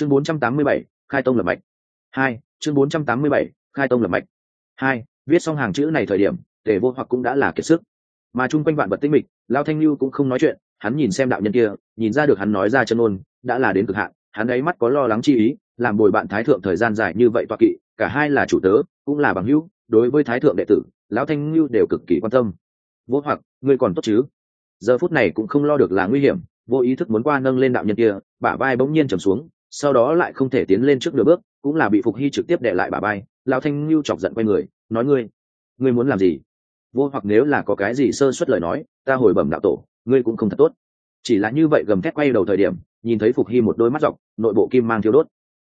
chương 487, khai tông lập mạch. Hai chương 487, khai tông lập mạch. Hai viết xong hàng chữ này thời điểm tề vô hoặc cũng đã là kiệt sức. Mà chung quanh vạn vật tinh mịch lao thanh lưu cũng không nói chuyện hắn nhìn xem đạo nhân kia nhìn ra được hắn nói ra chân ôn đã là đến cực hạn hắn ấy mắt có lo lắng chi ý làm bồi bạn thái thượng thời gian dài như vậy toa kỵ cả hai là chủ tớ cũng là bằng hữu đối với thái thượng đệ tử lão thanh lưu đều cực kỳ quan tâm. Vô hoặc ngươi còn tốt chứ? Giờ phút này cũng không lo được là nguy hiểm vô ý thức muốn qua nâng lên đạo nhân kia bả vai bỗng nhiên trầm xuống sau đó lại không thể tiến lên trước nửa bước, cũng là bị phục hy trực tiếp đệ lại bà bay lão thanh lưu chọc giận quay người, nói ngươi ngươi muốn làm gì? Vô hoặc nếu là có cái gì sơ suất lời nói, ta hồi bẩm đạo tổ, ngươi cũng không thật tốt. Chỉ là như vậy gầm thét quay đầu thời điểm, nhìn thấy phục hy một đôi mắt dọc, nội bộ kim mang thiếu đốt.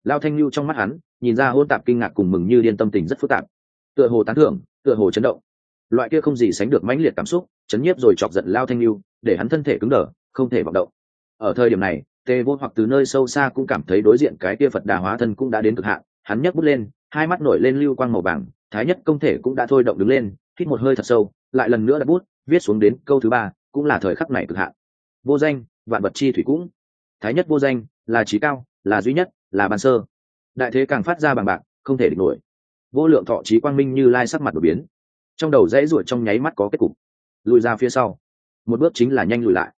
Lao thanh lưu trong mắt hắn, nhìn ra hôn tạp kinh ngạc cùng mừng như điên tâm tình rất phức tạp. Tựa hồ tán thưởng, tựa hồ chấn động. Loại kia không gì sánh được mãnh liệt cảm xúc, chấn nhiếp rồi chọc giận lao thanh lưu để hắn thân thể cứng đờ, không thể vọng động. Ở thời điểm này tề vô hoặc từ nơi sâu xa cũng cảm thấy đối diện cái kia phật đà hóa thân cũng đã đến cực hạn, hắn nhấc bút lên, hai mắt nổi lên lưu quang màu vàng, thái nhất công thể cũng đã thôi động đứng lên, hít một hơi thật sâu, lại lần nữa đặt bút, viết xuống đến câu thứ ba, cũng là thời khắc này cực hạn. Vô danh, vạn vật chi thủy cũng. Thái nhất vô danh, là trí cao, là duy nhất, là ban sơ. Đại thế càng phát ra bằng bạc, không thể địch nổi. Vô lượng thọ trí quang minh như lai sắc mặt đột biến. Trong đầu dãy ruột trong nháy mắt có kết cục. Lùi ra phía sau. Một bước chính là nhanh lùi lại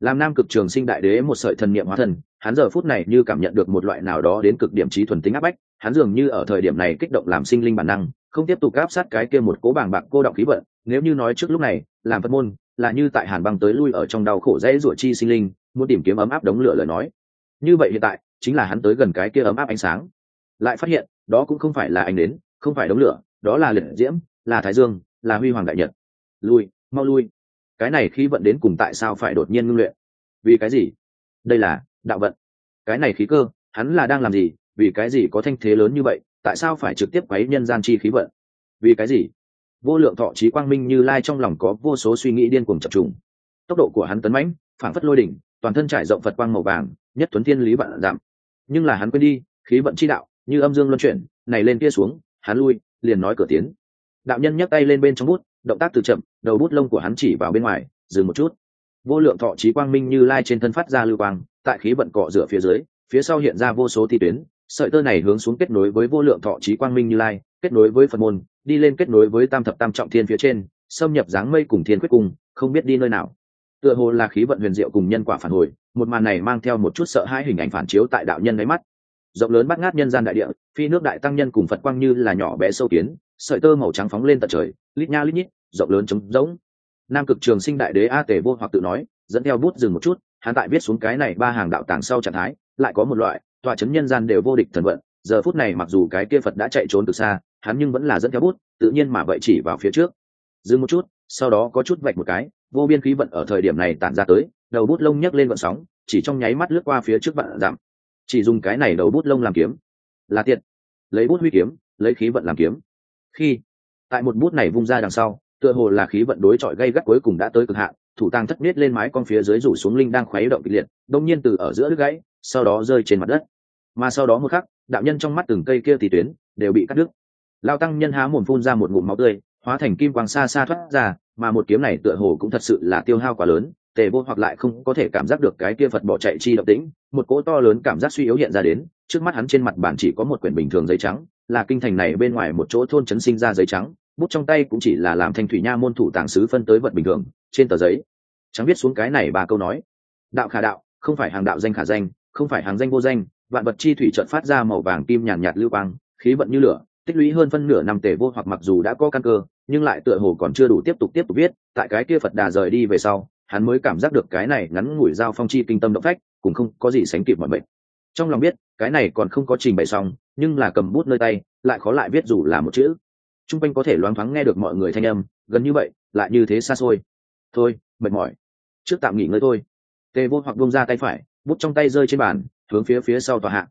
làm nam cực trường sinh đại đế một sợi thần niệm hóa thần, hắn giờ phút này như cảm nhận được một loại nào đó đến cực điểm trí thuần tính áp bách, hắn dường như ở thời điểm này kích động làm sinh linh bản năng, không tiếp tục áp sát cái kia một cố bàng bạc cô động khí vận, nếu như nói trước lúc này, làm phật môn, là như tại hàn băng tới lui ở trong đau khổ dễ rủa chi sinh linh, muốn tìm kiếm ấm áp đống lửa lời nói. Như vậy hiện tại, chính là hắn tới gần cái kia ấm áp ánh sáng. Lại phát hiện, đó cũng không phải là ánh đến không phải đống lửa, đó là liệt diễm, là thái dương, là huy hoàng đại nhật. Lui, mau lui cái này khí vận đến cùng tại sao phải đột nhiên ngưng luyện? Vì cái gì? Đây là đạo vận. Cái này khí cơ, hắn là đang làm gì? Vì cái gì có thanh thế lớn như vậy? Tại sao phải trực tiếp quấy nhân gian chi khí vận? Vì cái gì? Vô lượng thọ trí quang minh như lai trong lòng có vô số suy nghĩ điên cuồng chập trùng. Tốc độ của hắn tấn mãnh, phảng phất lôi đỉnh, toàn thân trải rộng phật quang màu vàng, nhất tuấn thiên lý vạn giảm. Nhưng là hắn quên đi, khí vận chi đạo, như âm dương luân chuyển, này lên kia xuống, hắn lui, liền nói cửa tiến. Đạo nhân nhấc tay lên bên trong bút động tác từ chậm, đầu bút lông của hắn chỉ vào bên ngoài, dừng một chút. Vô lượng thọ trí quang minh như lai trên thân phát ra lưu quang, tại khí vận cọ rửa phía dưới, phía sau hiện ra vô số thi tuyến, sợi tơ này hướng xuống kết nối với vô lượng thọ trí quang minh như lai, kết nối với phật môn, đi lên kết nối với tam thập tam trọng thiên phía trên, xâm nhập dáng mây cùng thiên quyết cung không biết đi nơi nào. Tựa hồ là khí vận huyền diệu cùng nhân quả phản hồi, một màn này mang theo một chút sợ hãi hình ảnh phản chiếu tại đạo nhân đáy mắt. Rộng lớn bắt ngát nhân gian đại địa, phi nước đại tăng nhân cùng phật quang như là nhỏ bé sâu kiến, sợi tơ màu trắng phóng lên tận trời, lít nha lít nhít rộng lớn trống rỗng. Nam cực trường sinh đại đế a tề vô hoặc tự nói, dẫn theo bút dừng một chút, hắn tại viết xuống cái này ba hàng đạo tàng sau trạng thái, lại có một loại, tòa chấn nhân gian đều vô địch thần vận, giờ phút này mặc dù cái kia phật đã chạy trốn từ xa, hắn nhưng vẫn là dẫn theo bút, tự nhiên mà vậy chỉ vào phía trước. Dừng một chút, sau đó có chút vạch một cái, vô biên khí vận ở thời điểm này tản ra tới, đầu bút lông nhấc lên vận sóng, chỉ trong nháy mắt lướt qua phía trước vạn giảm chỉ dùng cái này đầu bút lông làm kiếm. Là tiện lấy bút huy kiếm, lấy khí vận làm kiếm. Khi, tại một bút này vung ra đằng sau tựa hồ là khí vận đối chọi gây gắt cuối cùng đã tới cực hạn, thủ tàng thất biết lên mái con phía dưới rủ xuống linh đang khuấy động kịch liệt, đông nhiên từ ở giữa đứt gãy, sau đó rơi trên mặt đất. Mà sau đó một khắc, đạo nhân trong mắt từng cây kia tỉ tuyến đều bị cắt đứt. Lao tăng nhân há mồm phun ra một ngụm máu tươi, hóa thành kim quang xa xa thoát ra, mà một kiếm này tựa hồ cũng thật sự là tiêu hao quá lớn, tề vô hoặc lại không có thể cảm giác được cái kia phật bỏ chạy chi động tĩnh, một cỗ to lớn cảm giác suy yếu hiện ra đến, trước mắt hắn trên mặt bản chỉ có một quyển bình thường giấy trắng, là kinh thành này bên ngoài một chỗ thôn chấn sinh ra giấy trắng bút trong tay cũng chỉ là làm thanh thủy nha môn thủ tàng sứ phân tới vật bình thường trên tờ giấy. Chẳng biết xuống cái này ba câu nói. Đạo khả đạo không phải hàng đạo danh khả danh không phải hàng danh vô danh vạn vật chi thủy trợn phát ra màu vàng kim nhàn nhạt, nhạt lưu quang khí vận như lửa tích lũy hơn phân nửa năm tề vô hoặc mặc dù đã có căn cơ nhưng lại tựa hồ còn chưa đủ tiếp tục tiếp tục viết tại cái kia phật đà rời đi về sau hắn mới cảm giác được cái này ngắn ngủi giao phong chi kinh tâm động phách cũng không có gì sánh kịp mọi bệnh trong lòng biết cái này còn không có trình bày xong nhưng là cầm bút nơi tay lại khó lại viết dù là một chữ t r u n g quanh có thể loáng thoáng nghe được mọi người thanh âm, gần như vậy, lại như thế xa xôi. Thôi, mệt mỏi. Trước tạm nghỉ ngơi thôi. Tề vô hoặc bông ra tay phải, bút trong tay rơi trên bàn, hướng phía phía sau tòa hạ.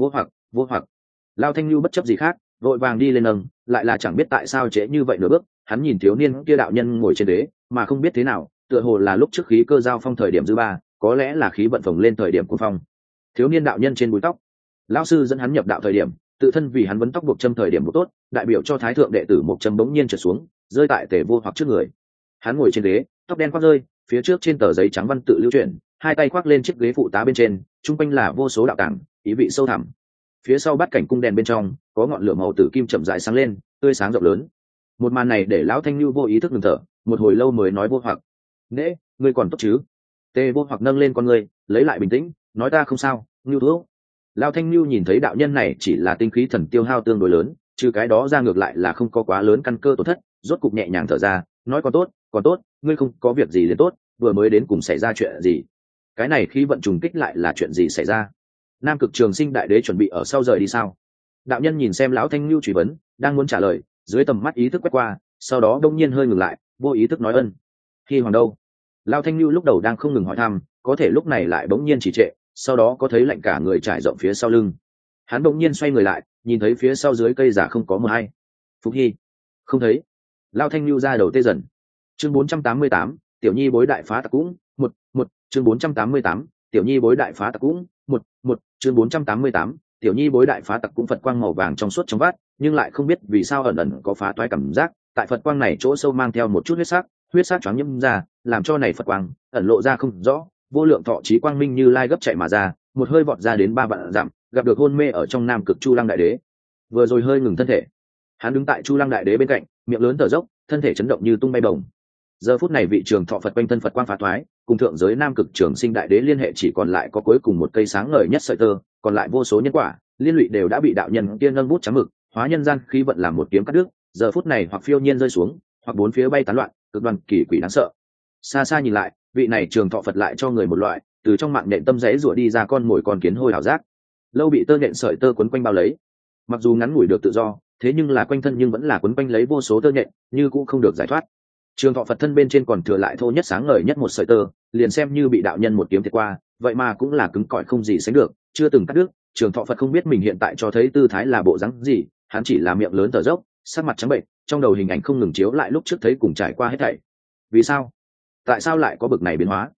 Vô hoặc vô hoặc. Lao thanh lưu bất chấp gì khác, vội vàng đi lên nâng, lại là chẳng biết tại sao trễ như vậy nửa bước, hắn nhìn thiếu niên kia đạo nhân ngồi trên đế, mà không biết thế nào, tựa hồ là lúc trước khí cơ giao phong thời điểm dư ba, có lẽ là khí vận phồng lên thời điểm của phong. Thiếu niên đạo nhân trên bụi tóc. Lao sư dẫn hắn nhập đạo thời điểm tự thân vì hắn vấn tóc buộc châm thời điểm một tốt, đại biểu cho thái thượng đệ tử một châm bỗng nhiên trượt xuống, rơi tại tề vô hoặc trước người. Hắn ngồi trên ghế, tóc đen khoác rơi, phía trước trên tờ giấy trắng văn tự lưu chuyển, hai tay khoác lên chiếc ghế phụ tá bên trên, chung quanh là vô số đạo tảng, ý vị sâu thẳm. Phía sau bắt cảnh cung đèn bên trong, có ngọn lửa màu tử kim chậm rãi sáng lên, tươi sáng rộng lớn. Một màn này để lão thanh lưu vô ý thức ngừng thở, một hồi lâu mới nói vô hoặc. Nễ, ngươi còn tốt chứ? Tê vô hoặc nâng lên con ngươi, lấy lại bình tĩnh, nói ta không sao ngưu thuốc lao thanh lưu nhìn thấy đạo nhân này chỉ là tinh khí thần tiêu hao tương đối lớn, trừ cái đó ra ngược lại là không có quá lớn căn cơ tổn thất, rốt cục nhẹ nhàng thở ra, nói còn tốt còn tốt, ngươi không có việc gì liền tốt, vừa mới đến cùng xảy ra chuyện gì? Cái này khi vận trùng kích lại là chuyện gì xảy ra? Nam cực trường sinh đại đế chuẩn bị ở sau rời đi sao? Đạo nhân nhìn xem lão thanh lưu truy vấn, đang muốn trả lời, dưới tầm mắt ý thức quét qua, sau đó đông nhiên hơi ngừng lại, vô ý thức nói ân khi hoàng đâu? Lao thanh lưu lúc đầu đang không ngừng hỏi thăm, có thể lúc này lại bỗng nhiên chỉ trệ sau đó có thấy lạnh cả người trải rộng phía sau lưng. Hắn đột nhiên xoay người lại nhìn thấy phía sau dưới cây giả không có mờ hay. Phúc hy. Không thấy. Lao thanh lưu ra đầu tê dần. Chương 488, tiểu nhi bối đại phá tặc cũng một một chương 488, tiểu nhi bối đại phá tặc cũng một một chương 488, tiểu nhi bối đại phá tặc cũng phật quang màu vàng trong suốt trong vát nhưng lại không biết vì sao ẩn ẩn có phá toái cảm giác tại phật quang này chỗ sâu mang theo một chút huyết sắc huyết sắc choáng nhâm ra làm cho này phật quang ẩn lộ ra không rõ vô lượng thọ trí quang minh như lai gấp chạy mà ra, một hơi vọt ra đến ba vạn dặm, gặp được hôn mê ở trong nam cực chu lăng đại đế. Vừa rồi hơi ngừng thân thể. Hắn đứng tại chu lăng đại đế bên cạnh, miệng lớn thở dốc, thân thể chấn động như tung bay bồng giờ phút này vị trường thọ phật quanh thân phật quang phá thoái, cùng thượng giới nam cực trường sinh đại đế liên hệ chỉ còn lại có cuối cùng một cây sáng ngời nhất sợi tơ, còn lại vô số nhân quả, liên lụy đều đã bị đạo nhân kia nâng bút trắng mực, hóa nhân gian khí vận làm một kiếm cắt đứt. Giờ phút này hoặc phiêu nhiên rơi xuống, hoặc bốn phía bay tán loạn, cực đoàn kỳ quỷ đáng sợ. Xa xa nhìn lại vị này trường thọ phật lại cho người một loại, từ trong mạng nện tâm rẽ rủa đi ra con mồi con kiến hôi ảo giác. Lâu bị tơ nện sợi tơ quấn quanh bao lấy. Mặc dù ngắn ngủi được tự do, thế nhưng là quanh thân nhưng vẫn là quấn quanh lấy vô số tơ nhện như cũng không được giải thoát. Trường thọ phật thân bên trên còn thừa lại thô nhất sáng ngời nhất một sợi tơ, liền xem như bị đạo nhân một kiếm thiệt qua, vậy mà cũng là cứng cỏi không gì sánh được, chưa từng cắt đứt. Trường thọ phật không biết mình hiện tại cho thấy tư thái là bộ rắn gì, hắn chỉ là miệng lớn thở dốc, sắc mặt trắng bệnh, trong đầu hình ảnh không ngừng chiếu lại lúc trước thấy cùng trải qua hết thảy. Vì sao? Tại sao lại có bực này biến hóa?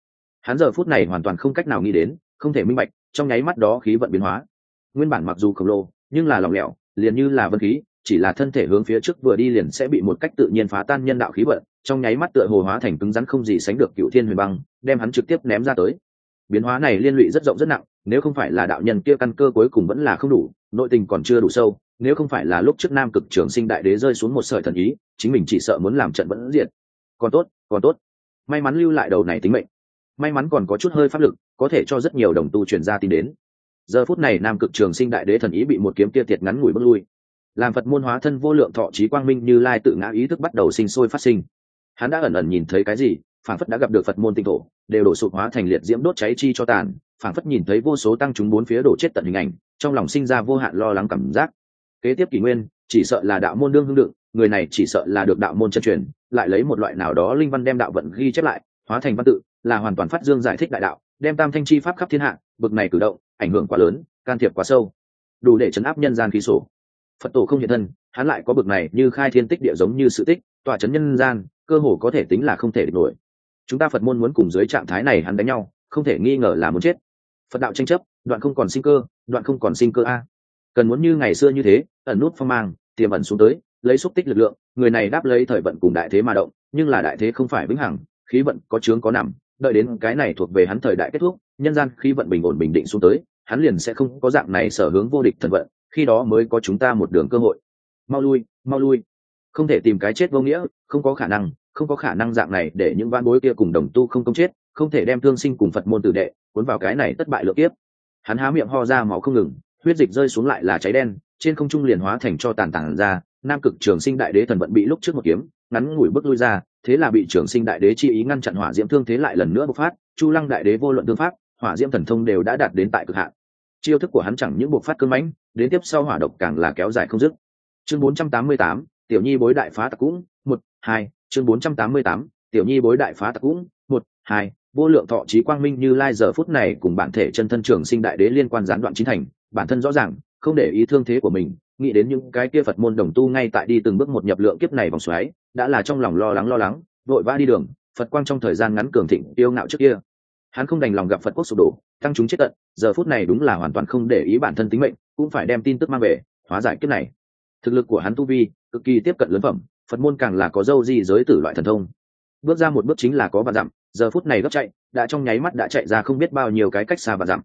Hắn giờ phút này hoàn toàn không cách nào nghĩ đến, không thể minh bạch, trong nháy mắt đó khí vận biến hóa. Nguyên bản mặc dù khổng lồ, nhưng là lỏng lẻo, liền như là vân khí, chỉ là thân thể hướng phía trước vừa đi liền sẽ bị một cách tự nhiên phá tan nhân đạo khí vận, trong nháy mắt tựa hồ hóa thành cứng rắn không gì sánh được cựu thiên huyền băng, đem hắn trực tiếp ném ra tới. Biến hóa này liên lụy rất rộng rất nặng, nếu không phải là đạo nhân kia căn cơ cuối cùng vẫn là không đủ, nội tình còn chưa đủ sâu, nếu không phải là lúc trước nam cực trường sinh đại đế rơi xuống một sợi thần ý, chính mình chỉ sợ muốn làm trận vẫn diệt. Còn tốt còn tốt may mắn lưu lại đầu này tính mệnh. May mắn còn có chút hơi pháp lực, có thể cho rất nhiều đồng tu truyền ra tin đến. Giờ phút này nam cực trường sinh đại đế thần ý bị một kiếm tia tiệt ngắn ngủi bước lui. Làm phật môn hóa thân vô lượng thọ trí quang minh như lai tự ngã ý thức bắt đầu sinh sôi phát sinh. Hắn đã ẩn ẩn nhìn thấy cái gì phản phất đã gặp được phật môn tinh thổ, đều đổ sụp hóa thành liệt diễm đốt cháy chi cho tàn phản phất nhìn thấy vô số tăng chúng bốn phía đổ chết tận hình ảnh, trong lòng sinh ra vô hạn lo lắng cảm giác. Kế tiếp kỷ nguyên, chỉ sợ là đạo môn đương hưng đựng người này chỉ sợ là được đạo môn chân truyền, lại lấy một loại nào đó linh văn đem đạo vận ghi chép lại, hóa thành văn tự, là hoàn toàn phát dương giải thích đại đạo, đem tam thanh chi pháp khắp thiên hạ bực này cử động, ảnh hưởng quá lớn, can thiệp quá sâu. Đủ để chấn áp nhân gian khí sổ. Phật tổ không hiện thân, hắn lại có bực này như khai thiên tích địa giống như sự tích tòa chấn nhân gian, cơ hồ có thể tính là không thể địch nổi. Chúng ta phật môn muốn cùng dưới trạng thái này hắn đánh nhau, không thể nghi ngờ là muốn chết. Phật đạo tranh chấp, đoạn không còn sinh cơ, đoạn không còn sinh cơ a. Cần muốn như ngày xưa như thế, ẩn nút phong mang, tiềm ẩn xuống tới lấy xúc tích lực lượng, người này đáp lấy thời vận cùng đại thế mà động, nhưng là đại thế không phải vĩnh hằng, khí vận có chướng có nằm, đợi đến cái này thuộc về hắn thời đại kết thúc, nhân gian khí vận bình ổn bình định xuống tới, hắn liền sẽ không có dạng này sở hướng vô địch thần vận, khi đó mới có chúng ta một đường cơ hội. Mau lui mau lui. Không thể tìm cái chết vô nghĩa, không có khả năng, không có khả năng dạng này để những van bối kia cùng đồng tu không công chết, không thể đem thương sinh cùng phật môn tử đệ cuốn vào cái này tất bại lượt tiếp hắn há miệng ho ra máu không ngừng, huyết dịch rơi xuống lại là cháy đen, trên không trung liền hóa thành cho tàn tàn ra nam cực trường sinh đại đế thần vận bị lúc trước một kiếm ngắn ngủi bước lui ra thế là bị trường sinh đại đế chi ý ngăn chặn hỏa diễm thương thế lại lần nữa bộc phát chu lăng đại đế vô luận thương pháp hỏa diễm thần thông đều đã đạt đến tại cực hạn. Chiêu thức của hắn chẳng những bộc phát cơn mãnh đến tiếp sau hỏa độc càng là kéo dài không dứt. Chương 488, tiểu nhi bối đại phá tặc cũng một hai chương 488, tiểu nhi bối đại phá tặc cũng một hai vô lượng thọ trí quang minh như lai giờ phút này cùng bản thể chân thân trường sinh đại đế liên quan gián đoạn chính thành bản thân rõ ràng không để ý thương thế của mình, nghĩ đến những cái kia phật môn đồng tu ngay tại đi từng bước một nhập lượng kiếp này vòng xoáy, đã là trong lòng lo lắng lo lắng, vội vã đi đường, phật quang trong thời gian ngắn cường thịnh yêu ngạo trước kia. Hắn không đành lòng gặp phật quốc sụp đổ, tăng chúng chết tận, giờ phút này đúng là hoàn toàn không để ý bản thân tính mệnh, cũng phải đem tin tức mang về, hóa giải kiếp này. Thực lực của hắn tu vi, cực kỳ tiếp cận lớn phẩm, phật môn càng là có dâu di giới tử loại thần thông. Bước ra một bước chính là có và dặm, giờ phút này gấp chạy, đã trong nháy mắt đã chạy ra không biết bao nhiêu cái cách xa và dặm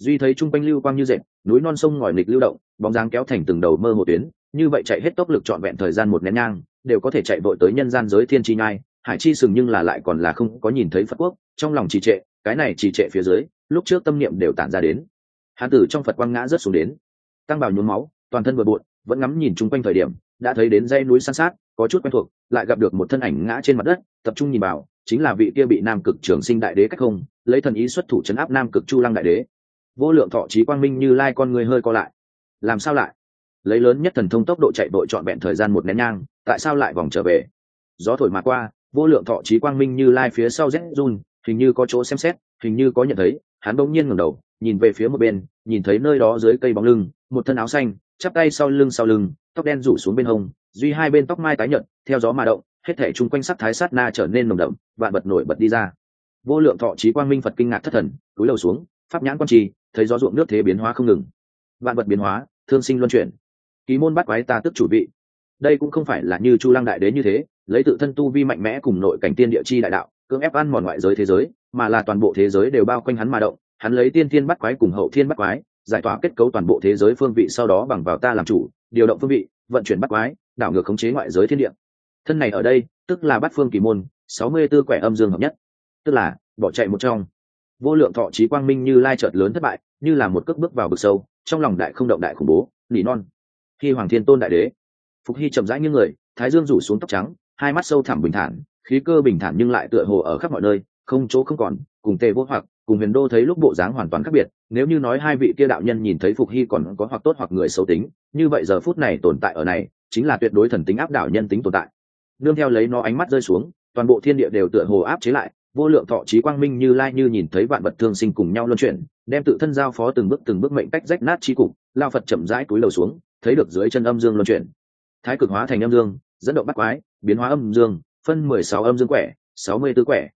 duy thấy chung quanh lưu quang như dệt, núi non sông ngòi nghịch lưu động, bóng dáng kéo thành từng đầu mơ hồ tuyến, như vậy chạy hết tốc lực trọn vẹn thời gian một nén nhang, đều có thể chạy vội tới nhân gian giới thiên chi nhai, hải chi sừng nhưng là lại còn là không có nhìn thấy phật quốc, trong lòng trì trệ, cái này trì trệ phía dưới, lúc trước tâm niệm đều tản ra đến. Hán tử trong phật quang ngã rất xuống đến, tăng bảo nhuốm máu, toàn thân vừa bụi vẫn ngắm nhìn chung quanh thời điểm, đã thấy đến dãy núi san sát, có chút quen thuộc, lại gặp được một thân ảnh ngã trên mặt đất, tập trung nhìn vào, chính là vị kia bị nam cực trường sinh đại đế cách không, lấy thần ý xuất thủ chấn áp nam cực chu lăng đại đế vô lượng thọ trí quang minh như lai con người hơi co lại. Làm sao lại? Lấy lớn nhất thần thông tốc độ chạy đội trọn vẹn thời gian một nén nhang, tại sao lại vòng trở về? Gió thổi mà qua, vô lượng thọ trí quang minh như lai phía sau rét run, hình như có chỗ xem xét, hình như có nhận thấy, hắn bỗng nhiên ngẩng đầu, nhìn về phía một bên, nhìn thấy nơi đó dưới cây bóng lưng, một thân áo xanh, chắp tay sau lưng sau lưng, tóc đen rủ xuống bên hông, duy hai bên tóc mai tái nhợt, theo gió mà động, hết thể chung quanh sắc thái sát na trở nên nồng đậm, vạn bật nổi bật đi ra. Vô lượng thọ trí quang minh phật kinh ngạc thất thần túi đầu xuống, pháp nhãn quan trì thấy gió ruộng nước thế biến hóa không ngừng. Vạn vật biến hóa, thương sinh luân chuyển. Ký môn bắt quái ta tức chủ vị. Đây cũng không phải là như chu lăng đại đế như thế, lấy tự thân tu vi mạnh mẽ cùng nội cảnh tiên địa chi đại đạo, cưỡng ép ăn mòn ngoại giới thế giới, mà là toàn bộ thế giới đều bao quanh hắn mà động. Hắn lấy tiên thiên bắt quái cùng hậu thiên bắt quái, giải tỏa kết cấu toàn bộ thế giới phương vị sau đó bằng vào ta làm chủ, điều động phương vị, vận chuyển bắt quái, đảo ngược khống chế ngoại giới thiên địa. Thân này ở đây, tức là bắt phương kỳ môn, sáu mươi b ố quẻ âm dương hợp nhất. Tức là, bỏ chạy một trong vô lượng thọ trí quang minh như lai trợt lớn thất bại, như là một cước bước vào vực sâu, trong lòng đại không động đại khủng bố, nỉ non. Khi hoàng thiên tôn đại đế, phục hy chậm rãi như người, thái dương rủ xuống tóc trắng, hai mắt sâu thẳm bình thản, khí cơ bình thản nhưng lại tựa hồ ở khắp mọi nơi, không chỗ không còn, cùng tề vô hoặc, cùng huyền đô thấy lúc bộ dáng hoàn toàn khác biệt, nếu như nói hai vị kia đạo nhân nhìn thấy phục hy còn có hoặc tốt hoặc người xấu tính, như vậy giờ phút này tồn tại ở này, chính là tuyệt đối thần tính áp đảo nhân tính tồn tại. Đương theo lấy nó ánh mắt rơi xuống, toàn bộ thiên địa đều tựa hồ áp chế lại vô lượng thọ trí quang minh như lai như nhìn thấy vạn vật thương sinh cùng nhau luân chuyển, đem tự thân giao phó từng bước từng bước mệnh cách rách nát trí cục, lao phật chậm rãi túi lầu xuống, thấy được dưới chân âm dương luân chuyển. Thái cực hóa thành âm dương, dẫn động bắt quái, biến hóa âm dương, phân mười sáu âm dương quẻ, sáu mươi tư quẻ.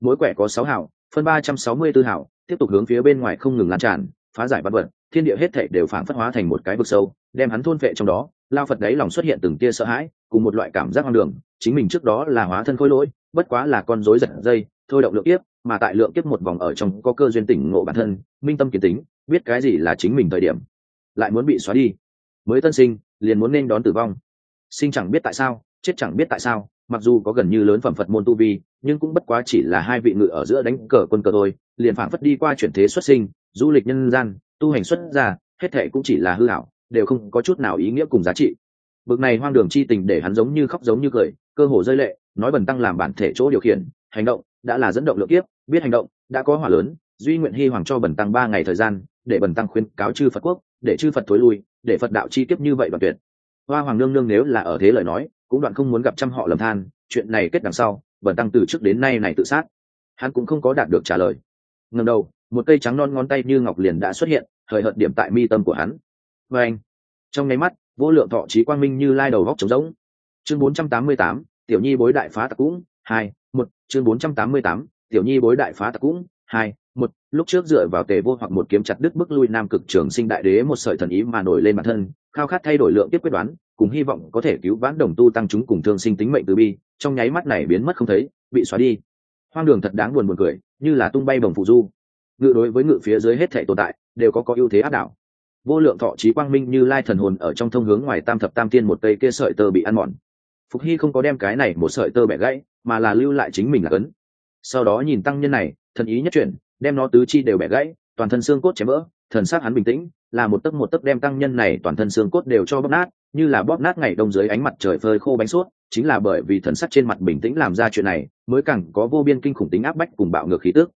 Mỗi quẻ có sáu hảo phân ba trăm sáu mươi tư hảo tiếp tục hướng phía bên ngoài không ngừng lan tràn, phá giải văn vật, thiên địa hết thảy đều phản phất hóa thành một cái vực sâu, đem hắn thôn vệ trong đó, lao phật đấy lòng xuất hiện từng tia sợ hãi, cùng một loại cảm giác hoang đường, chính mình trước đó là hóa thân khôi lỗi, bất quá là con rối giật dây thôi động lượng kiếp mà tại lượng kiếp một vòng ở trong có cơ duyên tỉnh ngộ bản thân minh tâm kiến tính biết cái gì là chính mình thời điểm lại muốn bị xóa đi. Mới tân sinh liền muốn nên đón tử vong. Sinh chẳng biết tại sao chết chẳng biết tại sao mặc dù có gần như lớn phẩm phật môn tu vi nhưng cũng bất quá chỉ là hai vị ngự ở giữa đánh cờ quân cờ thôi liền phảng phất đi qua chuyển thế xuất sinh du lịch nhân gian tu hành xuất gia, hết thệ cũng chỉ là hư hảo đều không có chút nào ý nghĩa cùng giá trị. Bực này hoang đường chi tình để hắn giống như khóc giống như cười cơ hồ rơi lệ nói bần tăng làm bản thể chỗ điều khiển hành động đã là dẫn động lượng kiếp biết hành động đã có hỏa lớn duy nguyện hy hoàng cho bần tăng ba ngày thời gian để bần tăng khuyên cáo chư phật quốc để chư phật thối lui để phật đạo chi kiếp như vậy đoạn tuyệt. Hoa hoàng nương nương nếu là ở thế lời nói cũng đoạn không muốn gặp trăm họ lầm than chuyện này kết đằng sau bần tăng từ trước đến nay này tự sát. Hắn cũng không có đạt được trả lời. Ngần đầu một cây trắng non ngón tay như ngọc liền đã xuất hiện thời hợt điểm tại mi tâm của hắn. Và anh trong nháy mắt vô lượng thọ trí quang minh như lai đầu góc trống rỗng. Chương 488, tiểu nhi bối đại phá tặc cũng hai một chương 488, tiểu nhi bối đại phá tặc cũng hai một lúc trước dựa vào tề vô hoặc một kiếm chặt đứt bức lui nam cực trường sinh đại đế một sợi thần ý mà nổi lên bản thân khao khát thay đổi lượng tiếp quyết đoán cùng hy vọng có thể cứu vãn đồng tu tăng chúng cùng thương sinh tính mệnh từ bi trong nháy mắt này biến mất không thấy bị xóa đi. Hoang đường thật đáng buồn buồn cười như là tung bay bồng phụ du. Ngự đối với ngự phía dưới hết thể tồn tại đều có có ưu thế áp đảo. Vô lượng thọ trí quang minh như lai thần hồn ở trong thông hướng ngoài tam thập tam tiên một cây kia sợi tơ bị ăn mòn phục hy không có đem cái này một sợi tơ bẻ gãy, mà là lưu lại chính mình là cấn sau đó nhìn tăng nhân này, thần ý nhất chuyển, đem nó tứ chi đều bẻ gãy, toàn thân xương cốt chém vỡ, thần sắc hắn bình tĩnh, là một tấc một tấc đem tăng nhân này toàn thân xương cốt đều cho bóp nát, như là bóp nát ngày đông dưới ánh mặt trời phơi khô bánh suốt, chính là bởi vì thần sắc trên mặt bình tĩnh làm ra chuyện này, mới càng có vô biên kinh khủng tính áp bách cùng bạo ngược khí tước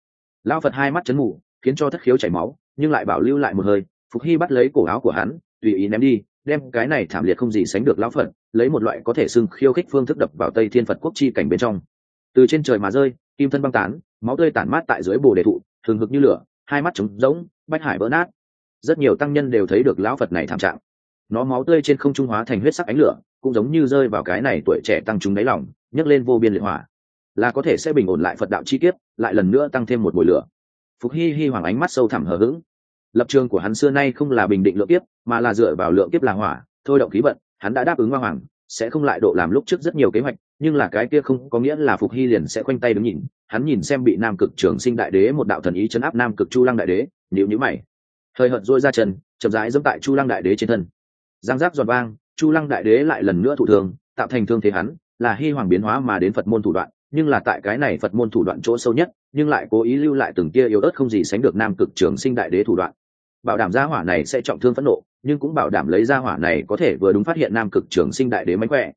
lao phật hai mắt chấn mù, khiến cho thất khiếu chảy máu, nhưng lại bảo lưu lại một hơi, phục hy bắt lấy cổ áo của hắn, tùy ý ném đi đem cái này thảm liệt không gì sánh được lão phật, lấy một loại có thể xưng khiêu khích phương thức đập vào tây thiên phật quốc chi cảnh bên trong. Từ trên trời mà rơi, kim thân băng tán, máu tươi tản mát tại dưới bồ đề thụ, thường hực như lửa, hai mắt trống rỗng, bách hải vỡ nát. Rất nhiều tăng nhân đều thấy được lão phật này thảm trạng. Nó máu tươi trên không trung hóa thành huyết sắc ánh lửa, cũng giống như rơi vào cái này tuổi trẻ tăng chúng đáy lòng, nhấc lên vô biên liệt hỏa. Là có thể sẽ bình ổn lại phật đạo chi kiếp, lại lần nữa tăng thêm một mùi lửa. Phục hy hy hoàng ánh mắt sâu thẳm hờ hững lập trường của hắn xưa nay không là bình định lượng kiếp, mà là dựa vào lượng kiếp là hỏa, thôi động khí vận, hắn đã đáp ứng hoa hoàng, sẽ không lại độ làm lúc trước rất nhiều kế hoạch, nhưng là cái kia không có nghĩa là phục hy liền sẽ khoanh tay đứng nhìn, hắn nhìn xem bị nam cực trường sinh đại đế một đạo thần ý chấn áp nam cực chu lăng đại đế nếu nhữ mày. Hơi hợt dôi ra chân, chậm rãi dẫm tại chu lăng đại đế trên thân. Giang giác giòn vang, chu lăng đại đế lại lần nữa thụ thường, tạo thành thương thế hắn, là hy hoàng biến hóa mà đến phật môn thủ đoạn, nhưng là tại cái này phật môn thủ đoạn chỗ sâu nhất, nhưng lại cố ý lưu lại từng kia yếu ớt không gì sánh được nam cực trường sinh đại đế thủ đoạn bảo đảm gia hỏa này sẽ trọng thương phẫn nộ, nhưng cũng bảo đảm lấy gia hỏa này có thể vừa đúng phát hiện nam cực trường sinh đại đế mánh khỏe.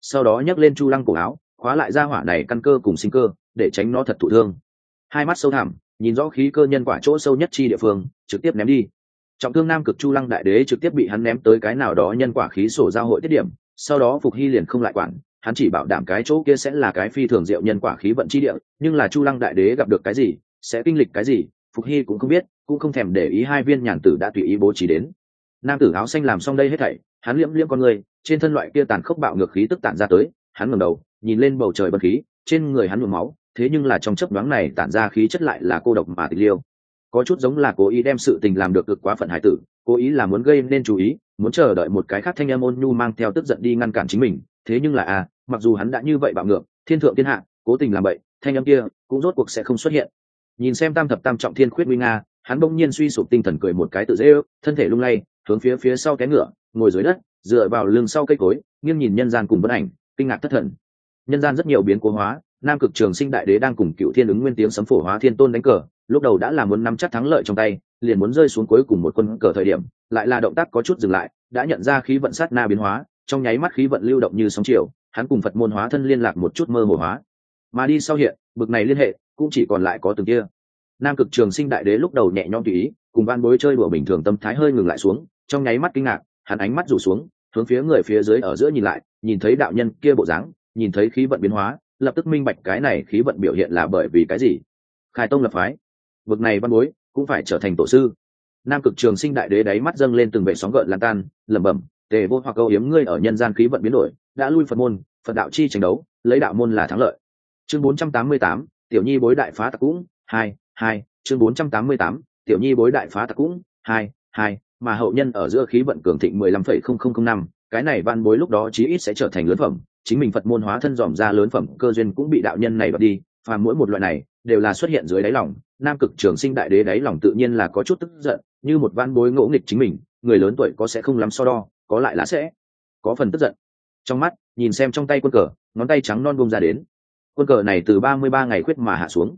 Sau đó nhấc lên chu lăng cổ áo, khóa lại gia hỏa này căn cơ cùng sinh cơ, để tránh nó thật thụ thương. Hai mắt sâu thẳm, nhìn rõ khí cơ nhân quả chỗ sâu nhất chi địa phương, trực tiếp ném đi. Trọng thương nam cực chu lăng đại đế trực tiếp bị hắn ném tới cái nào đó nhân quả khí sổ giao hội tiết điểm, sau đó phục hy liền không lại quản, hắn chỉ bảo đảm cái chỗ kia sẽ là cái phi thường diệu nhân quả khí vận chi địa, nhưng là chu lăng đại đế gặp được cái gì, sẽ kinh lịch cái gì phục hy cũng không biết, cũng không thèm để ý hai viên nhàn tử đã tùy ý bố trí đến. Nam tử áo xanh làm xong đây hết thảy, hắn liễm liễm con người, trên thân loại kia tàn khốc bạo ngược khí tức tản ra tới, hắn ngẩng đầu, nhìn lên bầu trời bật khí, trên người hắn nhuộm máu, thế nhưng là trong chấp đoán này tản ra khí chất lại là cô độc mà tịch liêu. Có chút giống là cố ý đem sự tình làm được cực quá phận hải tử, cố ý là muốn gây nên chú ý, muốn chờ đợi một cái khác thanh em ôn nhu mang theo tức giận đi ngăn cản chính mình, thế nhưng là à mặc dù hắn đã như vậy bạo ngược, thiên thượng thiên hạ, cố tình làm vậy thanh âm kia cũng rốt cuộc sẽ không xuất hiện nhìn xem tam thập tam trọng thiên khuyết nguy nga, hắn bỗng nhiên suy sụp tinh thần cười một cái tự dễ ước, thân thể lung lay, hướng phía phía sau cái ngựa, ngồi dưới đất, dựa vào lưng sau cây cối, nghiêng nhìn nhân gian cùng bất ảnh, kinh ngạc thất thần. Nhân gian rất nhiều biến cố hóa, nam cực trường sinh đại đế đang cùng cựu thiên ứng nguyên tiếng sấm phổ hóa thiên tôn đánh cờ, lúc đầu đã là muốn nắm chắc thắng lợi trong tay, liền muốn rơi xuống cuối cùng một quân cờ thời điểm, lại là động tác có chút dừng lại, đã nhận ra khí vận sát na biến hóa, trong nháy mắt khí vận lưu động như sóng chiều, hắn cùng phật môn hóa thân liên lạc một chút mơ hồ hóa. Mà đi sau hiện, bực này liên hệ cũng chỉ còn lại có từng kia. Nam cực trường sinh đại đế lúc đầu nhẹ nhõm tùy ý cùng van bối chơi đùa bình thường tâm thái hơi ngừng lại xuống trong nháy mắt kinh ngạc hắn ánh mắt rủ xuống hướng phía người phía dưới ở giữa nhìn lại nhìn thấy đạo nhân kia bộ dáng nhìn thấy khí vận biến hóa lập tức minh bạch cái này khí vận biểu hiện là bởi vì cái gì. Khai tông lập phái. Vực này văn bối cũng phải trở thành tổ sư. Nam cực trường sinh đại đế đáy mắt dâng lên từng vệ sóng gợn lan tan lẩm bẩm tề vô hoặc câu hiếm ngươi ở nhân gian khí vận biến đổi đã lui phật môn phật đạo chi tranh đấu lấy đạo môn là thắng lợi. Chương 488, tiểu nhi bối đại phá tặc cũng hai hai chương 488, tiểu nhi bối đại phá tặc cũng hai hai mà hậu nhân ở giữa khí vận cường thịnh mười lăm phẩy không không không năm cái này van bối lúc đó chí ít sẽ trở thành lớn phẩm chính mình phật môn hóa thân dòm ra lớn phẩm cơ duyên cũng bị đạo nhân này đoạt đi và mỗi một loại này đều là xuất hiện dưới đáy lòng nam cực trường sinh đại đế đáy lòng tự nhiên là có chút tức giận như một van bối ngỗ nghịch chính mình người lớn tuổi có sẽ không lắm so đo có lại là sẽ có phần tức giận. Trong mắt nhìn xem trong tay quân cờ ngón tay trắng non bông ra đến quân cờ này từ ba mươi ba ngày khuyết mà hạ xuống.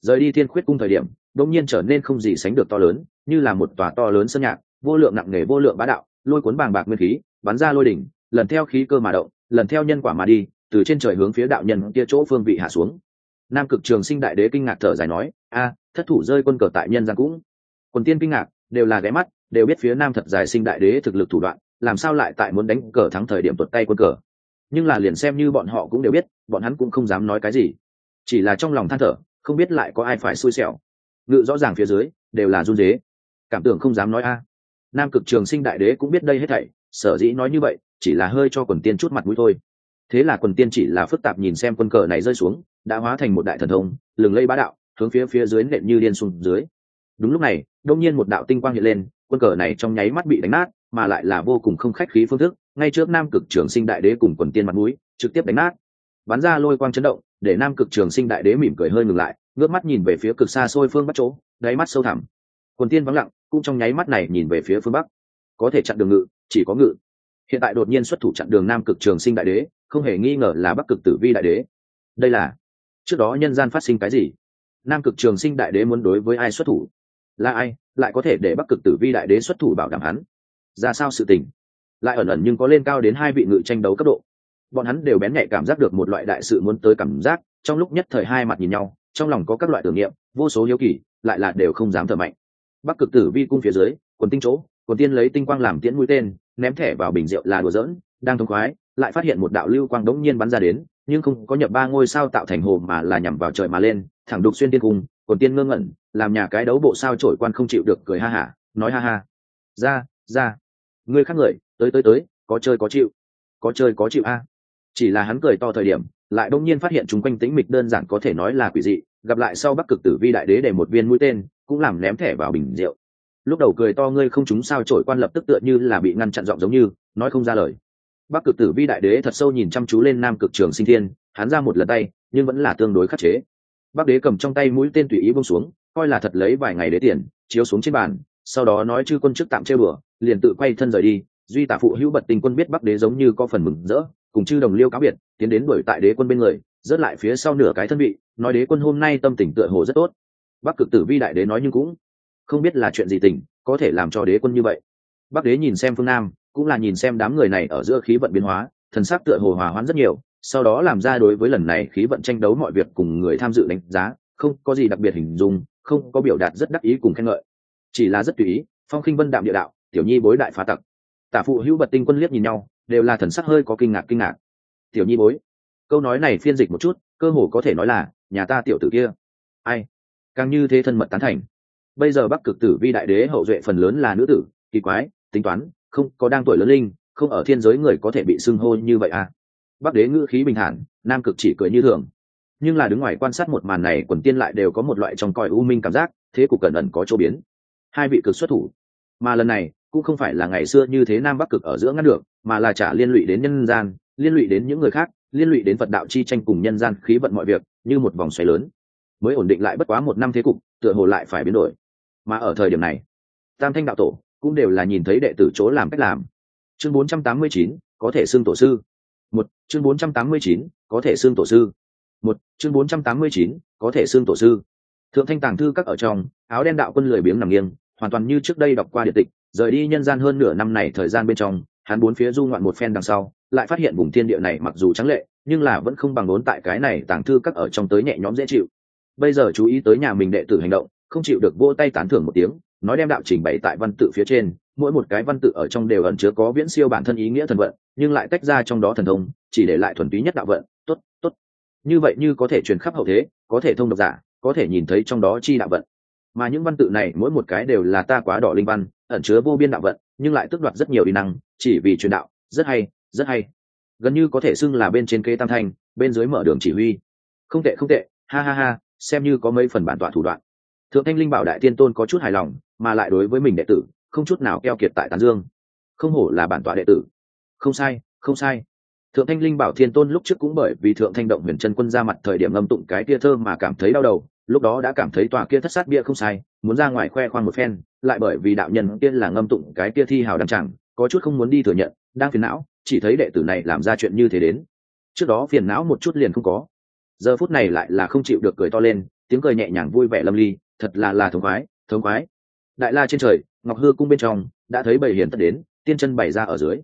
Rời đi thiên khuyết cung thời điểm, đột nhiên trở nên không gì sánh được to lớn, như là một tòa to lớn sân nhạc, vô lượng nặng nề, vô lượng bá đạo, lôi cuốn bàng bạc nguyên khí, bắn ra lôi đỉnh, lần theo khí cơ mà động, lần theo nhân quả mà đi, từ trên trời hướng phía đạo nhân kia chỗ phương vị hạ xuống. Nam cực trường sinh đại đế kinh ngạc thở dài nói, a, thất thủ rơi quân cờ tại nhân gian cũng. Quần tiên kinh ngạc, đều là ghé mắt, đều biết phía nam thật dài sinh đại đế thực lực thủ đoạn, làm sao lại tại muốn đánh cờ thắng thời điểm tuột tay quân cờ nhưng là liền xem như bọn họ cũng đều biết, bọn hắn cũng không dám nói cái gì. Chỉ là trong lòng than thở, không biết lại có ai phải xui xẻo. Ngự rõ ràng phía dưới, đều là run dế cảm tưởng không dám nói a. À. Nam cực trường sinh đại đế cũng biết đây hết thảy, sở dĩ nói như vậy, chỉ là hơi cho quần tiên chút mặt mũi thôi. Thế là quần tiên chỉ là phức tạp nhìn xem quân cờ này rơi xuống, đã hóa thành một đại thần thông, lừng lây bá đạo, hướng phía phía dưới nện như điên xuống dưới. Đúng lúc này, đông nhiên một đạo tinh quang hiện lên, quân cờ này trong nháy mắt bị đánh nát, mà lại là vô cùng không khách khí phương thức ngay trước nam cực trường sinh đại đế cùng quần tiên mặt mũi, trực tiếp đánh nát. Bắn ra lôi quang chấn động, để nam cực trường sinh đại đế mỉm cười hơi ngừng lại, ngước mắt nhìn về phía cực xa xôi phương bắc chỗ, đáy mắt sâu thẳm. Quần tiên vắng lặng, cũng trong nháy mắt này nhìn về phía phương bắc. Có thể chặn đường ngự, chỉ có ngự. Hiện tại đột nhiên xuất thủ chặn đường nam cực trường sinh đại đế, không hề nghi ngờ là bắc cực tử vi đại đế. Đây là, trước đó nhân gian phát sinh cái gì? Nam cực trường sinh đại đế muốn đối với ai xuất thủ? Là ai lại có thể để bắc cực tử vi đại đế xuất thủ bảo đảm hắn? Ra sao sự tình? Lại ẩn ẩn nhưng có lên cao đến hai vị ngự tranh đấu cấp độ. Bọn hắn đều bén nhạy cảm giác được một loại đại sự muốn tới cảm giác, trong lúc nhất thời hai mặt nhìn nhau, trong lòng có các loại tưởng niệm, vô số hiếu kỳ, lại là đều không dám thở mạnh. Bắc cực tử vi cung phía dưới, quần tinh chỗ, quần tiên lấy tinh quang làm tiễn mũi tên, ném thẻ vào bình rượu là đùa dỡn đang thông khoái, lại phát hiện một đạo lưu quang đống nhiên bắn ra đến, nhưng không có nhập ba ngôi sao tạo thành hồ mà là nhằm vào trời mà lên, thẳng đục xuyên tiên cung, quần tiên ngơ ngẩn, làm nhà cái đấu bộ sao trổi quan không chịu được cười ha hả, nói ha ha. Ra ra người khác người, tới tới tới, có chơi có chịu. Có chơi có chịu a. Chỉ là hắn cười to thời điểm, lại đông nhiên phát hiện chúng quanh tính mịch đơn giản có thể nói là quỷ dị, gặp lại sau bắc cực tử vi đại đế để một viên mũi tên, cũng làm ném thẻ vào bình rượu. Lúc đầu cười to ngươi không chúng sao trổi quan lập tức tựa như là bị ngăn chặn giọng giống như, nói không ra lời. Bắc cực tử vi đại đế thật sâu nhìn chăm chú lên nam cực trường sinh thiên, hắn ra một lần tay, nhưng vẫn là tương đối khắc chế. Bắc đế cầm trong tay mũi tên tùy ý bông xuống, coi là thật lấy vài ngày đế tiền, chiếu xuống trên bàn sau đó nói chư quân chức tạm chơi bừa liền tự quay thân rời đi, duy tả phụ hữu bật tình quân biết bắc đế giống như có phần mừng rỡ, cùng chư đồng liêu cáo biệt, tiến đến đuổi tại đế quân bên người, rớt lại phía sau nửa cái thân vị, nói đế quân hôm nay tâm tình tựa hồ rất tốt. Bắc cực tử vi đại đế nói nhưng cũng không biết là chuyện gì tình, có thể làm cho đế quân như vậy. Bắc đế nhìn xem phương nam, cũng là nhìn xem đám người này ở giữa khí vận biến hóa, thần sắc tựa hồ hòa hoãn rất nhiều, sau đó làm ra đối với lần này khí vận tranh đấu mọi việc cùng người tham dự đánh giá, không có gì đặc biệt hình dung, không có biểu đạt rất đắc ý cùng khen ngợi chỉ là rất tùy ý, phong khinh vân đạm địa đạo, tiểu nhi bối đại phá tặc. Tả phụ hữu bật tinh quân liếc nhìn nhau, đều là thần sắc hơi có kinh ngạc kinh ngạc. Tiểu nhi bối, câu nói này phiên dịch một chút, cơ hồ có thể nói là, nhà ta tiểu tử kia. Ai? Càng như thế thân mật tán thành. Bây giờ bắc cực tử vi đại đế hậu duệ phần lớn là nữ tử, kỳ quái, tính toán, không có đang tuổi lớn linh, không ở thiên giới người có thể bị xưng hô như vậy à? Bắc đế ngữ khí bình thản, nam cực chỉ cười như thường. Nhưng là đứng ngoài quan sát một màn này, quần tiên lại đều có một loại trong còi u minh cảm giác, thế cục cẩn ẩn có chỗ biến hai vị cực xuất thủ. Mà lần này cũng không phải là ngày xưa như thế nam bắc cực ở giữa ngăn được mà là trả liên lụy đến nhân gian liên lụy đến những người khác liên lụy đến phật đạo chi tranh cùng nhân gian khí vận mọi việc như một vòng xoáy lớn. Mới ổn định lại bất quá một năm thế cục tựa hồ lại phải biến đổi. Mà ở thời điểm này tam thanh đạo tổ cũng đều là nhìn thấy đệ tử chỗ làm cách làm. Chương 489, có thể xưng tổ sư. Một chương 489, có thể xưng tổ sư. Một chương 489, có thể xưng tổ sư. Thượng thanh tàng thư các ở trong áo đen đạo quân lười biếng nằm nghiêng hoàn toàn như trước đây đọc qua điện tịch, rời đi nhân gian hơn nửa năm này thời gian bên trong, hắn bốn phía du ngoạn một phen đằng sau, lại phát hiện vùng thiên địa này mặc dù trắng lệ, nhưng là vẫn không bằng vốn tại cái này tàng thư các ở trong tới nhẹ nhõm dễ chịu. Bây giờ chú ý tới nhà mình đệ tử hành động, không chịu được vỗ tay tán thưởng một tiếng, nói đem đạo trình bày tại văn tự phía trên, mỗi một cái văn tự ở trong đều ẩn chứa có viễn siêu bản thân ý nghĩa thần vận, nhưng lại tách ra trong đó thần thông, chỉ để lại thuần túy nhất đạo vận, tốt tốt. Như vậy như có thể truyền khắp hậu thế, có thể thông độc giả, có thể nhìn thấy trong đó chi đạo vận mà những văn tự này mỗi một cái đều là ta quá đỏ linh văn, ẩn chứa vô biên đạo vận, nhưng lại tước đoạt rất nhiều đi năng, chỉ vì truyền đạo, rất hay rất hay. Gần như có thể xưng là bên trên kê tam thanh, bên dưới mở đường chỉ huy. Không tệ không tệ, ha ha ha, xem như có mấy phần bản tọa thủ đoạn. Thượng thanh linh bảo đại tiên tôn có chút hài lòng, mà lại đối với mình đệ tử, không chút nào keo kiệt tại tán dương. Không hổ là bản tọa đệ tử. Không sai không sai. Thượng thanh linh bảo thiên tôn lúc trước cũng bởi vì thượng thanh động huyền chân quân ra mặt thời điểm ngâm tụng cái tia thơ mà cảm thấy đau đầu lúc đó đã cảm thấy tòa kia thất sát bia không sai, muốn ra ngoài khoe khoang một phen, lại bởi vì đạo nhân kia là ngâm tụng cái kia thi hào đăng chẳng, có chút không muốn đi thừa nhận, đang phiền não, chỉ thấy đệ tử này làm ra chuyện như thế đến. Trước đó phiền não một chút liền không có. Giờ phút này lại là không chịu được cười to lên, tiếng cười nhẹ nhàng vui vẻ lâm ly, thật là là thống khoái thống khoái. Đại la trên trời, ngọc hư cung bên trong, đã thấy bảy hiền tất đến, tiên chân bày ra ở dưới.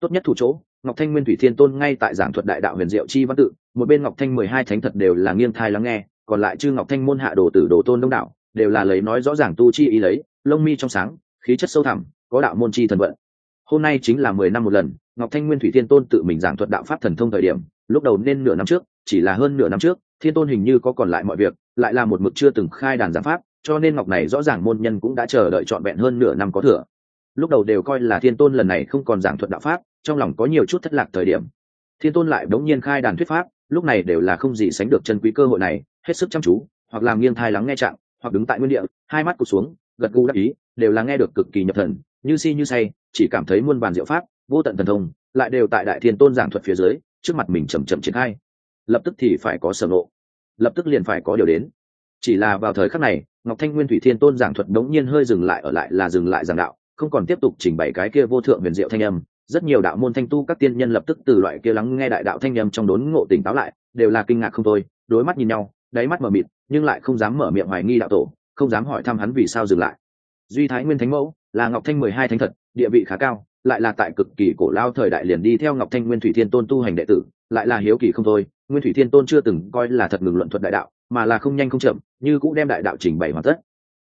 Tốt nhất thủ chỗ, ngọc thanh nguyên thủy thiên tôn ngay tại giảng thuật đại đạo huyền diệu chi văn tự, một bên ngọc thanh mười hai thánh thật đều là nghiêng thai lắng nghe còn lại chư ngọc thanh môn hạ đồ tử đồ tôn đông đạo đều là lấy nói rõ ràng tu chi ý lấy, lông mi trong sáng, khí chất sâu thẳm, có đạo môn chi thần vận. Hôm nay chính là mười năm một lần, ngọc thanh nguyên thủy thiên tôn tự mình giảng thuật đạo pháp thần thông thời điểm, lúc đầu nên nửa năm trước, chỉ là hơn nửa năm trước, thiên tôn hình như có còn lại mọi việc, lại là một mực chưa từng khai đàn giảng pháp, cho nên ngọc này rõ ràng môn nhân cũng đã chờ đợi trọn vẹn hơn nửa năm có thừa. Lúc đầu đều coi là thiên tôn lần này không còn giảng thuật đạo pháp, trong lòng có nhiều chút thất lạc thời điểm. Thiên tôn lại đống nhiên khai đàn thuyết pháp, lúc này đều là không gì sánh được chân quý cơ hội này hết sức chăm chú, hoặc làm nghiêng thai lắng nghe trạng, hoặc đứng tại nguyên địa, hai mắt cụt xuống, gật gù đắc ý, đều là nghe được cực kỳ nhập thần, như si như say, chỉ cảm thấy muôn bàn diệu pháp, vô tận thần thông, lại đều tại đại thiên tôn giảng thuật phía dưới, trước mặt mình chầm chậm triển khai. Lập tức thì phải có sở ngộ. Lập tức liền phải có điều đến. Chỉ là vào thời khắc này, ngọc thanh nguyên thủy thiên tôn giảng thuật đống nhiên hơi dừng lại ở lại là dừng lại giảng đạo, không còn tiếp tục trình bày cái kia vô thượng huyền diệu thanh âm. Rất nhiều đạo môn thanh tu các tiên nhân lập tức từ loại kia lắng nghe đại đạo thanh âm trong đốn ngộ tỉnh táo lại, đều là kinh ngạc không thôi, đối mắt nhìn nhau đáy mắt mở mịt, nhưng lại không dám mở miệng hoài nghi đạo tổ, không dám hỏi thăm hắn vì sao dừng lại. Duy thái nguyên thánh mẫu, là ngọc thanh mười hai thánh thật, địa vị khá cao, lại là tại cực kỳ cổ lao thời đại liền đi theo ngọc thanh nguyên thủy thiên tôn tu hành đệ tử, lại là hiếu kỳ không thôi. Nguyên thủy thiên tôn chưa từng coi là thật ngừng luận thuật đại đạo, mà là không nhanh không chậm, như cũng đem đại đạo trình bày hoàn tất.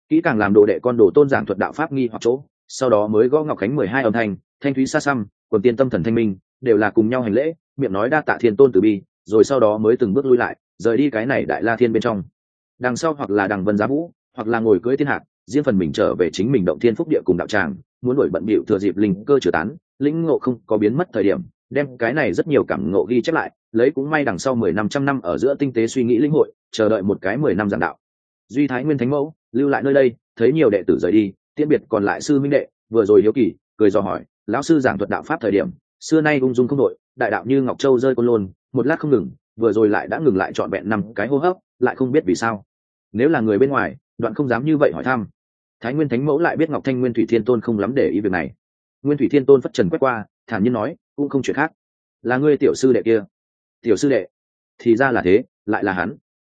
Kỹ càng làm đồ đệ con đồ tôn giảng thuật đạo pháp nghi hoặc chỗ, sau đó mới gõ ngọc khánh mười hai âm thanh thanh thúy xa xăm, quần tiên tâm thần thanh minh, đều là cùng nhau hành lễ, miệng nói đa tạ thiên tôn từ bi, rồi sau đó mới từng bước lui lại rời đi cái này đại la thiên bên trong. Đằng sau hoặc là đằng vân giá vũ, hoặc là ngồi cưới thiên hạc, riêng phần mình trở về chính mình động thiên phúc địa cùng đạo tràng, muốn đổi bận bịu thừa dịp linh cơ trừ tán, lĩnh ngộ không có biến mất thời điểm, đem cái này rất nhiều cảm ngộ ghi chép lại, lấy cũng may đằng sau mười năm trăm năm ở giữa tinh tế suy nghĩ linh hội, chờ đợi một cái mười năm giảng đạo. Duy thái nguyên thánh mẫu, lưu lại nơi đây, thấy nhiều đệ tử rời đi, tiễn biệt còn lại sư minh đệ, vừa rồi hiếu kỳ, cười dò hỏi, lão sư giảng thuật đạo pháp thời điểm, xưa nay ung dung không đội đại đạo như ngọc châu rơi côn lôn, một lát không ngừng vừa rồi lại đã ngừng lại trọn vẹn năm cái hô hấp, lại không biết vì sao. Nếu là người bên ngoài, đoạn không dám như vậy hỏi thăm. Thái nguyên thánh mẫu lại biết ngọc thanh nguyên thủy thiên tôn không lắm để ý việc này. Nguyên thủy thiên tôn phất trần quét qua, thản nhiên nói, cũng không chuyện khác. Là ngươi tiểu sư đệ kia. Tiểu sư đệ? Thì ra là thế, lại là hắn.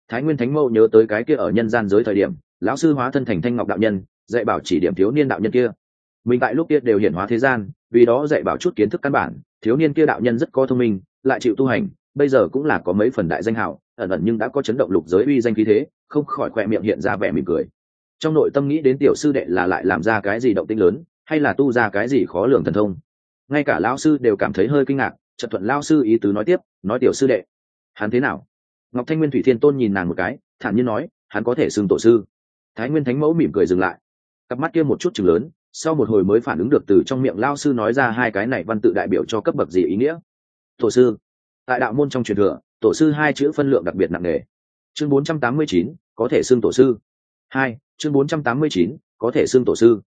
Thái nguyên thánh mẫu nhớ tới cái kia ở nhân gian giới thời điểm, lão sư hóa thân thành thanh ngọc đạo nhân, dạy bảo chỉ điểm thiếu niên đạo nhân kia. Mình tại lúc kia đều hiển hóa thế gian, vì đó dạy bảo chút kiến thức căn bản, thiếu niên kia đạo nhân rất có thông minh, lại chịu tu hành bây giờ cũng là có mấy phần đại danh hào ẩn ẩn nhưng đã có chấn động lục giới uy danh khí thế, không khỏi khoe miệng hiện ra vẻ mỉm cười. Trong nội tâm nghĩ đến tiểu sư đệ là lại làm ra cái gì động tinh lớn, hay là tu ra cái gì khó lường thần thông. Ngay cả lão sư đều cảm thấy hơi kinh ngạc trật thuận lao sư ý tứ nói tiếp, nói tiểu sư đệ, hắn thế nào? Ngọc thanh nguyên thủy thiên tôn nhìn nàng một cái, thản nhiên nói, hắn có thể xưng tổ sư. Thái nguyên thánh mẫu mỉm cười dừng lại. Cặp mắt kia một chút chừng lớn, sau một hồi mới phản ứng được từ trong miệng lao sư nói ra hai cái này văn tự đại biểu cho cấp bậc gì ý nghĩa? Tổ sư tại đạo môn trong truyền thừa tổ sư hai chữ phân lượng đặc biệt nặng nề. Chương 489, có thể xưng tổ sư. Hai chương 489, có thể xưng tổ sư.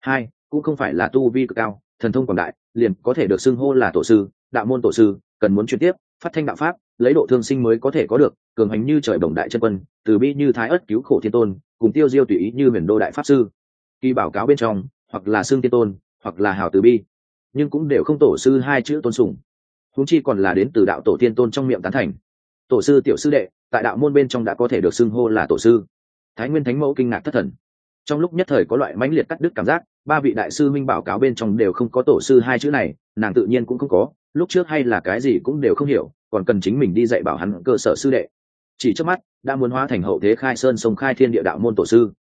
Hai cũng không phải là tu vi cực cao thần thông quảng đại liền có thể được xưng hô là tổ sư đạo môn tổ sư cần muốn chuyển tiếp phát thanh đạo pháp lấy độ thương sinh mới có thể có được cường hành như trời đồng đại chân quân từ bi như thái ất cứu khổ thiên tôn cùng tiêu diêu tùy ý như huyền đô đại pháp sư. Kỳ bảo cáo bên trong hoặc là xương thiên tôn hoặc là hào từ bi. Nhưng cũng đều không tổ sư hai chữ tôn sùng húng chi còn là đến từ đạo tổ tiên tôn trong miệng tán thành. Tổ sư tiểu sư đệ, tại đạo môn bên trong đã có thể được xưng hô là tổ sư. Thái nguyên thánh mẫu kinh ngạc thất thần. Trong lúc nhất thời có loại mãnh liệt cắt đứt cảm giác, ba vị đại sư minh bảo cáo bên trong đều không có tổ sư hai chữ này, nàng tự nhiên cũng không có, lúc trước hay là cái gì cũng đều không hiểu, còn cần chính mình đi dạy bảo hắn cơ sở sư đệ. Chỉ trước mắt, đã muốn hóa thành hậu thế khai sơn sông khai thiên địa đạo môn tổ sư.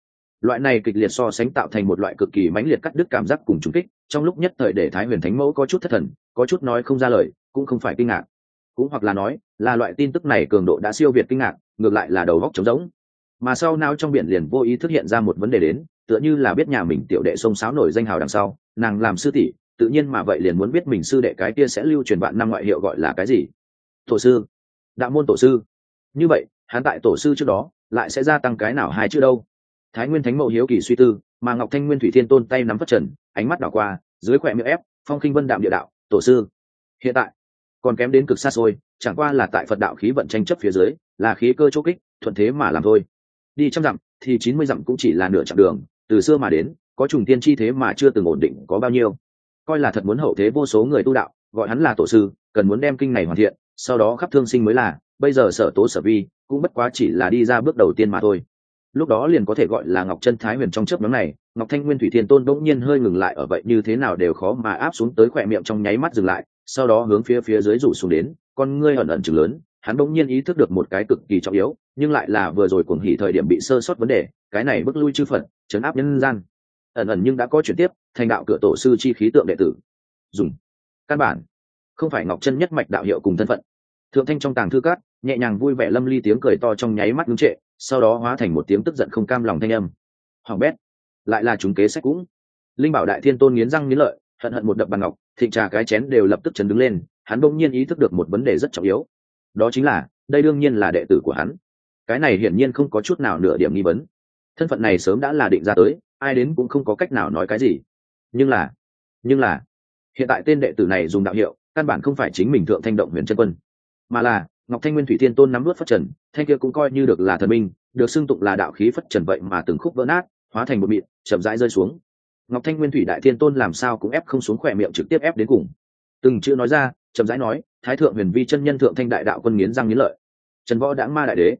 Loại này kịch liệt so sánh tạo thành một loại cực kỳ mãnh liệt cắt đứt cảm giác cùng trùng kích, trong lúc nhất thời để thái huyền thánh mẫu có chút thất thần, có chút nói không ra lời cũng không phải kinh ngạc. Cũng hoặc là nói, là loại tin tức này cường độ đã siêu việt kinh ngạc, ngược lại là đầu góc trống rỗng. Mà sau nào trong biển liền vô ý thức hiện ra một vấn đề đến, tựa như là biết nhà mình tiểu đệ sông sáo nổi danh hào đằng sau, nàng làm sư tỷ, tự nhiên mà vậy liền muốn biết mình sư đệ cái kia sẽ lưu truyền vạn năm ngoại hiệu gọi là cái gì. Tổ sư. Đạo môn tổ sư. Như vậy, hắn tại tổ sư trước đó, lại sẽ gia tăng cái nào hai chữ đâu? Thái nguyên thánh mẫu hiếu kỳ suy tư, mà ngọc thanh nguyên thủy thiên tôn tay nắm phát trần, ánh mắt đảo qua, dưới khỏe miệng ép, phong khinh vân đạm địa đạo, tổ sư, hiện tại còn kém đến cực xa xôi, chẳng qua là tại phật đạo khí vận tranh chấp phía dưới, là khí cơ chỗ kích, thuận thế mà làm thôi. Đi trăm dặm, thì chín mươi dặm cũng chỉ là nửa chặng đường, từ xưa mà đến, có trùng tiên chi thế mà chưa từng ổn định có bao nhiêu. Coi là thật muốn hậu thế vô số người tu đạo, gọi hắn là tổ sư, cần muốn đem kinh này hoàn thiện, sau đó khắp thương sinh mới là, bây giờ sở tố sở vi, cũng bất quá chỉ là đi ra bước đầu tiên mà thôi. Lúc đó liền có thể gọi là ngọc chân thái huyền trong chớp nhóm này, ngọc thanh nguyên thủy thiên tôn bỗng nhiên hơi ngừng lại ở vậy như thế nào đều khó mà áp xuống tới khỏe miệng trong nháy mắt dừng lại sau đó hướng phía phía dưới rủ xuống đến, con ngươi ẩn ẩn chừng lớn, hắn bỗng nhiên ý thức được một cái cực kỳ trọng yếu, nhưng lại là vừa rồi cuồng hỉ thời điểm bị sơ sót vấn đề, cái này bước lui chư phật, chấn áp nhân gian. Ẩn ẩn nhưng đã có chuyển tiếp, thành đạo cửa tổ sư chi khí tượng đệ tử. Dùng. Căn bản. Không phải ngọc chân nhất mạch đạo hiệu cùng thân phận. Thượng thanh trong tàng thư cát nhẹ nhàng vui vẻ lâm ly tiếng cười to trong nháy mắt ngưng trệ, sau đó hóa thành một tiếng tức giận không cam lòng thanh âm. Hoàng bét. Lại là chúng kế sách cũng. Linh bảo đại thiên tôn nghiến răng nghiến lợi hận hận một đập bàn ngọc, thịnh trà cái chén đều lập tức chấn đứng lên, hắn bỗng nhiên ý thức được một vấn đề rất trọng yếu. Đó chính là, đây đương nhiên là đệ tử của hắn. Cái này hiển nhiên không có chút nào nửa điểm nghi vấn. Thân phận này sớm đã là định ra tới, ai đến cũng không có cách nào nói cái gì. Nhưng là nhưng là, hiện tại tên đệ tử này dùng đạo hiệu, căn bản không phải chính mình thượng thanh động huyền chân quân. Mà là, ngọc thanh nguyên thủy thiên tôn nắm vớt phát trần, thanh kia cũng coi như được là thần minh, được xưng tụng là đạo khí phất trần vậy mà từng khúc vỡ nát, hóa thành một mịn, chậm rãi rơi xuống ngọc thanh nguyên thủy đại thiên tôn làm sao cũng ép không xuống khỏe miệng trực tiếp ép đến cùng. Từng chữ nói ra, chậm rãi nói, thái thượng huyền vi chân nhân thượng thanh đại đạo quân nghiến răng nghiến lợi. Trần võ đãng ma đại đế.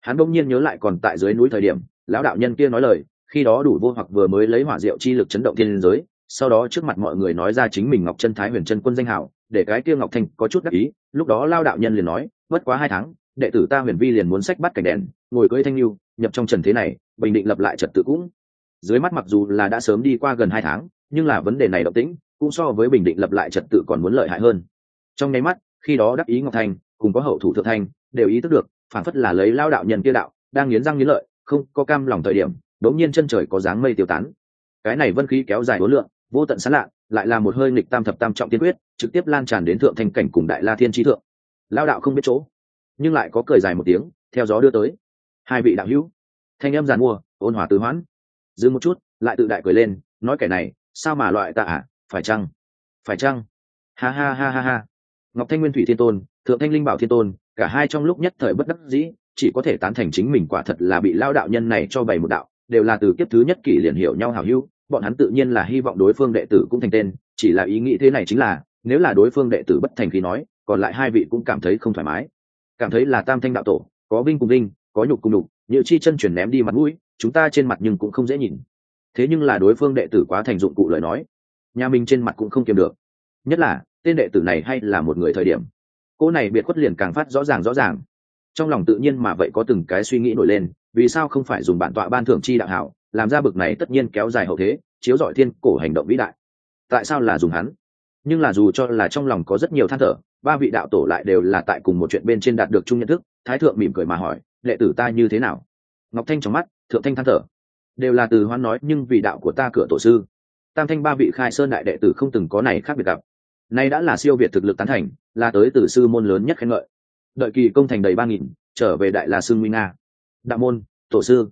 Hắn đông nhiên nhớ lại còn tại dưới núi thời điểm, lão đạo nhân kia nói lời, khi đó đủ vô hoặc vừa mới lấy hỏa diệu chi lực chấn động thiên giới, sau đó trước mặt mọi người nói ra chính mình ngọc chân thái huyền chân quân danh hảo để cái kia ngọc thanh có chút đắc ý, lúc đó lao đạo nhân liền nói, bất quá hai tháng, đệ tử ta huyền vi liền muốn sách bắt cảnh đèn, ngồi cưỡi thanh lưu nhập trong trần thế này, bình định lập lại trật tự cũng dưới mắt mặc dù là đã sớm đi qua gần hai tháng, nhưng là vấn đề này động tĩnh cũng so với bình định lập lại trật tự còn muốn lợi hại hơn. Trong nháy mắt, khi đó đắc ý ngọc thành cùng có hậu thủ thượng thanh đều ý thức được, phản phất là lấy lao đạo nhân kia đạo, đang nghiến răng nghiến lợi, không có cam lòng thời điểm đống nhiên chân trời có dáng mây tiêu tán. Cái này vân khí kéo dài đối lượng vô tận sán lạ, lại là một hơi nghịch tam thập tam trọng tiên quyết, trực tiếp lan tràn đến thượng thanh cảnh cùng đại la thiên trí thượng. Lao đạo không biết chỗ, nhưng lại có cười dài một tiếng, theo gió đưa tới. Hai vị đạo hữu, thanh âm giàn mua, ôn hòa tứ hoãn dừng một chút, lại tự đại cười lên, nói kẻ này, sao mà loại tạ à? Phải chăng? Phải chăng? Ha ha ha ha ha. Ngọc thanh nguyên thủy thiên tôn, thượng thanh linh bảo thiên tôn, cả hai trong lúc nhất thời bất đắc dĩ, chỉ có thể tán thành chính mình quả thật là bị lao đạo nhân này cho bày một đạo, đều là từ kiếp thứ nhất kỷ liền hiểu nhau hảo hữu, bọn hắn tự nhiên là hy vọng đối phương đệ tử cũng thành tên, chỉ là ý nghĩ thế này chính là, nếu là đối phương đệ tử bất thành khi nói, còn lại hai vị cũng cảm thấy không thoải mái. Cảm thấy là tam thanh đạo tổ, có vinh cùng vinh, có nhục cùng nhục, như chi chân chuyển ném đi mặt mũi chúng ta trên mặt nhưng cũng không dễ nhìn. Thế nhưng là đối phương đệ tử quá thành dụng cụ lời nói, nhà mình trên mặt cũng không kiềm được. Nhất là, tên đệ tử này hay là một người thời điểm. Cô này biệt khuất liền càng phát rõ ràng rõ ràng. Trong lòng tự nhiên mà vậy có từng cái suy nghĩ nổi lên, vì sao không phải dùng bản tọa ban thưởng chi đạo hảo, làm ra bực này tất nhiên kéo dài hậu thế, chiếu dọi thiên cổ hành động vĩ đại. Tại sao là dùng hắn? Nhưng là dù cho là trong lòng có rất nhiều than thở, ba vị đạo tổ lại đều là tại cùng một chuyện bên trên đạt được chung nhận thức, thái thượng mỉm cười mà hỏi, đệ tử ta như thế nào? Ngọc thanh trong mắt thượng thanh than thở. Đều là từ hoan nói, nhưng vì đạo của ta cửa tổ sư. Tam thanh ba vị khai sơn đại đệ tử không từng có này khác biệt gặp. Nay đã là siêu việt thực lực tán thành, là tới từ sư môn lớn nhất khen ngợi. Đợi kỳ công thành đầy ba nghìn, trở về đại là sư nguy nga. Đạo môn, tổ sư.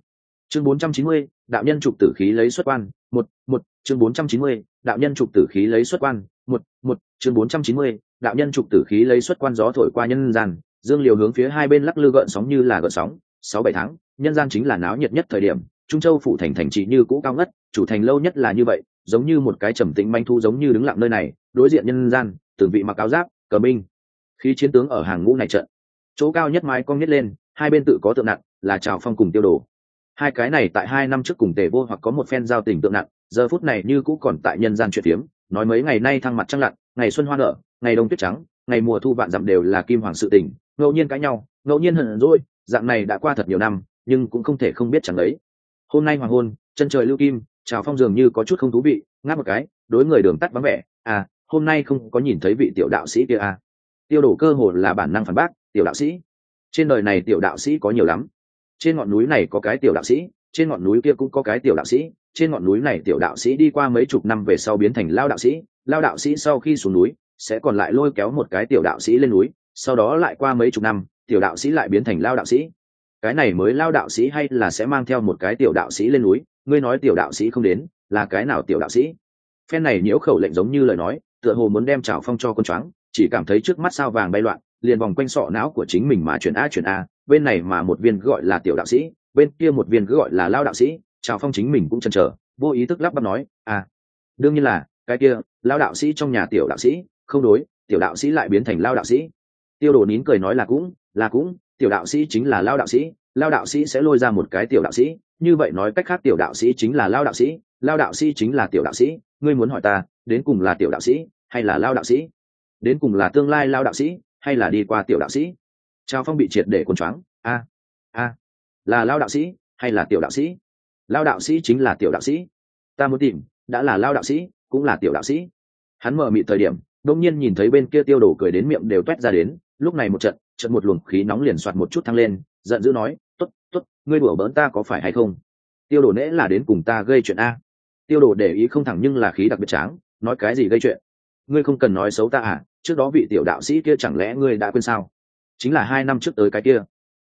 Chương bốn trăm chín mươi, đạo nhân trục tử khí lấy xuất quan, một một, chương bốn trăm chín mươi, đạo nhân trục tử khí lấy xuất quan, một một, chương bốn trăm chín mươi, đạo nhân trục tử khí lấy xuất quan gió thổi qua nhân gian, dương liều hướng phía hai bên lắc lư gợn sóng như là gợn sóng sáu bảy tháng, nhân gian chính là náo nhiệt nhất thời điểm, trung châu phủ thành thành trì như cũ cao ngất, chủ thành lâu nhất là như vậy, giống như một cái trầm tĩnh manh thu giống như đứng lặng nơi này, đối diện nhân gian, từng vị mặc áo giáp, cờ binh khi chiến tướng ở hàng ngũ này trận. Chỗ cao nhất mái cong nhất lên, hai bên tự có tượng nặng, là trào phong cùng tiêu đồ. Hai cái này tại hai năm trước cùng tề vô hoặc có một phen giao tình tượng nặng, giờ phút này như cũ còn tại nhân gian chuyện phiếm, nói mấy ngày nay thăng mặt trăng lặn, ngày xuân hoa nở, ngày đông tuyết trắng, ngày mùa thu vạn dặm đều là kim hoàng sự tình, ngẫu nhiên cãi nhau, ngẫu nhiên hận rồi dạng này đã qua thật nhiều năm, nhưng cũng không thể không biết chẳng ấy. Hôm nay hoàng hôn, chân trời lưu kim, trào phong dường như có chút không thú vị, ngáp một cái, đối người đường tắt vắng vẻ à hôm nay không có nhìn thấy vị tiểu đạo sĩ kia à? Tiêu đổ cơ hồ là bản năng phản bác, tiểu đạo sĩ? Trên đời này tiểu đạo sĩ có nhiều lắm. Trên ngọn núi này có cái tiểu đạo sĩ, trên ngọn núi kia cũng có cái tiểu đạo sĩ, trên ngọn núi này tiểu đạo sĩ đi qua mấy chục năm về sau biến thành lao đạo sĩ, lao đạo sĩ sau khi xuống núi, sẽ còn lại lôi kéo một cái tiểu đạo sĩ lên núi, sau đó lại qua mấy chục năm tiểu đạo sĩ lại biến thành lao đạo sĩ. Cái này mới lao đạo sĩ hay là sẽ mang theo một cái tiểu đạo sĩ lên núi? Ngươi nói tiểu đạo sĩ không đến, là cái nào tiểu đạo sĩ? Phen này nhiễu khẩu lệnh giống như lời nói, tựa hồ muốn đem trào phong cho con choáng, chỉ cảm thấy trước mắt sao vàng bay loạn, liền vòng quanh sọ não của chính mình mà chuyển a chuyển a, bên này mà một viên gọi là tiểu đạo sĩ, bên kia một viên cứ gọi là lao đạo sĩ trào phong chính mình cũng chần chờ, vô ý thức lắp bắp nói à đương nhiên là, cái kia, lao đạo sĩ trong nhà tiểu đạo sĩ, không đối, tiểu đạo sĩ lại biến thành lao đạo sĩ. Tiêu đồ nín cười nói là cũng là cũng, tiểu đạo sĩ chính là lao đạo sĩ, lao đạo sĩ sẽ lôi ra một cái tiểu đạo sĩ. Như vậy nói cách khác tiểu đạo sĩ chính là lao đạo sĩ, lao đạo sĩ chính là tiểu đạo sĩ. Ngươi muốn hỏi ta, đến cùng là tiểu đạo sĩ hay là lao đạo sĩ? Đến cùng là tương lai lao đạo sĩ hay là đi qua tiểu đạo sĩ? Trao phong bị triệt để cuốn choáng. A a, là lao đạo sĩ hay là tiểu đạo sĩ? Lao đạo sĩ chính là tiểu đạo sĩ. Ta muốn tìm, đã là lao đạo sĩ, cũng là tiểu đạo sĩ. Hắn mở mị thời điểm, đông nhiên nhìn thấy bên kia tiêu đổ cười đến miệng đều toét ra đến. Lúc này một trận chợt một luồng khí nóng liền soạt một chút thăng lên, giận dữ nói t ố t t ố t ngươi đùa bỡn ta có phải hay không? Tiêu đồ nễ là đến cùng ta gây chuyện a. Tiêu đồ để ý không thẳng nhưng là khí đặc biệt tráng, nói cái gì gây chuyện? Ngươi không cần nói xấu ta à trước đó vị tiểu đạo sĩ kia chẳng lẽ ngươi đã quên sao? Chính là hai năm trước tới cái kia.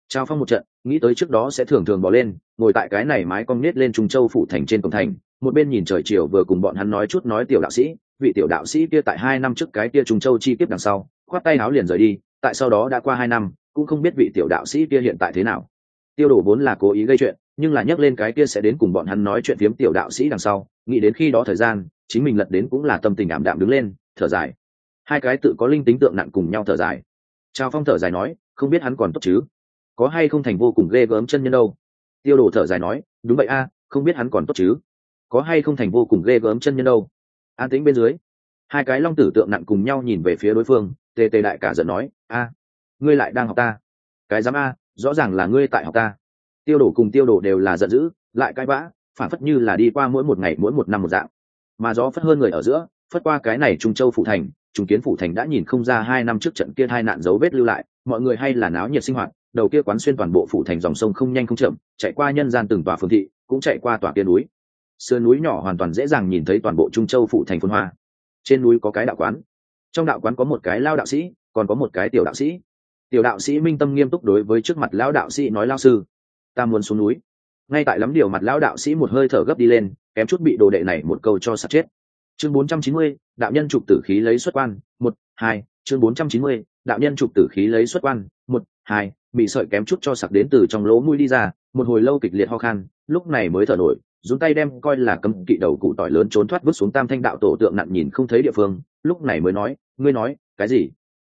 Trao phong một trận, nghĩ tới trước đó sẽ thường thường bỏ lên, ngồi tại cái này mái cong nết lên trung châu phủ thành trên cổng thành, một bên nhìn trời chiều vừa cùng bọn hắn nói chút nói tiểu đạo sĩ, vị tiểu đạo sĩ kia tại hai năm trước cái kia trung châu chi tiếp đằng sau, khoát tay áo liền rời đi tại sau đó đã qua hai năm, cũng không biết vị tiểu đạo sĩ kia hiện tại thế nào. Tiêu đổ vốn là cố ý gây chuyện, nhưng là nhắc lên cái kia sẽ đến cùng bọn hắn nói chuyện phiếm tiểu đạo sĩ đằng sau, nghĩ đến khi đó thời gian, chính mình lật đến cũng là tâm tình ảm đạm đứng lên, thở dài. Hai cái tự có linh tính tượng nặng cùng nhau thở dài. Trao phong thở dài nói, không biết hắn còn tốt chứ? Có hay không thành vô cùng ghê gớm chân nhân đâu? Tiêu đồ thở dài nói, đúng vậy a, không biết hắn còn tốt chứ? Có hay không thành vô cùng ghê gớm chân nhân đâu? An tĩnh bên dưới. Hai cái long tử tượng nặng cùng nhau nhìn về phía đối phương, tê tê đại cả giận nói a, ngươi lại đang học ta. Cái dám a, rõ ràng là ngươi tại học ta. Tiêu đổ cùng tiêu đổ đều là giận dữ, lại cãi vã, phản phất như là đi qua mỗi một ngày, mỗi một năm một dạng. Mà gió phất hơn người ở giữa, phất qua cái này trung châu phụ thành, trung kiến phụ thành đã nhìn không ra hai năm trước trận kia hai nạn dấu vết lưu lại, mọi người hay là náo nhiệt sinh hoạt, đầu kia quán xuyên toàn bộ phủ thành dòng sông không nhanh không chậm, chạy qua nhân gian từng tòa phương thị, cũng chạy qua tòa kia núi. Sườn núi nhỏ hoàn toàn dễ dàng nhìn thấy toàn bộ trung châu phủ thành phun hoa. Trên núi có cái đạo quán. Trong đạo quán có một cái lao đạo sĩ còn có một cái tiểu đạo sĩ. Tiểu đạo sĩ minh tâm nghiêm túc đối với trước mặt lão đạo sĩ nói lao sư ta muốn xuống núi. Ngay tại lắm điều mặt lão đạo sĩ một hơi thở gấp đi lên kém chút bị đồ đệ này một câu cho sạt chết. Chương 490, đạo nhân trục tử khí lấy xuất quan một hai chương 490, đạo nhân trục tử khí lấy xuất quan một hai bị sợi kém chút cho sặc đến từ trong lỗ mũi đi ra một hồi lâu kịch liệt ho khan lúc này mới thở nổi dùng tay đem coi là cấm kỵ đầu cụ tỏi lớn trốn thoát vứt xuống tam thanh đạo tổ tượng nặn nhìn không thấy địa phương lúc này mới nói ngươi nói cái gì?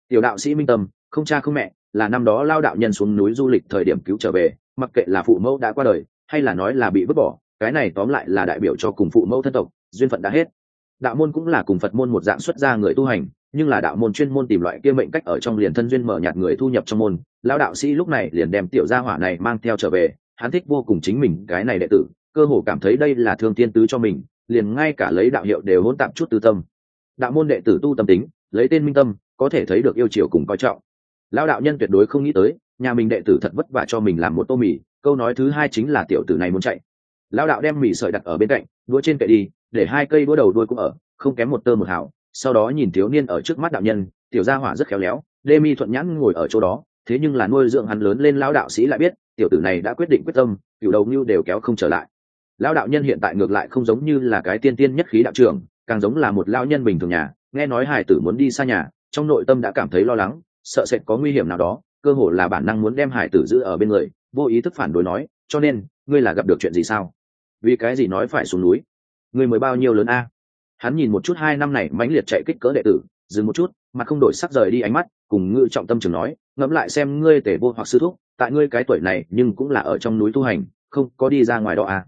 Tiểu đạo sĩ minh tâm, không cha không mẹ, là năm đó lao đạo nhân xuống núi du lịch thời điểm cứu trở về, mặc kệ là phụ mẫu đã qua đời, hay là nói là bị vứt bỏ, cái này tóm lại là đại biểu cho cùng phụ mẫu thân tộc, duyên phận đã hết. Đạo môn cũng là cùng phật môn một dạng xuất gia người tu hành, nhưng là đạo môn chuyên môn tìm loại kia mệnh cách ở trong liền thân duyên mở nhạt người thu nhập trong môn. Lão đạo sĩ lúc này liền đem tiểu gia hỏa này mang theo trở về, hắn thích vô cùng chính mình cái này đệ tử, cơ hồ cảm thấy đây là thương tiên tứ cho mình, liền ngay cả lấy đạo hiệu đều hỗn tạp chút tư tâm. Đạo môn đệ tử tu tâm tính, lấy tên minh tâm có thể thấy được yêu chiều cùng coi trọng. Lão đạo nhân tuyệt đối không nghĩ tới, nhà mình đệ tử thật vất vả cho mình làm một tô mì, câu nói thứ hai chính là tiểu tử này muốn chạy. Lão đạo đem mì sợi đặt ở bên cạnh đũa trên kệ đi, để hai cây đũa đầu đuôi cũng ở, không kém một tơ một hào. Sau đó nhìn thiếu niên ở trước mắt đạo nhân, tiểu gia hỏa rất khéo léo, lê mi thuận nhãn ngồi ở chỗ đó, thế nhưng là nuôi dưỡng hắn lớn lên lão đạo sĩ lại biết, tiểu tử này đã quyết định quyết tâm cựu đầu như đều kéo không trở lại. Lão đạo nhân hiện tại ngược lại không giống như là cái tiên tiên nhất khí đạo trưởng, càng giống là một lão nhân bình thường nhà, nghe nói hải tử muốn đi xa nhà trong nội tâm đã cảm thấy lo lắng, sợ sệt có nguy hiểm nào đó, cơ hồ là bản năng muốn đem hải tử giữ ở bên người, vô ý thức phản đối nói, cho nên, ngươi là gặp được chuyện gì sao? Vì cái gì nói phải xuống núi? Ngươi mới bao nhiêu lớn a? Hắn nhìn một chút hai năm này mãnh liệt chạy kích cỡ đệ tử, dừng một chút, mà không đổi sắc rời đi ánh mắt, cùng ngự trọng tâm trường nói, ngẫm lại xem ngươi tể vô hoặc sư thúc, tại ngươi cái tuổi này nhưng cũng là ở trong núi tu hành, không có đi ra ngoài đó à?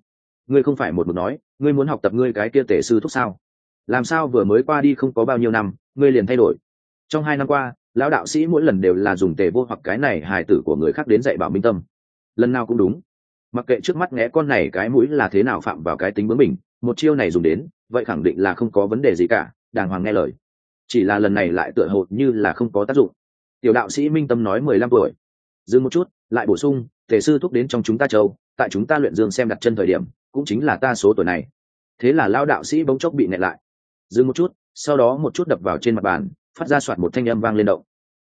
Ngươi không phải một mực nói, ngươi muốn học tập ngươi cái kia tể sư thúc sao? Làm sao vừa mới qua đi không có bao nhiêu năm, ngươi liền thay đổi? Trong hai năm qua, lão đạo sĩ mỗi lần đều là dùng tề vô hoặc cái này hài tử của người khác đến dạy bảo minh tâm. Lần nào cũng đúng. Mặc kệ trước mắt nghe con này cái mũi là thế nào phạm vào cái tính bướng mình một chiêu này dùng đến, vậy khẳng định là không có vấn đề gì cả, đàng hoàng nghe lời. Chỉ là lần này lại tựa hồ như là không có tác dụng. Tiểu đạo sĩ minh tâm nói mười lăm tuổi. Dừng một chút, lại bổ sung thể sư thúc đến trong chúng ta châu, tại chúng ta luyện dương xem đặt chân thời điểm, cũng chính là ta số tuổi này. Thế là lao đạo sĩ bỗng chốc bị nẹt lại. Dừng một chút, sau đó một chút đập vào trên mặt bàn phát ra soạt một thanh âm vang lên động.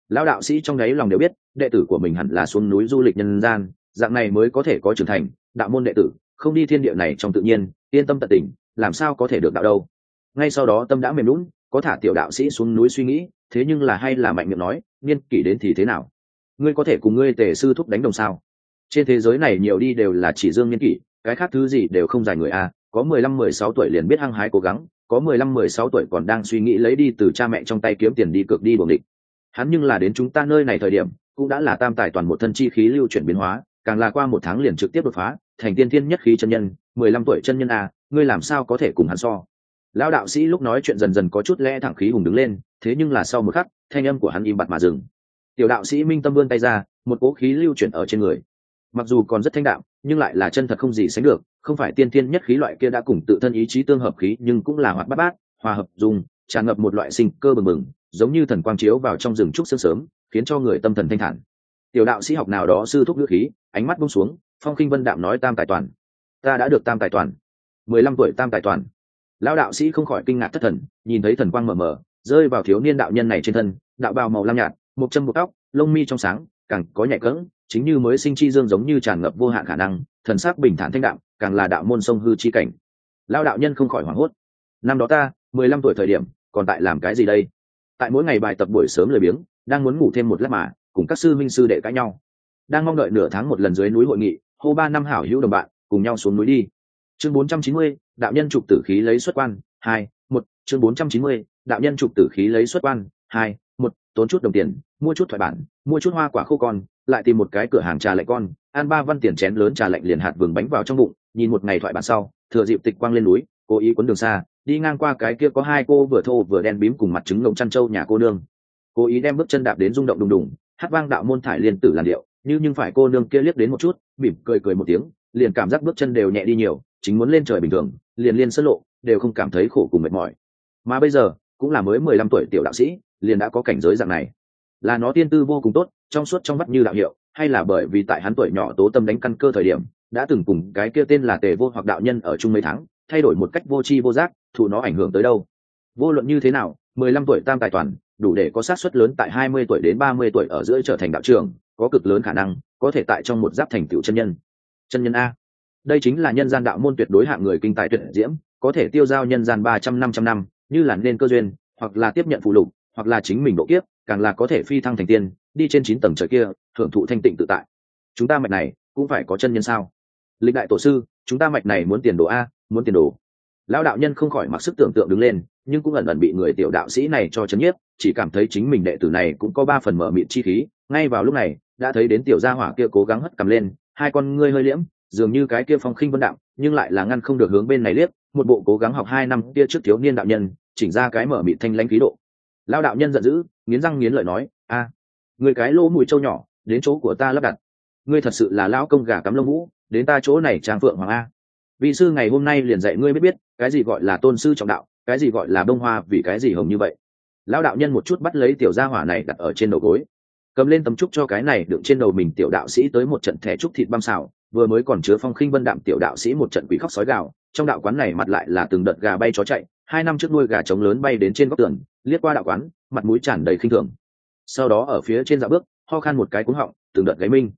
Lão đạo sĩ trong đấy lòng đều biết, đệ tử của mình hẳn là xuống núi du lịch nhân gian, dạng này mới có thể có trưởng thành, đạo môn đệ tử, không đi thiên địa này trong tự nhiên, yên tâm tận tình, làm sao có thể được đạo đâu. Ngay sau đó tâm đã mềm lún, có thả tiểu đạo sĩ xuống núi suy nghĩ, thế nhưng là hay là mạnh miệng nói niên kỷ đến thì thế nào? Ngươi có thể cùng ngươi tề sư thúc đánh đồng sao? Trên thế giới này nhiều đi đều là chỉ dương niên kỷ, cái khác thứ gì đều không dài người a, có mười lăm, mười sáu tuổi liền biết hăng hái cố gắng có mười lăm, mười sáu tuổi còn đang suy nghĩ lấy đi từ cha mẹ trong tay kiếm tiền đi cược đi buồng địch. Hắn nhưng là đến chúng ta nơi này thời điểm, cũng đã là tam tài toàn một thân chi khí lưu chuyển biến hóa, càng là qua một tháng liền trực tiếp đột phá, thành tiên thiên nhất khí chân nhân, mười lăm tuổi chân nhân a, ngươi làm sao có thể cùng hắn so? Lão đạo sĩ lúc nói chuyện dần dần có chút lẽ thẳng khí hùng đứng lên, thế nhưng là sau một khắc, thanh âm của hắn im bặt mà dừng. Tiểu đạo sĩ minh tâm vươn tay ra, một cố khí lưu chuyển ở trên người. Mặc dù còn rất thanh đạm nhưng lại là chân thật không gì sánh được, không phải tiên thiên nhất khí loại kia đã cùng tự thân ý chí tương hợp khí, nhưng cũng là hoạt bát bát, hòa hợp dùng, tràn ngập một loại sinh cơ bừng bừng, giống như thần quang chiếu vào trong rừng trúc sương sớm, khiến cho người tâm thần thanh thản. Tiểu đạo sĩ học nào đó sư thúc ngữ khí, ánh mắt bông xuống, phong khinh vân đạm nói tam tài toàn. Ta đã được tam tài toàn. Mười lăm tuổi tam tài toàn. Lão đạo sĩ không khỏi kinh ngạc thất thần, nhìn thấy thần quang mờ mờ, rơi vào thiếu niên đạo nhân này trên thân, đạo bào màu lam nhạt, một chân một tóc, lông mi trong sáng càng có nhạy cỡng, chính như mới sinh chi dương giống như tràn ngập vô hạn khả năng, thần sắc bình thản thanh đạm, càng là đạo môn sông hư chi cảnh. Lao đạo nhân không khỏi hoảng hốt. Năm đó ta, mười lăm tuổi thời điểm, còn tại làm cái gì đây? Tại mỗi ngày bài tập buổi sớm lười biếng, đang muốn ngủ thêm một lát mà, cùng các sư minh sư đệ cãi nhau. Đang mong đợi nửa tháng một lần dưới núi hội nghị, hô ba năm hảo hữu đồng bạn, cùng nhau xuống núi đi. Chương bốn trăm chín mươi, đạo nhân trục tử khí lấy xuất quan, hai, một, chương bốn trăm chín mươi, đạo nhân trục tử khí lấy xuất quan, hai tốn chút đồng tiền, mua chút thoại bản, mua chút hoa quả khô con, lại tìm một cái cửa hàng trà lạnh con, ăn ba văn tiền chén lớn trà lạnh liền hạt vừng bánh vào trong bụng, nhìn một ngày thoại bản sau, thừa dịp tịch quang lên núi, cố ý quấn đường xa, đi ngang qua cái kia có hai cô vừa thô vừa đen bím cùng mặt trứng ngỗng chăn trâu nhà cô nương. Cố ý đem bước chân đạp đến rung động đùng đùng, hát vang đạo môn thải liên tử làn điệu, như nhưng phải cô nương kia liếc đến một chút, mỉm cười cười một tiếng, liền cảm giác bước chân đều nhẹ đi nhiều, chính muốn lên trời bình thường, liền liên sơ lộ, đều không cảm thấy khổ cùng mệt mỏi. Mà bây giờ cũng là mới mười lăm tuổi tiểu đạo sĩ, liền đã có cảnh giới dạng này. Là nó tiên tư vô cùng tốt, trong suốt trong mắt như đạo hiệu, hay là bởi vì tại hắn tuổi nhỏ tố tâm đánh căn cơ thời điểm, đã từng cùng cái kia tên là tề vô hoặc đạo nhân ở chung mấy tháng, thay đổi một cách vô tri vô giác, thụ nó ảnh hưởng tới đâu. Vô luận như thế nào, mười lăm tuổi tam tài toàn, đủ để có sát suất lớn tại hai mươi tuổi đến ba mươi tuổi ở giữa trở thành đạo trưởng, có cực lớn khả năng, có thể tại trong một giáp thành tựu chân nhân. Chân nhân a. Đây chính là nhân gian đạo môn tuyệt đối hạng người kinh tài tuyệt diễm, có thể tiêu giao nhân gian ba trăm năm trăm năm như là nên cơ duyên, hoặc là tiếp nhận phụ lục, hoặc là chính mình độ kiếp, càng là có thể phi thăng thành tiên, đi trên chín tầng trời kia, thưởng thụ thanh tịnh tự tại. Chúng ta mạch này cũng phải có chân nhân sao? Lịch đại tổ sư, chúng ta mạch này muốn tiền đồ a, muốn tiền đồ. Lão đạo nhân không khỏi mặc sức tưởng tượng đứng lên, nhưng cũng ẩn ẩn bị người tiểu đạo sĩ này cho chấn nhiếp, chỉ cảm thấy chính mình đệ tử này cũng có ba phần mở miệng chi khí. Ngay vào lúc này, đã thấy đến tiểu gia hỏa kia cố gắng hất cầm lên, hai con ngươi hơi liễm, dường như cái kia phong khinh vân đạo, nhưng lại là ngăn không được hướng bên này liếc một bộ cố gắng học hai năm kia trước thiếu niên đạo nhân, chỉnh ra cái mở mịt thanh lãnh khí độ. Lao đạo nhân giận dữ, nghiến răng nghiến lợi nói, a, người cái lỗ mùi trâu nhỏ, đến chỗ của ta lắp đặt. Ngươi thật sự là lão công gà cắm lông vũ, đến ta chỗ này trang phượng hoàng a. Vị sư ngày hôm nay liền dạy ngươi biết biết, cái gì gọi là tôn sư trọng đạo, cái gì gọi là bông hoa, vì cái gì hồng như vậy? Lão đạo nhân một chút bắt lấy tiểu gia hỏa này đặt ở trên đầu gối. Cầm lên tấm trúc cho cái này đựng trên đầu mình tiểu đạo sĩ tới một trận thẻ trúc thịt băm xào vừa mới còn chứa phong khinh vân đạm tiểu đạo sĩ một trận quỷ khóc sói gạo trong đạo quán này mặt lại là từng đợt gà bay chó chạy, hai năm trước nuôi gà trống lớn bay đến trên góc tường, liếc qua đạo quán, mặt mũi tràn đầy khinh thường. Sau đó ở phía trên dạ bước, ho khan một cái cúng họng, từng đợt gáy minh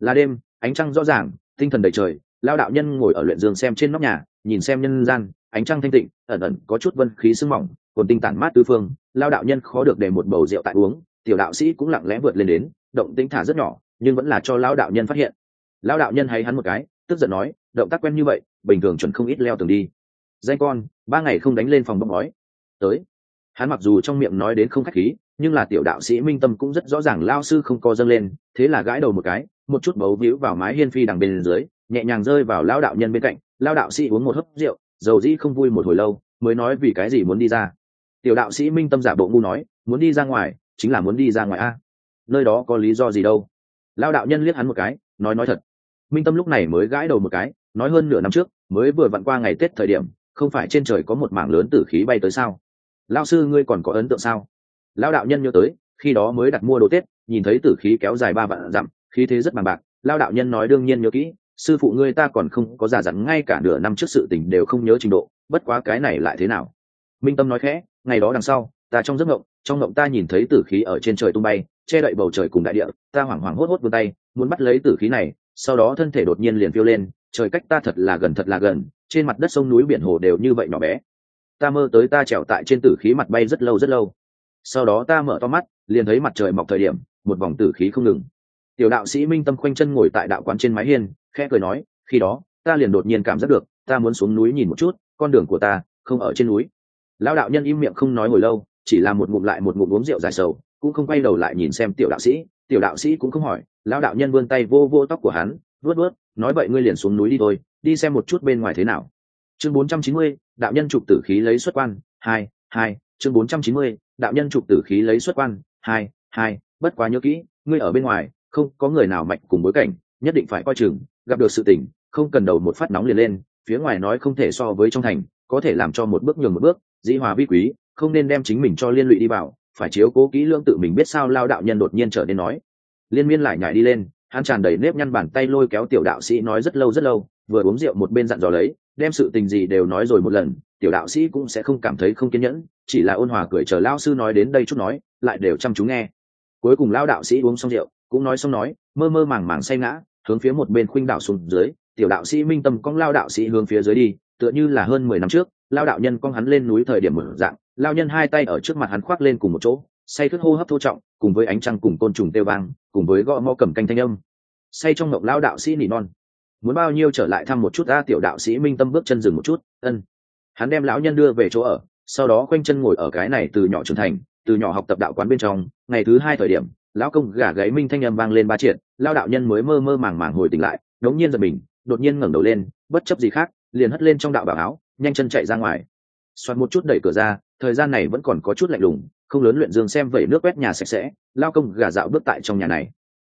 là đêm, ánh trăng rõ ràng, tinh thần đầy trời, lao đạo nhân ngồi ở luyện giường xem trên nóc nhà, nhìn xem nhân gian, ánh trăng thanh tịnh, ẩn ẩn có chút vân khí sưng mỏng còn tinh tản mát tư phương, lao đạo nhân khó được để một bầu rượu tại uống, tiểu đạo sĩ cũng lặng lẽ vượt lên đến, động tính thả rất nhỏ, nhưng vẫn là cho lao đạo nhân phát hiện lao đạo nhân hay hắn một cái, tức giận nói, động tác quen như vậy, bình thường chuẩn không ít leo tường đi. Danh con, ba ngày không đánh lên phòng bóng ngói. Tới. Hắn mặc dù trong miệng nói đến không khách khí, nhưng là tiểu đạo sĩ minh tâm cũng rất rõ ràng lao sư không co dâng lên, thế là gãi đầu một cái, một chút bấu víu vào mái hiên phi đằng bên dưới, nhẹ nhàng rơi vào lao đạo nhân bên cạnh. Lao đạo sĩ uống một hớp rượu, dầu dĩ không vui một hồi lâu, mới nói vì cái gì muốn đi ra. Tiểu đạo sĩ minh tâm giả bộ ngu nói, muốn đi ra ngoài, chính là muốn đi ra ngoài a. Nơi đó có lý do gì đâu? Lao đạo nhân liếc hắn một cái, nói nói thật minh tâm lúc này mới gãi đầu một cái, nói hơn nửa năm trước, mới vừa vặn qua ngày tết thời điểm, không phải trên trời có một mảng lớn tử khí bay tới sao? Lao sư ngươi còn có ấn tượng sao? Lao đạo nhân nhớ tới, khi đó mới đặt mua đồ tết, nhìn thấy tử khí kéo dài ba vạn dặm, khí thế rất bằng bạc lao đạo nhân nói đương nhiên nhớ kỹ, sư phụ ngươi ta còn không có giả dặn ngay cả nửa năm trước sự tình đều không nhớ trình độ, bất quá cái này lại thế nào? Minh tâm nói khẽ, ngày đó đằng sau, ta trong giấc ngộng trong ngộng ta nhìn thấy tử khí ở trên trời tung bay, che đậy bầu trời cùng đại địa, ta hoảng hoảng hốt hốt vươn tay, muốn bắt lấy tử khí này sau đó thân thể đột nhiên liền phiêu lên, trời cách ta thật là gần thật là gần, trên mặt đất sông núi biển hồ đều như vậy nhỏ bé. Ta mơ tới ta trèo tại trên tử khí mặt bay rất lâu rất lâu. Sau đó ta mở to mắt, liền thấy mặt trời mọc thời điểm, một vòng tử khí không ngừng. Tiểu đạo sĩ minh tâm khoanh chân ngồi tại đạo quán trên mái hiên, khẽ cười nói, khi đó, ta liền đột nhiên cảm giác được, ta muốn xuống núi nhìn một chút, con đường của ta không ở trên núi. Lão đạo nhân im miệng không nói ngồi lâu, chỉ là một ngụm lại một ngụm uống rượu dài sầu, cũng không quay đầu lại nhìn xem tiểu đạo sĩ tiểu đạo sĩ cũng không hỏi lão đạo nhân vươn tay vô vô tóc của hắn vớt vớt nói vậy ngươi liền xuống núi đi thôi đi xem một chút bên ngoài thế nào. Chương 490, đạo nhân trục tử khí lấy xuất quan hai hai chương 490, đạo nhân trục tử khí lấy xuất quan hai hai bất quá nhớ kỹ ngươi ở bên ngoài không có người nào mạnh cùng bối cảnh nhất định phải coi chừng gặp được sự tình không cần đầu một phát nóng liền lên phía ngoài nói không thể so với trong thành có thể làm cho một bước nhường một bước dĩ hòa vi quý không nên đem chính mình cho liên lụy đi vào phải chiếu cố kỹ lương tự mình biết sao lao đạo nhân đột nhiên trở nên nói. Liên miên lại nhảy đi lên, hắn tràn đầy nếp nhăn bàn tay lôi kéo tiểu đạo sĩ nói rất lâu rất lâu, vừa uống rượu một bên dặn dò lấy, đem sự tình gì đều nói rồi một lần, tiểu đạo sĩ cũng sẽ không cảm thấy không kiên nhẫn, chỉ là ôn hòa cười chờ lao sư nói đến đây chút nói, lại đều chăm chú nghe. Cuối cùng lao đạo sĩ uống xong rượu, cũng nói xong nói, mơ mơ màng màng say ngã, hướng phía một bên khuynh đảo xuống dưới, tiểu đạo sĩ minh tâm cong lao đạo sĩ hướng phía dưới đi, tựa như là hơn mười năm trước lao đạo nhân con hắn lên núi thời điểm mở dạng, lao nhân hai tay ở trước mặt hắn khoác lên cùng một chỗ, say thức hô hấp thô trọng, cùng với ánh trăng cùng côn trùng têu vang, cùng với gõ mò cầm canh thanh âm. Say trong ngộng lao đạo sĩ nỉ non. Muốn bao nhiêu trở lại thăm một chút, a, tiểu đạo sĩ minh tâm bước chân dừng một chút, ân. Hắn đem lão nhân đưa về chỗ ở, sau đó quanh chân ngồi ở cái này từ nhỏ trưởng thành, từ nhỏ học tập đạo quán bên trong, ngày thứ hai thời điểm, lão công gà gáy minh thanh âm vang lên ba triệt, lao đạo nhân mới mơ mơ màng màng hồi tỉnh lại, đống nhiên giật mình, đột nhiên ngẩng đầu lên, bất chấp gì khác, liền hất lên trong đạo bảo áo nhanh chân chạy ra ngoài. Xoắn một chút đẩy cửa ra, thời gian này vẫn còn có chút lạnh lùng, không lớn luyện dương xem vẩy nước quét nhà sạch sẽ, lao công gà dạo bước tại trong nhà này.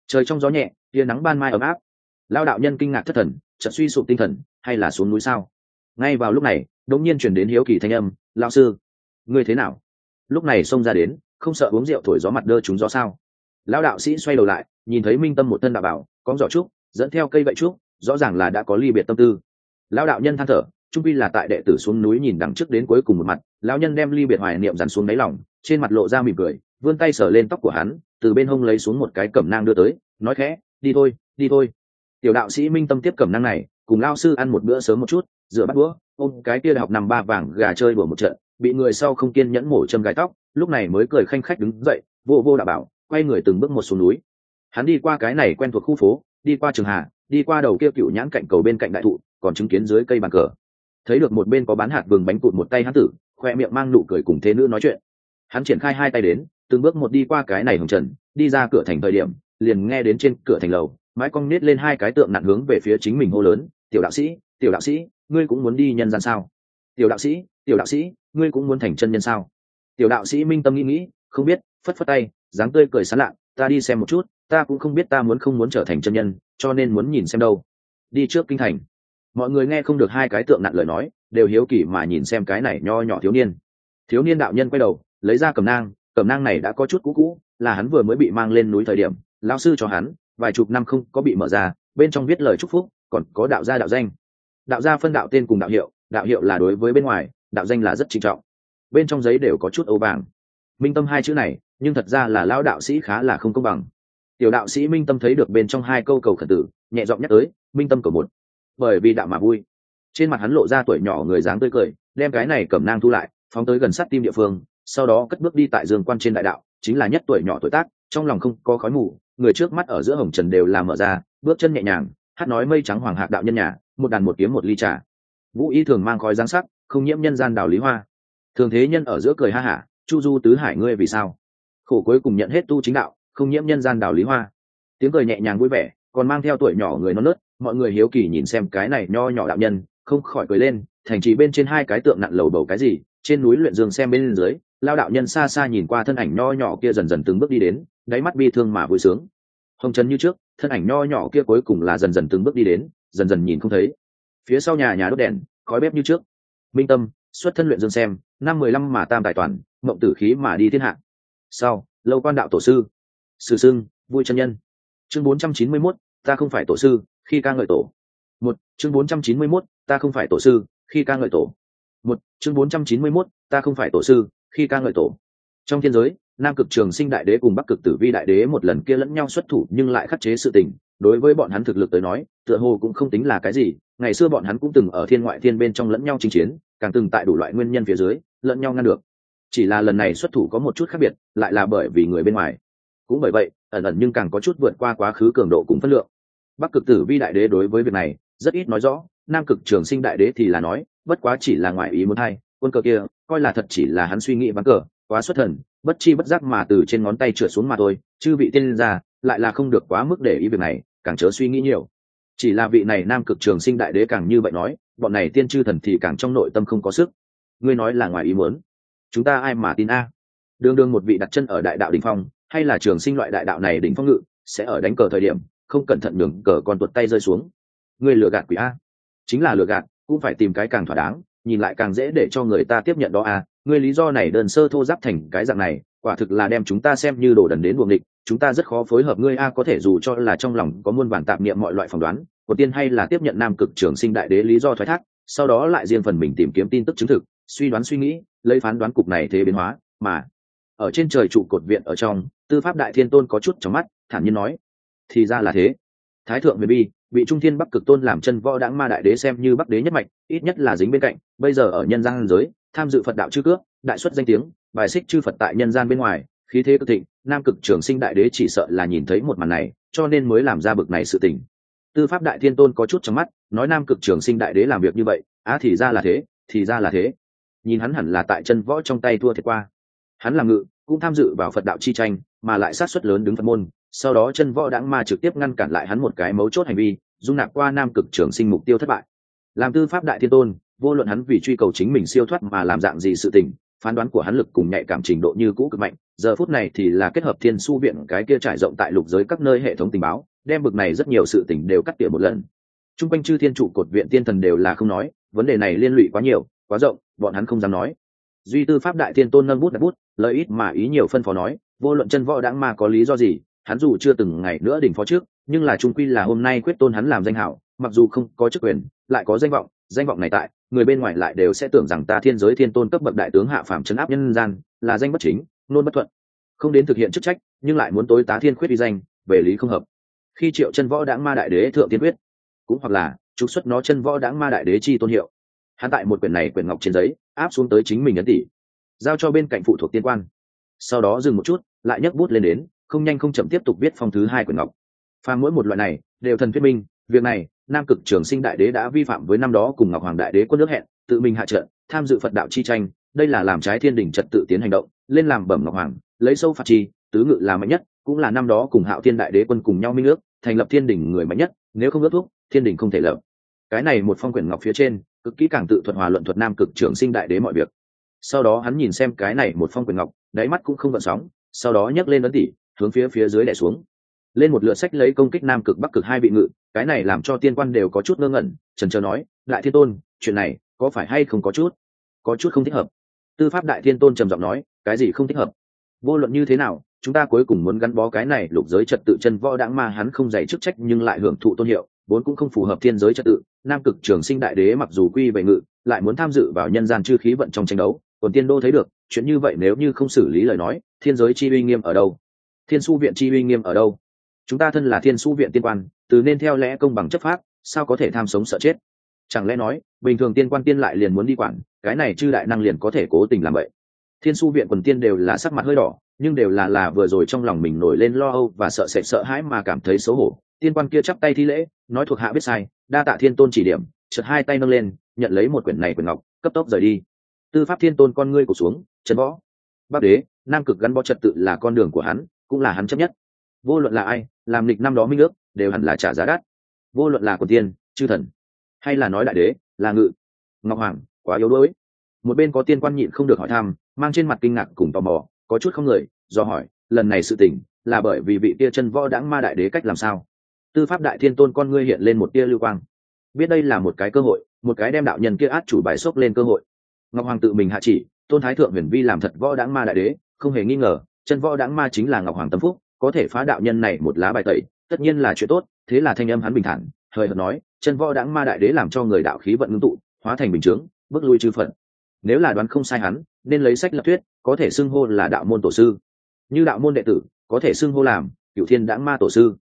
Trời trong gió nhẹ, tia nắng ban mai ấm áp. Lao đạo nhân kinh ngạc thất thần, chợt suy sụp tinh thần, hay là xuống núi sao? Ngay vào lúc này đống nhiên chuyển đến hiếu kỳ thanh âm lao sư, ngươi thế nào? Lúc này xông ra đến, không sợ uống rượu thổi gió mặt đơ chúng gió sao? Lão đạo sĩ xoay đầu lại, nhìn thấy minh tâm một thân đạo bảo, có giỏ trúc, dẫn theo cây gậy trúc, rõ ràng là đã có ly biệt tâm tư. Lão đạo nhân than thở trung pi là tại đệ tử xuống núi nhìn đằng trước đến cuối cùng một mặt, lão nhân đem ly biệt hoài niệm dằn xuống đáy lòng, trên mặt lộ ra mỉm cười, vươn tay sờ lên tóc của hắn, từ bên hông lấy xuống một cái cẩm nang đưa tới, nói khẽ, đi thôi đi thôi. Tiểu đạo sĩ minh tâm tiếp cẩm nang này, cùng lao sư ăn một bữa sớm một chút, rửa bắt đũa, ôm cái kia học nằm ba vàng gà chơi đùa một trận, bị người sau không kiên nhẫn mổ châm gai tóc, lúc này mới cười khanh khách đứng dậy, vô vô đạo bảo, quay người từng bước một xuống núi. Hắn đi qua cái này quen thuộc khu phố, đi qua trường hà đi qua đầu kia cựu nhãn cạnh cầu bên cạnh đại thụ, còn chứng kiến dưới cây bàn cờ thấy được một bên có bán hạt vừng bánh cụt một tay hắn tử, khoe miệng mang nụ cười cùng thế nữ nói chuyện. Hắn triển khai hai tay đến, từng bước một đi qua cái này hồng trần, đi ra cửa thành thời điểm, liền nghe đến trên cửa thành lầu mãi cong nết lên hai cái tượng nặn hướng về phía chính mình hô lớn, tiểu đạo sĩ, tiểu đạo sĩ, ngươi cũng muốn đi nhân gian sao? Tiểu đạo sĩ, tiểu đạo sĩ, ngươi cũng muốn thành chân nhân sao? Tiểu đạo sĩ minh tâm nghĩ nghĩ, không biết, phất phất tay, dáng tươi cười sán lạ, ta đi xem một chút, ta cũng không biết ta muốn không muốn trở thành chân nhân, cho nên muốn nhìn xem đâu. Đi trước kinh thành mọi người nghe không được hai cái tượng nặn lời nói, đều hiếu kỳ mà nhìn xem cái này nho nhỏ thiếu niên. Thiếu niên đạo nhân quay đầu, lấy ra cầm nang cầm nang này đã có chút cũ cũ, là hắn vừa mới bị mang lên núi thời điểm lao sư cho hắn, vài chục năm không có bị mở ra, bên trong viết lời chúc phúc, còn có đạo gia đạo danh. Đạo gia phân đạo tên cùng đạo hiệu đạo hiệu là đối với bên ngoài, đạo danh là rất trinh trọng. Bên trong giấy đều có chút âu vàng. Minh tâm hai chữ này, nhưng thật ra là lao đạo sĩ khá là không công bằng. Tiểu đạo sĩ minh tâm thấy được bên trong hai câu cầu khẩn tử, nhẹ giọng nhắc tới, minh tâm cầu một bởi vì đạo mà vui. Trên mặt hắn lộ ra tuổi nhỏ người dáng tươi cười, đem cái này cầm nang thu lại, phóng tới gần sát tim địa phương, sau đó cất bước đi tại dương quan trên đại đạo, chính là nhất tuổi nhỏ tuổi tác, trong lòng không có khói mù, người trước mắt ở giữa hồng trần đều làm mở ra, bước chân nhẹ nhàng, hát nói mây trắng hoàng hạc đạo nhân nhà, một đàn một kiếm một ly trà. Vũ y thường mang khói giáng sắc, không nhiễm nhân gian đào lý hoa. Thường thế nhân ở giữa cười ha hả, chu du tứ hải ngươi vì sao? Khổ cuối cùng nhận hết tu chính đạo, không nhiễm nhân gian đào lý hoa. Tiếng cười nhẹ nhàng vui vẻ, còn mang theo tuổi nhỏ người non nớt mọi người hiếu kỳ nhìn xem cái này nho nhỏ đạo nhân, không khỏi cười lên, thành trì bên trên hai cái tượng nặng lầu bầu cái gì, trên núi luyện dương xem bên dưới, lao đạo nhân xa xa nhìn qua thân ảnh nho nhỏ kia dần dần từng bước đi đến, đáy mắt bi thương mà vui sướng. Hồng trần như trước, thân ảnh nho nhỏ kia cuối cùng là dần dần từng bước đi đến, dần dần nhìn không thấy. Phía sau nhà nhà đốt đèn, khói bếp như trước. Minh tâm, xuất thân luyện dương xem, năm mười lăm mà tam tài toàn, mộng tử khí mà đi thiên hạ. Sau, lâu quan đạo tổ sư. Sử sưng, vui chân nhân. Chương bốn trăm chín mươi mốt, ta không phải tổ sư khi ca ngợi tổ. Một, chương bốn trăm chín mươi mốt, ta không phải tổ sư, khi ca ngợi tổ. Một, chương bốn trăm chín mươi mốt, ta không phải tổ sư, khi ca ngợi tổ. Trong thiên giới, nam cực trường sinh đại đế cùng bắc cực tử vi đại đế một lần kia lẫn nhau xuất thủ nhưng lại khắc chế sự tình. Đối với bọn hắn thực lực tới nói, tựa hồ cũng không tính là cái gì. Ngày xưa bọn hắn cũng từng ở thiên ngoại thiên bên trong lẫn nhau chinh chiến, càng từng tại đủ loại nguyên nhân phía dưới, lẫn nhau ngăn được. Chỉ là lần này xuất thủ có một chút khác biệt, lại là bởi vì người bên ngoài. Cũng bởi vậy, ẩn ẩn nhưng càng có chút vượt qua quá khứ cường độ cùng phân lượng bắc cực tử vi đại đế đối với việc này, rất ít nói rõ. Nam cực trường sinh đại đế thì là nói, bất quá chỉ là ngoại ý muốn hay. Quân cờ kia, coi là thật chỉ là hắn suy nghĩ vắng cờ, quá xuất thần, bất chi bất giác mà từ trên ngón tay trượt xuống mà thôi. Chư vị tiên ra lại là không được quá mức để ý việc này, càng chớ suy nghĩ nhiều. Chỉ là vị này nam cực trường sinh đại đế càng như vậy nói, bọn này tiên chư thần thì càng trong nội tâm không có sức. Ngươi nói là ngoài ý muốn. Chúng ta ai mà tin a? Đương đương một vị đặt chân ở đại đạo đ ỉ n h phong, hay là trường sinh loại đại đạo này đỉnh phong ngự, sẽ ở đánh cờ thời điểm không cẩn thận nhường cờ con tuột tay rơi xuống. Ngươi lừa gạt quỷ a. Chính là lừa gạt, cũng phải tìm cái càng thỏa đáng, nhìn lại càng dễ để cho người ta tiếp nhận đó a. Ngươi lý do này đơn sơ thô giáp thành cái dạng này, quả thực là đem chúng ta xem như đồ đần đến buồng địch, chúng ta rất khó phối hợp ngươi a có thể dù cho là trong lòng có muôn bản tạp niệm mọi loại phỏng đoán của tiên hay là tiếp nhận nam cực trường sinh đại đế lý do thoái thác, sau đó lại riêng phần mình tìm kiếm tin tức chứng thực, suy đoán suy nghĩ, lấy phán đoán cục này thế biến hóa, mà ở trên trời trụ cột viện ở trong, tư pháp đại thiên tôn có chút trong mắt, thản nhiên nói thì ra là thế. Thái thượng huyền bi, bị trung thiên bắc cực tôn làm chân võ đãng ma đại đế xem như bắc đế nhất mạch, ít nhất là dính bên cạnh, bây giờ ở nhân gian giới, tham dự phật đạo chư cước, đại xuất danh tiếng, bài xích chư phật tại nhân gian bên ngoài, khí thế cực thịnh, nam cực trường sinh đại đế chỉ sợ là nhìn thấy một màn này, cho nên mới làm ra bực này sự tình. Tư pháp đại thiên tôn có chút trong mắt, nói nam cực trường sinh đại đế làm việc như vậy, á thì ra là thế, thì ra là thế. Nhìn hắn hẳn là tại chân võ trong tay thua thiệt qua. Hắn làm ngự, cũng tham dự vào phật đạo chi tranh, mà lại sát xuất lớn đứng phật môn sau đó chân võ đãng ma trực tiếp ngăn cản lại hắn một cái mấu chốt hành vi, dung nạp qua nam cực trường sinh mục tiêu thất bại. Làm tư pháp đại thiên tôn, vô luận hắn vì truy cầu chính mình siêu thoát mà làm dạng gì sự tình, phán đoán của hắn lực cùng nhạy cảm trình độ như cũ cực mạnh, giờ phút này thì là kết hợp thiên su viện cái kia trải rộng tại lục giới các nơi hệ thống tình báo, đem bực này rất nhiều sự tình đều cắt tỉa một lần. T r u n g quanh chư thiên trụ cột viện tiên thần đều là không nói, vấn đề này liên lụy quá nhiều, quá rộng, bọn hắn không dám nói. Duy tư pháp đại thiên tôn nâng bút đặt bút lợi ít mà ý nhiều phân phó nói, vô luận chân võ đãng ma có lý do gì hắn dù chưa từng ngày nữa đỉnh phó trước, nhưng là trung quy là hôm nay quyết tôn hắn làm danh hảo, mặc dù không có chức quyền, lại có danh vọng danh vọng này tại, người bên ngoài lại đều sẽ tưởng rằng ta thiên giới thiên tôn cấp bậc đại tướng hạ phàm chấn áp nhân gian, là danh bất chính, nôn bất thuận. Không đến thực hiện chức trách, nhưng lại muốn tối tá thiên khuyết uy danh, về lý không hợp. Khi triệu chân võ đãng ma đại đế thượng tiên quyết, cũng hoặc là, trục xuất nó chân võ đãng ma đại đế chi tôn hiệu. Hắn tại một quyển này quyển ngọc trên giấy, áp xuống tới chính mình ấn tỷ, giao cho bên cạnh phụ thuộc tiên quan. Sau đó dừng một chút, lại nhấc bút lên đến không nhanh không chậm tiếp tục viết phong thứ hai quyển ngọc. Pha mỗi một loại này, đều thần thuyết minh, việc này, nam cực trường sinh đại đế đã vi phạm với năm đó cùng ngọc hoàng đại đế quân nước hẹn, tự mình hạ trợ tham dự phật đạo chi tranh, đây là làm trái thiên đình trật tự tiến hành động, lên làm bẩm ngọc hoàng, lấy sâu phạt chi, tứ ngự là mạnh nhất, cũng là năm đó cùng hạo thiên đại đế quân cùng nhau minh ước, thành lập thiên đình người mạnh nhất, nếu không ước thuốc thiên đình không thể lập. Cái này một phong quyển ngọc phía trên, cực kỹ càng tự thuật hòa luận thuật nam cực trường sinh đại đế mọi việc. Sau đó hắn nhìn xem cái này một phong quyển ngọc, đáy mắt cũng không vận sóng, sau đó nhấc lên ấn tỷ hướng phía phía dưới đè xuống. Lên một lượt sách lấy công kích nam cực bắc cực hai vị ngự, cái này làm cho tiên quan đều có chút ngơ ngẩn trần trờ nói, đại thiên tôn, chuyện này có phải hay không có chút có chút không thích hợp? Tư pháp đại thiên tôn trầm giọng nói, cái gì không thích hợp? Vô luận như thế nào, chúng ta cuối cùng muốn gắn bó cái này lục giới trật tự chân võ đãng ma hắn không dày chức trách nhưng lại hưởng thụ tôn hiệu, vốn cũng không phù hợp thiên giới trật tự, nam cực trường sinh đại đế mặc dù quy về ngự, lại muốn tham dự vào nhân gian chư khí vận trong tranh đấu, còn tiên đô thấy được, chuyện như vậy nếu như không xử lý lời nói, thiên giới chi uy nghiêm ở đâu? Thiên su viện chi uy nghiêm ở đâu? Chúng ta thân là thiên su viện tiên quan, từ nên theo lẽ công bằng chấp pháp, sao có thể tham sống sợ chết? Chẳng lẽ nói, bình thường tiên quan tiên lại liền muốn đi quản, cái này chư đại năng liền có thể cố tình làm vậy? Thiên su viện quần tiên đều là sắc mặt hơi đỏ, nhưng đều là là vừa rồi trong lòng mình nổi lên lo âu và sợ sệt sợ hãi mà cảm thấy xấu hổ. Tiên quan kia chắp tay thi lễ, nói thuộc hạ biết sai, đa tạ thiên tôn chỉ điểm chật hai tay nâng lên, nhận lấy một quyển này quyển ngọc, cấp tốc rời đi. Tư pháp thiên tôn con ngươi cụt xuống trần võ. Bắc đế nam cực gắn bó trật tự là con đường của hắn cũng là hắn chấp nhất. Vô luận là ai, làm lịch năm đó minh ước, đều hẳn là trả giá đắt. Vô luận là của tiên, chư thần, hay là nói đại đế, là ngự, ngọc hoàng, quá yếu đuối. Một bên có tiên quan nhịn không được hỏi thăm, mang trên mặt kinh ngạc cùng tò mò, có chút không người, do hỏi, lần này sự tình, là bởi vì vị tia chân võ đãng ma đại đế cách làm sao? Tư pháp đại thiên tôn con ngươi hiện lên một tia lưu quang. Biết đây là một cái cơ hội, một cái đem đạo nhân kia át chủ bài xốc lên cơ hội. Ngọc hoàng tự mình hạ chỉ, tôn thái thượng huyền vi làm thật võ đãng ma đại đế, không hề nghi ngờ chân võ đãng ma chính là ngọc hoàng tâm phúc, có thể phá đạo nhân này một lá bài tẩy, tất nhiên là chuyện tốt, thế là thanh âm hắn bình thản, hời hợt nói, chân võ đãng ma đại đế làm cho người đạo khí vận ngưng tụ, hóa thành bình chướng, bước lui chư phận nếu là đoán không sai hắn, nên lấy sách lập thuyết, có thể xưng hô là đạo môn tổ sư. Như đạo môn đệ tử, có thể xưng hô làm cựu thiên đãng ma tổ sư.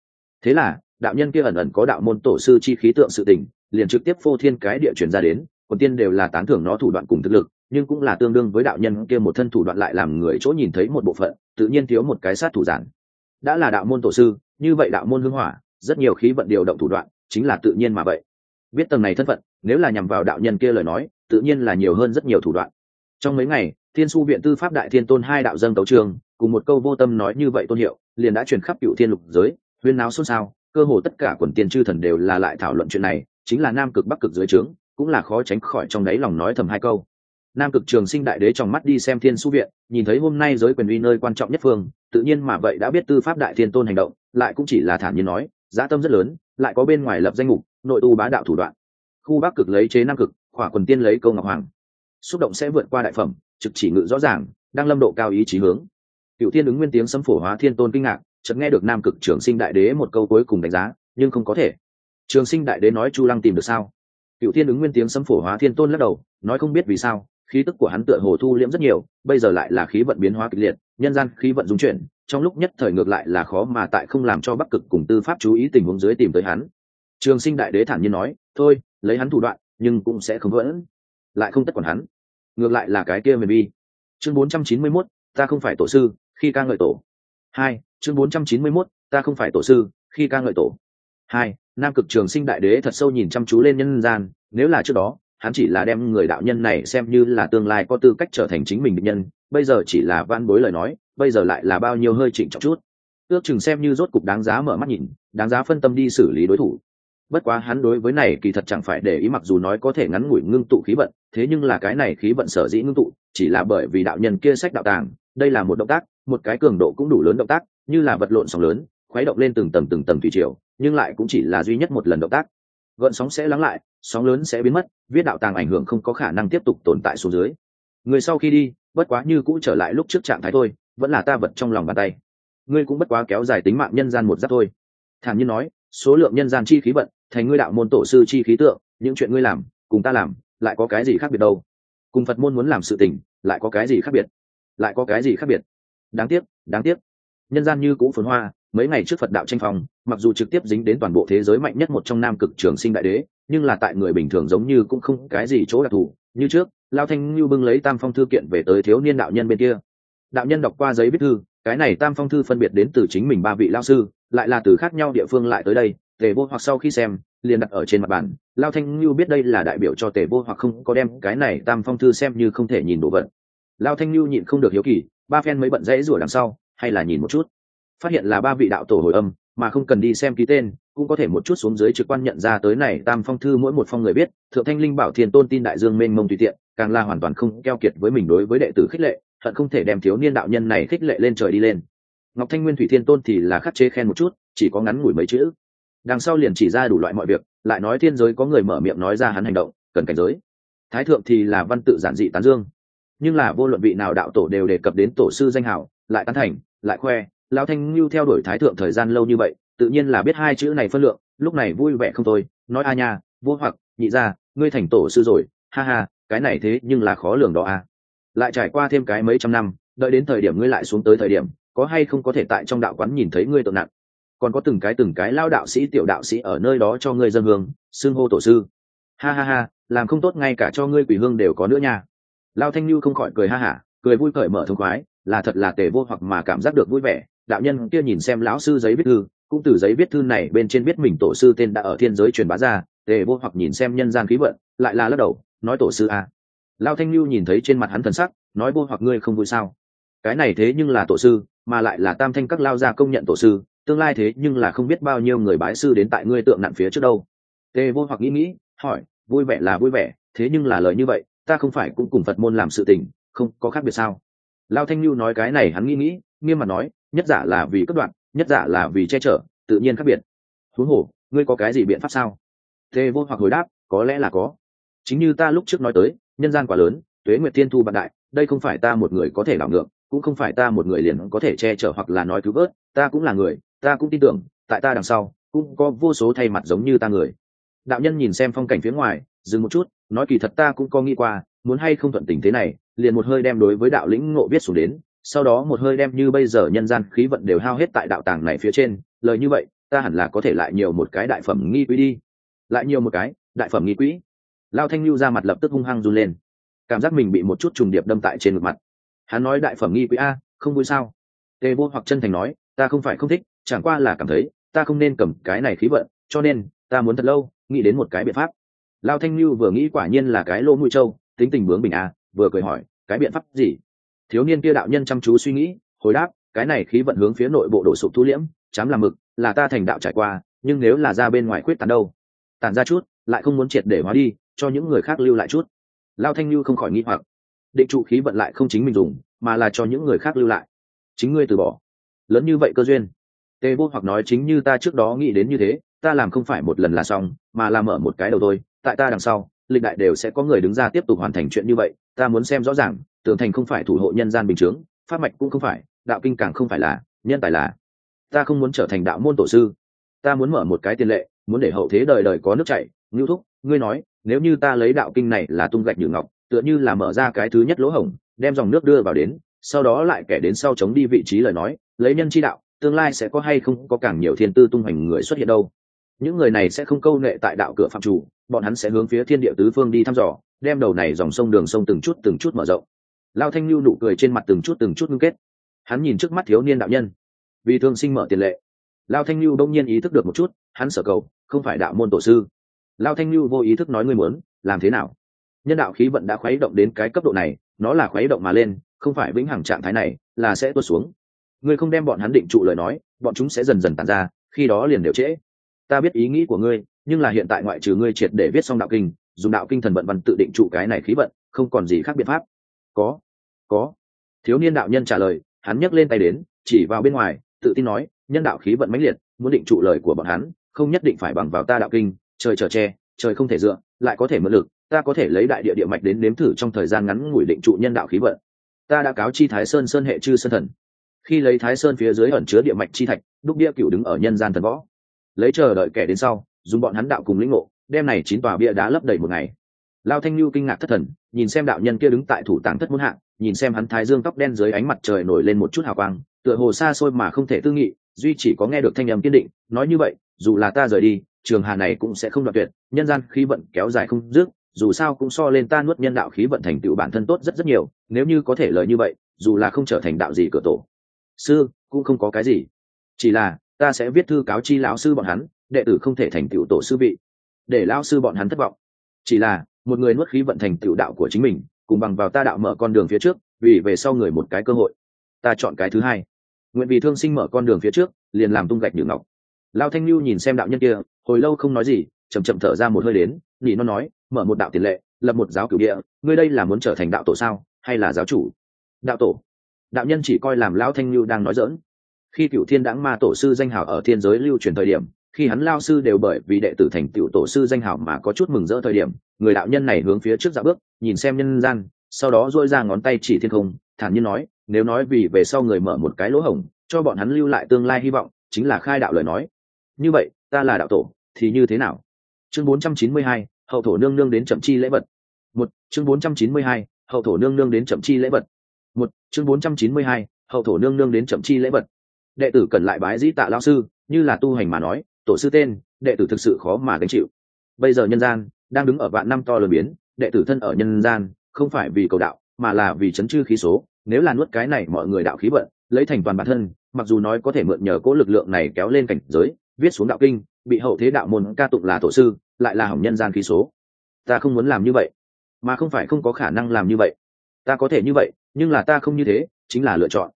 Thế là, đạo nhân kia ẩn ẩn có đạo môn tổ sư chi khí tượng sự tình, liền trực tiếp phô thiên cái địa chuyển ra đến còn tiên đều là tán thưởng nó thủ đoạn cùng thực lực nhưng cũng là tương đương với đạo nhân kia một thân thủ đoạn lại làm người chỗ nhìn thấy một bộ phận, tự nhiên thiếu một cái sát thủ giản. Đã là đạo môn tổ sư, như vậy đạo môn hưng hỏa, rất nhiều khí vận điều động thủ đoạn, chính là tự nhiên mà vậy. Biết tầng này thân phận, nếu là nhằm vào đạo nhân kia lời nói, tự nhiên là nhiều hơn rất nhiều thủ đoạn. Trong mấy ngày, thiên su viện tư pháp đại thiên tôn hai đạo dân tấu trường, cùng một câu vô tâm nói như vậy tôn hiệu, liền đã truyền khắp cựu thiên lục giới, huyên náo xôn xao, cơ hồ tất cả quần tiên chư thần đều là lại thảo luận chuyện này, chính là nam cực bắc cực dưới trướng, cũng là khó tránh khỏi trong đáy lòng nói thầm hai câu nam cực trường sinh đại đế trong mắt đi xem thiên su viện, nhìn thấy hôm nay giới quyền uy nơi quan trọng nhất phương, tự nhiên mà vậy đã biết tư pháp đại thiên tôn hành động, lại cũng chỉ là thản nhiên nói, giá tâm rất lớn, lại có bên ngoài lập danh mục, nội tu bá đạo thủ đoạn. Khu bắc cực lấy chế nam cực, khỏa quần tiên lấy câu ngọc hoàng. Xúc động sẽ vượt qua đại phẩm, trực chỉ ngự rõ ràng, đang lâm độ cao ý chí hướng. Cựu thiên ứng nguyên tiếng xâm phổ hóa thiên tôn kinh ngạc, chợt nghe được nam cực trường sinh đại đế một câu cuối cùng đánh giá, nhưng không có thể. Trường sinh đại đế nói chu lăng tìm được sao? Cựu thiên ứng nguyên tiếng xâm phổ hóa thiên tôn lắc đầu, nói không biết vì sao khí tức của hắn tựa hồ thu liễm rất nhiều bây giờ lại là khí vận biến hóa kịch liệt nhân gian khí vận dung chuyển trong lúc nhất thời ngược lại là khó mà tại không làm cho bắc cực cùng tư pháp chú ý tình huống dưới tìm tới hắn. Trường sinh đại đế thản nhiên nói thôi lấy hắn thủ đoạn nhưng cũng sẽ không vẫn lại không tất còn hắn. Ngược lại là cái kia miền bi chương 491, ta không phải tổ sư khi ca ngợi tổ. Hai chương 491, ta không phải tổ sư khi ca ngợi tổ. Hai nam cực trường sinh đại đế thật sâu nhìn chăm chú lên nhân gian nếu là trước đó hắn chỉ là đem người đạo nhân này xem như là tương lai có tư cách trở thành chính mình định nhân, bây giờ chỉ là van bối lời nói, bây giờ lại là bao nhiêu hơi chỉnh trọng chút. Ước chừng xem như rốt cục đáng giá mở mắt nhìn, đáng giá phân tâm đi xử lý đối thủ. Bất quá hắn đối với này kỳ thật chẳng phải để ý mặc dù nói có thể ngắn ngủi ngưng tụ khí vận, thế nhưng là cái này khí vận sở dĩ ngưng tụ, chỉ là bởi vì đạo nhân kia sách đạo tàng, đây là một động tác, một cái cường độ cũng đủ lớn động tác, như là vật lộn sóng lớn, khuấy động lên từng tầng từng tầng thủy triều, nhưng lại cũng chỉ là duy nhất một lần động tác gợn sóng sẽ lắng lại, sóng lớn sẽ biến mất, viết đạo tàng ảnh hưởng không có khả năng tiếp tục tồn tại xuống dưới. Người sau khi đi, bất quá như cũ trở lại lúc trước trạng thái thôi, vẫn là ta vật trong lòng bàn tay. Ngươi cũng bất quá kéo dài tính mạng nhân gian một giáp thôi. Thản nhiên nói, số lượng nhân gian chi khí vận thành ngươi đạo môn tổ sư chi khí tượng, những chuyện ngươi làm, cùng ta làm, lại có cái gì khác biệt đâu? Cùng phật môn muốn làm sự tình, lại có cái gì khác biệt? Lại có cái gì khác biệt? Đáng tiếc đáng tiếc. Nhân gian như cũ phồn hoa mấy ngày trước phật đạo tranh phòng mặc dù trực tiếp dính đến toàn bộ thế giới mạnh nhất một trong nam cực trường sinh đại đế, nhưng là tại người bình thường giống như cũng không cái gì chỗ đặc thù. Như trước, lao thanh như bưng lấy tam phong thư kiện về tới thiếu niên đạo nhân bên kia. Đạo nhân đọc qua giấy viết thư, cái này tam phong thư phân biệt đến từ chính mình ba vị lao sư, lại là từ khác nhau địa phương lại tới đây, tề vô hoặc sau khi xem, liền đặt ở trên mặt bàn. Lao thanh như biết đây là đại biểu cho tề vô hoặc không có đem cái này tam phong thư xem như không thể nhìn đồ vật. Lao thanh như nhịn không được hiếu kỳ, ba phen mới bận rẽ rủa đằng sau, hay là nhìn một chút phát hiện là ba vị đạo tổ hồi âm, mà không cần đi xem ký tên, cũng có thể một chút xuống dưới trực quan nhận ra tới này tam phong thư mỗi một phong người biết, thượng thanh linh bảo thiên tôn tin đại dương mênh mông tùy tiện, càng là hoàn toàn không keo kiệt với mình đối với đệ tử khích lệ thận không thể đem thiếu niên đạo nhân này khích lệ lên trời đi lên. Ngọc thanh nguyên thủy thiên tôn thì là khắc chế khen một chút, chỉ có ngắn ngủi mấy chữ. Đằng sau liền chỉ ra đủ loại mọi việc, lại nói thiên giới có người mở miệng nói ra hắn hành động, cần cảnh giới. Thái thượng thì là văn tự giản dị tán dương. Nhưng là vô luận vị nào đạo tổ đều đề cập đến tổ sư danh hảo, lại tán thành, lại khoe lão thanh lưu theo đuổi thái thượng thời gian lâu như vậy, tự nhiên là biết hai chữ này phân lượng, lúc này vui vẻ không thôi, nói a nha, vô hoặc, nhị ra ngươi thành tổ sư rồi, ha ha, cái này thế nhưng là khó lường đó a lại trải qua thêm cái mấy trăm năm, đợi đến thời điểm ngươi lại xuống tới thời điểm, có hay không có thể tại trong đạo quán nhìn thấy ngươi tượng nặng. Còn có từng cái từng cái lao đạo sĩ, tiểu đạo sĩ ở nơi đó cho ngươi dân hương, xưng hô tổ sư. Ha ha ha, làm không tốt ngay cả cho ngươi quỷ hương đều có nữa nha. Lao thanh lưu không khỏi cười ha hả, cười vui cởi mở thông khoái, là thật là tề vô hoặc mà cảm giác được vui vẻ đạo nhân kia nhìn xem lão sư giấy viết thư, cũng từ giấy viết thư này bên trên biết mình tổ sư tên đã ở thiên giới truyền bá ra, tề vô hoặc nhìn xem nhân gian khí vận, lại là lắc đầu, nói tổ sư a. À. lao thanh lưu nhìn thấy trên mặt hắn thần sắc, nói vô hoặc ngươi không vui sao? Cái này thế nhưng là tổ sư, mà lại là tam thanh các lao gia công nhận tổ sư, tương lai thế nhưng là không biết bao nhiêu người bái sư đến tại ngươi tượng nặng phía trước đâu. Tề vô hoặc nghĩ nghĩ, hỏi, vui vẻ là vui vẻ, thế nhưng là lời như vậy, ta không phải cũng cùng phật môn làm sự tình, không có khác biệt sao? Lao thanh lưu nói cái này hắn nghĩ nghĩ, nghiêm mặt nói nhất giả là vì cấp đoạn, nhất giả là vì che chở, tự nhiên khác biệt. Huống hồ, ngươi có cái gì biện pháp sao? Tề vô hoặc hồi đáp, có lẽ là có. Chính như ta lúc trước nói tới, nhân gian quá lớn, tuế nguyệt thiên thu bạn đại, đây không phải ta một người có thể đảo ngược, cũng không phải ta một người liền có thể che chở hoặc là nói cứu vớt, ta cũng là người, ta cũng tin tưởng, tại ta đằng sau, cũng có vô số thay mặt giống như ta người. Đạo nhân nhìn xem phong cảnh phía ngoài, dừng một chút, nói kỳ thật ta cũng có nghĩ qua, muốn hay không thuận tình thế này, liền một hơi đem đối với đạo lĩnh ngộ viết xuống đến sau đó một hơi đem như bây giờ nhân gian khí vận đều hao hết tại đạo tàng này phía trên, lời như vậy, ta hẳn là có thể lại nhiều một cái đại phẩm nghi quỹ đi. Lại nhiều một cái, đại phẩm nghi quỹ lao thanh lưu ra mặt lập tức hung hăng run lên. Cảm giác mình bị một chút trùng điệp đâm tại trên ngực mặt. Hắn nói đại phẩm nghi quỹ a, không vui sao? Tề vô hoặc chân thành nói, ta không phải không thích, chẳng qua là cảm thấy, ta không nên cầm cái này khí vận, cho nên, ta muốn thật lâu, nghĩ đến một cái biện pháp. Lao thanh lưu vừa nghĩ quả nhiên là cái lô mũi trâu, tính tình bướng bình a, vừa cười hỏi, cái biện pháp gì? Thiếu niên kia đạo nhân chăm chú suy nghĩ, hồi đáp, cái này khí vận hướng phía nội bộ đổ sụp thu liễm, chám làm mực, là ta thành đạo trải qua, nhưng nếu là ra bên ngoài khuyết tàn đâu? Tàn ra chút, lại không muốn triệt để hóa đi, cho những người khác lưu lại chút. Lao thanh lưu không khỏi nghi hoặc. Định trụ khí vận lại không chính mình dùng, mà là cho những người khác lưu lại. Chính ngươi từ bỏ. Lớn như vậy cơ duyên. Tê vô hoặc nói, chính như ta trước đó nghĩ đến như thế, ta làm không phải một lần là xong, mà làm mở một cái đầu thôi, tại ta đằng sau, lịch đại đều sẽ có người đứng ra tiếp tục hoàn thành chuyện như vậy, ta muốn xem rõ ràng tường thành không phải thủ hộ nhân gian bình chướng, pháp mạch cũng không phải, đạo kinh càng không phải là nhân tài là. Ta không muốn trở thành đạo môn tổ sư. Ta muốn mở một cái tiền lệ, muốn để hậu thế đời đời có nước chảy. Ngưu thúc, ngươi nói, nếu như ta lấy đạo kinh này là tung gạch nhử ngọc, tựa như là mở ra cái thứ nhất lỗ hổng, đem dòng nước đưa vào đến, sau đó lại kẻ đến sau chống đi vị trí lời nói, lấy nhân chi đạo, tương lai sẽ có hay không có càng nhiều thiên tư tung hoành người xuất hiện đâu. Những người này sẽ không câu nệ tại đạo cửa phạm chủ, bọn hắn sẽ hướng phía thiên địa tứ phương đi thăm dò, đem đầu này dòng sông đường sông từng chút từng chút mở rộng lao thanh lưu nụ cười trên mặt từng chút từng chút ngưng kết. Hắn nhìn trước mắt thiếu niên đạo nhân. Vì thương sinh mở tiền lệ. Lao thanh lưu đông nhiên ý thức được một chút, hắn sở cầu, không phải đạo môn tổ sư. Lao thanh lưu vô ý thức nói ngươi muốn, làm thế nào? Nhân đạo khí vận đã khuấy động đến cái cấp độ này, nó là khuấy động mà lên, không phải vĩnh hằng trạng thái này, là sẽ tuột xuống. Ngươi không đem bọn hắn định trụ lời nói, bọn chúng sẽ dần dần tàn ra, khi đó liền đều trễ. Ta biết ý nghĩ của ngươi, nhưng là hiện tại ngoại trừ ngươi triệt để viết xong đạo kinh, dùng đạo kinh thần vận văn tự định trụ cái này khí vận, không còn gì khác biện pháp. Có có. Thiếu niên đạo nhân trả lời, hắn nhấc lên tay đến, chỉ vào bên ngoài, tự tin nói, nhân đạo khí vận mãnh liệt, muốn định trụ lời của bọn hắn, không nhất định phải bằng vào ta đạo kinh, trời trở tre trời không thể dựa, lại có thể mượn lực, ta có thể lấy đại địa địa mạch đến nếm thử trong thời gian ngắn ngủi định trụ nhân đạo khí vận. Ta đã cáo chi thái sơn sơn hệ chư sơn thần. Khi lấy thái sơn phía dưới ẩn chứa địa mạch chi thạch, đúc bia cựu đứng ở nhân gian thần võ. Lấy chờ đợi kẻ đến sau, dùng bọn hắn đạo cùng lĩnh ngộ, đem này chín tòa bia đá lấp đầy một ngày lao thanh lưu kinh ngạc thất thần, nhìn xem đạo nhân kia đứng tại thủ tàng thất muốn hạng nhìn xem hắn thái dương tóc đen dưới ánh mặt trời nổi lên một chút hào quang, tựa hồ xa xôi mà không thể tư nghị, duy chỉ có nghe được thanh âm kiên định, nói như vậy, dù là ta rời đi, trường hà này cũng sẽ không đoạt tuyệt, nhân gian khí vận kéo dài không dứt, dù sao cũng so lên ta nuốt nhân đạo khí vận thành tựu bản thân tốt rất rất nhiều, nếu như có thể lời như vậy, dù là không trở thành đạo gì cửa tổ. Sư, cũng không có cái gì. Chỉ là, ta sẽ viết thư cáo chi lão sư bọn hắn, đệ tử không thể thành tựu tổ sư vị. Để lão sư bọn hắn thất vọng. Chỉ là một người nuốt khí vận thành tựu đạo của chính mình, cùng bằng vào ta đạo mở con đường phía trước, vì về sau người một cái cơ hội. Ta chọn cái thứ hai. Nguyện vì thương sinh mở con đường phía trước, liền làm tung gạch như ngọc. Lao thanh lưu nhìn xem đạo nhân kia, hồi lâu không nói gì chầm chậm thở ra một hơi đến nhị nó nói, mở một đạo tiền lệ, lập một giáo cửu địa, ngươi đây là muốn trở thành đạo tổ sao, hay là giáo chủ? Đạo tổ. Đạo nhân chỉ coi làm lão thanh lưu đang nói dỡn khi cựu thiên đãng ma tổ sư danh hào ở thiên giới lưu truyền thời điểm khi hắn lao sư đều bởi vì đệ tử thành tựu tổ sư danh hào mà có chút mừng rỡ thời điểm người đạo nhân này hướng phía trước dạ bước nhìn xem nhân gian sau đó dôi ra ngón tay chỉ thiên không thản nhiên nói nếu nói vì về sau người mở một cái lỗ hổng cho bọn hắn lưu lại tương lai hy vọng chính là khai đạo lời nói. Như vậy ta là đạo tổ thì như thế nào? Chương 492, hậu thổ nương nương đến chậm chi lễ vật. Một chương 492, hậu thổ nương nương đến chậm chi lễ vật. Một chương 492, hậu thổ nương nương đến chậm chi lễ vật. Đệ tử cần lại bái dĩ tạ lao sư như là tu hành mà nói tổ sư tên, đệ tử thực sự khó mà gánh chịu. Bây giờ nhân gian đang đứng ở vạn năm to lớn biến, đệ tử thân ở nhân gian không phải vì cầu đạo, mà là vì chấn chư khí số. Nếu là nuốt cái này mọi người đạo khí vận, lấy thành toàn bản thân, mặc dù nói có thể mượn nhờ cố lực lượng này kéo lên cảnh giới, viết xuống đạo kinh, bị hậu thế đạo môn ca tụng là tổ sư, lại là hỏng nhân gian khí số. Ta không muốn làm như vậy, mà không phải không có khả năng làm như vậy. Ta có thể như vậy, nhưng là ta không như thế, chính là lựa chọn.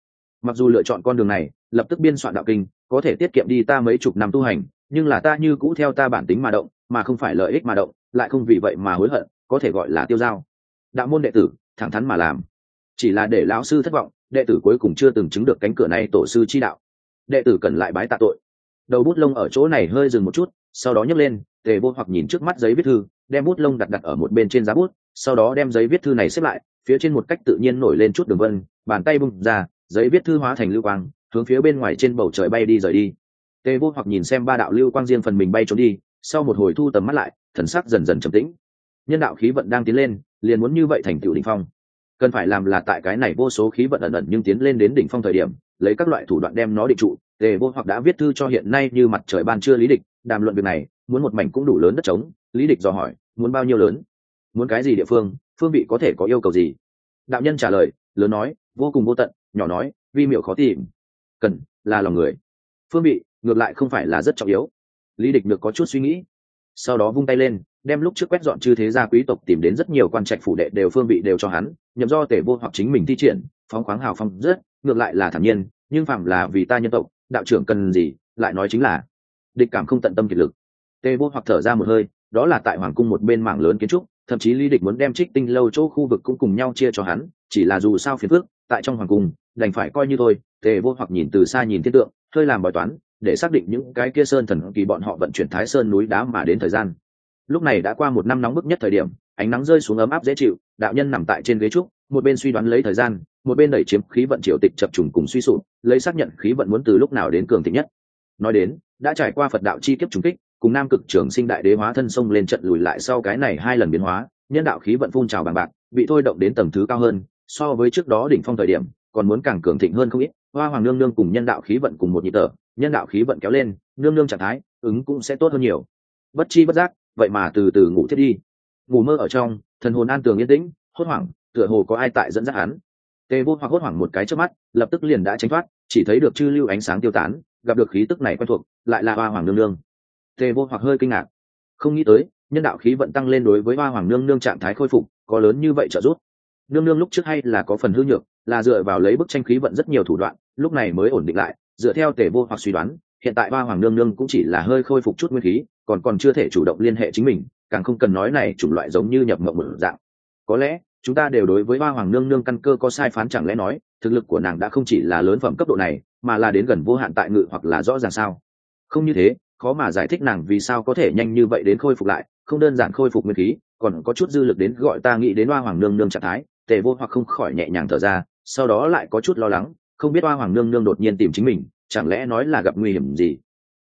Mặc dù lựa chọn con đường này, lập tức biên soạn đạo kinh, có thể tiết kiệm đi ta mấy chục năm tu hành nhưng là ta như cũ theo ta bản tính mà động, mà không phải lợi ích mà động, lại không vì vậy mà hối hận, có thể gọi là tiêu dao. Đạo môn đệ tử, thẳng thắn mà làm. Chỉ là để lão sư thất vọng, đệ tử cuối cùng chưa từng chứng được cánh cửa này tổ sư chi đạo. Đệ tử cần lại bái tạ tội. Đầu bút lông ở chỗ này hơi dừng một chút, sau đó nhấc lên, tề vô hoặc nhìn trước mắt giấy viết thư, đem bút lông đặt đặt ở một bên trên giá bút, sau đó đem giấy viết thư này xếp lại, phía trên một cách tự nhiên nổi lên chút đường vân, bàn tay bung ra, giấy viết thư hóa thành lưu quang, hướng phía bên ngoài trên bầu trời bay đi rời đi tề vô hoặc nhìn xem ba đạo lưu quang riêng phần mình bay trốn đi, sau một hồi thu tầm mắt lại, thần sắc dần dần trầm tĩnh. Nhân đạo khí vận đang tiến lên, liền muốn như vậy thành tựu đỉnh phong. Cần phải làm là tại cái này vô số khí vận ẩn ẩn nhưng tiến lên đến đỉnh phong thời điểm, lấy các loại thủ đoạn đem nó định trụ. Tề vô hoặc đã viết thư cho hiện nay như mặt trời ban chưa lý địch, đàm luận việc này, muốn một mảnh cũng đủ lớn đất trống. Lý địch dò hỏi, muốn bao nhiêu lớn? Muốn cái gì địa phương? Phương vị có thể có yêu cầu gì? Đạo nhân trả lời, lớn nói, vô cùng vô tận, nhỏ nói, vi miệu khó tìm. Cần, là lòng người. Phương vị ngược lại không phải là rất trọng yếu. Lý địch được có chút suy nghĩ, sau đó vung tay lên, đem lúc trước quét dọn chư thế gia quý tộc tìm đến rất nhiều quan trạch phủ đệ đều phương vị đều cho hắn, nhậm do tể vô hoặc chính mình thi triển, phóng khoáng hào phong rất, ngược lại là thản nhiên, nhưng phạm là vì ta nhân tộc, đạo trưởng cần gì, lại nói chính là, địch cảm không tận tâm kiệt lực. Tề vô hoặc thở ra một hơi, đó là tại hoàng cung một bên mảng lớn kiến trúc, thậm chí lý địch muốn đem trích tinh lâu chỗ khu vực cũng cùng nhau chia cho hắn, chỉ là dù sao phiền phước tại trong hoàng cung, đành phải coi như thôi, tề vô hoặc nhìn từ xa nhìn thiên tượng, hơi làm bài toán để xác định những cái kia sơn thần kỳ bọn họ vận chuyển thái sơn núi đá mà đến thời gian. Lúc này đã qua một năm nóng bức nhất thời điểm, ánh nắng rơi xuống ấm áp dễ chịu, đạo nhân nằm tại trên ghế trúc, một bên suy đoán lấy thời gian, một bên đẩy chiếm khí vận triều tịch chập trùng cùng suy sụp, lấy xác nhận khí vận muốn từ lúc nào đến cường thịnh nhất. Nói đến, đã trải qua phật đạo chi kiếp trùng kích, cùng nam cực trưởng sinh đại đế hóa thân sông lên trận lùi lại sau cái này hai lần biến hóa, nhân đạo khí vận phun trào bằng bạc, bị thôi động đến tầng thứ cao hơn, so với trước đó đỉnh phong thời điểm, còn muốn càng cường thịnh hơn không ít, hoa hoàng nương nương cùng nhân đạo khí vận cùng một nhịp tở nhân đạo khí vận kéo lên, nương nương trạng thái, ứng cũng sẽ tốt hơn nhiều. Bất chi bất giác, vậy mà từ từ ngủ thiết đi. Ngủ mơ ở trong, thần hồn an tường yên tĩnh, hốt hoảng, tựa hồ có ai tại dẫn dắt hắn. Tề vô hoặc hốt hoảng một cái trước mắt, lập tức liền đã tránh thoát, chỉ thấy được chư lưu ánh sáng tiêu tán, gặp được khí tức này quen thuộc, lại là hoa hoàng nương nương. Tề vô hoặc hơi kinh ngạc. Không nghĩ tới, nhân đạo khí vận tăng lên đối với hoa hoàng nương nương trạng thái khôi phục, có lớn như vậy trợ giúp. Nương nương lúc trước hay là có phần hư nhược, là dựa vào lấy bức tranh khí vận rất nhiều thủ đoạn, lúc này mới ổn định lại dựa theo tề vô hoặc suy đoán, hiện tại ba hoàng nương nương cũng chỉ là hơi khôi phục chút nguyên khí, còn còn chưa thể chủ động liên hệ chính mình, càng không cần nói này chủng loại giống như nhập mộng một dạng. Có lẽ, chúng ta đều đối với ba hoàng nương nương căn cơ có sai phán chẳng lẽ nói, thực lực của nàng đã không chỉ là lớn phẩm cấp độ này, mà là đến gần vô hạn tại ngự hoặc là rõ ràng sao? Không như thế, khó mà giải thích nàng vì sao có thể nhanh như vậy đến khôi phục lại, không đơn giản khôi phục nguyên khí, còn có chút dư lực đến gọi ta nghĩ đến hoa hoàng nương nương trạng thái, tề vô hoặc không khỏi nhẹ nhàng thở ra, sau đó lại có chút lo lắng không biết hoa hoàng nương nương đột nhiên tìm chính mình, chẳng lẽ nói là gặp nguy hiểm gì?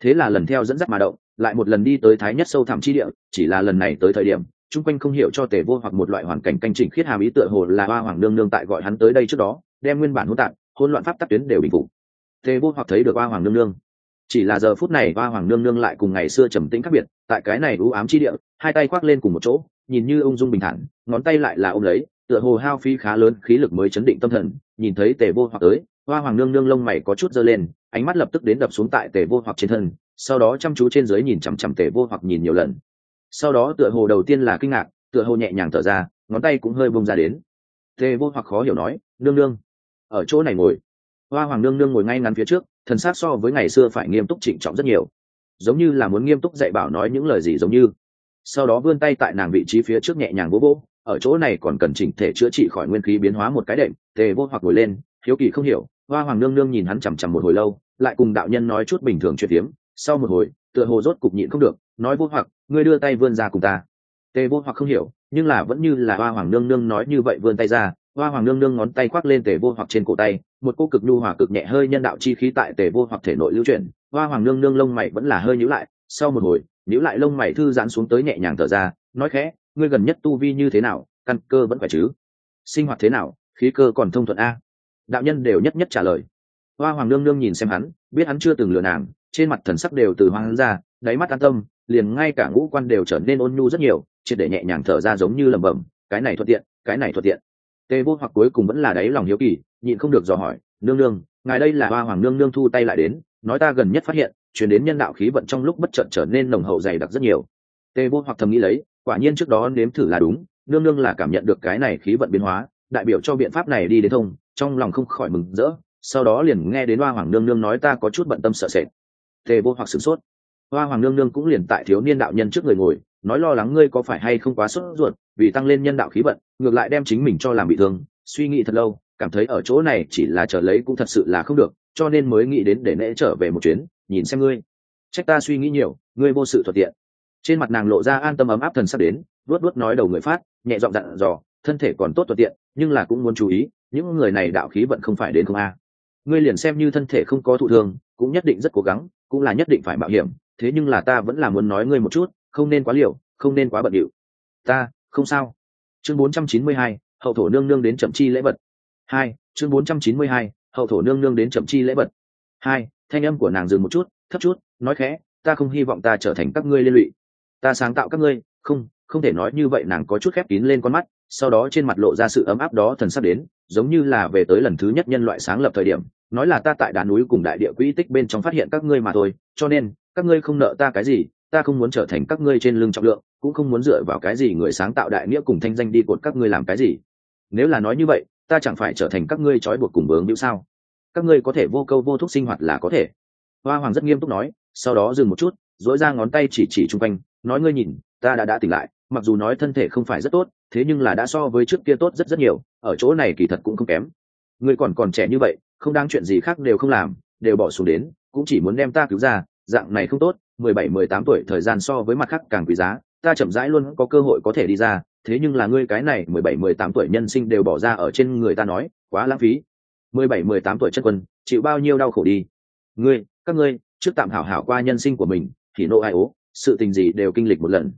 Thế là lần theo dẫn dắt mà động, lại một lần đi tới thái nhất sâu thẳm chi địa, chỉ là lần này tới thời điểm, chung quanh không hiểu cho tề vô hoặc một loại hoàn cảnh canh chỉnh khiết hàm ý tựa hồ là hoa hoàng nương nương tại gọi hắn tới đây trước đó, đem nguyên bản hỗn tạp, hỗn loạn pháp tắc tuyến đều bình phục. Tề vô hoặc thấy được hoa hoàng nương nương. Chỉ là giờ phút này hoa hoàng nương nương lại cùng ngày xưa trầm tĩnh khác biệt, tại cái này u ám chi địa, hai tay khoác lên cùng một chỗ, nhìn như ung dung bình thản, ngón tay lại là ôm lấy, tựa hồ hao phí khá lớn, khí lực mới chấn định tâm thần, nhìn thấy tề vô hoặc tới hoa hoàng nương nương lông mày có chút dơ lên, ánh mắt lập tức đến đập xuống tại tề vô hoặc trên thân, sau đó chăm chú trên dưới nhìn chằm chằm tề vô hoặc nhìn nhiều lần. Sau đó tựa hồ đầu tiên là kinh ngạc, tựa hồ nhẹ nhàng thở ra, ngón tay cũng hơi bông ra đến. Tề vô hoặc khó hiểu nói, nương nương, ở chỗ này ngồi. Hoa hoàng nương nương ngồi ngay ngắn phía trước, thần s á c so với ngày xưa phải nghiêm túc trịnh trọng rất nhiều. Giống như là muốn nghiêm túc dạy bảo nói những lời gì giống như. Sau đó vươn tay tại nàng vị trí phía trước nhẹ nhàng vỗ vỗ, ở chỗ này còn cần chỉnh thể chữa trị khỏi nguyên khí biến hóa một cái đệm. Tề vô hoặc ngồi lên hiếu kỳ không hiểu, hoa hoàng nương nương nhìn hắn chằm chằm một hồi lâu, lại cùng đạo nhân nói chút bình thường chuyện tiếm sau một hồi, tựa hồ rốt cục nhịn không được, nói vô hoặc, ngươi đưa tay vươn ra cùng ta. Tề vô hoặc không hiểu, nhưng là vẫn như là hoa hoàng nương nương nói như vậy vươn tay ra, hoa hoàng nương nương ngón tay khoác lên tề vô hoặc trên cổ tay, một cô cực nhu hòa cực nhẹ hơi nhân đạo chi khí tại tề vô hoặc thể nội lưu chuyển. Hoa hoàng nương nương lông mày vẫn là hơi nhíu lại, sau một hồi, nhíu lại lông mày thư giãn xuống tới nhẹ nhàng thở ra, nói khẽ, ngươi gần nhất tu vi như thế nào, căn cơ vẫn phải chứ? Sinh hoạt thế nào, khí cơ còn thông thuận a? Đạo nhân đều nhất nhất trả lời. Hoa hoàng nương nương nhìn xem hắn, biết hắn chưa từng lừa nàng, trên mặt thần sắc đều từ hoang ra, đáy mắt an tâm, liền ngay cả ngũ quan đều trở nên ôn nhu rất nhiều, triệt để nhẹ nhàng thở ra giống như lẩm bẩm, cái này thuận tiện, cái này thuận tiện. Tê vô hoặc cuối cùng vẫn là đáy lòng hiếu kỳ, nhịn không được dò hỏi, nương nương, ngài đây là hoa hoàng nương nương thu tay lại đến, nói ta gần nhất phát hiện chuyển đến nhân đạo khí vận trong lúc bất chợt trở nên nồng hậu dày đặc rất nhiều. Tê vô hoặc thầm nghĩ lấy, quả nhiên trước đó nếm thử là đúng, nương nương là cảm nhận được cái này khí vận biến hóa, đại biểu cho biện pháp này đi đến thông trong lòng không khỏi mừng rỡ, sau đó liền nghe đến hoa hoàng nương nương nói ta có chút bận tâm sợ sệt. Tề vô hoặc sửng sốt. Hoa hoàng nương nương cũng liền tại thiếu niên đạo nhân trước người ngồi, nói lo lắng ngươi có phải hay không quá sốt ruột, vì tăng lên nhân đạo khí vận, ngược lại đem chính mình cho làm bị thương, suy nghĩ thật lâu, cảm thấy ở chỗ này chỉ là chờ lấy cũng thật sự là không được, cho nên mới nghĩ đến để nễ trở về một chuyến, nhìn xem ngươi. Trách ta suy nghĩ nhiều, ngươi vô sự thuận tiện. Trên mặt nàng lộ ra an tâm ấm áp thần sắp đến luốt luốt nói đầu người phát, nhẹ giọng dặn dò, thân thể còn tốt thuận tiện, nhưng là cũng muốn chú ý những người này đạo khí vận không phải đến không a. Ngươi liền xem như thân thể không có thụ thương cũng nhất định rất cố gắng cũng là nhất định phải mạo hiểm thế nhưng là ta vẫn là muốn nói ngươi một chút không nên quá liều không nên quá bận điệu. Ta không sao. Chương 492, hậu thổ nương nương đến chậm chi lễ vật. Hai chương 492, hậu thổ nương nương đến chậm chi lễ vật. Hai thanh âm của nàng dừng một chút thấp chút nói khẽ ta không hy vọng ta trở thành các ngươi liên lụy. Ta sáng tạo các ngươi không không thể nói như vậy nàng có chút khép kín lên con mắt sau đó trên mặt lộ ra sự ấm áp đó thần sắp đến, giống như là về tới lần thứ nhất nhân loại sáng lập thời điểm, nói là ta tại đá núi cùng đại địa quỹ tích bên trong phát hiện các ngươi mà thôi, cho nên, các ngươi không nợ ta cái gì, ta không muốn trở thành các ngươi trên lưng trọng lượng, cũng không muốn dựa vào cái gì người sáng tạo đại nghĩa cùng thanh danh đi cột các ngươi làm cái gì. Nếu là nói như vậy, ta chẳng phải trở thành các ngươi trói buộc cùng bướng hữu sao? Các ngươi có thể vô câu vô thuốc sinh hoạt là có thể. Hoa hoàng rất nghiêm túc nói, sau đó dừng một chút dỗi ra ngón tay chỉ chỉ chung quanh, nói ngươi nhìn, ta đã đã tỉnh lại, mặc dù nói thân thể không phải rất tốt thế nhưng là đã so với trước kia tốt rất rất nhiều, ở chỗ này kỳ thật cũng không kém. Ngươi còn còn trẻ như vậy, không đáng chuyện gì khác đều không làm, đều bỏ xuống đến, cũng chỉ muốn đem ta cứu ra, dạng này không tốt, mười bảy, mười tám tuổi thời gian so với mặt khác càng quý giá, ta chậm rãi luôn có cơ hội có thể đi ra, thế nhưng là ngươi cái này mười bảy, mười tám tuổi nhân sinh đều bỏ ra ở trên người ta nói, quá lãng phí. Mười bảy, mười tám tuổi chất quân, chịu bao nhiêu đau khổ đi. Ngươi, các ngươi, trước tạm hảo hảo qua nhân sinh của mình, thì nộ ai ố, sự tình gì đều kinh lịch một lần.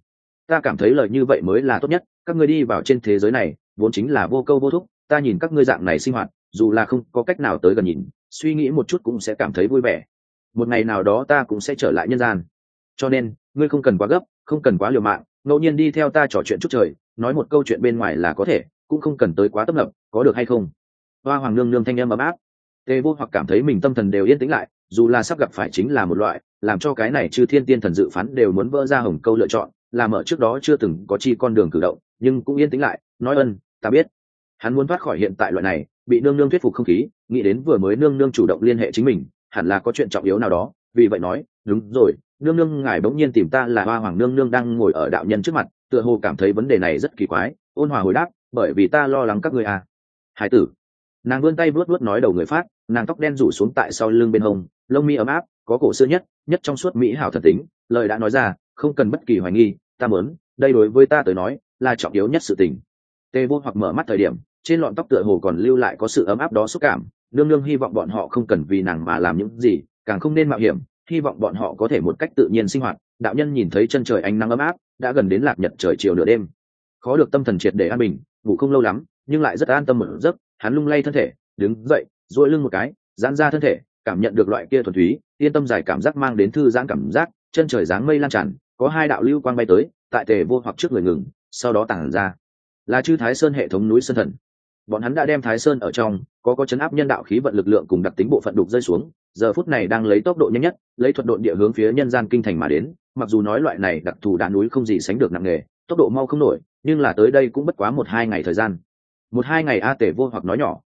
Ta cảm thấy lời như vậy mới là tốt nhất các ngươi đi vào trên thế giới này, vốn chính là vô câu vô thúc, ta nhìn các ngươi dạng này sinh hoạt, dù là không có cách nào tới gần nhìn, suy nghĩ một chút cũng sẽ cảm thấy vui vẻ. Một ngày nào đó ta cũng sẽ trở lại nhân gian. Cho nên, ngươi không cần quá gấp, không cần quá liều mạng, ngẫu nhiên đi theo ta trò chuyện chút trời, nói một câu chuyện bên ngoài là có thể, cũng không cần tới quá tấp nập, có được hay không? Hoa hoàng nương nương thanh em ấm áp. Tê vô hoặc cảm thấy mình tâm thần đều yên tĩnh lại, dù là sắp gặp phải chính là một loại, làm cho cái này chư thiên tiên thần dự phán đều muốn vỡ ra hồng câu lựa chọn làm ở trước đó chưa từng có chi con đường cử động, nhưng cũng yên tĩnh lại, nói ân, ta biết. Hắn muốn thoát khỏi hiện tại loại này, bị nương nương thuyết phục không khí, nghĩ đến vừa mới nương nương chủ động liên hệ chính mình, hẳn là có chuyện trọng yếu nào đó, vì vậy nói, đúng rồi, nương nương ngài bỗng nhiên tìm ta là hoa hoàng nương nương đang ngồi ở đạo nhân trước mặt, tựa hồ cảm thấy vấn đề này rất kỳ quái, ôn hòa hồi đáp, bởi vì ta lo lắng các ngươi à. Hải tử, nàng vươn tay vuốt vuốt nói đầu người phát, nàng tóc đen rủ xuống tại sau lưng bên hông, lông mi ấm áp, có cổ xưa nhất nhất trong suốt mỹ hảo thần tính, lời đã nói ra, không cần bất kỳ hoài nghi ta muốn, đây đối với ta tới nói là trọng yếu nhất sự tình. Tê vô hoặc mở mắt thời điểm trên lọn tóc tựa hồ còn lưu lại có sự ấm áp đó xúc cảm nương nương hy vọng bọn họ không cần vì nàng mà làm những gì càng không nên mạo hiểm hy vọng bọn họ có thể một cách tự nhiên sinh hoạt. Đạo nhân nhìn thấy chân trời ánh nắng ấm áp đã gần đến lạc nhật trời chiều nửa đêm. Khó được tâm thần triệt để an bình ngủ không lâu lắm nhưng lại rất an tâm một giấc hắn lung lay thân thể đứng dậy dội lưng một cái giãn ra thân thể cảm nhận được loại kia thuần túy yên tâm giải cảm giác mang đến thư giãn cảm giác chân trời dáng mây lan tràn có hai đạo lưu quang bay tới tại tề vô hoặc trước người ngừng sau đó tản ra. Là chư thái sơn hệ thống núi sơn thần. Bọn hắn đã đem thái sơn ở trong có có chấn áp nhân đạo khí vận lực lượng cùng đặc tính bộ phận đục rơi xuống giờ phút này đang lấy tốc độ nhanh nhất lấy thuật độn địa hướng phía nhân gian kinh thành mà đến mặc dù nói loại này đặc thù đá núi không gì sánh được nặng nghề, tốc độ mau không nổi nhưng là tới đây cũng bất quá một hai ngày thời gian. Một hai ngày a tể vô hoặc nói nhỏ.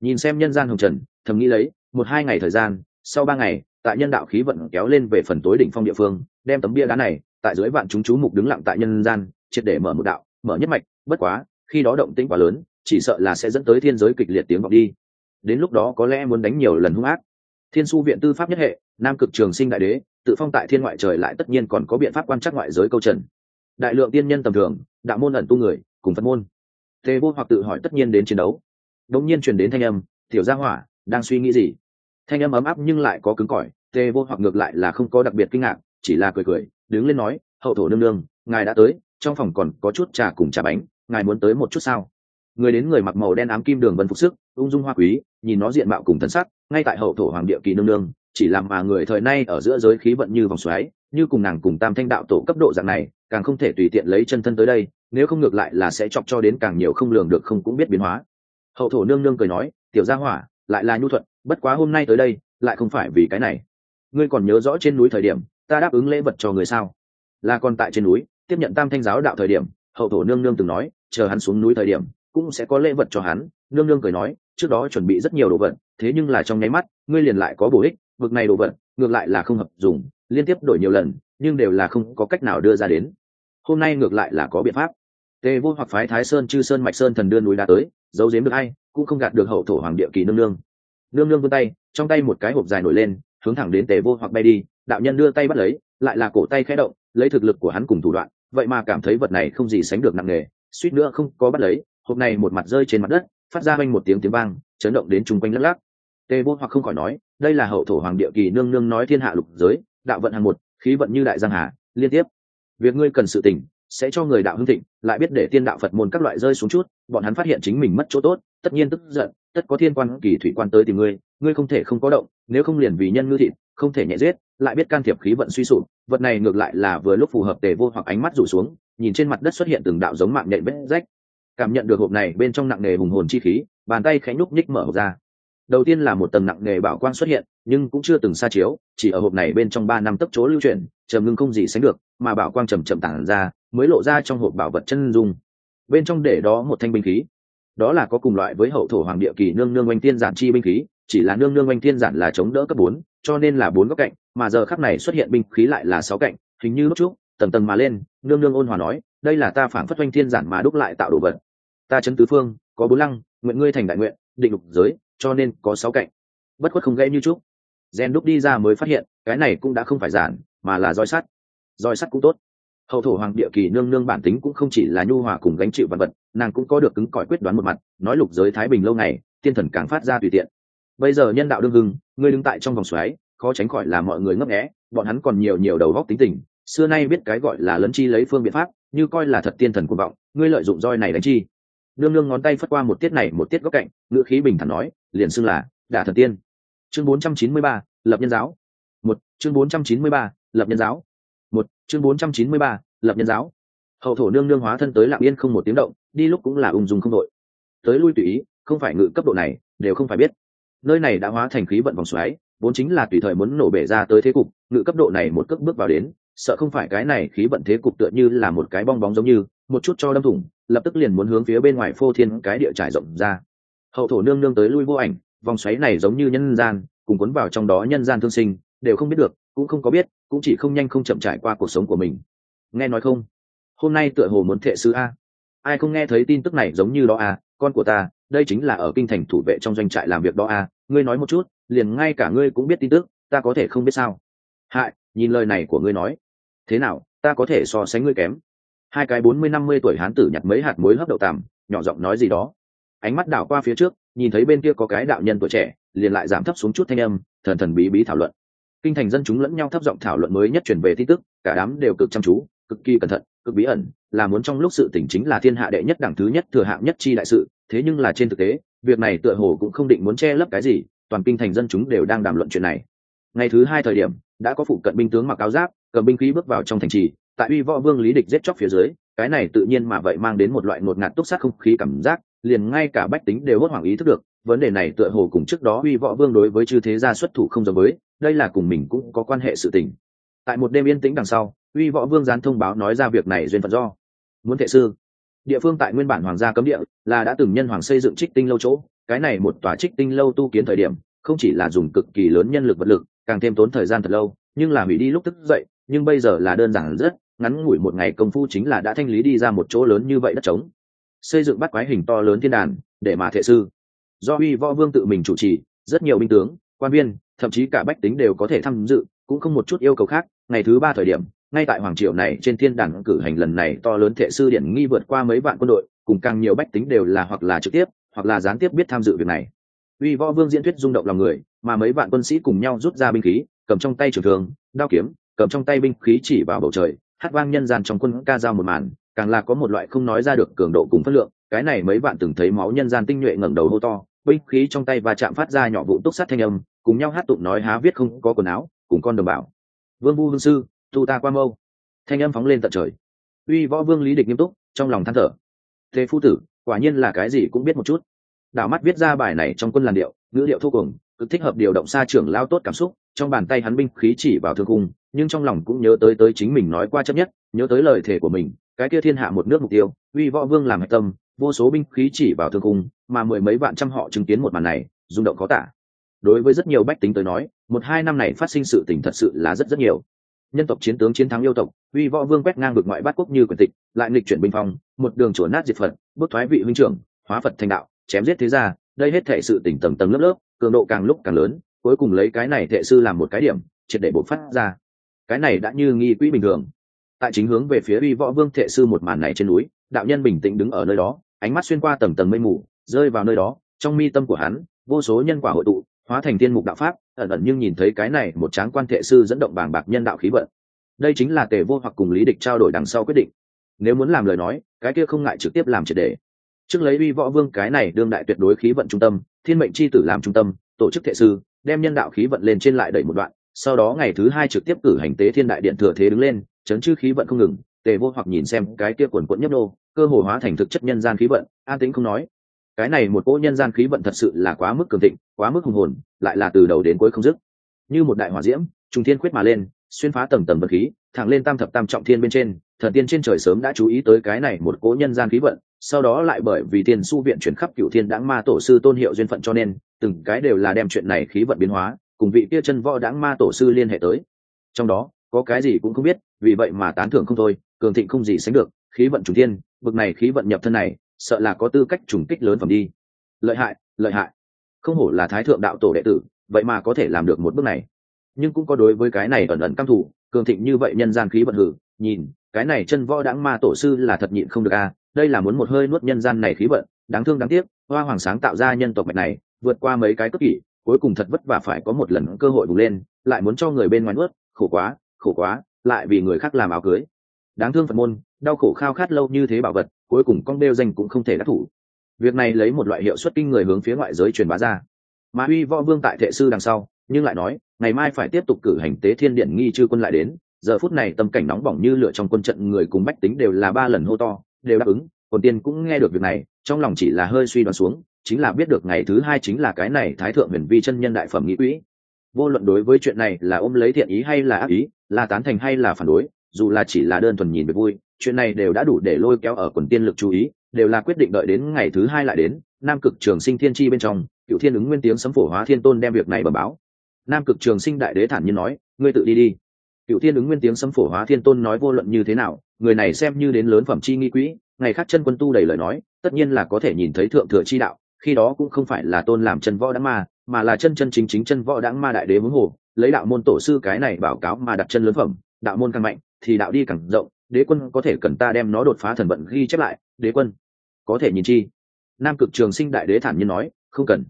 Nhìn xem nhân gian hồng trần thầm nghĩ lấy một hai ngày thời gian sau ba ngày tại nhân đạo khí vận kéo lên về phần tối đỉnh phong địa phương đem tấm bia đá này tại dưới vạn chúng chú mục đứng lặng tại nhân gian, triệt để mở một đạo, mở nhất mạch, bất quá, khi đó động tĩnh quá lớn, chỉ sợ là sẽ dẫn tới thiên giới kịch liệt tiếng vọng đi. Đến lúc đó có lẽ muốn đánh nhiều lần hung ác. Thiên su viện tư pháp nhất hệ, nam cực trường sinh đại đế, tự phong tại thiên ngoại trời lại tất nhiên còn có biện pháp quan trắc ngoại giới câu trần. Đại lượng tiên nhân tầm thường, đạo môn ẩn tu người, cùng phật môn. Thế vô hoặc tự hỏi tất nhiên đến chiến đấu. Đống nhiên truyền đến thanh âm, tiểu gia hỏa, đang suy nghĩ gì? Thanh âm ấm áp nhưng lại có cứng cỏi tê vô hoặc ngược lại là không có đặc biệt kinh ngạc, chỉ là cười cười đứng lên nói, hậu thổ nương nương, ngài đã tới, trong phòng còn có chút trà cùng trà bánh, ngài muốn tới một chút sao? Người đến người mặc màu đen ám kim đường vân phục sức, ung dung hoa quý, nhìn nó diện mạo cùng thân sắc, ngay tại hậu thổ hoàng địa kỳ nương nương, chỉ làm mà người thời nay ở giữa giới khí vận như vòng xoáy, như cùng nàng cùng tam thanh đạo tổ cấp độ dạng này, càng không thể tùy tiện lấy chân thân tới đây, nếu không ngược lại là sẽ chọc cho đến càng nhiều không lường được không cũng biết biến hóa. Hậu thổ nương nương cười nói, tiểu gia hỏa, lại là nhu thuận, bất quá hôm nay tới đây, lại không phải vì cái này. Ngươi còn nhớ rõ trên núi thời điểm ta đáp ứng lễ vật cho người sao? Là còn tại trên núi, tiếp nhận tam thanh giáo đạo thời điểm, hậu thổ nương nương từng nói, chờ hắn xuống núi thời điểm, cũng sẽ có lễ vật cho hắn. Nương nương cười nói, trước đó chuẩn bị rất nhiều đồ vật, thế nhưng là trong nháy mắt, ngươi liền lại có bổ ích vực này đồ vật, ngược lại là không hợp dùng, liên tiếp đổi nhiều lần, nhưng đều là không có cách nào đưa ra đến. Hôm nay ngược lại là có biện pháp. Tề vô hoặc phái thái sơn, chư sơn, mạch sơn thần đưa núi đá tới, giấu giếm được ai, cũng không gạt được hậu thổ hoàng địa kỳ nương nương. Nương nương vươn tay, trong tay một cái hộp dài nổi lên hướng thẳng đến tề vô hoặc bay đi đạo nhân đưa tay bắt lấy lại là cổ tay khẽ động lấy thực lực của hắn cùng thủ đoạn vậy mà cảm thấy vật này không gì sánh được nặng nề suýt nữa không có bắt lấy hộp này một mặt rơi trên mặt đất phát ra quanh một tiếng tiếng vang chấn động đến chung quanh lắc lắc. Tề vô hoặc không khỏi nói đây là hậu thổ hoàng địa kỳ nương nương nói thiên hạ lục giới đạo vận hàng một khí vận như đại giang hà liên tiếp. Việc ngươi cần sự tỉnh, sẽ cho người đạo hưng thịnh lại biết để tiên đạo phật môn các loại rơi xuống chút bọn hắn phát hiện chính mình mất chỗ tốt tất nhiên tức giận tất có thiên quan kỳ thủy quan tới tìm ngươi ngươi không thể không có động, nếu không liền vì nhân ngư thịt, không thể nhẹ giết, lại biết can thiệp khí vận suy sụp, vật này ngược lại là vừa lúc phù hợp tề vô hoặc ánh mắt rủ xuống, nhìn trên mặt đất xuất hiện từng đạo giống mạng nhện vết rách. Cảm nhận được hộp này bên trong nặng nề hùng hồn chi khí, bàn tay khẽ nhúc nhích mở hộp ra. Đầu tiên là một tầng nặng nề bảo quang xuất hiện, nhưng cũng chưa từng xa chiếu, chỉ ở hộp này bên trong ba năm tấc chỗ lưu chuyển trầm ngưng không gì sánh được, mà bảo quang chầm chậm tản ra, mới lộ ra trong hộp bảo vật chân dung. Bên trong để đó một thanh binh khí. Đó là có cùng loại với hậu thổ hoàng địa kỳ nương nương oanh tiên giản chi binh khí chỉ là nương nương oanh thiên giản là chống đỡ cấp bốn, cho nên là bốn góc cạnh, mà giờ khắc này xuất hiện binh khí lại là sáu cạnh, hình như lúc trước, tầng tầng mà lên, nương nương ôn hòa nói, đây là ta phản phất oanh thiên giản mà đúc lại tạo đồ vật. Ta chấn tứ phương, có bốn lăng, nguyện ngươi thành đại nguyện, định lục giới, cho nên có sáu cạnh. Bất khuất không gãy như trúc gen đúc đi ra mới phát hiện, cái này cũng đã không phải giản, mà là roi sắt. Roi sắt cũng tốt. Hậu thổ hoàng địa kỳ nương nương bản tính cũng không chỉ là nhu hòa cùng gánh chịu vật vật, nàng cũng có được cứng cỏi quyết đoán một mặt, nói lục giới thái bình lâu ngày tiên thần càng phát ra tùy tiện bây giờ nhân đạo đương hưng ngươi đứng tại trong vòng xoáy khó tránh khỏi là mọi người ngấp nghé bọn hắn còn nhiều nhiều đầu góc tính tình xưa nay biết cái gọi là lấn chi lấy phương biện pháp như coi là thật tiên thần cuồng vọng ngươi lợi dụng roi này đánh chi. Nương nương ngón tay phất qua một tiết này một tiết góc cạnh ngữ khí bình thản nói liền xưng là đả thần tiên. Chương 493, lập nhân giáo. Một chương 493, lập nhân giáo. Một chương 493, lập nhân giáo. Hậu thổ nương nương hóa thân tới lặng yên không một tiếng động đi lúc cũng là ung dung không đội. Tới lui tùy ý không phải ngự cấp độ này đều không phải biết nơi này đã hóa thành khí vận vòng xoáy, vốn chính là tùy thời muốn nổ bể ra tới thế cục, ngự cấp độ này một cước bước vào đến, sợ không phải cái này khí vận thế cục tựa như là một cái bong bóng giống như, một chút cho đâm thủng, lập tức liền muốn hướng phía bên ngoài phô thiên cái địa trải rộng ra. Hậu thổ nương nương tới lui vô ảnh, vòng xoáy này giống như nhân gian, cùng cuốn vào trong đó nhân gian thương sinh, đều không biết được, cũng không có biết, cũng chỉ không nhanh không chậm trải qua cuộc sống của mình. Nghe nói không? Hôm nay tựa hồ muốn thệ sứ a. Ai không nghe thấy tin tức này giống như đó a, con của ta đây chính là ở kinh thành thủ vệ trong doanh trại làm việc đó à? ngươi nói một chút, liền ngay cả ngươi cũng biết tin tức, ta có thể không biết sao? Hại, nhìn lời này của ngươi nói. Thế nào, ta có thể so sánh ngươi kém? Hai cái bốn mươi năm mươi tuổi hán tử nhặt mấy hạt muối hấp đậu tằm, nhỏ giọng nói gì đó. Ánh mắt đảo qua phía trước, nhìn thấy bên kia có cái đạo nhân tuổi trẻ, liền lại giảm thấp xuống chút thanh âm, thần thần bí bí thảo luận. Kinh thành dân chúng lẫn nhau thấp giọng thảo luận mới nhất truyền về tin tức, cả đám đều cực chăm chú, cực kỳ cẩn thận, cực bí ẩn là muốn trong lúc sự tỉnh chính là thiên hạ đệ nhất đẳng thứ nhất thừa hạng nhất chi đại sự, thế nhưng là trên thực tế, việc này tựa hồ cũng không định muốn che lấp cái gì, toàn kinh thành dân chúng đều đang đàm luận chuyện này. Ngày thứ hai thời điểm, đã có phụ cận binh tướng mặc áo giáp, cầm binh khí bước vào trong thành trì, tại uy võ vương lý địch giết chóc phía dưới, cái này tự nhiên mà vậy mang đến một loại ngột ngạt túc sát không khí cảm giác, liền ngay cả bách tính đều hốt hoảng ý thức được, vấn đề này tựa hồ cùng trước đó uy võ vương đối với chư thế gia xuất thủ không giống với, đây là cùng mình cũng có quan hệ sự tình. Tại một đêm yên tĩnh đằng sau, uy võ vương gián thông báo nói ra việc này duyên phận do muốn thệ sư. Địa phương tại nguyên bản hoàng gia cấm địa là đã từng nhân hoàng xây dựng trích tinh lâu chỗ. Cái này một tòa trích tinh lâu tu kiến thời điểm, không chỉ là dùng cực kỳ lớn nhân lực vật lực, càng thêm tốn thời gian thật lâu, nhưng là hủy đi lúc thức dậy, nhưng bây giờ là đơn giản rất, ngắn ngủi một ngày công phu chính là đã thanh lý đi ra một chỗ lớn như vậy đất trống. Xây dựng bắt quái hình to lớn thiên đàn, để mà thệ sư. Do uy võ vương tự mình chủ trì, rất nhiều binh tướng, quan viên, thậm chí cả bách tính đều có thể tham dự, cũng không một chút yêu cầu khác. Ngày thứ ba thời điểm ngay tại hoàng triều này trên thiên đàn cử hành lần này, to lớn thệ sư điển nghi vượt qua mấy vạn quân đội, cùng càng nhiều bách tính đều là hoặc là trực tiếp, hoặc là gián tiếp biết tham dự việc này. Uy võ vương diễn thuyết rung động lòng người, mà mấy vạn quân sĩ cùng nhau rút ra binh khí, cầm trong tay trường thường đao kiếm, cầm trong tay binh khí chỉ vào bầu trời, hát vang nhân gian trong quân ca giao một màn, càng là có một loại không nói ra được cường độ cùng phất lượng, cái này mấy bạn từng thấy máu nhân gian tinh nhuệ ngẩng đầu hô to, binh khí trong tay và chạm phát ra nhỏ vụ túc sát thanh âm, cùng nhau hát tụng nói há viết không có quần áo, cùng con đồng bảo vương vu hương sư tu ta qua mâu. Thanh âm phóng lên tận trời. Uy võ vương lý địch nghiêm túc, trong lòng than thở. Thế phu tử, quả nhiên là cái gì cũng biết một chút. Đảo mắt viết ra bài này trong quân làn điệu, ngữ điệu thô cùng, cực thích hợp điều động xa trưởng lao tốt cảm xúc, trong bàn tay hắn binh khí chỉ vào thương cung, nhưng trong lòng cũng nhớ tới tới chính mình nói qua chấp nhất, nhớ tới lời thể của mình, cái kia thiên hạ một nước mục tiêu, uy võ vương làm hạch tâm, vô số binh khí chỉ vào thương cung, mà mười mấy vạn trăm họ chứng kiến một màn này, rung động khó tả. Đối với rất nhiều bách tính tới nói, một hai năm này phát sinh sự tình thật sự là rất rất nhiều nhân tộc chiến tướng chiến thắng yêu tộc, uy võ vương quét ngang vực ngoại bát quốc như quyền tịch, lại nghịch chuyển binh phong, một đường chùa nát diệt phật bước thoái vị huynh trưởng, hóa phật thành đạo, chém giết thế gia, đây hết thể sự tỉnh tầng tầng lớp lớp, cường độ càng lúc càng lớn, cuối cùng lấy cái này thệ sư làm một cái điểm, triệt để bộc phát ra. Cái này đã như nghi quỹ bình thường. Tại chính hướng về phía uy võ vương thệ sư một màn này trên núi, đạo nhân bình tĩnh đứng ở nơi đó, ánh mắt xuyên qua tầng tầng mây mù, rơi vào nơi đó, trong mi tâm của hắn, vô số nhân quả hội tụ hóa thành tiên mục đạo pháp, ẩn ẩn nhưng nhìn thấy cái này một tráng quan thệ sư dẫn động bàng bạc nhân đạo khí vận. Đây chính là tề vô hoặc cùng lý địch trao đổi đằng sau quyết định. Nếu muốn làm lời nói, cái kia không ngại trực tiếp làm triệt đề trước lấy uy võ vương cái này đương đại tuyệt đối khí vận trung tâm, thiên mệnh c h i tử làm trung tâm, tổ chức thệ sư, đem nhân đạo khí vận lên trên lại đẩy một đoạn, sau đó ngày thứ hai trực tiếp cử hành tế thiên đại điện thừa thế đứng lên, chấn chư khí vận không ngừng, tề vô hoặc nhìn xem cái kia quần quẫn nhấp nô, cơ hồ hóa thành thực chất nhân gian khí vận, an tĩnh không nói cái này một cỗ nhân gian khí vận thật sự là quá mức cường thịnh, quá mức hùng hồn, lại là từ đầu đến cuối không dứt. Như một đại hỏa diễm, trùng thiên quyết mà lên, xuyên phá tầng tầng vật khí, thẳng lên tam thập tam trọng thiên bên trên, thần tiên trên trời sớm đã chú ý tới cái này một cỗ nhân gian khí vận, sau đó lại bởi vì tiền su viện chuyển khắp cựu thiên đáng ma tổ sư tôn hiệu duyên phận cho nên, từng cái đều là đem chuyện này khí vận biến hóa, cùng vị kia chân võ đáng ma tổ sư liên hệ tới. Trong đó, có cái gì cũng không biết, vì vậy mà tán thưởng không thôi, cường thịnh không gì sánh được, khí vận trùng thiên, bực này khí vận nhập thân này sợ là có tư cách trùng kích lớn phẩm đi. Lợi hại lợi hại. Không hổ là thái thượng đạo tổ đệ tử vậy mà có thể làm được một bước này. Nhưng cũng có đối với cái này ẩn ẩn căm thủ cường thịnh như vậy nhân gian khí vận hử nhìn cái này chân võ đãng ma tổ sư là thật nhịn không được a à, đây là muốn một hơi nuốt nhân gian này khí vận đáng thương đáng tiếc hoa hoàng sáng tạo ra nhân tộc mạch này vượt qua mấy cái cấp kỷ cuối cùng thật vất vả phải có một lần cơ hội bùng lên lại muốn cho người bên ngoài nuốt khổ quá khổ quá lại vì người khác làm áo cưới. Đáng thương phật môn đau khổ khao khát lâu như thế bảo vật cuối cùng con đeo danh cũng không thể đắc thủ. Việc này lấy một loại hiệu suất kinh người hướng phía ngoại giới truyền bá ra. Mà uy võ vương tại thệ sư đằng sau, nhưng lại nói, ngày mai phải tiếp tục cử hành tế thiên điện nghi chư quân lại đến, giờ phút này tâm cảnh nóng bỏng như lửa trong quân trận, người cùng bách tính đều là ba lần hô to, đều đáp ứng. Còn tiên cũng nghe được việc này, trong lòng chỉ là hơi suy đoán xuống, chính là biết được ngày thứ hai chính là cái này thái thượng huyền vi chân nhân đại phẩm nghĩ quỹ vô luận đối với chuyện này là ôm lấy thiện ý hay là ác ý, là tán thành hay là phản đối, dù là chỉ là đơn thuần nhìn về vui chuyện này đều đã đủ để lôi kéo ở quần tiên lực chú ý, đều là quyết định đợi đến ngày thứ hai lại đến, nam cực trường sinh thiên chi bên trong cựu thiên ứng nguyên tiếng sấm phổ hóa thiên tôn đem việc này bẩm báo. Nam cực trường sinh đại đế thản nhiên nói, ngươi tự đi đi. Cựu thiên ứng nguyên tiếng sấm phổ hóa thiên tôn nói vô luận như thế nào, người này xem như đến lớn phẩm chi nghi quỹ ngày khác chân quân tu đầy lời nói, tất nhiên là có thể nhìn thấy thượng thừa chi đạo, khi đó cũng không phải là tôn làm chân võ đáng ma, mà là chân chân chính chính chân võ đáng ma đại đế muốn hồ, lấy đạo môn tổ sư cái này báo cáo mà đặt chân lớn phẩm, đạo môn càng mạnh, thì đạo đi càng rộng đế quân có thể cần ta đem nó đột phá thần vận ghi chép lại đế quân. Có thể nhìn chi? Nam cực trường sinh đại đế thản nhiên nói không cần.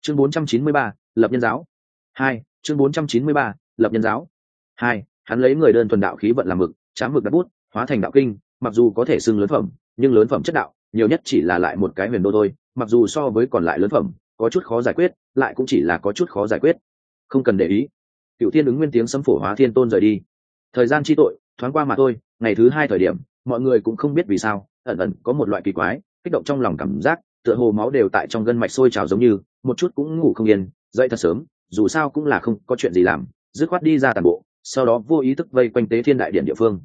Chương 493, lập nhân giáo. Hai chương 493, lập nhân giáo. Hai hắn lấy người đơn thuần đạo khí vận làm mực chám mực đặt bút hóa thành đạo kinh mặc dù có thể xưng lớn phẩm nhưng lớn phẩm chất đạo nhiều nhất chỉ là lại một cái huyền đô thôi mặc dù so với còn lại lớn phẩm có chút khó giải quyết lại cũng chỉ là có chút khó giải quyết. Không cần để ý. Cựu thiên ứng nguyên tiếng sấm phổ hóa thiên tôn rời đi. Thời gian chi tội thoáng qua mà thôi, ngày thứ hai thời điểm, mọi người cũng không biết vì sao, ẩn ẩn có một loại kỳ quái, kích động trong lòng cảm giác, tựa hồ máu đều tại trong gân mạch sôi trào giống như, một chút cũng ngủ không yên, dậy thật sớm, dù sao cũng là không có chuyện gì làm, dứt khoát đi ra toàn bộ, sau đó vô ý thức vây quanh tế thiên đại điện địa phương.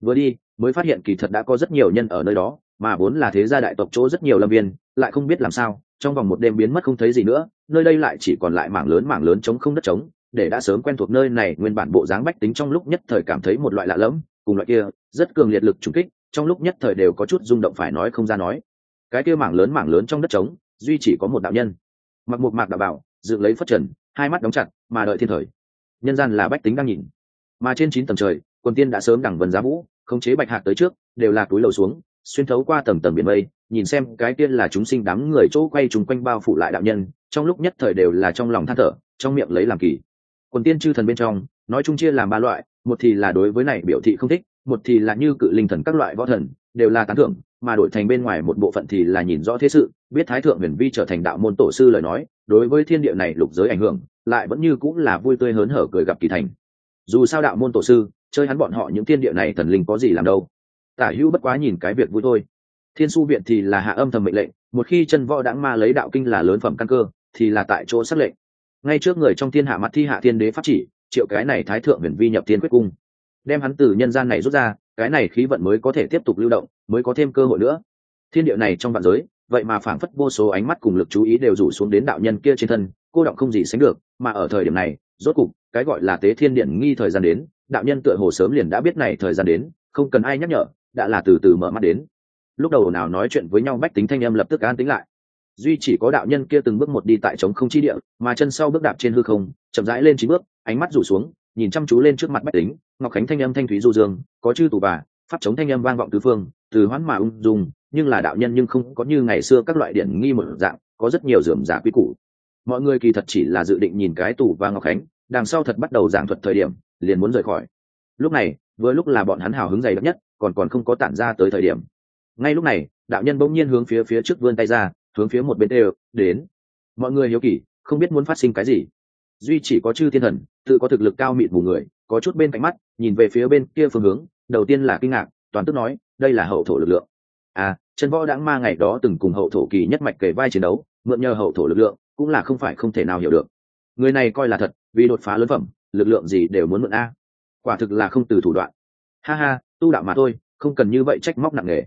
Vừa đi, mới phát hiện kỳ thật đã có rất nhiều nhân ở nơi đó, mà vốn là thế gia đại tộc chỗ rất nhiều lâm viên, lại không biết làm sao, trong vòng một đêm biến mất không thấy gì nữa, nơi đây lại chỉ còn lại mảng lớn mảng lớn trống không đất trống để đã sớm quen thuộc nơi này, nguyên bản bộ dáng bách tính trong lúc nhất thời cảm thấy một loại lạ lẫm, cùng loại kia, rất cường liệt lực trùng kích, trong lúc nhất thời đều có chút rung động phải nói không ra nói. Cái kia mảng lớn mảng lớn trong đất trống, duy chỉ có một đạo nhân. Mặc một mạc đạo bảo dự lấy phất trần, hai mắt đóng chặt, mà đợi thiên thời. Nhân gian là bách tính đang nhìn. Mà trên chín tầng trời, quần tiên đã sớm đẳng vần giá vũ, khống chế bạch hạc tới trước, đều là túi lầu xuống, xuyên thấu qua tầng tầng biển mây, nhìn xem cái tiên là chúng sinh đám người chỗ quay chung quanh bao phủ lại đạo nhân, trong lúc nhất thời đều là trong lòng than thở, trong miệng lấy làm kỳ quần tiên chư thần bên trong, nói chung chia làm ba loại, một thì là đối với này biểu thị không thích, một thì là như cự linh thần các loại võ thần, đều là tán thưởng, mà đổi thành bên ngoài một bộ phận thì là nhìn rõ thế sự, biết thái thượng huyền vi trở thành đạo môn tổ sư lời nói, đối với thiên địa này lục giới ảnh hưởng, lại vẫn như cũng là vui tươi hớn hở cười gặp kỳ thành. Dù sao đạo môn tổ sư, chơi hắn bọn họ những thiên địa này thần linh có gì làm đâu. Tả hữu bất quá nhìn cái việc vui thôi. Thiên su viện thì là hạ âm thầm mệnh lệnh, một khi chân võ đãng ma lấy đạo kinh là lớn phẩm căn cơ, thì là tại chỗ xác lệnh ngay trước người trong thiên hạ mặt thi hạ thiên đế pháp chỉ, triệu cái này thái thượng huyền vi nhập thiên quyết cung. Đem hắn từ nhân gian này rút ra, cái này khí vận mới có thể tiếp tục lưu động, mới có thêm cơ hội nữa. Thiên địa này trong vạn giới, vậy mà phảng phất vô số ánh mắt cùng lực chú ý đều rủ xuống đến đạo nhân kia trên thân, cô động không gì sánh được, mà ở thời điểm này, rốt cục, cái gọi là tế thiên điện nghi thời gian đến, đạo nhân tựa hồ sớm liền đã biết này thời gian đến, không cần ai nhắc nhở, đã là từ từ mở mắt đến. Lúc đầu nào nói chuyện với nhau bách tính thanh âm lập tức an tính lại duy chỉ có đạo nhân kia từng bước một đi tại trống không chi địa, mà chân sau bước đạp trên hư không, chậm rãi lên chín bước, ánh mắt rủ xuống, nhìn chăm chú lên trước mặt bách tính, ngọc khánh thanh âm thanh thúy du dương, có chư tù bà, pháp chống thanh âm vang vọng tứ phương, từ hoãn mà ung dung, nhưng là đạo nhân nhưng không có như ngày xưa các loại điển nghi một dạng, có rất nhiều dườm giả quy củ. Mọi người kỳ thật chỉ là dự định nhìn cái tù và ngọc khánh, đằng sau thật bắt đầu giảng thuật thời điểm, liền muốn rời khỏi. Lúc này, vừa lúc là bọn hắn hào hứng dày đặc nhất, còn còn không có tản ra tới thời điểm. Ngay lúc này, đạo nhân bỗng nhiên hướng phía phía trước vươn tay ra hướng phía một bên đều đến. Mọi người hiếu kỳ, không biết muốn phát sinh cái gì. Duy chỉ có chư thiên thần, tự có thực lực cao mịt mù người, có chút bên cạnh mắt, nhìn về phía bên kia phương hướng, đầu tiên là kinh ngạc, toàn tức nói, đây là hậu thổ lực lượng. À chân võ đãng ma ngày đó từng cùng hậu thổ kỳ nhất mạch kể vai chiến đấu, mượn nhờ hậu thổ lực lượng, cũng là không phải không thể nào hiểu được. Người này coi là thật, vì đột phá lớn phẩm, lực lượng gì đều muốn mượn a. Quả thực là không từ thủ đoạn. Ha ha, tu đạo mà thôi, không cần như vậy trách móc nặng nề.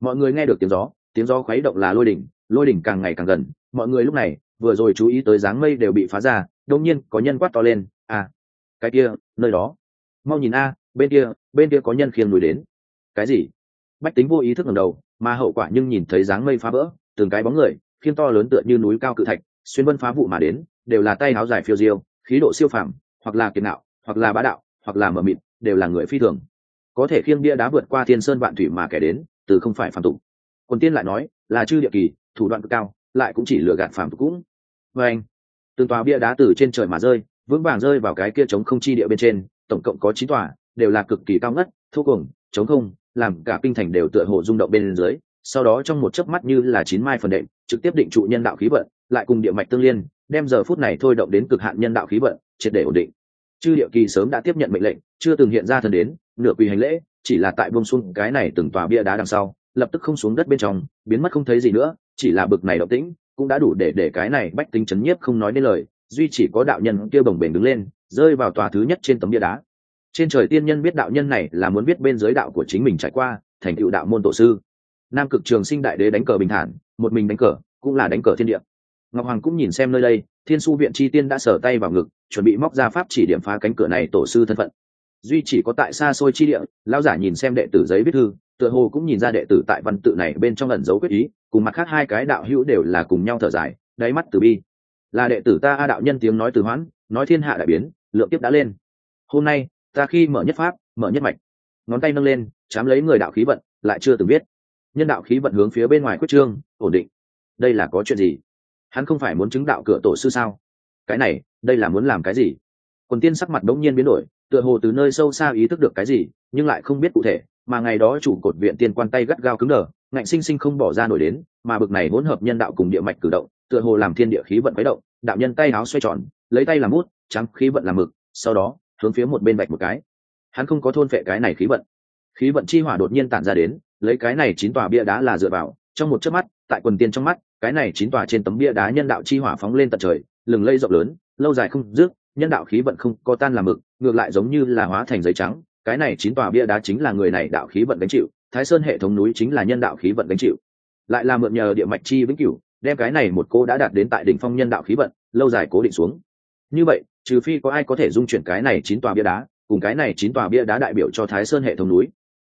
Mọi người nghe được tiếng gió tiếng gió khuấy động là lôi đỉnh lôi đỉnh càng ngày càng gần, mọi người lúc này, vừa rồi chú ý tới dáng mây đều bị phá ra đông nhiên có nhân quát to lên à cái kia, nơi đó. Mau nhìn a, bên kia bên kia có nhân khiêng núi đến. Cái gì? Bách tính vô ý thức ngầm đầu, mà hậu quả nhưng nhìn thấy dáng mây phá vỡ, từng cái bóng người, khiêng to lớn tựa như núi cao cự thạch, xuyên vân phá vụ mà đến, đều là tay áo dài phiêu diêu, khí độ siêu phàm, hoặc là kiệt nạo hoặc là bá đạo, hoặc là mờ mịt, đều là người phi thường. Có thể khiêng bia đá vượt qua thiên sơn vạn thủy mà kẻ đến, từ không phải phản tục. Còn tiên lại nói, là chư địa kỳ thủ đoạn cực cao, lại cũng chỉ lừa gạt phàm tục cũng. Và anh, từng tòa bia đá từ trên trời mà rơi, vững vàng rơi vào cái kia chống không chi địa bên trên, tổng cộng có chín tòa, đều là cực kỳ cao ngất, thô cùng chống không, làm cả kinh thành đều tựa hồ rung động bên dưới. Sau đó trong một chớp mắt như là chín mai phần đệm, trực tiếp định trụ nhân đạo khí vận, lại cùng địa mạch tương liên, đem giờ phút này thôi động đến cực hạn nhân đạo khí vận, triệt để ổn định. Chư địa kỳ sớm đã tiếp nhận mệnh lệnh, chưa từng hiện ra thần đến, nửa quỳ hành lễ, chỉ là tại bông xuân cái này từng tòa bia đá đằng sau, lập tức không xuống đất bên trong, biến mất không thấy gì nữa chỉ là bực này động tĩnh, cũng đã đủ để để cái này bách tính chấn nhiếp không nói nên lời, duy chỉ có đạo nhân kia bồng bềnh đứng lên, rơi vào tòa thứ nhất trên tấm bia đá. Trên trời tiên nhân biết đạo nhân này là muốn biết bên giới đạo của chính mình trải qua, thành tựu đạo môn tổ sư. Nam cực trường sinh đại đế đánh cờ bình thản, một mình đánh cờ, cũng là đánh cờ thiên địa. Ngọc hoàng cũng nhìn xem nơi đây, thiên su viện chi tiên đã sở tay vào ngực, chuẩn bị móc ra pháp chỉ điểm phá cánh cửa này tổ sư thân phận. Duy chỉ có tại xa xôi chi địa lao giả nhìn xem đệ tử giấy viết thư, tựa hồ cũng nhìn ra đệ tử tại văn tự này bên trong ẩn dấu quyết ý cùng mặt khác hai cái đạo hữu đều là cùng nhau thở dài, đáy mắt từ bi. Là đệ tử ta a đạo nhân tiếng nói từ hoãn, nói thiên hạ đại biến, lượng tiếp đã lên. Hôm nay, ta khi mở nhất pháp, mở nhất mạch. Ngón tay nâng lên, chám lấy người đạo khí vận, lại chưa từng biết nhân đạo khí vận hướng phía bên ngoài quyết trương, ổn định. Đây là có chuyện gì? Hắn không phải muốn chứng đạo cửa tổ sư sao? Cái này, đây là muốn làm cái gì? Quần tiên sắc mặt đống nhiên biến đổi, tựa hồ từ nơi sâu xa ý thức được cái gì, nhưng lại không biết cụ thể mà ngày đó chủ cột viện tiên quan tay gắt gao cứng đờ ngạnh sinh sinh không bỏ ra nổi đến mà bực này hỗn hợp nhân đạo cùng địa mạch cử động tựa hồ làm thiên địa khí vận khuấy động đạo nhân tay áo xoay tròn lấy tay làm mút, trắng khí vận làm mực sau đó hướng phía một bên vạch một cái. Hắn không có thôn phệ cái này khí vận. Khí vận chi hỏa đột nhiên tản ra đến lấy cái này chín tòa bia đá là dựa vào trong một chớp mắt tại quần tiên trong mắt cái này chín tòa trên tấm bia đá nhân đạo chi hỏa phóng lên tận trời lừng lây rộng lớn lâu dài không dứt nhân đạo khí vận không có tan làm mực ngược lại giống như là hóa thành giấy trắng cái này chín tòa bia đá chính là người này đạo khí vận gánh chịu, thái sơn hệ thống núi chính là nhân đạo khí vận gánh chịu. Lại là mượn nhờ địa mạch chi vĩnh cửu, đem cái này một cô đã đạt đến tại đỉnh phong nhân đạo khí vận, lâu dài cố định xuống. Như vậy, trừ phi có ai có thể dung chuyển cái này chín tòa bia đá, cùng cái này chín tòa bia đá đại biểu cho thái sơn hệ thống núi.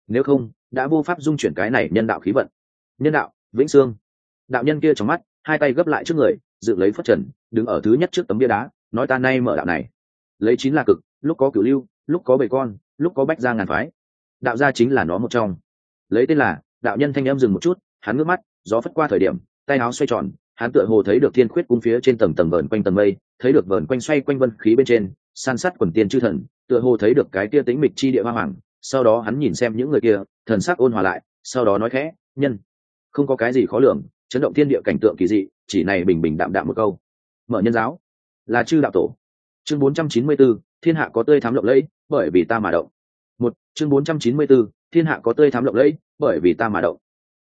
Nếu không, đã vô pháp dung chuyển cái này nhân đạo khí vận. Nhân đạo, vĩnh sương. Đạo nhân kia trong mắt, hai tay gấp lại trước người, dựng lấy phất trần, đứng ở thứ nhất trước tấm bia đá, nói ta nay mở đạo này. Lấy chín là cực, lúc có cửu lưu, lúc có bầy con lúc có bách ra ngàn phái. Đạo gia chính là nó một trong. Lấy tên là đạo nhân thanh em dừng một chút hắn ngước mắt gió phất qua thời điểm tay áo xoay tròn hắn tựa hồ thấy được thiên khuyết cung phía trên tầng tầng vờn quanh tầng mây thấy được vờn quanh xoay quanh vân khí bên trên san sát quần tiên chư thần tựa hồ thấy được cái kia tính mịch chi địa hoa hoàng. Sau đó hắn nhìn xem những người kia thần sắc ôn hòa lại sau đó nói khẽ nhân không có cái gì khó lường chấn động thiên địa cảnh tượng kỳ dị chỉ này bình bình đạm đạm một câu. Mở nhân giáo là chư đạo tổ. Chương 494, thiên hạ có tươi thám lộng lẫy bởi vì ta mà động. Một chương 494, thiên hạ có tươi thám lộng lẫy bởi vì ta mà động.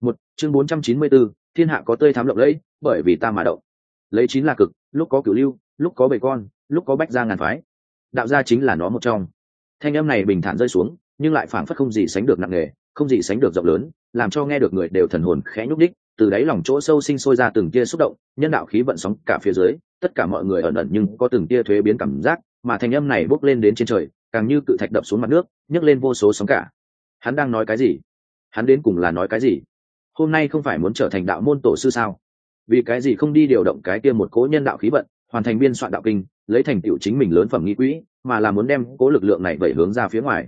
Một chương 494, thiên hạ có tươi thám lộng lẫy bởi vì ta mà động. Lấy chín là cực lúc có cửu lưu lúc có bầy con lúc có bách gia ngàn phái. Đạo gia chính là nó một trong. Thanh âm này bình thản rơi xuống nhưng lại phảng phất không gì sánh được nặng nề không gì sánh được rộng lớn làm cho nghe được người đều thần hồn khẽ nhúc đích từ đáy lòng chỗ sâu sinh sôi ra từng tia xúc động nhân đạo khí vận sóng cả phía dưới tất cả mọi người ẩn ẩn nhưng có từng tia thuế biến cảm giác mà thanh âm này bốc lên đến trên trời, càng như cự thạch đập xuống mặt nước, nhấc lên vô số sóng cả. Hắn đang nói cái gì? Hắn đến cùng là nói cái gì? Hôm nay không phải muốn trở thành đạo môn tổ sư sao? Vì cái gì không đi điều động cái kia một cố nhân đạo khí vận, hoàn thành biên soạn đạo kinh, lấy thành tựu chính mình lớn phẩm nghi quỹ, mà là muốn đem cố lực lượng này vẩy hướng ra phía ngoài?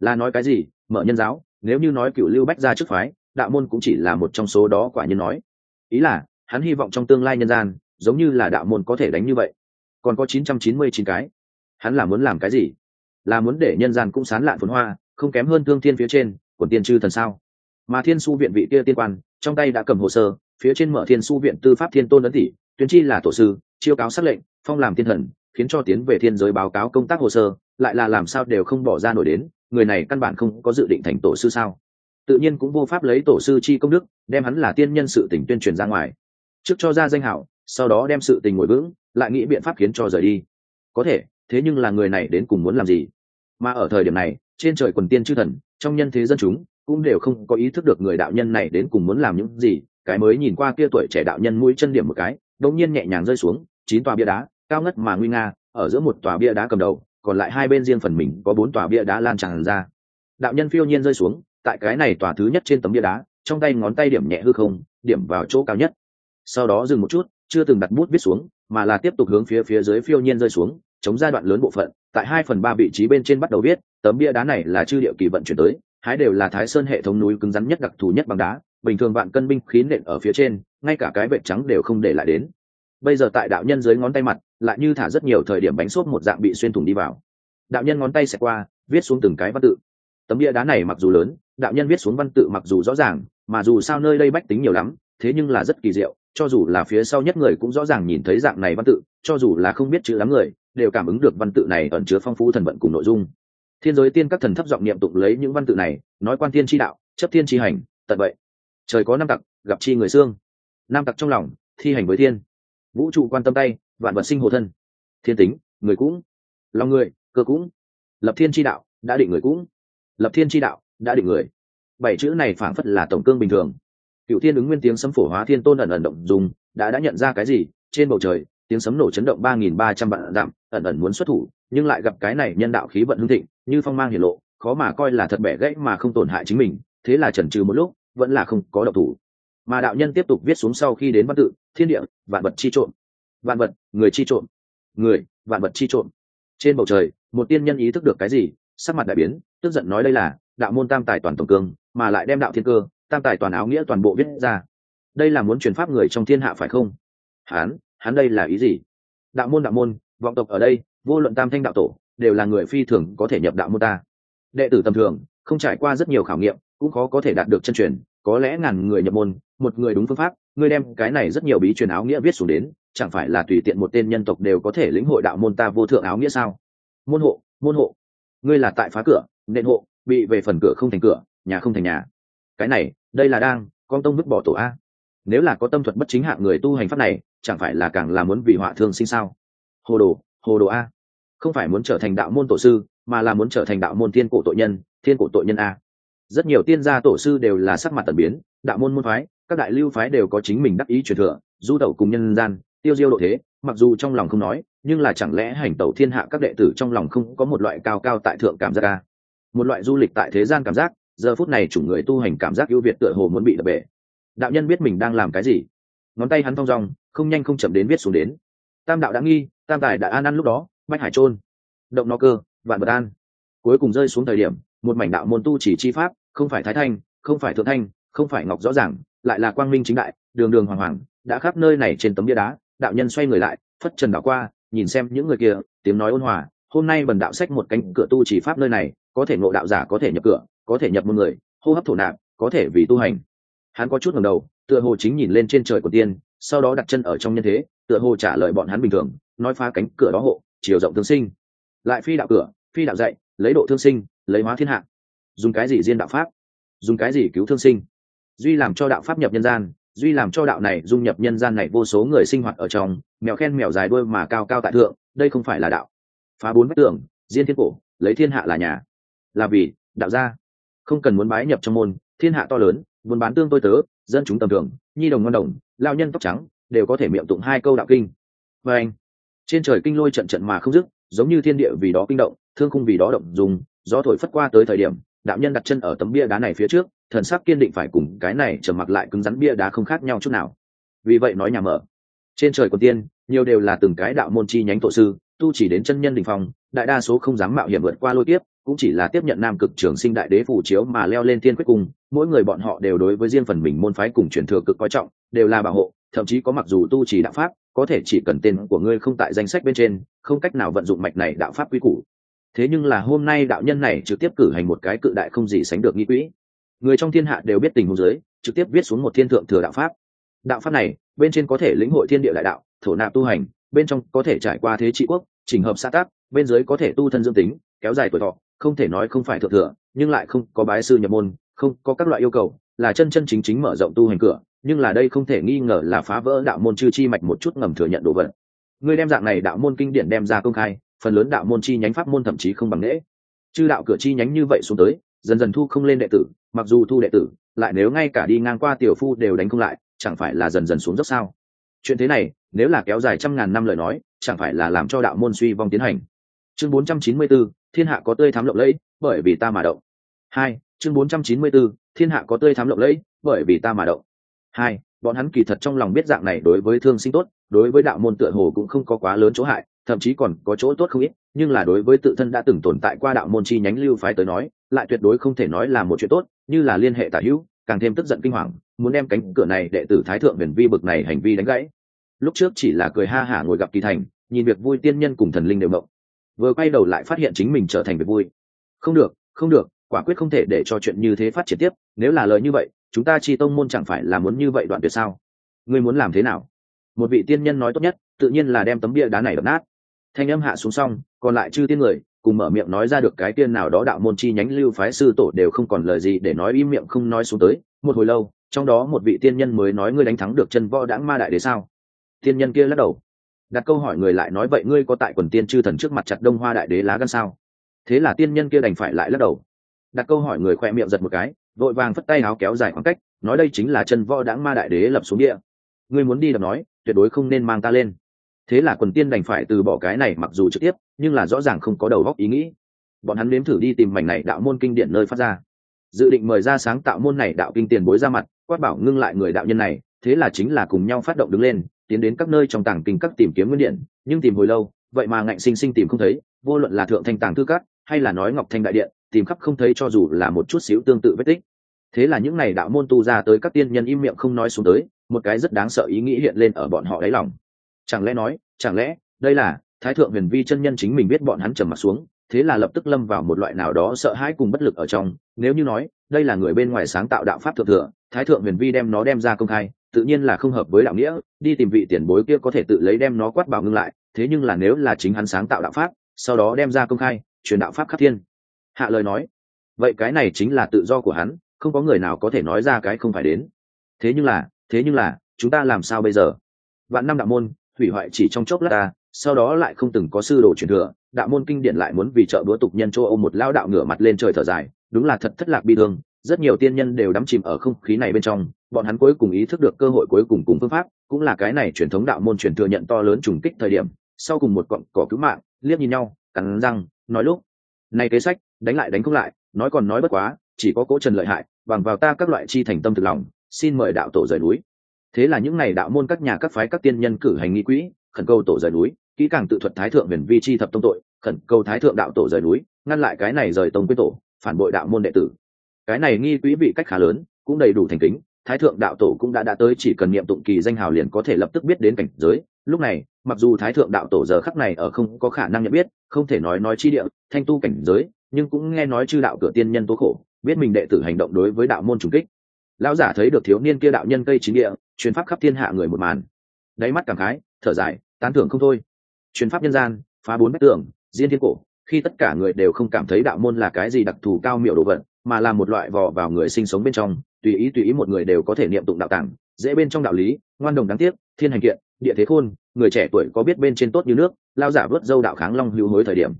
Là nói cái gì? Mở nhân giáo, nếu như nói cựu lưu bách ra trước phái, đạo môn cũng chỉ là một trong số đó quả nhiên nói. Ý là, hắn hy vọng trong tương lai nhân gian, giống như là đạo môn có thể đánh như vậy. Còn có chín trăm chín mươi chín cái hắn là muốn làm cái gì? Là muốn để nhân gian cũng sán lạn phồn hoa, không kém hơn thương thiên phía trên của tiên chư thần sao? Mà thiên su viện vị kia tiên quan, trong tay đã cầm hồ sơ, phía trên mở thiên su viện tư pháp thiên tôn ấn tỷ, tuyên chi là tổ sư, chiêu cáo xác lệnh, phong làm thiên thần, khiến cho tiến về thiên giới báo cáo công tác hồ sơ, lại là làm sao đều không bỏ ra nổi đến, người này căn bản không có dự định thành tổ sư sao? Tự nhiên cũng vô pháp lấy tổ sư chi công đức, đem hắn là tiên nhân sự tình tuyên truyền ra ngoài. Trước cho ra danh hảo, sau đó đem sự tình ngồi vững, lại nghĩ biện pháp khiến cho rời đi. Có thể thế nhưng là người này đến cùng muốn làm gì? Mà ở thời điểm này, trên trời quần tiên chư thần, trong nhân thế dân chúng, cũng đều không có ý thức được người đạo nhân này đến cùng muốn làm những gì. Cái mới nhìn qua kia tuổi trẻ đạo nhân mũi chân điểm một cái, đột nhiên nhẹ nhàng rơi xuống, chín tòa bia đá, cao ngất mà nguy nga, ở giữa một tòa bia đá cầm đầu, còn lại hai bên riêng phần mình có bốn tòa bia đá lan tràn ra. Đạo nhân phiêu nhiên rơi xuống, tại cái này tòa thứ nhất trên tấm bia đá, trong tay ngón tay điểm nhẹ hư không, điểm vào chỗ cao nhất. Sau đó dừng một chút, chưa từng đặt bút viết xuống, mà là tiếp tục hướng phía phía dưới phiêu nhiên rơi xuống chống giai đoạn lớn bộ phận, tại hai phần ba vị trí bên trên bắt đầu viết, tấm bia đá này là chư địa kỳ vận chuyển tới, hái đều là thái sơn hệ thống núi cứng rắn nhất đặc thù nhất bằng đá, bình thường vạn cân binh khí nện ở phía trên, ngay cả cái vệ trắng đều không để lại đến. Bây giờ tại đạo nhân dưới ngón tay mặt, lại như thả rất nhiều thời điểm bánh xốp một dạng bị xuyên thủng đi vào. Đạo nhân ngón tay xẹt qua, viết xuống từng cái văn tự. Tấm bia đá này mặc dù lớn, đạo nhân viết xuống văn tự mặc dù rõ ràng, mà dù sao nơi đây bách tính nhiều lắm, thế nhưng là rất kỳ diệu, cho dù là phía sau nhất người cũng rõ ràng nhìn thấy dạng này văn tự, cho dù là không biết chữ lắm người đều cảm ứng được văn tự này ẩn chứa phong phú thần vận cùng nội dung. Thiên giới tiên các thần thấp giọng niệm tụng lấy những văn tự này, nói quan thiên tri đạo, chấp thiên tri hành, tận vậy. Trời có năm tặc, gặp chi người xương. Nam tặc trong lòng, thi hành với thiên. Vũ trụ quan tâm tay, vạn vật sinh hồ thân. Thiên tính, người cũng. Lòng người, cơ cũng. Lập thiên tri đạo, đã định người cũng. Lập thiên tri đạo, đã định người. Bảy chữ này phảng phất là tổng cương bình thường. Cựu thiên ứng nguyên tiếng sấm phổ hóa thiên tôn ẩn ẩn động dùng, đã đã nhận ra cái gì, trên bầu trời tiếng sấm nổ chấn động ba nghìn ba trăm vạn dặm, ẩn ẩn muốn xuất thủ, nhưng lại gặp cái này nhân đạo khí vận hưng thịnh, như phong mang hiển lộ, khó mà coi là thật bẻ gãy mà không tổn hại chính mình, thế là chần chừ một lúc, vẫn là không có độc thủ. Mà đạo nhân tiếp tục viết xuống sau khi đến văn tự, thiên địa, vạn vật chi trộm. Vạn vật, người chi trộm. Người, vạn vật chi trộm. Trên bầu trời, một tiên nhân ý thức được cái gì, sắc mặt đại biến, tức giận nói đây là đạo môn tam tài toàn tổng cương, mà lại đem đạo thiên cơ, tam tài toàn áo nghĩa toàn bộ viết ra. Đây là muốn truyền pháp người trong thiên hạ phải không? Hán hắn đây là ý gì? Đạo môn đạo môn, vọng tộc ở đây, vô luận tam thanh đạo tổ, đều là người phi thường có thể nhập đạo môn ta. Đệ tử tầm thường, không trải qua rất nhiều khảo nghiệm, cũng khó có thể đạt được chân truyền, có lẽ ngàn người nhập môn, một người đúng phương pháp, ngươi đem cái này rất nhiều bí truyền áo nghĩa viết xuống đến, chẳng phải là tùy tiện một tên nhân tộc đều có thể lĩnh hội đạo môn ta vô thượng áo nghĩa sao? Môn hộ môn hộ. Ngươi là tại phá cửa nện hộ, bị về phần cửa không thành cửa, nhà không thành nhà. Cái này, đây là đang, con tông vứt bỏ tổ a nếu là có tâm thuật bất chính hạng người tu hành pháp này, chẳng phải là càng là muốn vì họa thương sinh sao? Hồ đồ hồ đồ a. Không phải muốn trở thành đạo môn tổ sư, mà là muốn trở thành đạo môn thiên cổ tội nhân, thiên cổ tội nhân a. Rất nhiều tiên gia tổ sư đều là sắc mặt tần biến, đạo môn môn phái, các đại lưu phái đều có chính mình đắc ý truyền thừa, du tẩu cùng nhân gian, tiêu diêu độ thế, mặc dù trong lòng không nói, nhưng là chẳng lẽ hành tẩu thiên hạ các đệ tử trong lòng không có một loại cao cao tại thượng cảm giác a? Một loại du lịch tại thế gian cảm giác, giờ phút này chủng người tu hành cảm giác ưu việt tựa hồ muốn bị đập bể đạo nhân biết mình đang làm cái gì. Ngón tay hắn thong dong, không nhanh không chậm đến viết xuống đến. Tam đạo đã nghi, tam tài đã an ăn lúc đó, bách hải trôn động no cơ, vạn vật an. Cuối cùng rơi xuống thời điểm, một mảnh đạo môn tu chỉ chi pháp, không phải thái thanh, không phải thượng thanh, không phải ngọc rõ ràng, lại là quang minh chính đại, đường đường hoàng hoàng, đã khắp nơi này trên tấm bia đá, đạo nhân xoay người lại, phất trần đảo qua, nhìn xem những người kia, tiếng nói ôn hòa, hôm nay bần đạo sách một cánh cửa tu chỉ pháp nơi này, có thể ngộ đạo giả có thể nhập cửa, có thể nhập một người, hô hấp thổ nạp, có thể vì tu hành hắn có chút ngầm đầu, tựa hồ chính nhìn lên trên trời của tiên, sau đó đặt chân ở trong nhân thế, tựa hồ trả lời bọn hắn bình thường, nói phá cánh cửa đó hộ, chiều rộng thương sinh. Lại phi đạo cửa, phi đạo dạy, lấy độ thương sinh, lấy hóa thiên hạ. Dùng cái gì riêng đạo pháp? Dùng cái gì cứu thương sinh? Duy làm cho đạo pháp nhập nhân gian, duy làm cho đạo này dung nhập nhân gian này vô số người sinh hoạt ở trong, mèo khen mèo dài đuôi mà cao cao tại thượng, đây không phải là đạo. Phá bốn vách tường, diên thiên cổ, lấy thiên hạ là nhà. Là vì, đạo gia. Không cần muốn bái nhập trong môn, thiên hạ to lớn buôn bán tương tôi tớ, dân chúng tầm thường, nhi đồng ngon đồng, lao nhân tóc trắng, đều có thể miệng tụng hai câu đạo kinh. Và anh, trên trời kinh lôi trận trận mà không dứt, giống như thiên địa vì đó kinh động, thương khung vì đó động dùng, gió thổi phất qua tới thời điểm, đạo nhân đặt chân ở tấm bia đá này phía trước, thần sắc kiên định phải cùng cái này trở mặc lại cứng rắn bia đá không khác nhau chút nào. Vì vậy nói nhà mở. Trên trời còn tiên, nhiều đều là từng cái đạo môn chi nhánh tổ sư, tu chỉ đến chân nhân đình phong, đại đa số không dám mạo hiểm vượt qua lôi tiếp cũng chỉ là tiếp nhận nam cực trường sinh đại đế phủ chiếu mà leo lên thiên quyết cung, mỗi người bọn họ đều đối với riêng phần mình môn phái cùng truyền thừa cực coi trọng, đều là bảo hộ, thậm chí có mặc dù tu chỉ đạo pháp, có thể chỉ cần tên của ngươi không tại danh sách bên trên, không cách nào vận dụng mạch này đạo pháp quy củ. Thế nhưng là hôm nay đạo nhân này trực tiếp cử hành một cái cự đại không gì sánh được nghi quỹ. Người trong thiên hạ đều biết tình huống giới trực tiếp viết xuống một thiên thượng thừa đạo pháp. Đạo pháp này, bên trên có thể lĩnh hội thiên địa đại đạo, thổ nạp tu hành, bên trong có thể trải qua thế trị quốc trình hợp xã tác bên dưới có thể tu thân dương tính, kéo dài tuổi thọ không thể nói không phải thượng thừa, nhưng lại không có bái sư nhập môn, không có các loại yêu cầu, là chân chân chính chính mở rộng tu hành cửa, nhưng là đây không thể nghi ngờ là phá vỡ đạo môn chư chi mạch một chút ngầm thừa nhận đồ vật. Người đem dạng này đạo môn kinh điển đem ra công khai, phần lớn đạo môn chi nhánh pháp môn thậm chí không bằng lễ. Chư đạo cửa chi nhánh như vậy xuống tới, dần dần thu không lên đệ tử, mặc dù thu đệ tử, lại nếu ngay cả đi ngang qua tiểu phu đều đánh không lại, chẳng phải là dần dần xuống dốc sao? Chuyện thế này, nếu là kéo dài trăm ngàn năm lời nói, chẳng phải là làm cho đạo môn suy vong tiến hành chương 494, thiên hạ có tươi thắm lộng lẫy bởi vì ta mà động. Hai chương 494, thiên hạ có tươi thắm lộng lẫy bởi vì ta mà động. Hai bọn hắn kỳ thật trong lòng biết dạng này đối với thương sinh tốt đối với đạo môn tựa hồ cũng không có quá lớn chỗ hại thậm chí còn có chỗ tốt không ít nhưng là đối với tự thân đã từng tồn tại qua đạo môn chi nhánh lưu phái tới nói lại tuyệt đối không thể nói là một chuyện tốt như là liên hệ tả hữu càng thêm tức giận kinh hoàng muốn đem cánh cửa này đệ tử thái thượng huyền vi bực này hành vi đánh gãy. Lúc trước chỉ là cười ha hả ngồi gặp kỳ thành nhìn việc vui tiên nhân cùng thần linh đều mộng vừa quay đầu lại phát hiện chính mình trở thành việc vui. Không được không được, quả quyết không thể để cho chuyện như thế phát triển tiếp, nếu là lời như vậy, chúng ta chi tông môn chẳng phải là muốn như vậy đoạn tuyệt sao? Ngươi muốn làm thế nào? Một vị tiên nhân nói tốt nhất, tự nhiên là đem tấm bia đá này đập nát. Thanh âm hạ xuống xong, còn lại chư tiên người, cùng mở miệng nói ra được cái tiên nào đó đạo môn chi nhánh lưu phái sư tổ đều không còn lời gì để nói im miệng không nói xuống tới. Một hồi lâu, trong đó một vị tiên nhân mới nói ngươi đánh thắng được chân võ đãng ma đại đế sao? Tiên nhân kia lắc đầu đặt câu hỏi người lại nói, vậy ngươi có tại quần tiên chư thần trước mặt chặt đông hoa đại đế lá gan sao? Thế là tiên nhân kia đành phải lại lắc đầu. Đặt câu hỏi người khoe miệng giật một cái, vội vàng phất tay áo kéo dài khoảng cách, nói đây chính là chân võ đãng ma đại đế lập xuống địa. Ngươi muốn đi đập nói, tuyệt đối không nên mang ta lên. Thế là quần tiên đành phải từ bỏ cái này mặc dù trực tiếp, nhưng là rõ ràng không có đầu góc ý nghĩ. Bọn hắn nếm thử đi tìm mảnh này đạo môn kinh điển nơi phát ra. Dự định mời ra sáng tạo môn này đạo kinh tiền bối ra mặt, quát bảo ngưng lại người đạo nhân này, thế là chính là cùng nhau phát động đứng lên tiến đến các nơi trong tàng kinh các tìm kiếm nguyên điện, nhưng tìm hồi lâu, vậy mà ngạnh sinh sinh tìm không thấy, vô luận là thượng thanh tàng thư cát hay là nói ngọc thanh đại điện, tìm khắp không thấy cho dù là một chút xíu tương tự vết tích. Thế là những này đạo môn tu ra tới các tiên nhân im miệng không nói xuống tới, một cái rất đáng sợ ý nghĩ hiện lên ở bọn họ đáy lòng. Chẳng lẽ nói, chẳng lẽ, đây là, thái thượng huyền vi chân nhân chính mình biết bọn hắn trầm mặt xuống, thế là lập tức lâm vào một loại nào đó sợ hãi cùng bất lực ở trong. Nếu như nói, đây là người bên ngoài sáng tạo đạo pháp thượng thừa, thái thượng huyền vi đem nó đem ra công khai tự nhiên là không hợp với đạo nghĩa, đi tìm vị tiền bối kia có thể tự lấy đem nó quát bảo ngưng lại, thế nhưng là nếu là chính hắn sáng tạo đạo pháp, sau đó đem ra công khai, truyền đạo pháp khắp thiên. Hạ lời nói, vậy cái này chính là tự do của hắn, không có người nào có thể nói ra cái không phải đến. Thế nhưng là, thế nhưng là, chúng ta làm sao bây giờ? Vạn năm đạo môn, hủy hoại chỉ trong chốc lát ta, sau đó lại không từng có sư đồ truyền thừa, đạo môn kinh điển lại muốn vì trợ búa tục nhân châu âu một lao đạo ngửa mặt lên trời thở dài, đúng là thật thất lạc bi thương rất nhiều tiên nhân đều đắm chìm ở không khí này bên trong, bọn hắn cuối cùng ý thức được cơ hội cuối cùng cùng phương pháp, cũng là cái này truyền thống đạo môn truyền thừa nhận to lớn trùng kích thời điểm, sau cùng một cọn cỏ cứu mạng, liếc nhìn nhau, cắn răng, nói lúc, này kế sách, đánh lại đánh không lại, nói còn nói bất quá, chỉ có cố trần lợi hại, bằng vào ta các loại chi thành tâm thực lòng, xin mời đạo tổ rời núi. Thế là những ngày đạo môn các nhà các phái các tiên nhân cử hành nghi quỹ, khẩn cầu tổ rời núi, kỹ càng tự thuật thái thượng huyền vi chi thập tông tội, khẩn cầu thái thượng đạo tổ rời núi, ngăn lại cái này rời tông quyết tổ, phản bội đạo môn đệ tử cái này nghi quỹ vị cách khá lớn, cũng đầy đủ thành kính, thái thượng đạo tổ cũng đã đã tới, chỉ cần niệm tụng kỳ danh hào liền có thể lập tức biết đến cảnh giới. Lúc này, mặc dù thái thượng đạo tổ giờ khắc này ở không có khả năng nhận biết, không thể nói nói chi địa, thanh tu cảnh giới, nhưng cũng nghe nói chư đạo cửa tiên nhân tố khổ, biết mình đệ tử hành động đối với đạo môn trùng kích. Lão giả thấy được thiếu niên kia đạo nhân cây chính địa, truyền pháp khắp thiên hạ người một màn. Đáy mắt cảm khái, thở dài, tán thưởng không thôi. Truyền pháp nhân gian, phá bốn bách tường diên thiên cổ, khi tất cả người đều không cảm thấy đạo môn là cái gì đặc thù cao miệu đồ vật mà là một loại vò vào người sinh sống bên trong, tùy ý tùy ý một người đều có thể niệm tụng đạo tàng dễ bên trong đạo lý, ngoan đồng đáng tiếc, thiên hành kiện, địa thế khôn, người trẻ tuổi có biết bên trên tốt như nước, lao giả vớt dâu đạo kháng long hữu hối thời điểm.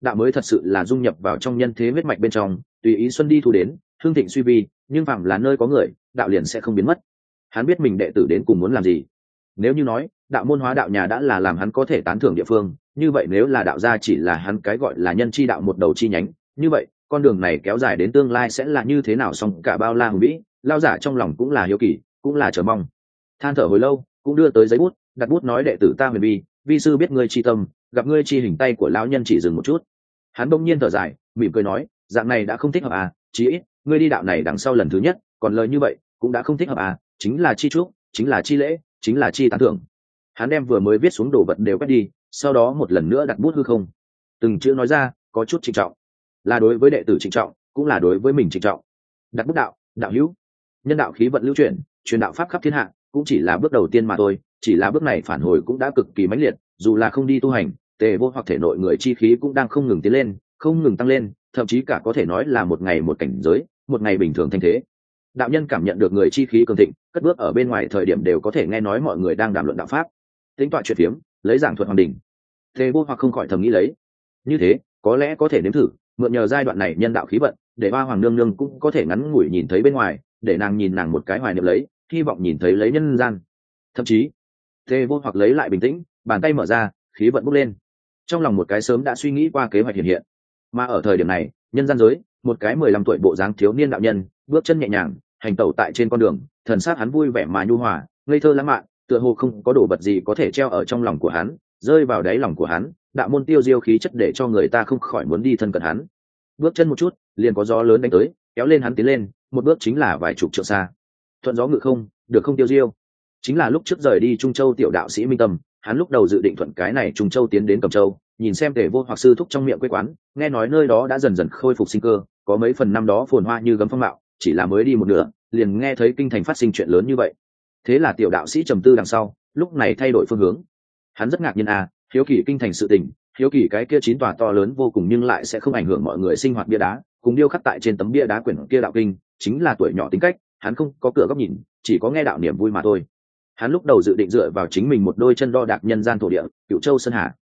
Đạo mới thật sự là dung nhập vào trong nhân thế huyết mạch bên trong, tùy ý xuân đi thu đến thương thịnh suy vi, nhưng phạm là nơi có người, đạo liền sẽ không biến mất. Hắn biết mình đệ tử đến cùng muốn làm gì. Nếu như nói, đạo môn hóa đạo nhà đã là làm hắn có thể tán thưởng địa phương, như vậy nếu là đạo gia chỉ là hắn cái gọi là nhân chi đạo một đầu chi nhánh, như vậy con đường này kéo dài đến tương lai sẽ là như thế nào xong cả bao la hùng vĩ, lao giả trong lòng cũng là hiếu kỳ, cũng là chờ mong. Than thở hồi lâu, cũng đưa tới giấy bút, đặt bút nói đệ tử ta huyền vi vi sư biết ngươi chi tâm, gặp ngươi chi hình tay của lão nhân chỉ dừng một chút. Hắn bỗng nhiên thở dài, mỉm cười nói, dạng này đã không thích hợp à chí ít, ngươi đi đạo này đằng sau lần thứ nhất, còn lời như vậy, cũng đã không thích hợp à chính là chi trúc chính là chi lễ, chính là chi tán thưởng. Hắn đem vừa mới viết xuống đồ vật đều quét đi, sau đó một lần nữa đặt bút hư không. Từng chữ nói ra, có chút trịnh trọng là đối với đệ tử trịnh trọng, cũng là đối với mình trịnh trọng. Đặt bút đạo đạo hữu. Nhân đạo khí vận lưu chuyển, truyền đạo pháp khắp thiên hạ, cũng chỉ là bước đầu tiên mà thôi, chỉ là bước này phản hồi cũng đã cực kỳ mãnh liệt, dù là không đi tu hành, tề vô hoặc thể nội người chi khí cũng đang không ngừng tiến lên, không ngừng tăng lên, thậm chí cả có thể nói là một ngày một cảnh giới, một ngày bình thường thanh thế. Đạo nhân cảm nhận được người chi khí cường thịnh, cất bước ở bên ngoài thời điểm đều có thể nghe nói mọi người đang đàm luận đạo pháp. Tính tọa chuyện phiếm, lấy giảng thuật hoàng đình tề vô hoặc không khỏi thầm nghĩ lấy. Như thế, có lẽ có thể nếm thử mượn nhờ giai đoạn này nhân đạo khí vận, để ba hoàng nương nương cũng có thể ngắn ngủi nhìn thấy bên ngoài, để nàng nhìn nàng một cái hoài niệm lấy, hy vọng nhìn thấy lấy nhân gian. Thậm chí tề vô hoặc lấy lại bình tĩnh, bàn tay mở ra, khí vận bốc lên. Trong lòng một cái sớm đã suy nghĩ qua kế hoạch hiện hiện. Mà ở thời điểm này, nhân gian giới, một cái mười lăm tuổi bộ dáng thiếu niên đạo nhân, bước chân nhẹ nhàng, hành tẩu tại trên con đường, thần s á c hắn vui vẻ mà nhu hòa, ngây thơ lãng mạn, tựa hồ không có đồ vật gì có thể treo ở trong lòng của hắn, rơi vào đáy lòng của hắn đạo môn tiêu diêu khí chất để cho người ta không khỏi muốn đi thân cận hắn. Bước chân một chút, liền có gió lớn đánh tới, kéo lên hắn tiến lên, một bước chính là vài chục trượng xa. Thuận gió ngự không, được không tiêu diêu? Chính là lúc trước rời đi trung châu tiểu đạo sĩ minh tâm, hắn lúc đầu dự định thuận cái này trung châu tiến đến cầm châu, nhìn xem tể vô hoặc sư thúc trong miệng quê quán, nghe nói nơi đó đã dần dần khôi phục sinh cơ, có mấy phần năm đó phồn hoa như gấm phong mạo, chỉ là mới đi một nửa, liền nghe thấy kinh thành phát sinh chuyện lớn như vậy. Thế là tiểu đạo sĩ trầm tư đằng sau, lúc này thay đổi phương hướng. Hắn rất ngạc nhiên à hiếu kỳ kinh thành sự tình, hiếu kỳ cái kia chín tòa to lớn vô cùng nhưng lại sẽ không ảnh hưởng mọi người sinh hoạt bia đá, cùng điêu khắc tại trên tấm bia đá quyển kia đạo kinh, chính là tuổi nhỏ tính cách, hắn không có cửa góc nhìn, chỉ có nghe đạo niềm vui mà thôi. Hắn lúc đầu dự định dựa vào chính mình một đôi chân đo đạc nhân gian thổ địa cựu châu sơn hà.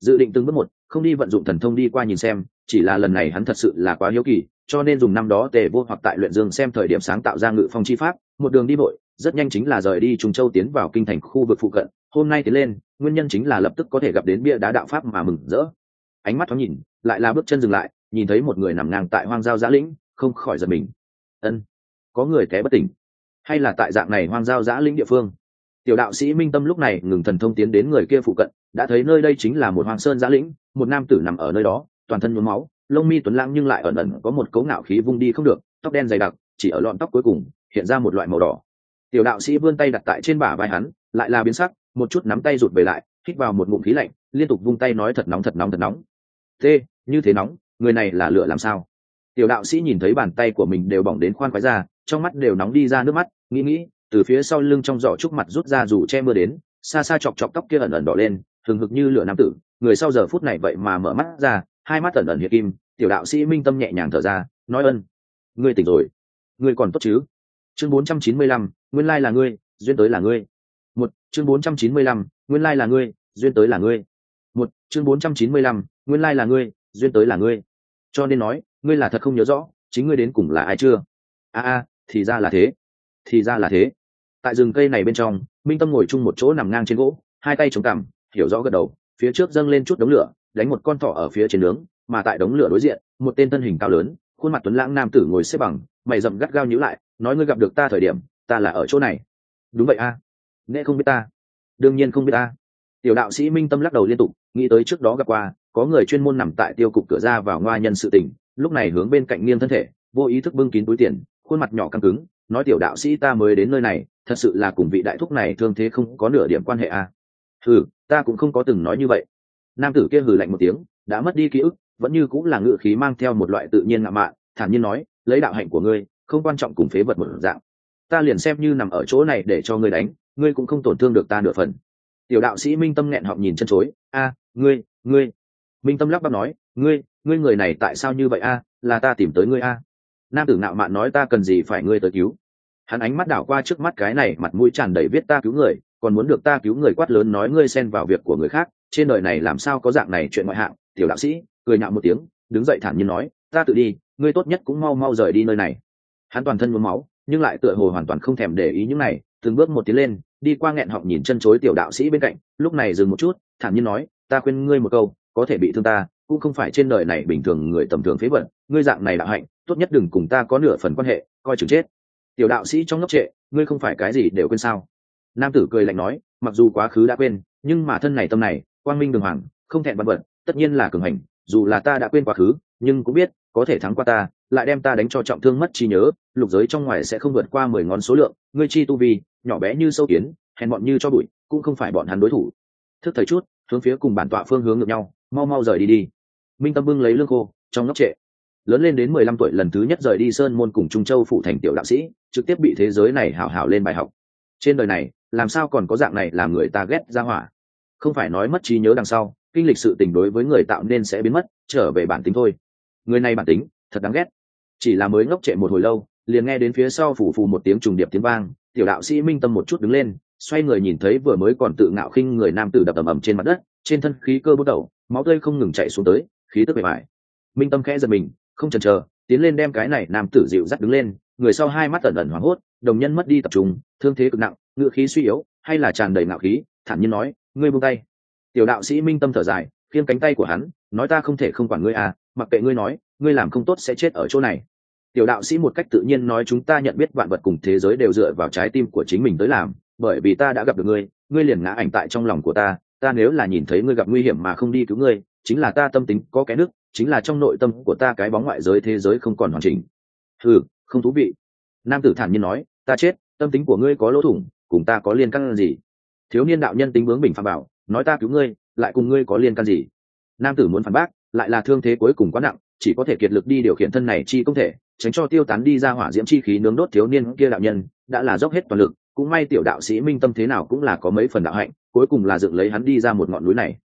Dự định từng bước một, không đi vận dụng thần thông đi qua nhìn xem, chỉ là lần này hắn thật sự là quá hiếu kỳ, cho nên dùng năm đó tề vô hoặc tại luyện dương xem thời điểm sáng tạo ra ngự phong chi pháp, một đường đi vội, rất nhanh chính là rời đi trung châu tiến vào kinh thành khu vực phụ cận hôm nay tiến lên, nguyên nhân chính là lập tức có thể gặp đến bia đá đạo pháp mà mừng rỡ. Ánh mắt thoáng nhìn, lại là bước chân dừng lại, nhìn thấy một người nằm ngang tại hoang giao giã lĩnh, không khỏi giật mình. Ân, có người té bất tỉnh. Hay là tại dạng này hoang giao giã lĩnh địa phương? Tiểu đạo sĩ minh tâm lúc này ngừng thần thông tiến đến người kia phụ cận, đã thấy nơi đây chính là một hoang sơn giã lĩnh, một nam tử nằm ở nơi đó, toàn thân nhuốm máu, lông mi tuấn lãng nhưng lại ẩn ẩn có một cấu ngạo khí vung đi không được, tóc đen dày đặc, chỉ ở lọn tóc cuối cùng, hiện ra một loại màu đỏ. Tiểu đạo sĩ vươn tay đặt tại trên bả vai hắn, lại là biến sắc một chút nắm tay rụt về lại hít vào một ngụm khí lạnh liên tục vung tay nói thật nóng thật nóng thật nóng. Thế như thế nóng người này là lựa làm sao? Tiểu đạo sĩ nhìn thấy bàn tay của mình đều bỏng đến khoan khoái ra trong mắt đều nóng đi ra nước mắt nghĩ nghĩ từ phía sau lưng trong giỏ trúc mặt rút ra dù che mưa đến xa xa chọc chọc tóc kia ẩn ẩn đỏ lên hừng hực như lửa nam tử người sau giờ phút này vậy mà mở mắt ra hai mắt ẩn ẩn hiệp kim tiểu đạo sĩ minh tâm nhẹ nhàng thở ra nói ân ngươi tỉnh rồi ngươi còn tốt chứ? Chương 495, nguyên lai là ngươi duyên tới là ngươi chương 495, nguyên lai là ngươi duyên tới là ngươi. Một chương 495, nguyên lai là ngươi duyên tới là ngươi. Cho nên nói ngươi là thật không nhớ rõ chính ngươi đến cùng là ai chưa? A a thì ra là thế. Thì ra là thế. Tại rừng cây này bên trong minh tâm ngồi chung một chỗ nằm ngang trên gỗ hai tay chống cằm hiểu rõ gật đầu phía trước dâng lên chút đống lửa đánh một con thỏ ở phía trên nướng mà tại đống lửa đối diện một tên thân hình cao lớn khuôn mặt tuấn lãng nam tử ngồi xếp bằng mày rậm gắt gao nhíu lại nói ngươi gặp được ta thời điểm ta là ở chỗ này. Đúng vậy a. à? Nghe không biết ta. Đương nhiên không biết ta. Tiểu đạo sĩ minh tâm lắc đầu liên tục, nghĩ tới trước đó gặp qua, có người chuyên môn nằm tại tiêu cục cửa ra vào ngoa nhân sự tình, lúc này hướng bên cạnh nghiêng thân thể, vô ý thức bưng kín túi tiền, khuôn mặt nhỏ căng cứng, nói tiểu đạo sĩ ta mới đến nơi này, thật sự là cùng vị đại thúc này thương thế không có nửa điểm quan hệ à. hừ, ta cũng không có từng nói như vậy. Nam tử kia hừ lạnh một tiếng, đã mất đi ký ức, vẫn như cũng là ngự khí mang theo một loại tự nhiên ngạo mạn, thản nhiên nói, lấy đạo hạnh của ngươi, không quan trọng cùng phế vật một dạng ta liền xem như nằm ở chỗ này để cho ngươi đánh, ngươi cũng không tổn thương được ta nửa phần. Tiểu đạo sĩ minh tâm nghẹn họng nhìn chân chối, a, ngươi ngươi. Minh tâm lắp bắp nói, ngươi ngươi người này tại sao như vậy a? Là ta tìm tới ngươi a. Nam tử ngạo mạn nói, ta cần gì phải ngươi tới cứu? Hắn ánh mắt đảo qua trước mắt cái này, mặt mũi tràn đầy viết ta cứu người, còn muốn được ta cứu người quát lớn nói ngươi xen vào việc của người khác, trên đời này làm sao có dạng này chuyện ngoại hạng? Tiểu đạo sĩ cười nhạo một tiếng, đứng dậy thản nhiên nói, ta tự đi, ngươi tốt nhất cũng mau mau rời đi nơi này. Hắn toàn thân muốn máu nhưng lại tựa hồ hoàn toàn không thèm để ý những này, từng bước một tiến lên, đi qua nghẹn họng nhìn chân chối tiểu đạo sĩ bên cạnh, lúc này dừng một chút, thản nhiên nói, ta khuyên ngươi một câu, có thể bị thương ta, cũng không phải trên đời này bình thường người tầm thường phế vật, ngươi dạng này đạo hạnh, tốt nhất đừng cùng ta có nửa phần quan hệ, coi chừng chết. Tiểu đạo sĩ trong ngốc trệ, ngươi không phải cái gì đều quên sao? Nam tử cười lạnh nói, mặc dù quá khứ đã quên, nhưng mà thân này tâm này, quang minh đường hoàng, không thẹn văn vật, tất nhiên là cường hành dù là ta đã quên quá khứ, nhưng cũng biết, có thể thắng qua ta, lại đem ta đánh cho trọng thương mất trí nhớ, lục giới trong ngoài sẽ không vượt qua mười ngón số lượng, ngươi chi tu vi, nhỏ bé như sâu kiến, hèn bọn như cho bụi, cũng không phải bọn hắn đối thủ. Thức thời chút, hướng phía cùng bản tọa phương hướng ngược nhau, mau mau rời đi đi. Minh tâm bưng lấy lương khô, trong ngốc trệ. Lớn lên đến mười lăm tuổi lần thứ nhất rời đi sơn môn cùng trung châu phụ thành tiểu đạo sĩ, trực tiếp bị thế giới này hảo hảo lên bài học. Trên đời này, làm sao còn có dạng này làm người ta ghét ra hỏa? Không phải nói mất trí nhớ đằng sau kinh lịch sự tình đối với người tạo nên sẽ biến mất, trở về bản tính thôi. Người này bản tính, thật đáng ghét. Chỉ là mới ngốc trệ một hồi lâu, liền nghe đến phía sau phủ phù một tiếng trùng điệp tiếng vang, tiểu đạo sĩ minh tâm một chút đứng lên, xoay người nhìn thấy vừa mới còn tự ngạo khinh người nam tử đập ầm ầm trên mặt đất, trên thân khí cơ bút đầu, máu tươi không ngừng chạy xuống tới, khí tức bề mại minh tâm khẽ giật mình, không chần chờ, tiến lên đem cái này nam tử dịu dắt đứng lên, người sau hai mắt ẩn ẩn hoảng hốt, đồng nhân mất đi tập trung, thương thế cực nặng, ngựa khí suy yếu, hay là tràn đầy ngạo khí, thản nhiên nói, ngươi buông tay tiểu đạo sĩ minh tâm thở dài, khiêng cánh tay của hắn, nói ta không thể không quản ngươi à mặc kệ ngươi nói, ngươi làm không tốt sẽ chết ở chỗ này. Tiểu đạo sĩ một cách tự nhiên nói chúng ta nhận biết vạn vật cùng thế giới đều dựa vào trái tim của chính mình tới làm, bởi vì ta đã gặp được ngươi ngươi liền ngã ảnh tại trong lòng của ta ta nếu là nhìn thấy ngươi gặp nguy hiểm mà không đi cứu ngươi, chính là ta tâm tính có cái nước, chính là trong nội tâm của ta cái bóng ngoại giới thế giới không còn hoàn chỉnh. Ừ không thú vị. Nam tử thản nhiên nói, ta chết, tâm tính của ngươi có lỗ thủng, cùng ta có liên căn gì? Thiếu niên đạo nhân tính bướng bình phạm bảo nói ta cứu ngươi, lại cùng ngươi có liên can gì? Nam tử muốn phản bác, lại là thương thế cuối cùng quá nặng, chỉ có thể kiệt lực đi điều khiển thân này chi không thể, tránh cho tiêu tán đi ra hỏa diễm chi khí nướng đốt thiếu niên kia đạo nhân, đã là dốc hết toàn lực, cũng may tiểu đạo sĩ minh tâm thế nào cũng là có mấy phần đạo hạnh, cuối cùng là dựng lấy hắn đi ra một ngọn núi này.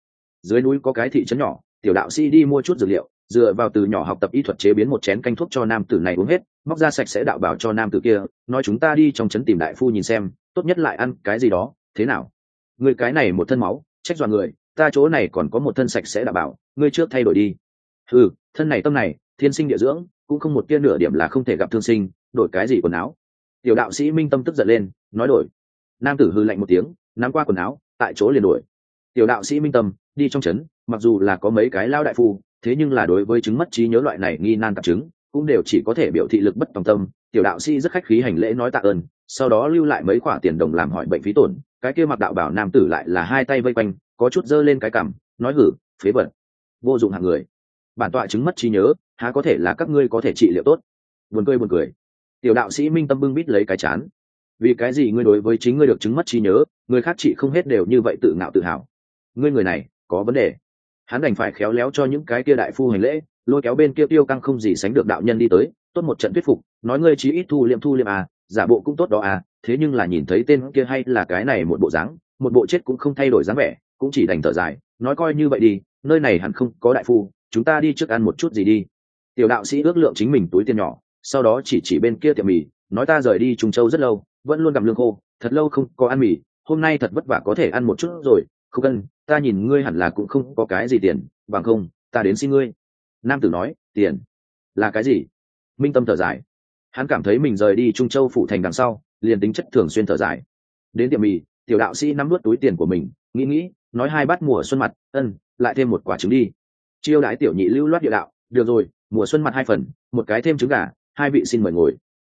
Dưới núi có cái thị trấn nhỏ, tiểu đạo sĩ đi mua chút dược liệu, dựa vào từ nhỏ học tập y thuật chế biến một chén canh thuốc cho nam tử này uống hết, móc ra sạch sẽ đạo bảo cho nam tử kia, nói chúng ta đi trong trấn tìm đại phu nhìn xem, tốt nhất lại ăn cái gì đó, thế nào? Người cái này một thân máu trách dọa người, ta chỗ này còn có một thân sạch sẽ đảm bảo, ngươi trước thay đổi đi. Ừ thân này tâm này, thiên sinh địa dưỡng, cũng không một tia nửa điểm là không thể gặp thương sinh, đổi cái gì quần áo? Tiểu đạo sĩ minh tâm tức giận lên, nói đổi. Nam tử hư lạnh một tiếng, nắm qua quần áo, tại chỗ liền đổi. Tiểu đạo sĩ minh tâm, đi trong trấn, mặc dù là có mấy cái lao đại phu, thế nhưng là đối với chứng mất trí nhớ loại này nghi nan tạp chứng, cũng đều chỉ có thể biểu thị lực bất tòng tâm. Tiểu đạo sĩ rất khách khí hành lễ nói tạ ơn, sau đó lưu lại mấy khoản tiền đồng làm hỏi bệnh phí tổn cái kia mặc đạo bảo nam tử lại là hai tay vây quanh, có chút giơ lên cái cằm, nói hử, phế vật. Vô dụng hạng người. Bản tọa chứng mất trí nhớ, há có thể là các ngươi có thể trị liệu tốt. Buồn cười buồn cười. Tiểu đạo sĩ minh tâm bưng bít lấy cái chán. Vì cái gì ngươi đối với chính ngươi được chứng mất trí nhớ, người khác trị không hết đều như vậy tự ngạo tự hào. Ngươi người này, có vấn đề. Hắn đành phải khéo léo cho những cái kia đại phu hành lễ, lôi kéo bên kia tiêu căng không gì sánh được đạo nhân đi tới, tốt một trận thuyết phục, nói ngươi chí ít thu liệm thu liệm à giả bộ cũng tốt đó à thế nhưng là nhìn thấy tên kia hay là cái này một bộ dáng, một bộ chết cũng không thay đổi dáng vẻ, cũng chỉ đành thở dài, nói coi như vậy đi, nơi này hẳn không có đại phu, chúng ta đi trước ăn một chút gì đi. Tiểu đạo sĩ ước lượng chính mình túi tiền nhỏ, sau đó chỉ chỉ bên kia tiệm mì, nói ta rời đi trung châu rất lâu, vẫn luôn gặm lương khô, thật lâu không có ăn mì, hôm nay thật vất vả có thể ăn một chút rồi, không cần, ta nhìn ngươi hẳn là cũng không có cái gì tiền, bằng không, ta đến xin ngươi. Nam tử nói, tiền? Là cái gì? Minh tâm thở dài hắn cảm thấy mình rời đi trung châu phủ thành đằng sau, liền tính chất thường xuyên thở dài. Đến tiệm mì, tiểu đạo sĩ nắm nuốt túi tiền của mình, nghĩ nghĩ, nói hai bát mùa xuân mặt, ân, lại thêm một quả trứng đi. Chiêu đãi tiểu nhị lưu loát địa đạo, được rồi, mùa xuân mặt hai phần, một cái thêm trứng gà, hai vị xin mời ngồi.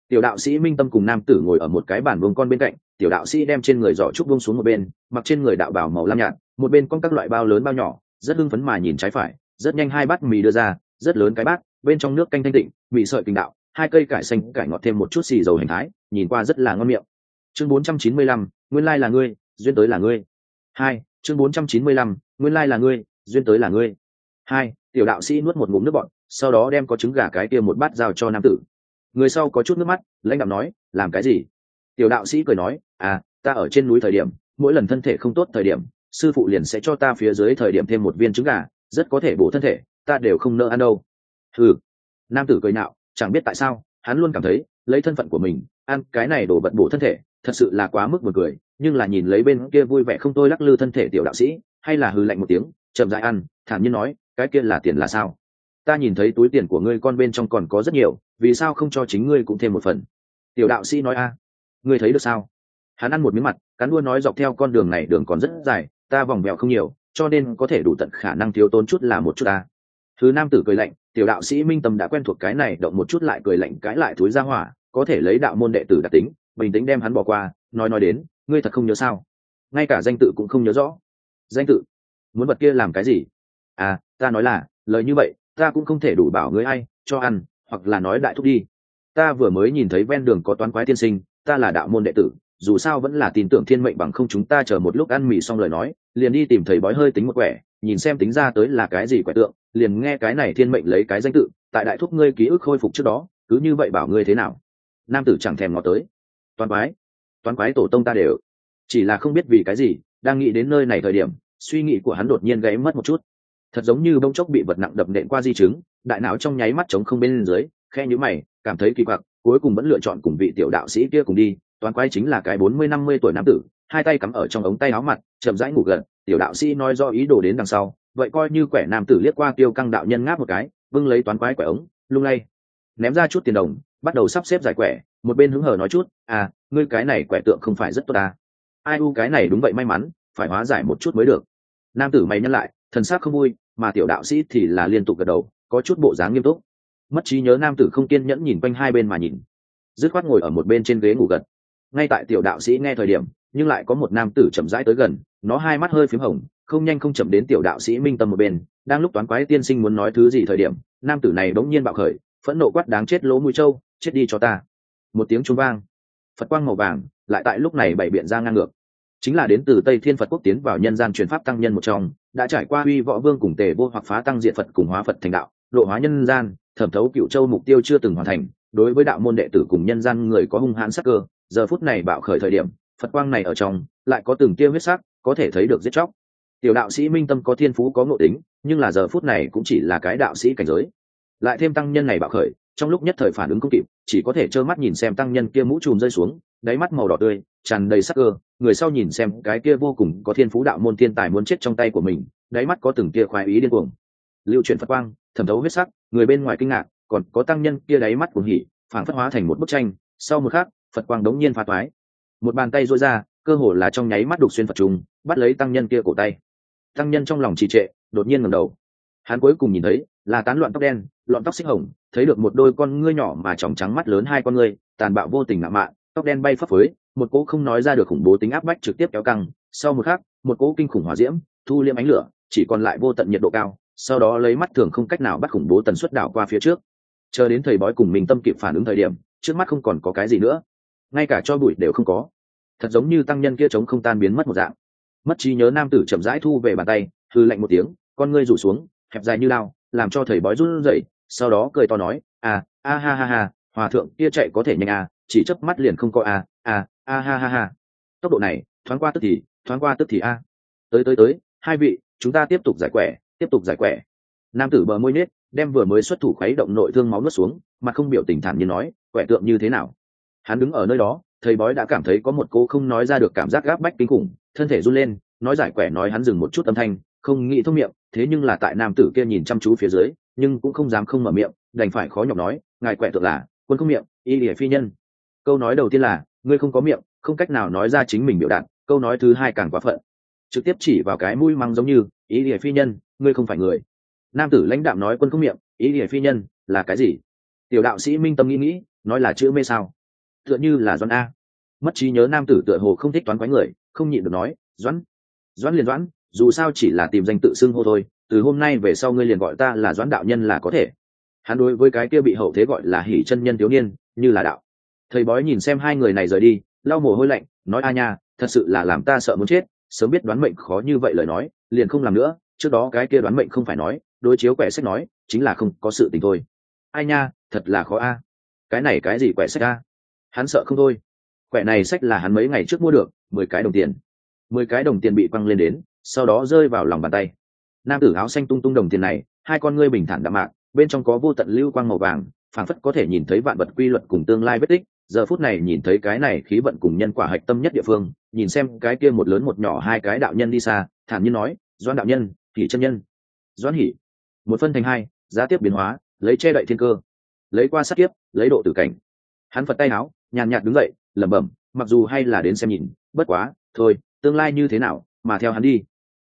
Tiểu đạo sĩ minh tâm cùng nam tử ngồi ở một cái bàn vuông con bên cạnh, tiểu đạo sĩ đem trên người giỏ trúc buông xuống một bên, mặc trên người đạo bảo màu lam nhạt, một bên con các loại bao lớn bao nhỏ, rất hưng phấn mà nhìn trái phải, rất nhanh hai bát mì đưa ra, rất lớn cái bát, bên trong nước canh thanh tịnh, mì sợi kinh đạo hai cây cải xanh cải ngọt thêm một chút xì dầu hành thái nhìn qua rất là ngon miệng. Chương 495, nguyên lai là ngươi duyên tới là ngươi. Hai chương 495, nguyên lai là ngươi duyên tới là ngươi. Hai tiểu đạo sĩ nuốt một ngụm nước bọn sau đó đem có trứng gà cái kia một bát giao cho nam tử. Người sau có chút nước mắt lãnh đạo nói làm cái gì? Tiểu đạo sĩ cười nói à ta ở trên núi thời điểm mỗi lần thân thể không tốt thời điểm sư phụ liền sẽ cho ta phía dưới thời điểm thêm một viên trứng gà rất có thể bổ thân thể ta đều không nỡ ăn đâu. Ừ nam tử cười nạo chẳng biết tại sao, hắn luôn cảm thấy, lấy thân phận của mình, ăn cái này đổ vật bổ thân thể, thật sự là quá mức buồn cười, nhưng là nhìn lấy bên kia vui vẻ không tôi lắc lư thân thể tiểu đạo sĩ, hay là hư lạnh một tiếng, chậm dại ăn, thản nhiên nói, cái kia là tiền là sao? Ta nhìn thấy túi tiền của ngươi con bên trong còn có rất nhiều, vì sao không cho chính ngươi cũng thêm một phần? Tiểu đạo sĩ nói, a, ngươi thấy được sao? Hắn ăn một miếng mặt, cắn đua nói, dọc theo con đường này đường còn rất dài, ta vòng vèo không nhiều, cho nên có thể đủ tận khả năng thiếu tốn chút là một chút ta. Thứ nam tử cười lạnh tiểu đạo sĩ minh tâm đã quen thuộc cái này, động một chút lại cười lạnh cãi lại thối ra hỏa, có thể lấy đạo môn đệ tử đặc tính, bình tĩnh đem hắn bỏ qua, nói nói đến, ngươi thật không nhớ sao? Ngay cả danh tự cũng không nhớ rõ. Danh tự? Muốn vật kia làm cái gì? À ta nói là, lời như vậy, ta cũng không thể đủ bảo ngươi ai, cho ăn, hoặc là nói đại thúc đi. Ta vừa mới nhìn thấy ven đường có toán quái tiên sinh, ta là đạo môn đệ tử, dù sao vẫn là tin tưởng thiên mệnh bằng không chúng ta chờ một lúc ăn mì xong lời nói, liền đi tìm thầy bói hơi tính một quẻ, nhìn xem tính ra tới là cái gì quẻ tượng liền nghe cái này thiên mệnh lấy cái danh tự, tại đại thúc ngươi ký ức khôi phục trước đó, cứ như vậy bảo ngươi thế nào? Nam tử chẳng thèm ngó tới. Toàn quái toàn quái tổ tông ta đều. Chỉ là không biết vì cái gì, đang nghĩ đến nơi này thời điểm, suy nghĩ của hắn đột nhiên gãy mất một chút. Thật giống như bông chốc bị vật nặng đập nện qua di chứng, đại não trong nháy mắt trống không bên dưới khe nhữ mày, cảm thấy kỳ quặc, cuối cùng vẫn lựa chọn cùng vị tiểu đạo sĩ kia cùng đi. Toàn quái chính là cái bốn mươi năm mươi tuổi nam tử, hai tay cắm ở trong ống tay áo mặt, chậm rãi ngủ gần tiểu đạo sĩ nói do ý đồ đến đằng sau vậy coi như quẻ nam tử liếc qua tiêu căng đạo nhân ngáp một cái vưng lấy toán quái quẻ ống, lung lay. Ném ra chút tiền đồng, bắt đầu sắp xếp giải quẻ, một bên hứng hở nói chút à ngươi cái này quẻ tượng không phải rất tốt à. ai u cái này đúng vậy may mắn, phải hóa giải một chút mới được. Nam tử mày nhắc lại, thần sắc không vui, mà tiểu đạo sĩ thì là liên tục gật đầu, có chút bộ dáng nghiêm túc. Mất trí nhớ nam tử không kiên nhẫn nhìn quanh hai bên mà nhìn. Dứt khoát ngồi ở một bên trên ghế ngủ gật. Ngay tại tiểu đạo sĩ nghe thời điểm, nhưng lại có một nam tử chậm rãi tới gần, nó hai mắt hơi p h í m hồng không nhanh không chậm đến tiểu đạo sĩ minh tâm một bên, đang lúc toán quái tiên sinh muốn nói thứ gì thời điểm, nam tử này bỗng nhiên bạo khởi, phẫn nộ quát đáng chết lỗ mũi trâu chết đi cho ta. Một tiếng trung vang. Phật quang màu vàng, lại tại lúc này bày biện ra ngang ngược. Chính là đến từ tây thiên phật quốc tiến vào nhân gian truyền pháp tăng nhân một trong, đã trải qua uy võ vương cùng tề vô hoặc phá tăng diện phật cùng hóa phật thành đạo độ hóa nhân gian, thẩm thấu cựu châu mục tiêu chưa từng hoàn thành, đối với đạo môn đệ tử cùng nhân gian người có hung hãn sắc cơ, giờ phút này bạo khởi thời điểm, phật quang này ở trong, lại có từng tia huyết sắc, có thể thấy được giết chóc tiểu đạo sĩ minh tâm có thiên phú, có ngộ tính, nhưng là giờ phút này cũng chỉ là cái đạo sĩ cảnh giới. Lại thêm tăng nhân này bạo khởi, trong lúc nhất thời phản ứng không kịp, chỉ có thể trơ mắt nhìn xem tăng nhân kia mũ trùm rơi xuống, đáy mắt màu đỏ tươi, tràn đầy sắc cơ, người sau nhìn xem cái kia vô cùng có thiên phú đạo môn thiên tài muốn chết trong tay của mình, đáy mắt có từng kia khoái ý điên cuồng. Lưu truyền phật quang, thẩm thấu huyết sắc, người bên ngoài kinh ngạc, còn có tăng nhân kia đáy mắt cuồng hỉ phản phất hóa thành một bức tranh, sau một khắc, phật quang đống nhiên phá toái. Một bàn tay dối ra, cơ hồ là trong nháy mắt đục xuyên phật trùng, bắt lấy tăng nhân kia cổ tay tăng nhân trong lòng trì trệ, đột nhiên ngẩng đầu. Hắn cuối cùng nhìn thấy, là tán loạn tóc đen, loạn tóc xích hồng, thấy được một đôi con ngươi nhỏ mà tròng trắng mắt lớn hai con ngươi, tàn bạo vô tình ngạo mạn, tóc đen bay phấp phới, một cỗ không nói ra được khủng bố tính áp bách trực tiếp kéo căng, sau một khắc, một cỗ kinh khủng hỏa diễm, thu liêm ánh lửa, chỉ còn lại vô tận nhiệt độ cao, sau đó lấy mắt thường không cách nào bắt khủng bố tần suất đảo qua phía trước. Chờ đến thầy bói cùng mình tâm kịp phản ứng thời điểm, trước mắt không còn có cái gì nữa. Ngay cả cho bụi đều không có. Thật giống như tăng nhân kia chống không tan biến mất một dạng mất trí nhớ nam tử chậm rãi thu về bàn tay hư lạnh một tiếng con ngươi rủ xuống hẹp dài như lao làm cho thầy bói run rẩy. Sau đó cười to nói à a ha ha ha hòa thượng kia chạy có thể nhanh à chỉ chớp mắt liền không có à, à, a ha ha ha. Tốc độ này thoáng qua tức thì thoáng qua tức thì a. Tới tới tới hai vị chúng ta tiếp tục giải quẻ tiếp tục giải quẻ. Nam tử bờ môi nết đem vừa mới xuất thủ khuấy động nội thương máu nuốt xuống mà không biểu tình thản như nói quẻ tượng như thế nào? Hắn đứng ở nơi đó thầy bói đã cảm thấy có một cô không nói ra được cảm giác gáp bách kinh khủng thân thể run lên, nói giải quẻ nói hắn dừng một chút âm thanh, không nghĩ thông miệng, thế nhưng là tại nam tử kia nhìn chăm chú phía dưới, nhưng cũng không dám không mở miệng, đành phải khó nhọc nói, ngài quẻ tượng là, quân không miệng, y lìa phi nhân. Câu nói đầu tiên là, ngươi không có miệng, không cách nào nói ra chính mình biểu đạt, câu nói thứ hai càng quá phận. Trực tiếp chỉ vào cái mũi măng giống như ý lìa phi nhân, ngươi không phải người. Nam tử lãnh đạo nói, quân không miệng ý lìa phi nhân, là cái gì? Tiểu đạo sĩ minh tâm nghĩ nghĩ, nói là chữ mê sao. Tựa như là doan a. Mất trí nhớ nam tử tựa hồ không thích toán quái người không nhịn được nói, doãn doãn liền doãn, dù sao chỉ là tìm danh tự xưng hô thôi, từ hôm nay về sau ngươi liền gọi ta là doãn đạo nhân là có thể. Hắn đối với cái kia bị hậu thế gọi là hỷ chân nhân thiếu niên, như là đạo. Thầy bói nhìn xem hai người này rời đi, lau mồ hôi lạnh, nói, a nha, thật sự là làm ta sợ muốn chết, sớm biết đoán mệnh khó như vậy lời nói, liền không làm nữa, trước đó cái kia đoán mệnh không phải nói, đối chiếu quẻ sách nói, chính là không có sự tình thôi. Ai nha, thật là khó a. Cái này cái gì quẻ sách a? Hắn sợ không thôi quẻ này sách là hắn mấy ngày trước mua được, mười cái đồng tiền. Mười cái đồng tiền bị quăng lên đến, sau đó rơi vào lòng bàn tay. Nam tử áo xanh tung tung đồng tiền này, hai con ngươi bình thản đạm mạc, bên trong có vô tận lưu quang màu vàng, phảng phất có thể nhìn thấy vạn vật quy luật cùng tương lai vết tích. Giờ phút này nhìn thấy cái này khí vận cùng nhân quả hạch tâm nhất địa phương, nhìn xem cái kia một lớn một nhỏ hai cái đạo nhân đi xa, thản nhiên nói doan đạo nhân thì chân nhân. Doan hỉ một phân thành hai, giá tiếp biến hóa, lấy che đậy thiên cơ. Lấy qua sát tiếp lấy độ tử cảnh. Hắn phật tay áo, nhàn nhạt đứng dậy lẩm bẩm mặc dù hay là đến xem nhìn bất quá thôi tương lai như thế nào mà theo hắn đi.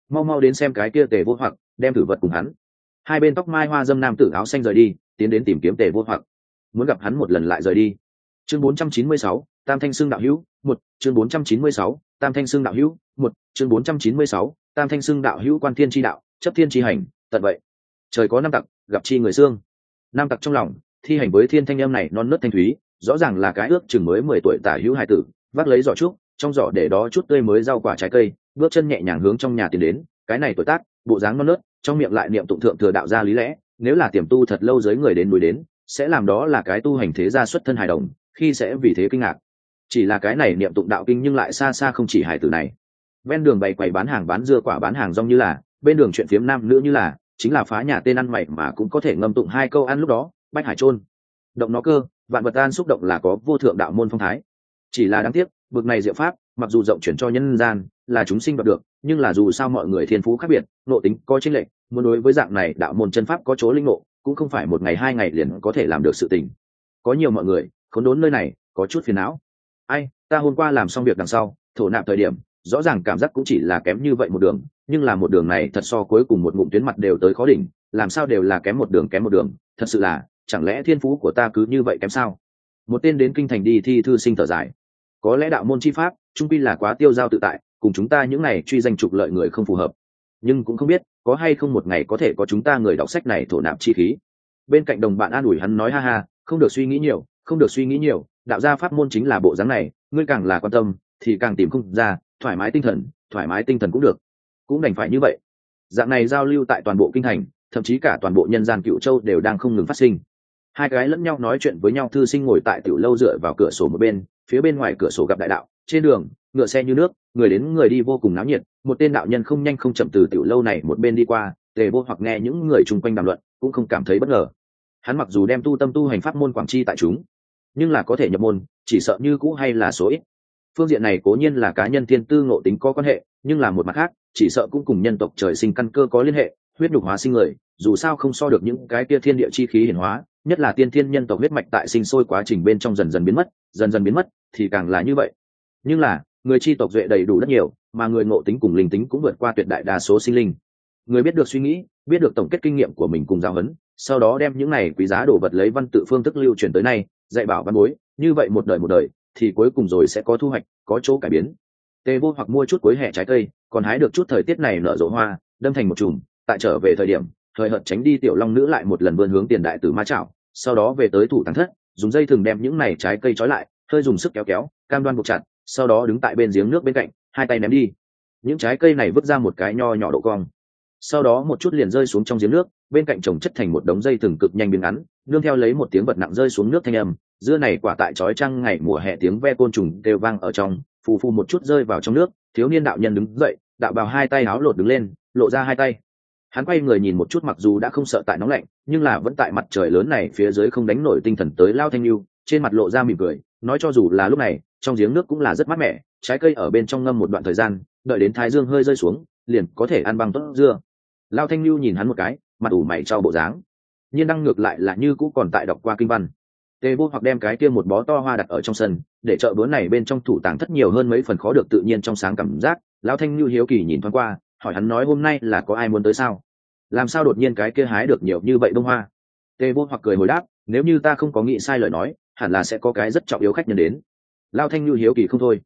Mau mau đến xem cái kia tề vô hoặc đem thử vật cùng hắn. Hai bên tóc mai hoa dâm nam tử áo xanh rời đi tiến đến tìm kiếm tề vô hoặc. Muốn gặp hắn một lần lại rời đi. Chương 496, tam thanh xương đạo hữu một chương 496, tam thanh xương đạo hữu một chương 496, tam thanh xương đạo hữu quan thiên chi đạo chấp thiên chi hành tận vậy. Trời có năm tặc gặp chi người xương. Nam tặc trong lòng thi hành với thiên thanh em này non nớt thanh thúy rõ ràng là cái ước chừng mới mười tuổi tả hữu hải tử, vác lấy giỏ trúc, trong giỏ để đó chút tươi mới rau quả trái cây, bước chân nhẹ nhàng hướng trong nhà tiến đến, cái này tuổi tác, bộ dáng non nớt, trong miệng lại niệm tụng thượng thừa đạo gia lý lẽ, nếu là tiềm tu thật lâu dưới người đến núi đến, sẽ làm đó là cái tu hành thế gia xuất thân hài đồng, khi sẽ vì thế kinh ngạc. Chỉ là cái này niệm tụng đạo kinh nhưng lại xa xa không chỉ hài tử này. Ven đường bày quầy bán hàng bán dưa quả bán hàng rong như là, bên đường chuyện phiếm nam nữ như là, chính là phá nhà tên ăn mày mà cũng có thể ngâm tụng hai câu ăn lúc đó, bách hải trôn động nó cơ vạn vật an xúc động là có vô thượng đạo môn phong thái. Chỉ là đáng tiếc bực này diệu pháp mặc dù rộng chuyển cho nhân gian là chúng sinh đoạt được nhưng là dù sao mọi người thiên phú khác biệt nộ tính có chính lệch muốn đối với dạng này đạo môn chân pháp có chỗ linh ngộ, cũng không phải một ngày hai ngày liền có thể làm được sự tình. Có nhiều mọi người khốn đốn nơi này có chút phiền não. Ai ta hôm qua làm xong việc đằng sau thổ nạp thời điểm rõ ràng cảm giác cũng chỉ là kém như vậy một đường nhưng là một đường này thật so cuối cùng một ngụm tuyến mặt đều tới khó đỉnh làm sao đều là kém một đường kém một đường thật sự là chẳng lẽ thiên phú của ta cứ như vậy kém sao? Một tên đến kinh thành đi thi thư sinh thở dài. Có lẽ đạo môn chi pháp, trung quy là quá tiêu giao tự tại, cùng chúng ta những này truy danh trục lợi người không phù hợp. Nhưng cũng không biết, có hay không một ngày có thể có chúng ta người đọc sách này thổ nạp chi khí. Bên cạnh đồng bạn an ủi hắn nói ha ha, không được suy nghĩ nhiều, không được suy nghĩ nhiều, đạo gia pháp môn chính là bộ dáng này, ngươi càng là quan tâm, thì càng tìm không ra, thoải mái tinh thần, thoải mái tinh thần cũng được. Cũng đành phải như vậy. Dạng này giao lưu tại toàn bộ kinh thành, thậm chí cả toàn bộ nhân gian cựu châu đều đang không ngừng phát sinh hai cái lẫn nhau nói chuyện với nhau, thư sinh ngồi tại tiểu lâu dựa vào cửa sổ một bên, phía bên ngoài cửa sổ gặp đại đạo, trên đường, ngựa xe như nước, người đến người đi vô cùng náo nhiệt, một tên đạo nhân không nhanh không chậm từ tiểu lâu này một bên đi qua, tề vô hoặc nghe những người chung quanh đàm luận, cũng không cảm thấy bất ngờ. Hắn mặc dù đem tu tâm tu hành pháp môn quảng chi tại chúng, nhưng là có thể nhập môn, chỉ sợ như cũ hay là số ít. Phương diện này cố nhiên là cá nhân thiên tư ngộ tính có quan hệ, nhưng là một mặt khác, chỉ sợ cũng cùng nhân tộc trời sinh căn cơ có liên hệ huyết nhục hóa sinh người, dù sao không so được những cái kia thiên địa chi khí hiển hóa, nhất là tiên thiên nhân tộc huyết mạch tại sinh sôi quá trình bên trong dần dần biến mất, dần dần biến mất thì càng là như vậy. Nhưng là, người chi tộc duệ đầy đủ rất nhiều, mà người ngộ tính cùng linh tính cũng vượt qua tuyệt đại đa số sinh linh. Người biết được suy nghĩ, biết được tổng kết kinh nghiệm của mình cùng giáo huấn, sau đó đem những này quý giá đồ vật lấy văn tự phương thức lưu truyền tới nay, dạy bảo văn bối, như vậy một đời một đời, thì cuối cùng rồi sẽ có thu hoạch, có chỗ cải biến. Tê vô hoặc mua chút cuối hẹ trái cây, còn hái được chút thời tiết này nở rộ hoa, đâm thành một chùm tại trở về thời điểm, thời hợt tránh đi tiểu long nữ lại một lần vươn hướng tiền đại tử ma chảo, sau đó về tới thủ tàng thất, dùng dây thừng đem những này trái cây trói lại, hơi dùng sức kéo kéo, cam đoan buộc chặt, sau đó đứng tại bên giếng nước bên cạnh, hai tay ném đi. Những trái cây này vứt ra một cái nho nhỏ độ cong. Sau đó một chút liền rơi xuống trong giếng nước, bên cạnh trồng chất thành một đống dây thừng cực nhanh biến ngắn, nương theo lấy một tiếng vật nặng rơi xuống nước thanh âm, dưa này quả tại trói trăng ngày mùa hè tiếng ve côn trùng đều vang ở trong, phù phù một chút rơi vào trong nước, thiếu niên đạo nhân đứng dậy, đạo bào hai tay áo lột đứng lên, lộ ra hai tay hắn quay người nhìn một chút mặc dù đã không sợ tại nóng lạnh, nhưng là vẫn tại mặt trời lớn này phía dưới không đánh nổi tinh thần tới lao thanh lưu, trên mặt lộ ra mỉm cười, nói cho dù là lúc này, trong giếng nước cũng là rất mát mẻ, trái cây ở bên trong ngâm một đoạn thời gian, đợi đến thái dương hơi rơi xuống, liền có thể ăn bằng tốt dưa. Lao thanh lưu nhìn hắn một cái, mặt ủ mày trao bộ dáng. Nhiên đăng ngược lại là như cũ còn tại đọc qua kinh văn. Tê vô hoặc đem cái kia một bó to hoa đặt ở trong sân, để chợ búa này bên trong thủ tàng thất nhiều hơn mấy phần khó được tự nhiên trong sáng cảm giác. Lão thanh lưu hiếu kỳ nhìn thoáng qua hỏi hắn nói hôm nay là có ai muốn tới sao? Làm sao đột nhiên cái kia hái được nhiều như vậy bông hoa? Tề vô hoặc cười hồi đáp, nếu như ta không có nghĩ sai lời nói, hẳn là sẽ có cái rất trọng yếu khách nhân đến. Lao thanh Nhu hiếu kỳ không thôi.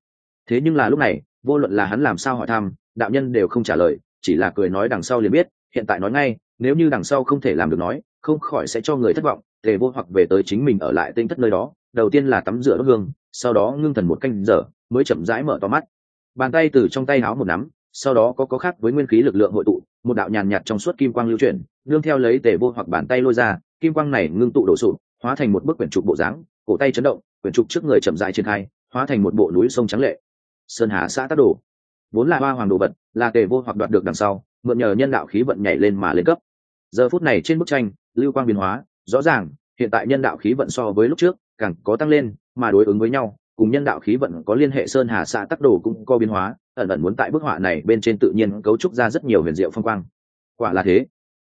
Thế nhưng là lúc này, vô luận là hắn làm sao hỏi thăm, đạo nhân đều không trả lời, chỉ là cười nói đằng sau liền biết, hiện tại nói ngay, nếu như đằng sau không thể làm được nói, không khỏi sẽ cho người thất vọng. Tề vô hoặc về tới chính mình ở lại tinh thất nơi đó, đầu tiên là tắm rửa đốt hương, sau đó ngưng thần một canh giờ, mới chậm rãi mở to mắt. Bàn tay từ trong tay áo một nắm sau đó có có khác với nguyên khí lực lượng hội tụ, một đạo nhàn nhạt trong suốt kim quang lưu chuyển, nương theo lấy tề vô hoặc bàn tay lôi ra, kim quang này ngưng tụ đổ sụp, hóa thành một bức quyển trục bộ dáng, cổ tay chấn động, quyển trục trước người chậm rãi triển khai, hóa thành một bộ núi sông trắng lệ. Sơn hà xã tác đồ. Vốn là hoa hoàng đồ vật, là tề vô hoặc đoạt được đằng sau, mượn nhờ nhân đạo khí vận nhảy lên mà lên cấp. Giờ phút này trên bức tranh, lưu quang biến hóa, rõ ràng, hiện tại nhân đạo khí vận so với lúc trước, càng có tăng lên, mà đối ứng với nhau cùng nhân đạo khí vận có liên hệ sơn hà xã tắc đồ cũng có biến hóa, ẩn ẩn muốn tại bức họa này bên trên tự nhiên cấu trúc ra rất nhiều huyền diệu phong quang. Quả là thế.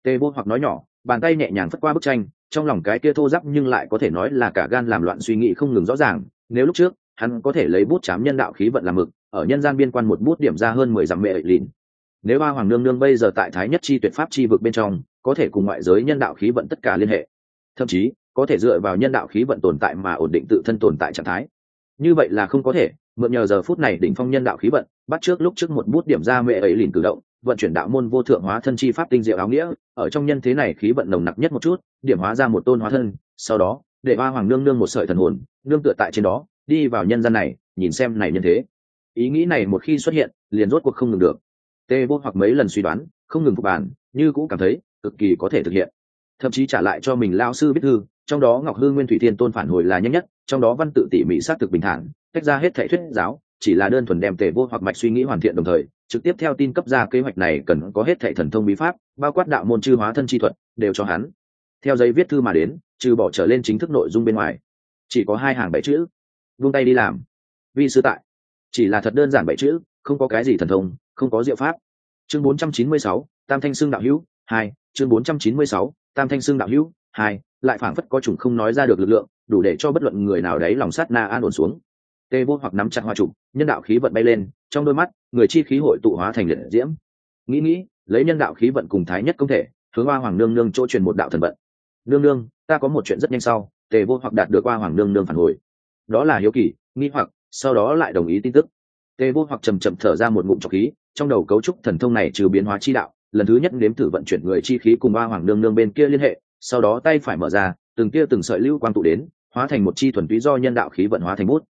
Tê vô hoặc nói nhỏ, bàn tay nhẹ nhàng phất qua bức tranh, trong lòng cái kia thô giáp nhưng lại có thể nói là cả gan làm loạn suy nghĩ không ngừng rõ ràng, nếu lúc trước, hắn có thể lấy bút chám nhân đạo khí vận làm mực, ở nhân gian biên quan một bút điểm ra hơn mười dặm mệ lìn. Nếu ba hoàng nương nương bây giờ tại thái nhất chi tuyệt pháp chi vực bên trong, có thể cùng ngoại giới nhân đạo khí vận tất cả liên hệ. Thậm chí, có thể dựa vào nhân đạo khí vận tồn tại mà ổn định tự thân tồn tại trạng thái như vậy là không có thể, mượn nhờ giờ phút này đỉnh phong nhân đạo khí vận, bắt trước lúc trước một bút điểm ra mẹ ấy liền cử động, vận chuyển đạo môn vô thượng hóa thân chi pháp tinh diệu áo nghĩa, ở trong nhân thế này khí vận nồng nặc nhất một chút, điểm hóa ra một tôn hóa thân, sau đó, để ba hoàng nương nương một sợi thần hồn, nương tựa tại trên đó, đi vào nhân gian này, nhìn xem này nhân thế. Ý nghĩ này một khi xuất hiện, liền rốt cuộc không ngừng được. Tê vô hoặc mấy lần suy đoán, không ngừng phục bản như cũng cảm thấy, cực kỳ có thể thực hiện. Thậm chí trả lại cho mình lao sư viết thư trong đó ngọc hương nguyên thủy thiên tôn phản hồi là nhanh nhất trong đó văn tự tỉ mỉ xác thực bình thản tách ra hết thể thuyết giáo chỉ là đơn thuần đem tề vô hoặc mạch suy nghĩ hoàn thiện đồng thời trực tiếp theo tin cấp ra kế hoạch này cần có hết thể thần thông bí pháp bao quát đạo môn chư hóa thân chi thuật đều cho hắn. Theo giấy viết thư mà đến trừ bỏ trở lên chính thức nội dung bên ngoài chỉ có hai hàng bảy chữ. Vung tay đi làm. Vi sư tại. Chỉ là thật đơn giản bảy chữ không có cái gì thần thông không có diệu pháp. Chương 496, tam thanh xương đạo hữu hai chương 496, tam thanh xương đạo hữu hai lại phảng phất có chủng không nói ra được lực lượng, đủ để cho bất luận người nào đấy lòng sát na an ổn xuống. Tê vô hoặc nắm chặt hoa trục, nhân đạo khí vận bay lên, trong đôi mắt, người chi khí hội tụ hóa thành liệt diễm. Nghĩ nghĩ, lấy nhân đạo khí vận cùng thái nhất công thể, hướng hoa hoàng nương nương chỗ truyền một đạo thần vận. Nương nương, ta có một chuyện rất nhanh sau, tề vô hoặc đạt được hoa hoàng nương nương phản hồi. Đó là hiếu kỳ, nghi hoặc, sau đó lại đồng ý tin tức. Tề vô hoặc chầm chậm thở ra một ngụm trọc khí, trong đầu cấu trúc thần thông này trừ biến hóa chi đạo, lần thứ nhất nếm thử vận chuyển người chi khí cùng ba hoàng nương nương bên kia liên hệ sau đó tay phải mở ra, từng kia từng sợi lưu quang tụ đến, hóa thành một chi thuần túy do nhân đạo khí vận hóa thành bút.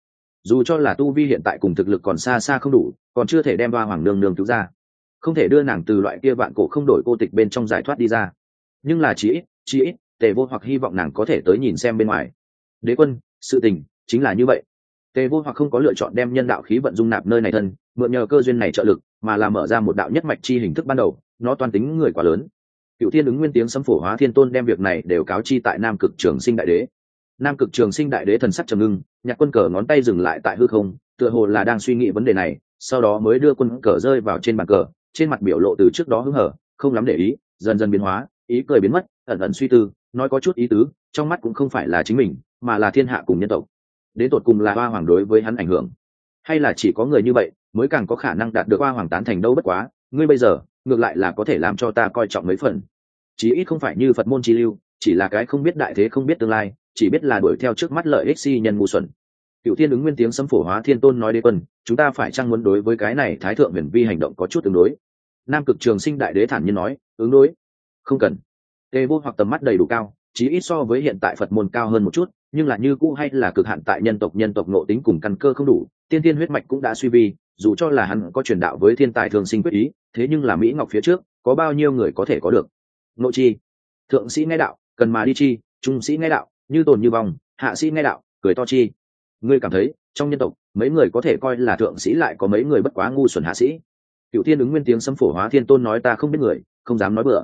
Dù cho là tu vi hiện tại cùng thực lực còn xa xa không đủ, còn chưa thể đem ba hoàng nương nương cứu ra. Không thể đưa nàng từ loại kia vạn cổ không đổi cô tịch bên trong giải thoát đi ra. Nhưng là chí ít chí ít, tề vô hoặc hy vọng nàng có thể tới nhìn xem bên ngoài. Đế quân, sự tình chính là như vậy. Tề vô hoặc không có lựa chọn đem nhân đạo khí vận dung nạp nơi này thân, mượn nhờ cơ duyên này trợ lực, mà là mở ra một đạo nhất mạch chi hình thức ban đầu, nó toàn tính người quá lớn cựu thiên ứng nguyên tiếng sấm phổ hóa thiên tôn đem việc này đều cáo chi tại nam cực trường sinh đại đế. Nam cực trường sinh đại đế thần sắc trầm ngưng nhặt quân cờ ngón tay dừng lại tại hư không, tựa hồ là đang suy nghĩ vấn đề này, sau đó mới đưa quân cờ rơi vào trên bàn cờ, trên mặt biểu lộ từ trước đó hứng hở, không lắm để ý, dần dần biến hóa, ý cười biến mất, ẩn ẩn suy tư, nói có chút ý tứ, trong mắt cũng không phải là chính mình, mà là thiên hạ cùng nhân tộc. Đến tột cùng là hoa hoàng đối với hắn ảnh hưởng, hay là chỉ có người như vậy mới càng có khả năng đạt được hoa hoàng tán thành đâu bất quá, ngươi bây giờ ngược lại là có thể làm cho ta coi trọng mấy phần. Chí ít không phải như phật môn chi lưu, chỉ là cái không biết đại thế không biết tương lai, chỉ biết là đuổi theo trước mắt lợi ích si nhân ngu xuẩn. Cựu thiên ứng nguyên tiếng sấm phổ hóa thiên tôn nói đế quân, chúng ta phải chăng muốn đối với cái này thái thượng huyền vi hành động có chút tương đối? Nam cực trường sinh đại đế thản nhiên nói, ứng đối. Không cần. Tê vô hoặc tầm mắt đầy đủ cao, chí ít so với hiện tại phật môn cao hơn một chút, nhưng là như cũ hay là cực hạn tại nhân tộc nhân tộc nộ tính cùng căn cơ không đủ, tiên tiên huyết mạch cũng đã suy vi dù cho là hắn có truyền đạo với thiên tài thường sinh quyết ý, thế nhưng là mỹ ngọc phía trước, có bao nhiêu người có thể có được? Nội chi. Thượng sĩ nghe đạo, cần mà đi chi, trung sĩ nghe đạo, như tồn như vòng hạ sĩ nghe đạo, cười to chi. Ngươi cảm thấy, trong nhân tộc, mấy người có thể coi là thượng sĩ lại có mấy người bất quá ngu xuẩn hạ sĩ? Cựu thiên ứng nguyên tiếng xâm phổ hóa thiên tôn nói ta không biết người, không dám nói bừa.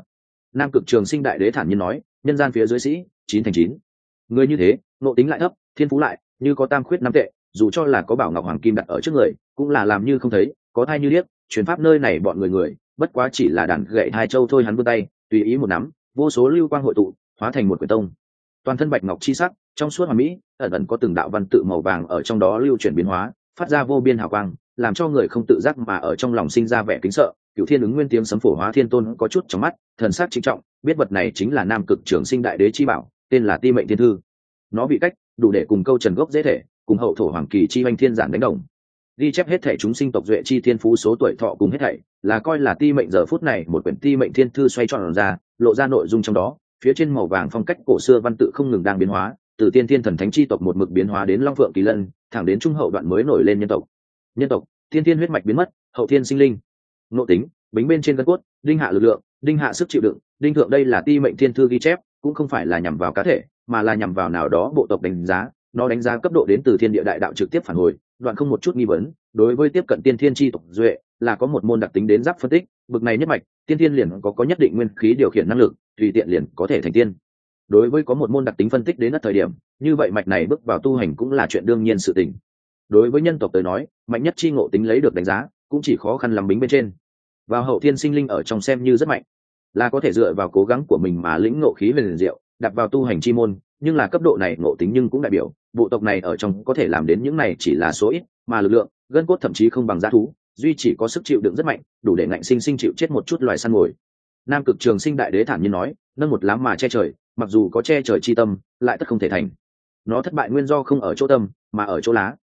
Nam cực trường sinh đại đế thản nhiên nói, nhân gian phía dưới sĩ, chín thành chín. Người như thế nộ tính lại thấp, thiên phú lại, như có tam khuyết năm tệ dù cho là có bảo ngọc hoàng kim đặt ở trước người, cũng là làm như không thấy, có thai như điếc chuyển pháp nơi này bọn người người, bất quá chỉ là đàn gậy hai châu thôi hắn vươn tay, tùy ý một nắm, vô số lưu quang hội tụ, hóa thành một quyển tông. Toàn thân bạch ngọc chi sắc, trong suốt hòa mỹ, ẩn ẩn có từng đạo văn tự màu vàng ở trong đó lưu chuyển biến hóa, phát ra vô biên hào quang, làm cho người không tự giác mà ở trong lòng sinh ra vẻ kính sợ. Cựu thiên ứng nguyên tiếng sấm phổ hóa thiên tôn có chút trong mắt, thần sắc trinh trọng, biết vật này chính là nam cực trường sinh đại đế chi bảo, tên là ti mệnh thiên thư. Nó bị cách, đủ để cùng câu trần gốc dễ thể cùng hậu thổ hoàng kỳ chi oanh thiên giản đánh đồng. Ghi chép hết thể chúng sinh tộc duệ chi thiên phú số tuổi thọ cùng hết thảy, là coi là ti mệnh giờ phút này một quyển ti mệnh thiên thư xoay tròn ra, lộ ra nội dung trong đó, phía trên màu vàng phong cách cổ xưa văn tự không ngừng đang biến hóa, từ tiên thiên thần thánh chi tộc một mực biến hóa đến long phượng kỳ lân, thẳng đến trung hậu đoạn mới nổi lên nhân tộc. Nhân tộc, tiên thiên huyết mạch biến mất, hậu thiên sinh linh. Nội tính, bính bên trên gân cốt, đinh hạ lực lượng, đinh hạ sức chịu đựng, đinh thượng đây là ti mệnh thiên thư ghi chép, cũng không phải là nhằm vào cá thể, mà là nhằm vào nào đó bộ tộc đánh giá nó đánh giá cấp độ đến từ thiên địa đại đạo trực tiếp phản hồi, đoạn không một chút nghi vấn, đối với tiếp cận tiên thiên tri tộc duệ, là có một môn đặc tính đến giáp phân tích, bực này nhất mạch, tiên thiên liền có có nhất định nguyên khí điều khiển năng lực, tùy tiện liền có thể thành tiên. Đối với có một môn đặc tính phân tích đến đất thời điểm, như vậy mạch này bước vào tu hành cũng là chuyện đương nhiên sự tình. Đối với nhân tộc tới nói, mạnh nhất chi ngộ tính lấy được đánh giá, cũng chỉ khó khăn làm bính bên trên. Vào hậu thiên sinh linh ở trong xem như rất mạnh. Là có thể dựa vào cố gắng của mình mà lĩnh ngộ khí về liền diệu đặt vào tu hành chi môn nhưng là cấp độ này ngộ tính nhưng cũng đại biểu, bộ tộc này ở trong có thể làm đến những này chỉ là số ít, mà lực lượng, gân cốt thậm chí không bằng g thú, duy chỉ có sức chịu đựng rất mạnh, đủ để ngạnh sinh sinh chịu chết một chút loài săn mồi. Nam cực trường sinh đại đế thản nhiên nói, nâng một lá mà che trời, mặc dù có che trời chi tâm, lại tất không thể thành. Nó thất bại nguyên do không ở chỗ tâm, mà ở chỗ lá.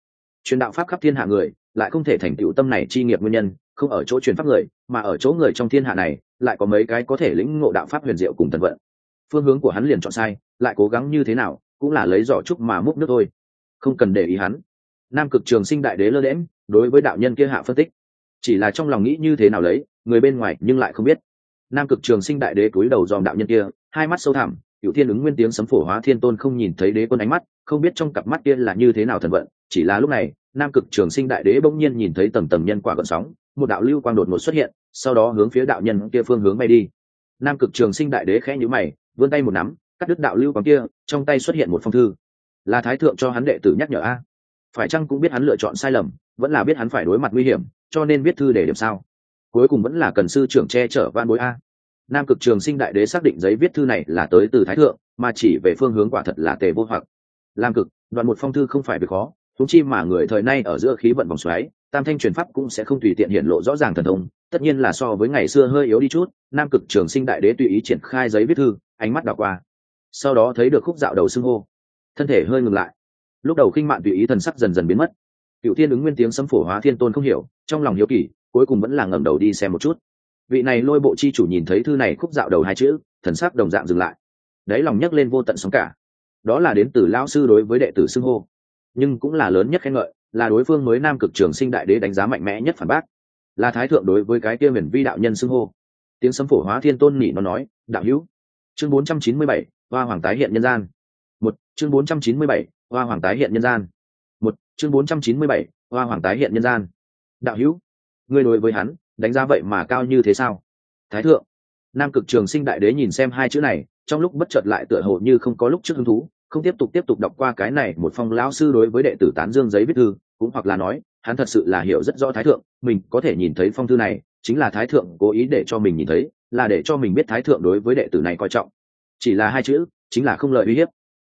Truyền đạo pháp khắp thiên hạ người, lại không thể thành tựu tâm này chi nghiệp nguyên nhân, không ở chỗ truyền pháp người, mà ở chỗ người trong thiên hạ này, lại có mấy cái có thể lĩnh ngộ đạo pháp huyền diệu cùng thần vận phương hướng của hắn liền chọn sai, lại cố gắng như thế nào, cũng là lấy giỏ trúc mà múc nước thôi. Không cần để ý hắn. Nam cực trường sinh đại đế lơ lẽm đối với đạo nhân kia hạ phân tích. Chỉ là trong lòng nghĩ như thế nào lấy, người bên ngoài nhưng lại không biết. Nam cực trường sinh đại đế cúi đầu dòm đạo nhân kia, hai mắt sâu thẳm cựu thiên ứng nguyên tiếng sấm phổ hóa thiên tôn không nhìn thấy đế quân ánh mắt, không biết trong cặp mắt kia là như thế nào thần vận. Chỉ là lúc này, nam cực trường sinh đại đế bỗng nhiên nhìn thấy tầm tầm nhân quả gợn sóng, một đạo lưu quang đột ngột xuất hiện, sau đó hướng phía đạo nhân kia phương hướng bay đi. Nam cực trường sinh đại đế khẽ nhíu mày vươn tay một nắm, cắt đứt đạo lưu quang kia, trong tay xuất hiện một phong thư. Là thái thượng cho hắn đệ tử nhắc nhở a. Phải chăng cũng biết hắn lựa chọn sai lầm, vẫn là biết hắn phải đối mặt nguy hiểm, cho nên viết thư để điểm sao? Cuối cùng vẫn là cần sư trưởng che chở van bối a. Nam cực trường sinh đại đế xác định giấy viết thư này là tới từ thái thượng, mà chỉ về phương hướng quả thật là tề vô hoặc. Lam cực, đoạn một phong thư không phải việc khó thúng chi mà người thời nay ở giữa khí vận vòng xoáy, tam thanh truyền pháp cũng sẽ không tùy tiện hiện lộ rõ ràng thần thông tất nhiên là so với ngày xưa hơi yếu đi chút, nam cực trường sinh đại đế tùy ý triển khai giấy viết thư, ánh mắt đảo qua. Sau đó thấy được khúc dạo đầu xưng hô. Thân thể hơi ngừng lại. Lúc đầu khinh mạn tùy ý thần sắc dần dần biến mất. Cựu thiên ứng nguyên tiếng sấm phổ hóa thiên tôn không hiểu, trong lòng hiếu kỳ, cuối cùng vẫn là ngẩng đầu đi xem một chút. Vị này lôi bộ chi chủ nhìn thấy thư này khúc dạo đầu hai chữ, thần sắc đồng dạng dừng lại. Đáy lòng nhấc lên vô tận sóng cả. Đó là đến từ lao sư đối với đệ tử xưng hô. Nhưng cũng là lớn nhất khen ngợi, là đối phương mới nam cực trường sinh đại đế đánh giá mạnh mẽ nhất phản bác là thái thượng đối với cái kia huyền vi đạo nhân xưng hô. Tiếng sấm phổ hóa thiên tôn nhị nó nói, đạo hữu. Chương bốn trăm chín mươi bảy, hoa hoàng tái hiện nhân gian. Một, chương bốn trăm chín mươi bảy, hoa hoàng tái hiện nhân gian. Một, chương bốn trăm chín mươi bảy, hoa hoàng tái hiện nhân gian. Đạo hữu, ngươi đối với hắn, đánh giá vậy mà cao như thế sao? Thái thượng, nam cực trường sinh đại đế nhìn xem hai chữ này, trong lúc bất chợt lại tựa hồ như không có lúc trước hứng thú, không tiếp tục tiếp tục đọc qua cái này một phong lão sư đối với đệ tử tán dương giấy viết thư, cũng hoặc là nói hắn thật sự là hiểu rất rõ thái thượng, mình có thể nhìn thấy phong thư này, chính là thái thượng cố ý để cho mình nhìn thấy, là để cho mình biết thái thượng đối với đệ tử này coi trọng. Chỉ là hai chữ, chính là không lợi uy hiếp.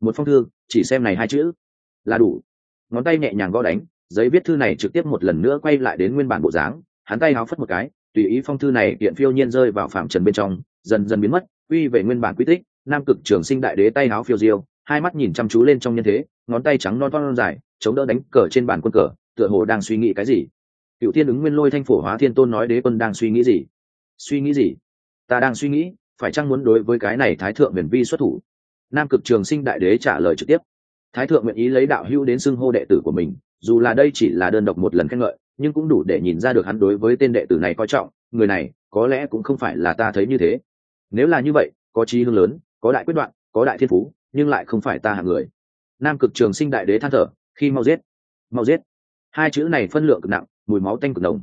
Một phong thư, chỉ xem này hai chữ, là đủ. Ngón tay nhẹ nhàng gõ đánh, giấy viết thư này trực tiếp một lần nữa quay lại đến nguyên bản bộ dáng, hắn tay háo phất một cái, tùy ý phong thư này hiện phiêu nhiên rơi vào phạm trần bên trong, dần dần biến mất, quy về nguyên bản quy tích, nam cực trường sinh đại đế tay háo phiêu diêu, hai mắt nhìn chăm chú lên trong nhân thế, ngón tay trắng non non dài, chống đỡ đánh cờ trên bàn quân cờ tựa hồ đang suy nghĩ cái gì? Cựu thiên ứng nguyên lôi thanh phổ hóa thiên tôn nói đế quân đang suy nghĩ gì? Suy nghĩ gì? Ta đang suy nghĩ, phải chăng muốn đối với cái này thái thượng huyền vi xuất thủ? Nam cực trường sinh đại đế trả lời trực tiếp. Thái thượng nguyện ý lấy đạo hữu đến xưng hô đệ tử của mình, dù là đây chỉ là đơn độc một lần khen ngợi, nhưng cũng đủ để nhìn ra được hắn đối với tên đệ tử này coi trọng. Người này, có lẽ cũng không phải là ta thấy như thế. Nếu là như vậy, có trí hương lớn, có đại quyết đoạn, có đại thiên phú, nhưng lại không phải ta hạng người. Nam cực trường sinh đại đế than thở, khi mau giết mau giết hai chữ này phân lượng cực nặng, mùi máu tanh cực nồng.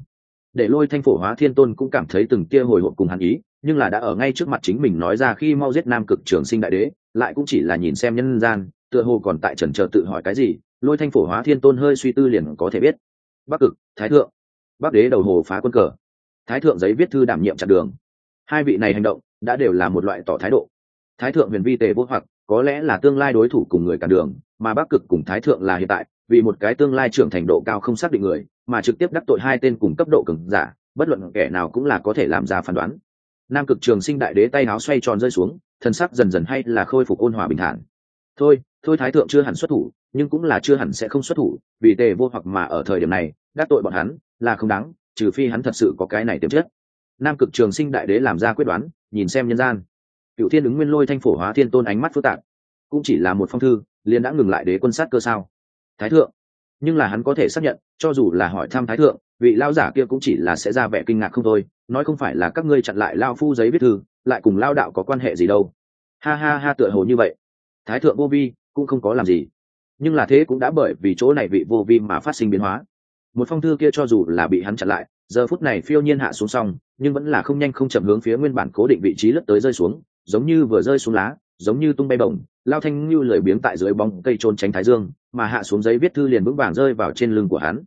Để lôi thanh phổ hóa thiên tôn cũng cảm thấy từng tia hồi hộp cùng hắn ý, nhưng là đã ở ngay trước mặt chính mình nói ra khi mau giết nam cực trường sinh đại đế, lại cũng chỉ là nhìn xem nhân gian, tựa hồ còn tại trần chờ tự hỏi cái gì, lôi thanh phổ hóa thiên tôn hơi suy tư liền có thể biết. Bắc cực, thái thượng. Bắc đế đầu hồ phá quân cờ. Thái thượng giấy viết thư đảm nhiệm chặn đường. Hai vị này hành động đã đều là một loại tỏ thái độ. Thái thượng huyền vi tề vô hoặc, có lẽ là tương lai đối thủ cùng người cản đường, mà bắc cực cùng thái thượng là hiện tại vì một cái tương lai trưởng thành độ cao không xác định người, mà trực tiếp đắc tội hai tên cùng cấp độ cường giả, bất luận kẻ nào cũng là có thể làm ra phán đoán. Nam cực trường sinh đại đế tay áo xoay tròn rơi xuống, thân sắc dần dần hay là khôi phục ôn hòa bình thản. Thôi thôi thái thượng chưa hẳn xuất thủ, nhưng cũng là chưa hẳn sẽ không xuất thủ, vì tề vô hoặc mà ở thời điểm này, đắc tội bọn hắn là không đáng, trừ phi hắn thật sự có cái này tiềm chất. Nam cực trường sinh đại đế làm ra quyết đoán, nhìn xem nhân gian. Cựu thiên ứng nguyên lôi thanh phổ hóa thiên tôn ánh mắt phức tạp. Cũng chỉ là một phong thư, liền đã ngừng lại đế quân sát cơ sao? Thái thượng. Nhưng là hắn có thể xác nhận, cho dù là hỏi thăm thái thượng, vị lao giả kia cũng chỉ là sẽ ra vẻ kinh ngạc không thôi, nói không phải là các ngươi chặn lại lao phu giấy viết thư, lại cùng lao đạo có quan hệ gì đâu. Ha ha ha, tựa hồ như vậy. Thái thượng vô vi, cũng không có làm gì. Nhưng là thế cũng đã bởi vì chỗ này vị vô vi mà phát sinh biến hóa. Một phong thư kia cho dù là bị hắn chặn lại, giờ phút này phiêu nhiên hạ xuống xong, nhưng vẫn là không nhanh không chậm hướng phía nguyên bản cố định vị trí lướt tới rơi xuống, giống như vừa rơi xuống lá giống như tung bay bổng, lao thanh như lười biếng tại dưới bóng cây trôn tránh thái dương, mà hạ xuống giấy viết thư liền vững vàng rơi vào trên lưng của hắn.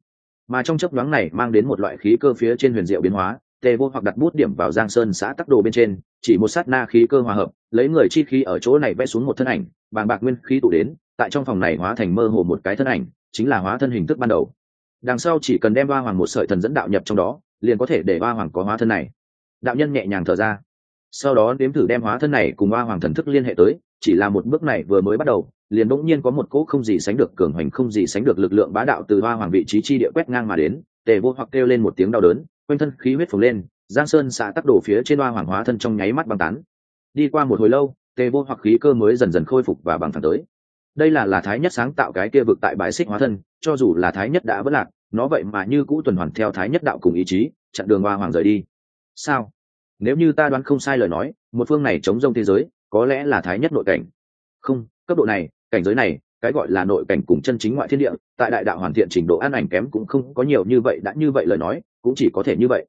Mà trong chấp nhoáng này mang đến một loại khí cơ phía trên huyền diệu biến hóa, tề vô hoặc đặt bút điểm vào giang sơn xã tắc đồ bên trên, chỉ một sát na khí cơ hòa hợp, lấy người chi khí ở chỗ này vẽ xuống một thân ảnh, bàng bạc nguyên khí tụ đến, tại trong phòng này hóa thành mơ hồ một cái thân ảnh, chính là hóa thân hình thức ban đầu. Đằng sau chỉ cần đem ba hoàng một sợi thần dẫn đạo nhập trong đó, liền có thể để ba hoàng có hóa thân này. Đạo nhân nhẹ nhàng thở ra sau đó đếm thử đem hóa thân này cùng ba hoàng thần thức liên hệ tới, chỉ là một bước này vừa mới bắt đầu, liền bỗng nhiên có một cỗ không gì sánh được cường hoành, không gì sánh được lực lượng bá đạo từ hoa hoàng vị trí chi địa quét ngang mà đến. Tề vô hoặc kêu lên một tiếng đau đớn, quanh thân khí huyết phồng lên, giang sơn xạ tắc đổ phía trên hoa hoàng hóa thân trong nháy mắt băng tán. Đi qua một hồi lâu, tề vô hoặc khí cơ mới dần dần khôi phục và bằng thẳng tới. Đây là là thái nhất sáng tạo cái kia vực tại bãi xích hóa thân, cho dù là thái nhất đã vất lạc, nó vậy mà như cũ tuần hoàn theo thái nhất đạo cùng ý chí, chặn đường hoa hoàng rời đi. Sao? Nếu như ta đoán không sai lời nói một phương này chống rông thế giới có lẽ là thái nhất nội cảnh. Không cấp độ này cảnh giới này cái gọi là nội cảnh cùng chân chính ngoại thiên địa tại đại đạo hoàn thiện trình độ an ảnh kém cũng không có nhiều như vậy đã như vậy lời nói cũng chỉ có thể như vậy.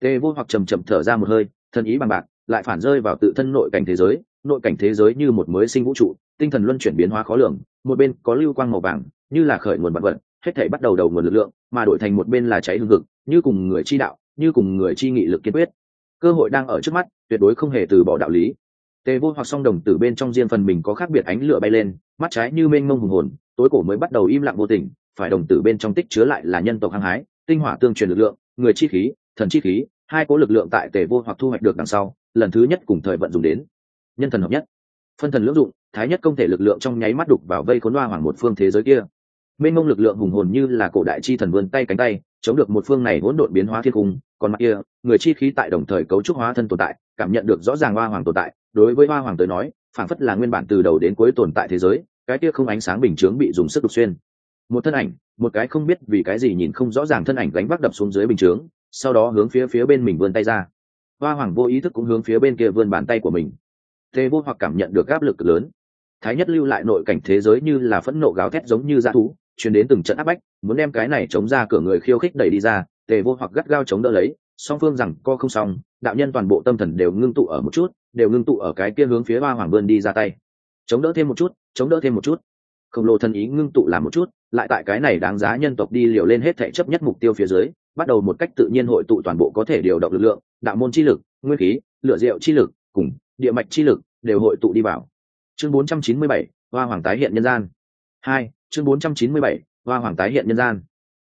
Tê vô hoặc trầm trầm thở ra một hơi thân ý bằng bạc lại phản rơi vào tự thân nội cảnh thế giới nội cảnh thế giới như một mới sinh vũ trụ tinh thần luân chuyển biến hóa khó lường một bên có lưu quang màu vàng như là khởi nguồn vật vật hết thể bắt đầu đầu nguồn lực lượng mà đổi thành một bên là cháy hương cực, như cùng người chi đạo như cùng người chi nghị lực kiên quyết cơ hội đang ở trước mắt, tuyệt đối không hề từ bỏ đạo lý. Tề vô hoặc song đồng tử bên trong riêng phần mình có khác biệt ánh lửa bay lên, mắt trái như mênh mông hùng hồn, tối cổ mới bắt đầu im lặng vô tình, phải đồng tử bên trong tích chứa lại là nhân tộc hăng hái, tinh hỏa tương truyền lực lượng, người chi khí, thần chi khí, hai cố lực lượng tại tề vô hoặc thu hoạch được đằng sau, lần thứ nhất cùng thời vận dùng đến. Nhân thần hợp nhất. Phân thần lưỡng dụng, thái nhất công thể lực lượng trong nháy mắt đục vào vây khốn hoa hoàng một phương thế giới kia. Mênh mông lực lượng hùng hồn như là cổ đại chi thần vươn tay cánh tay, chống được một phương này hỗn độn biến hóa thiên cung còn mặt kia, người chi khí tại đồng thời cấu trúc hóa thân tồn tại, cảm nhận được rõ ràng hoa hoàng tồn tại. Đối với hoa hoàng tới nói phản phất là nguyên bản từ đầu đến cuối tồn tại thế giới, cái kia không ánh sáng bình chướng bị dùng sức đục xuyên. Một thân ảnh, một cái không biết vì cái gì nhìn không rõ ràng thân ảnh gánh vác đập xuống dưới bình chướng, sau đó hướng phía phía bên mình vươn tay ra. Hoa hoàng vô ý thức cũng hướng phía bên kia vươn bàn tay của mình. Tê vô hoặc cảm nhận được áp lực lớn. Thái nhất lưu lại nội cảnh thế giới như là phẫn nộ gáo thét giống như dã thú chuyển đến từng trận áp bách, muốn đem cái này chống ra cửa người khiêu khích đẩy đi ra tề vô hoặc gắt gao chống đỡ lấy song phương rằng co không xong đạo nhân toàn bộ tâm thần đều ngưng tụ ở một chút đều ngưng tụ ở cái kia hướng phía hoa hoàng vươn đi ra tay. Chống đỡ thêm một chút chống đỡ thêm một chút. Khổng lồ thần ý ngưng tụ làm một chút lại tại cái này đáng giá nhân tộc đi liều lên hết thể chấp nhất mục tiêu phía dưới bắt đầu một cách tự nhiên hội tụ toàn bộ có thể điều động lực lượng đạo môn chi lực nguyên khí lựa diệu chi lực cùng địa mạch chi lực đều hội tụ đi vào. Chương 497, hoa hoàng tái hiện nhân gian. Hai chương 497, hoa hoàng tái hiện nhân gian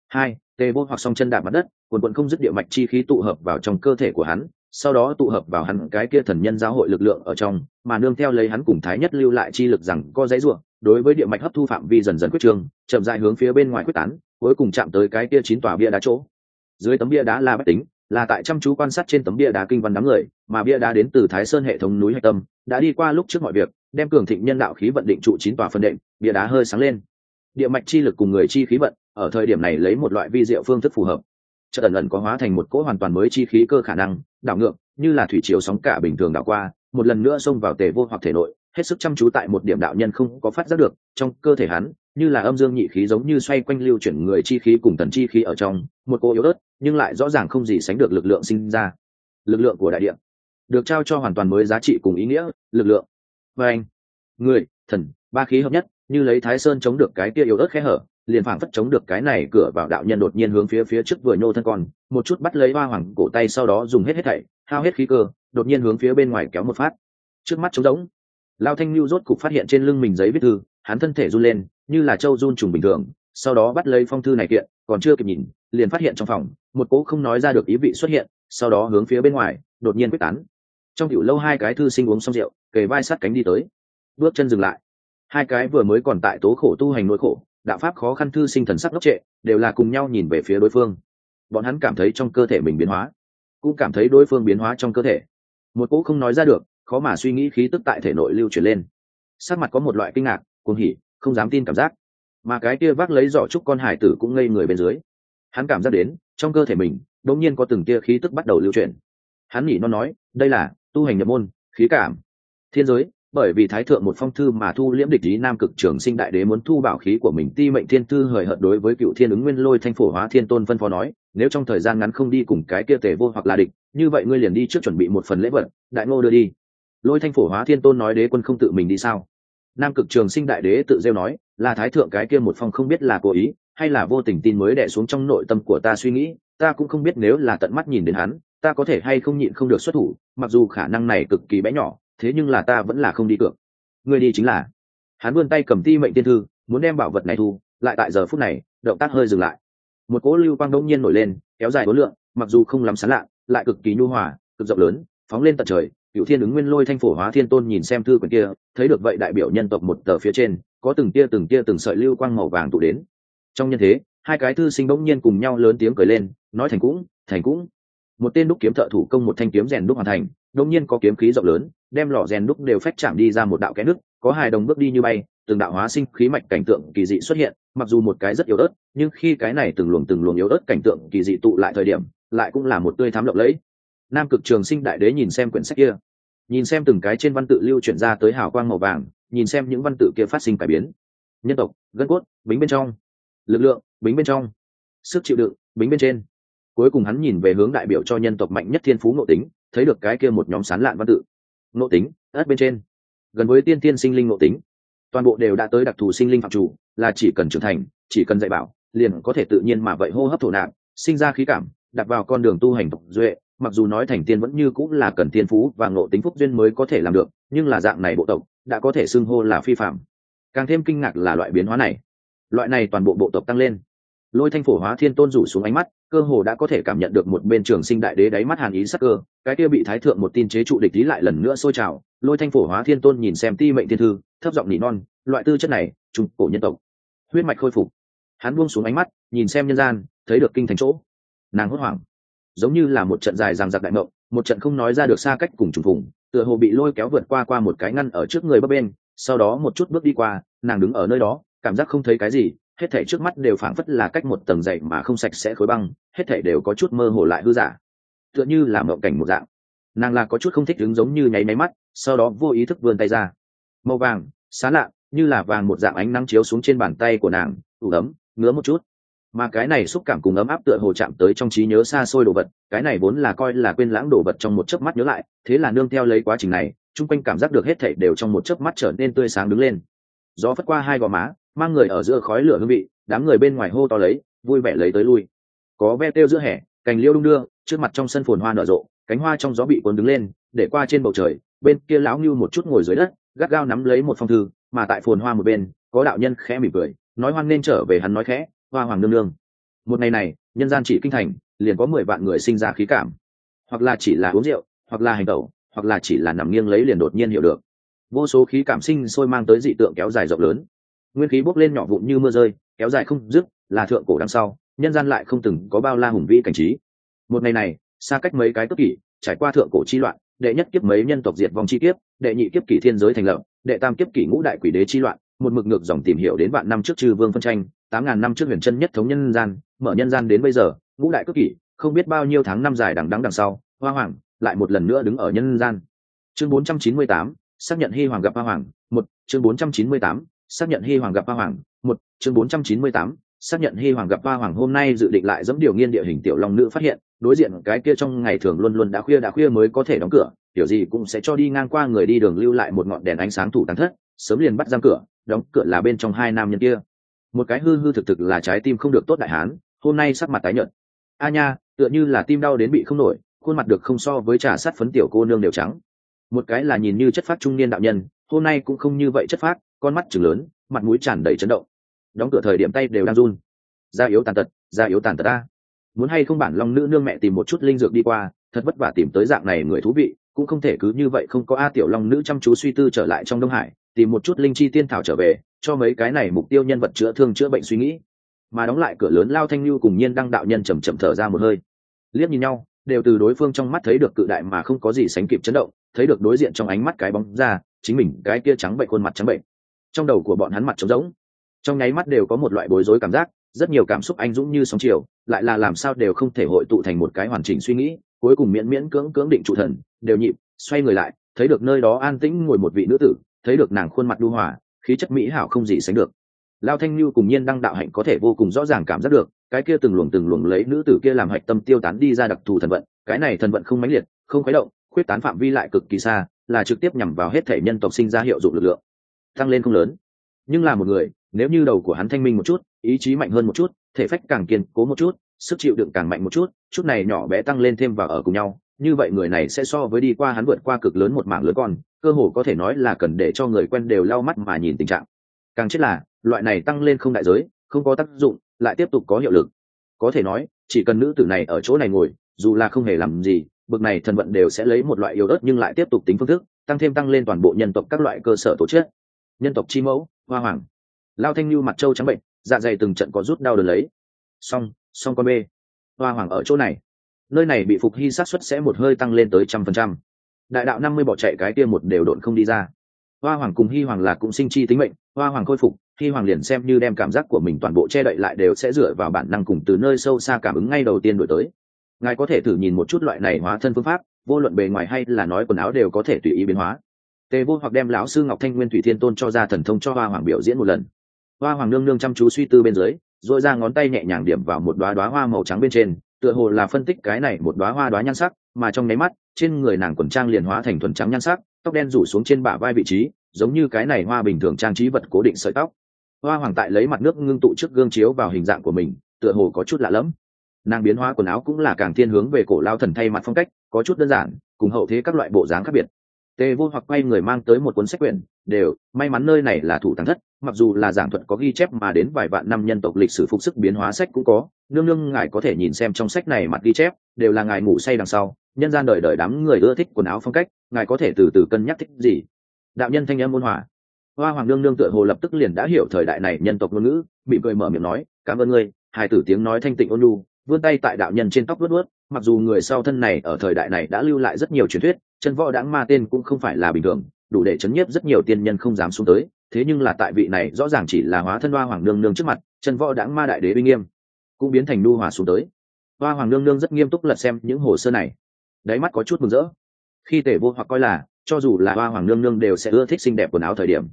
hai, tê vô hoặc song chân đạp mặt đất, quần quận không dứt địa mạch chi khí tụ hợp vào trong cơ thể của hắn, sau đó tụ hợp vào hắn cái kia thần nhân giáo hội lực lượng ở trong, mà nương theo lấy hắn cùng thái nhất lưu lại chi lực rằng có dãy ruộng đối với địa mạch hấp thu phạm vi dần dần quyết trường, chậm dại hướng phía bên ngoài quyết tán, cuối cùng chạm tới cái kia chín tòa bia đá chỗ. Dưới tấm bia đá là bách tính, là tại chăm chú quan sát trên tấm bia đá kinh văn đám người, mà bia đá đến từ thái sơn hệ thống núi hạch tâm, đã đi qua lúc trước mọi việc, đem cường thịnh nhân đạo khí vận định trụ chín tòa phân đệm bia đá hơi sáng lên địa mạch chi lực cùng người chi khí vận, ở thời điểm này lấy một loại vi diệu phương thức phù hợp. Chợt ẩn ẩn có hóa thành một cỗ hoàn toàn mới chi khí cơ khả năng, đảo ngược, như là thủy chiều sóng cả bình thường đảo qua, một lần nữa xông vào tề vô hoặc thể nội, hết sức chăm chú tại một điểm đạo nhân không có phát giác được, trong cơ thể hắn, như là âm dương nhị khí giống như xoay quanh lưu chuyển người chi khí cùng tần chi khí ở trong, một cô yếu ớt, nhưng lại rõ ràng không gì sánh được lực lượng sinh ra. Lực lượng của đại địa, được trao cho hoàn toàn mới giá trị cùng ý nghĩa, lực lượng. Và anh, người, thần, ba khí hợp nhất như lấy thái sơn chống được cái kia yếu ớt khe hở, liền phảng phất chống được cái này cửa vào đạo nhân đột nhiên hướng phía phía trước vừa nhô thân con, một chút bắt lấy hoa hoàng cổ tay sau đó dùng hết hết thảy, hao hết khí cơ, đột nhiên hướng phía bên ngoài kéo một phát. Trước mắt trống rỗng, lao thanh lưu rốt cục phát hiện trên lưng mình giấy viết thư, hắn thân thể run lên, như là châu run trùng bình thường, sau đó bắt lấy phong thư này kiện, còn chưa kịp nhìn, liền phát hiện trong phòng, một cỗ không nói ra được ý vị xuất hiện, sau đó hướng phía bên ngoài, đột nhiên quyết tán. Trong tiểu lâu hai cái thư sinh uống xong rượu, kề vai sát cánh đi tới. Bước chân dừng lại hai cái vừa mới còn tại tố khổ tu hành nỗi khổ, đạo pháp khó khăn thư sinh thần sắc ngốc trệ, đều là cùng nhau nhìn về phía đối phương. Bọn hắn cảm thấy trong cơ thể mình biến hóa, cũng cảm thấy đối phương biến hóa trong cơ thể. Một cỗ không nói ra được, khó mà suy nghĩ khí tức tại thể nội lưu chuyển lên. Sắc mặt có một loại kinh ngạc, cuồng hỉ, không dám tin cảm giác. Mà cái kia vác lấy giỏ trúc con hải tử cũng ngây người bên dưới. Hắn cảm giác đến, trong cơ thể mình, đột nhiên có từng tia khí tức bắt đầu lưu chuyển hắn nhỉ nó nói, đây là tu hành nhập môn, khí cảm. Thiên giới bởi vì thái thượng một phong thư mà thu liễm địch lý nam cực trường sinh đại đế muốn thu bảo khí của mình, ti mệnh thiên thư hời hợt đối với cựu thiên ứng nguyên lôi thanh phổ hóa thiên tôn phân phó nói, nếu trong thời gian ngắn không đi cùng cái kia tề vô hoặc là địch, như vậy ngươi liền đi trước chuẩn bị một phần lễ vật, đại ngô đưa đi. Lôi thanh phổ hóa thiên tôn nói đế quân không tự mình đi sao? Nam cực trường sinh đại đế tự rêu nói, là thái thượng cái kia một phong không biết là cố ý, hay là vô tình tin mới đẻ xuống trong nội tâm của ta suy nghĩ, ta cũng không biết nếu là tận mắt nhìn đến hắn, ta có thể hay không nhịn không được xuất thủ, mặc dù khả năng này cực kỳ bé nhỏ thế nhưng là ta vẫn là không đi cược. Người đi chính là. Hắn vươn tay cầm ti mệnh tiên thư, muốn đem bảo vật này thu, lại tại giờ phút này, động tác hơi dừng lại. Một cỗ lưu quang đông nhiên nổi lên, kéo dài đối lượng, mặc dù không lắm sán lạ, lại cực kỳ nhu hòa, cực rộng lớn, phóng lên tận trời cựu thiên ứng nguyên lôi thanh phổ hóa thiên tôn nhìn xem thư quyển kia, thấy được vậy đại biểu nhân tộc một tờ phía trên, có từng tia từng tia từng sợi lưu quang màu vàng tụ đến. Trong nhân thế, hai cái thư sinh bỗng nhiên cùng nhau lớn tiếng cười lên, nói thành cũng thành cũng. Một tên đúc kiếm thợ thủ công một thanh kiếm rèn đúc hoàn thành đông nhiên có kiếm khí rộng lớn đem lò rèn đúc đều phách chạm đi ra một đạo kẽ nước, có hài đồng bước đi như bay, từng đạo hóa sinh khí mạch cảnh tượng kỳ dị xuất hiện, mặc dù một cái rất yếu ớt, nhưng khi cái này từng luồng từng luồng yếu ớt cảnh tượng kỳ dị tụ lại thời điểm, lại cũng là một tươi thắm lộng lẫy. Nam cực trường sinh đại đế nhìn xem quyển sách kia, nhìn xem từng cái trên văn tự lưu chuyển ra tới hào quang màu vàng, nhìn xem những văn tự kia phát sinh cải biến. Nhân tộc, gân cốt, bính bên trong. Lực lượng, bính bên trong. Sức chịu đựng, bính bên trên. Cuối cùng hắn nhìn về hướng đại biểu cho nhân tộc mạnh nhất thiên phú ngộ tính, thấy được cái kia một nhóm sán lạn văn tự ngộ tính, ớt bên trên. Gần với tiên tiên sinh linh ngộ tính, toàn bộ đều đã tới đặc thù sinh linh phạm chủ, là chỉ cần trưởng thành, chỉ cần dạy bảo, liền có thể tự nhiên mà vậy hô hấp thổ nạp, sinh ra khí cảm, đặt vào con đường tu hành tộc duệ, mặc dù nói thành tiên vẫn như cũng là cần tiên phú và ngộ tính phúc duyên mới có thể làm được, nhưng là dạng này bộ tộc, đã có thể xưng hô là phi phạm. Càng thêm kinh ngạc là loại biến hóa này. Loại này toàn bộ bộ tộc tăng lên lôi thanh phổ hóa thiên tôn rủ xuống ánh mắt, cơ hồ đã có thể cảm nhận được một bên trường sinh đại đế đáy mắt hàn ý sắc cơ, cái kia bị thái thượng một tin chế trụ địch lý lại lần nữa sôi trào. Lôi thanh phổ hóa thiên tôn nhìn xem ti mệnh thiên thư, thấp giọng nỉ non, loại tư chất này, trung cổ nhân tộc. Huyết mạch khôi phục. Hắn buông xuống ánh mắt, nhìn xem nhân gian, thấy được kinh thành chỗ. Nàng hốt hoảng. Giống như là một trận dài ràng giặc đại mộng, một trận không nói ra được xa cách cùng trùng phùng, tựa hồ bị lôi kéo vượt qua qua một cái ngăn ở trước người bấp bên, sau đó một chút bước đi qua, nàng đứng ở nơi đó, cảm giác không thấy cái gì hết thể trước mắt đều phảng phất là cách một tầng dày mà không sạch sẽ khối băng, hết thể đều có chút mơ hồ lại hư giả. Tựa như là mộng cảnh một dạng. Nàng là có chút không thích đứng giống như nháy máy mắt, sau đó vô ý thức vươn tay ra. Màu vàng, xá lạ, như là vàng một dạng ánh nắng chiếu xuống trên bàn tay của nàng, ủ ấm, ngứa một chút. Mà cái này xúc cảm cùng ấm áp tựa hồ chạm tới trong trí nhớ xa xôi đồ vật, cái này vốn là coi là quên lãng đồ vật trong một chớp mắt nhớ lại, thế là nương theo lấy quá trình này, chung quanh cảm giác được hết thảy đều trong một chớp mắt trở nên tươi sáng đứng lên. Gió phất qua hai gò má mang người ở giữa khói lửa hương vị, đám người bên ngoài hô to lấy, vui vẻ lấy tới lui. Có ve têu giữa hè, cành liêu đung đưa, trước mặt trong sân phồn hoa nở rộ, cánh hoa trong gió bị cuốn đứng lên, để qua trên bầu trời, bên kia lão như một chút ngồi dưới đất, gắt gao nắm lấy một phong thư, mà tại phồn hoa một bên, có đạo nhân khẽ mỉm cười, nói hoan nên trở về hắn nói khẽ, hoa hoàng nương nương. Một ngày này, nhân gian chỉ kinh thành, liền có mười vạn người sinh ra khí cảm. Hoặc là chỉ là uống rượu, hoặc là hành tẩu, hoặc là chỉ là nằm nghiêng lấy liền đột nhiên hiểu được. Vô số khí cảm sinh sôi mang tới dị tượng kéo dài rộng lớn nguyên khí bốc lên nhỏ vụn như mưa rơi, kéo dài không dứt, là thượng cổ đằng sau, nhân gian lại không từng có bao la hùng vĩ cảnh trí. Một ngày này, xa cách mấy cái tức kỷ, trải qua thượng cổ chi loạn, đệ nhất kiếp mấy nhân tộc diệt vong chi kiếp, đệ nhị kiếp kỷ thiên giới thành lập, đệ tam kiếp kỷ ngũ đại quỷ đế chi loạn, một mực ngược dòng tìm hiểu đến vạn năm trước trừ vương phân tranh, tám ngàn năm trước huyền chân nhất thống nhân gian, mở nhân gian đến bây giờ, ngũ đại cước kỷ, không biết bao nhiêu tháng năm dài đằng đắng đằng sau, hoa hoàng lại một lần nữa đứng ở nhân gian. Chương bốn trăm chín mươi tám, xác nhận hy hoàng gặp hoa hoàng, một, chương bốn trăm chín mươi tám xác nhận hy hoàng gặp hoa hoàng. Một, chương bốn trăm chín mươi tám, xác nhận hy hoàng gặp hoa hoàng hôm nay dự định lại dẫm điều nghiên địa hình tiểu long nữ phát hiện, đối diện cái kia trong ngày thường luôn luôn đã khuya đã khuya mới có thể đóng cửa, kiểu gì cũng sẽ cho đi ngang qua người đi đường lưu lại một ngọn đèn ánh sáng thủ tán thất, sớm liền bắt giam cửa, đóng cửa là bên trong hai nam nhân kia. Một cái hư hư thực thực là trái tim không được tốt đại hán, hôm nay sắc mặt tái nhợt. A nha, tựa như là tim đau đến bị không nổi, khuôn mặt được không so với trà sát phấn tiểu cô nương đều trắng. Một cái là nhìn như chất phát trung niên đạo nhân, hôm nay cũng không như vậy chất phát con mắt chừng lớn, mặt mũi tràn đầy chấn động. Đóng cửa thời điểm tay đều đang run. Da yếu tàn tật, da yếu tàn tật ta. Muốn hay không bản long nữ nương mẹ tìm một chút linh dược đi qua, thật vất vả tìm tới dạng này người thú vị, cũng không thể cứ như vậy không có a tiểu long nữ chăm chú suy tư trở lại trong đông hải, tìm một chút linh chi tiên thảo trở về, cho mấy cái này mục tiêu nhân vật chữa thương chữa bệnh suy nghĩ. Mà đóng lại cửa lớn lao thanh lưu cùng nhiên đăng đạo nhân chầm chậm thở ra một hơi. Liếc nhìn nhau, đều từ đối phương trong mắt thấy được cự đại mà không có gì sánh kịp chấn động, thấy được đối diện trong ánh mắt cái bóng ra, chính mình, cái kia trắng bệnh khuôn mặt trắng bệnh trong đầu của bọn hắn mặt trống rỗng. Trong nháy mắt đều có một loại bối rối cảm giác, rất nhiều cảm xúc anh dũng như sóng chiều, lại là làm sao đều không thể hội tụ thành một cái hoàn chỉnh suy nghĩ, cuối cùng miễn miễn cưỡng cưỡng định trụ thần, đều nhịp, xoay người lại, thấy được nơi đó an tĩnh ngồi một vị nữ tử, thấy được nàng khuôn mặt đu hòa, khí chất mỹ hảo không gì sánh được. Lao thanh lưu cùng nhiên đăng đạo hạnh có thể vô cùng rõ ràng cảm giác được, cái kia từng luồng từng luồng lấy nữ tử kia làm hạch tâm tiêu tán đi ra đặc thù thần vận, cái này thần vận không mãnh liệt, không khuấy động, khuyết tán phạm vi lại cực kỳ xa, là trực tiếp nhằm vào hết thể nhân tộc sinh ra hiệu dụng lực lượng tăng lên không lớn. Nhưng là một người, nếu như đầu của hắn thanh minh một chút, ý chí mạnh hơn một chút, thể phách càng kiên cố một chút, sức chịu đựng càng mạnh một chút chút này nhỏ bé tăng lên thêm và ở cùng nhau, như vậy người này sẽ so với đi qua hắn vượt qua cực lớn một mảng lớn con, cơ hồ có thể nói là cần để cho người quen đều lau mắt mà nhìn tình trạng. Càng chết là, loại này tăng lên không đại giới, không có tác dụng, lại tiếp tục có hiệu lực. Có thể nói, chỉ cần nữ tử này ở chỗ này ngồi, dù là không hề làm gì, bực này thần vận đều sẽ lấy một loại yếu ớt nhưng lại tiếp tục tính phương thức, tăng thêm tăng lên toàn bộ nhân tộc các loại cơ sở tổ chức nhân tộc chi mẫu hoa hoàng. Lao thanh lưu mặt trâu trắng bệnh dạ dày từng trận có rút đau đớn lấy. Song, song con bê. Hoa hoàng ở chỗ này. Nơi này bị phục hy sát xuất sẽ một hơi tăng lên tới trăm phần trăm. Đại đạo năm mươi bỏ chạy cái kia một đều độn không đi ra. Hoa hoàng cùng hy hoàng là cũng sinh chi tính mệnh hoa hoàng khôi phục hy hoàng liền xem như đem cảm giác của mình toàn bộ che đậy lại đều sẽ dựa vào bản năng cùng từ nơi sâu xa cảm ứng ngay đầu tiên đổi tới. Ngài có thể thử nhìn một chút loại này hóa thân phương pháp vô luận bề ngoài hay là nói quần áo đều có thể tùy ý biến hóa tề vô hoặc đem lão sư ngọc thanh nguyên thủy thiên tôn cho ra thần thông cho hoa hoàng biểu diễn một lần. Hoa hoàng nương nương chăm chú suy tư bên dưới dội ra ngón tay nhẹ nhàng điểm vào một đoá đoá hoa màu trắng bên trên, tựa hồ là phân tích cái này một đoá hoa đoá nhan sắc, mà trong nháy mắt, trên người nàng quần trang liền hóa thành thuần trắng nhan sắc, tóc đen rủ xuống trên bả vai vị trí, giống như cái này hoa bình thường trang trí vật cố định sợi tóc. Hoa hoàng tại lấy mặt nước ngưng tụ trước gương chiếu vào hình dạng của mình, tựa hồ có chút lạ lẫm. Nàng biến hóa quần áo cũng là càng thiên hướng về cổ lao thần thay mặt phong cách, có chút đơn giản, cùng hậu thế các loại bộ dáng khác biệt tề vô hoặc quay người mang tới một cuốn sách quyển, đều, may mắn nơi này là thủ tàng thất, mặc dù là giảng thuật có ghi chép mà đến vài vạn năm nhân tộc lịch sử phục sức biến hóa sách cũng có, nương nương ngài có thể nhìn xem trong sách này mặt ghi chép, đều là ngài ngủ say đằng sau, nhân gian đời đời đám người ưa thích quần áo phong cách, ngài có thể từ từ cân nhắc thích gì. Đạo nhân thanh âm ôn hòa. Hoa hoàng nương nương tựa hồ lập tức liền đã hiểu thời đại này nhân tộc ngôn ngữ bị cười mở miệng nói, cảm ơn ngươi. Hai tử tiếng nói thanh tịnh ôn lu vươn tay tại đạo nhân trên tóc vớt vớt mặc dù người sau thân này ở thời đại này đã lưu lại rất nhiều truyền thuyết chân võ đáng ma tên cũng không phải là bình thường, đủ để chấn nhiếp rất nhiều tiên nhân không dám xuống tới, thế nhưng là tại vị này rõ ràng chỉ là hóa thân hoa hoàng nương nương trước mặt, chân võ đáng ma đại đế uy nghiêm cũng biến thành nu hòa xuống tới. Hoa hoàng nương nương rất nghiêm túc lật xem những hồ sơ này. Đáy mắt có chút mừng rỡ. Khi tể vô hoặc coi là, cho dù là hoa hoàng nương nương đều sẽ ưa thích xinh đẹp quần áo thời điểm.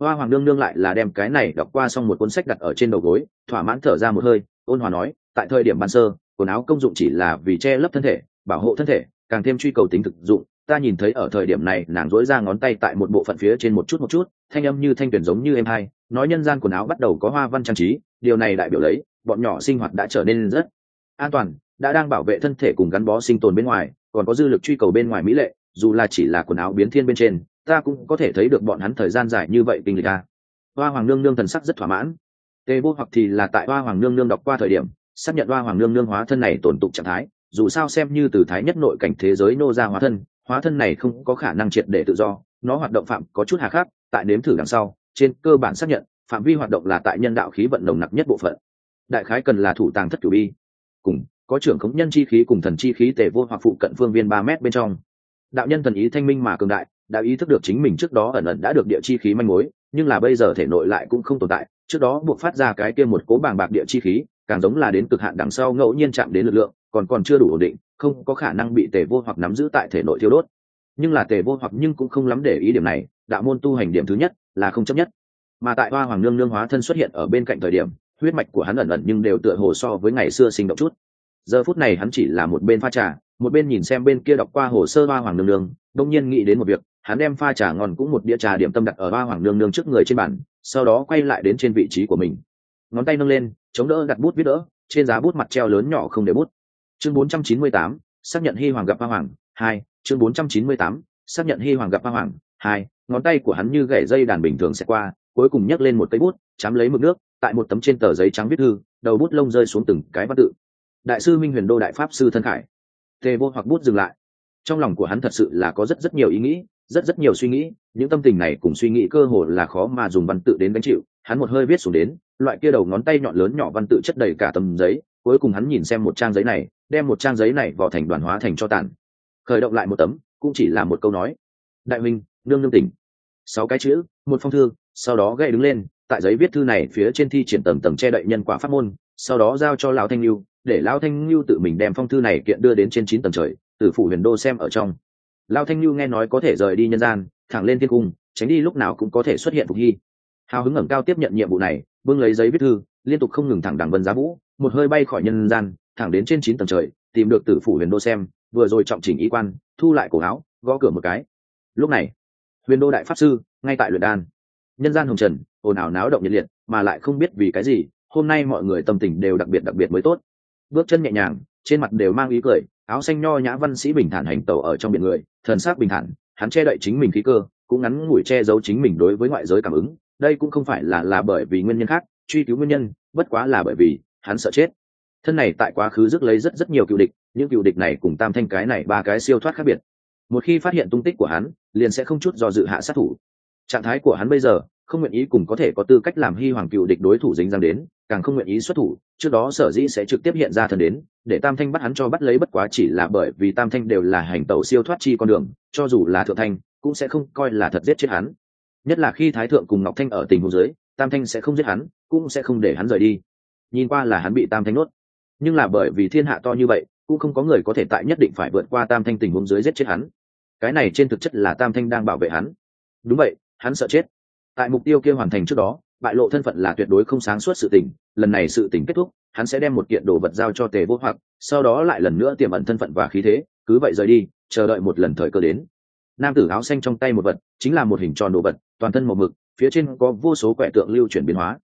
Hoa hoàng nương nương lại là đem cái này đọc qua xong một cuốn sách đặt ở trên đầu gối, thỏa mãn thở ra một hơi, ôn hòa nói, tại thời điểm ban sơ, quần áo công dụng chỉ là vì che lấp thân thể, bảo hộ thân thể, càng thêm truy cầu tính thực dụng ta nhìn thấy ở thời điểm này, nàng dối ra ngón tay tại một bộ phận phía trên một chút một chút, thanh âm như thanh tuyển giống như em hai, nói nhân gian quần áo bắt đầu có hoa văn trang trí, điều này đại biểu lấy, bọn nhỏ sinh hoạt đã trở nên rất an toàn, đã đang bảo vệ thân thể cùng gắn bó sinh tồn bên ngoài, còn có dư lực truy cầu bên ngoài mỹ lệ, dù là chỉ là quần áo biến thiên bên trên, ta cũng có thể thấy được bọn hắn thời gian dài như vậy kinh lịch ta hoa hoàng nương nương thần sắc rất thỏa mãn. Tê vô hoặc thì là tại hoa hoàng nương nương đọc qua thời điểm, xác nhận hoa hoàng nương nương hóa thân này tổn tục trạng thái, dù sao xem như từ thái nhất nội cảnh thế giới nô ra hóa thân hóa thân này không có khả năng triệt để tự do, nó hoạt động phạm có chút hà khắc, tại nếm thử đằng sau, trên cơ bản xác nhận, phạm vi hoạt động là tại nhân đạo khí vận nồng nặc nhất bộ phận. Đại khái cần là thủ tàng thất cửu bi. Cùng, có trưởng khống nhân chi khí cùng thần chi khí tề vô hoặc phụ cận phương viên ba mét bên trong. Đạo nhân thần ý thanh minh mà cường đại, đã ý thức được chính mình trước đó ẩn ẩn đã được địa chi khí manh mối, nhưng là bây giờ thể nội lại cũng không tồn tại, trước đó buộc phát ra cái kia một cố bàng bạc địa chi khí, càng giống là đến cực hạn đằng sau ngẫu nhiên chạm đến lực lượng, còn còn chưa đủ ổn định không có khả năng bị tề vô hoặc nắm giữ tại thể nội thiêu đốt. Nhưng là tề vô hoặc nhưng cũng không lắm để ý điểm này, đạo môn tu hành điểm thứ nhất là không chấp nhất. Mà tại hoa hoàng nương nương hóa thân xuất hiện ở bên cạnh thời điểm, huyết mạch của hắn ẩn ẩn nhưng đều tựa hồ so với ngày xưa sinh động chút. Giờ phút này hắn chỉ là một bên pha trà, một bên nhìn xem bên kia đọc qua hồ sơ hoa hoàng nương nương đông nhiên nghĩ đến một việc, hắn đem pha trà ngon cũng một đĩa trà điểm tâm đặt ở hoa hoàng nương nương trước người trên bàn, sau đó quay lại đến trên vị trí của mình. Ngón tay nâng lên, chống đỡ đặt bút viết đỡ, trên giá bút mặt treo lớn nhỏ không để bút chương 498, xác nhận hy hoàng gặp hoa hoàng hai chương 498, xác nhận hy hoàng gặp hoa hoàng hai ngón tay của hắn như gảy dây đàn bình thường sẽ qua cuối cùng nhấc lên một cây bút chám lấy mực nước tại một tấm trên tờ giấy trắng viết thư đầu bút lông rơi xuống từng cái văn tự. Đại sư minh huyền đô đại pháp sư thân khải. Tề vô hoặc bút dừng lại. Trong lòng của hắn thật sự là có rất rất nhiều ý nghĩ rất rất nhiều suy nghĩ những tâm tình này cùng suy nghĩ cơ hồ là khó mà dùng văn tự đến gánh chịu. Hắn một hơi viết xuống đến loại kia đầu ngón tay nhọn lớn nhỏ văn tự chất đầy cả tấm giấy cuối cùng hắn nhìn xem một trang giấy này đem một trang giấy này vào thành đoàn hóa thành cho tàn. Khởi động lại một tấm, cũng chỉ là một câu nói. Đại minh nương nương tỉnh. Sáu cái chữ, một phong thư, sau đó gậy đứng lên, tại giấy viết thư này phía trên thi triển tầng tầng che đậy nhân quả pháp môn, sau đó giao cho lão thanh lưu để lão thanh lưu tự mình đem phong thư này kiện đưa đến trên chín tầng trời, từ phủ huyền đô xem ở trong. Lão thanh lưu nghe nói có thể rời đi nhân gian, thẳng lên thiên cung, tránh đi lúc nào cũng có thể xuất hiện phục hy. Hào hứng ẩm cao tiếp nhận nhiệm vụ này vương lấy giấy viết thư, liên tục không ngừng thẳng đằng vân giá vũ, một hơi bay khỏi nhân gian thẳng đến trên chín tầng trời, tìm được tử phủ huyền đô xem, vừa rồi trọng chỉnh y quan, thu lại cổ áo, gõ cửa một cái. Lúc này, huyền đô đại pháp sư, ngay tại luyện đan. Nhân gian hồng trần, ồn ào náo động nhiệt liệt, mà lại không biết vì cái gì, hôm nay mọi người tâm tình đều đặc biệt đặc biệt mới tốt. Bước chân nhẹ nhàng, trên mặt đều mang ý cười, áo xanh nho nhã văn sĩ bình thản hành tẩu ở trong biển người, thần sắc bình thản, hắn che đậy chính mình khí cơ, cũng ngắn ngủi che giấu chính mình đối với ngoại giới cảm ứng. Đây cũng không phải là là bởi vì nguyên nhân khác, truy cứu nguyên nhân, bất quá là bởi vì hắn sợ chết thân này tại quá khứ rước lấy rất rất nhiều cựu địch, những cựu địch này cùng tam thanh cái này ba cái siêu thoát khác biệt. Một khi phát hiện tung tích của hắn, liền sẽ không chút do dự hạ sát thủ. Trạng thái của hắn bây giờ, không nguyện ý cùng có thể có tư cách làm hy hoàng cựu địch đối thủ dính răng đến, càng không nguyện ý xuất thủ, trước đó sở dĩ sẽ trực tiếp hiện ra thần đến, để tam thanh bắt hắn cho bắt lấy bất quá chỉ là bởi vì tam thanh đều là hành tẩu siêu thoát chi con đường, cho dù là thượng thanh, cũng sẽ không coi là thật giết chết hắn. Nhất là khi thái thượng cùng ngọc thanh ở tình hồ dưới, tam thanh sẽ không giết hắn, cũng sẽ không để hắn rời đi. Nhìn qua là hắn bị tam thanh nuốt nhưng là bởi vì thiên hạ to như vậy, cũng không có người có thể tại nhất định phải vượt qua tam thanh tình huống dưới giết chết hắn. Cái này trên thực chất là tam thanh đang bảo vệ hắn. Đúng vậy, hắn sợ chết. Tại mục tiêu kia hoàn thành trước đó, bại lộ thân phận là tuyệt đối không sáng suốt sự tình, lần này sự tình kết thúc, hắn sẽ đem một kiện đồ vật giao cho tề vô hoặc, sau đó lại lần nữa tiềm ẩn thân phận và khí thế, cứ vậy rời đi, chờ đợi một lần thời cơ đến. Nam tử áo xanh trong tay một vật, chính là một hình tròn đồ vật, toàn thân màu mực, phía trên có vô số quẻ tượng lưu chuyển biến hóa.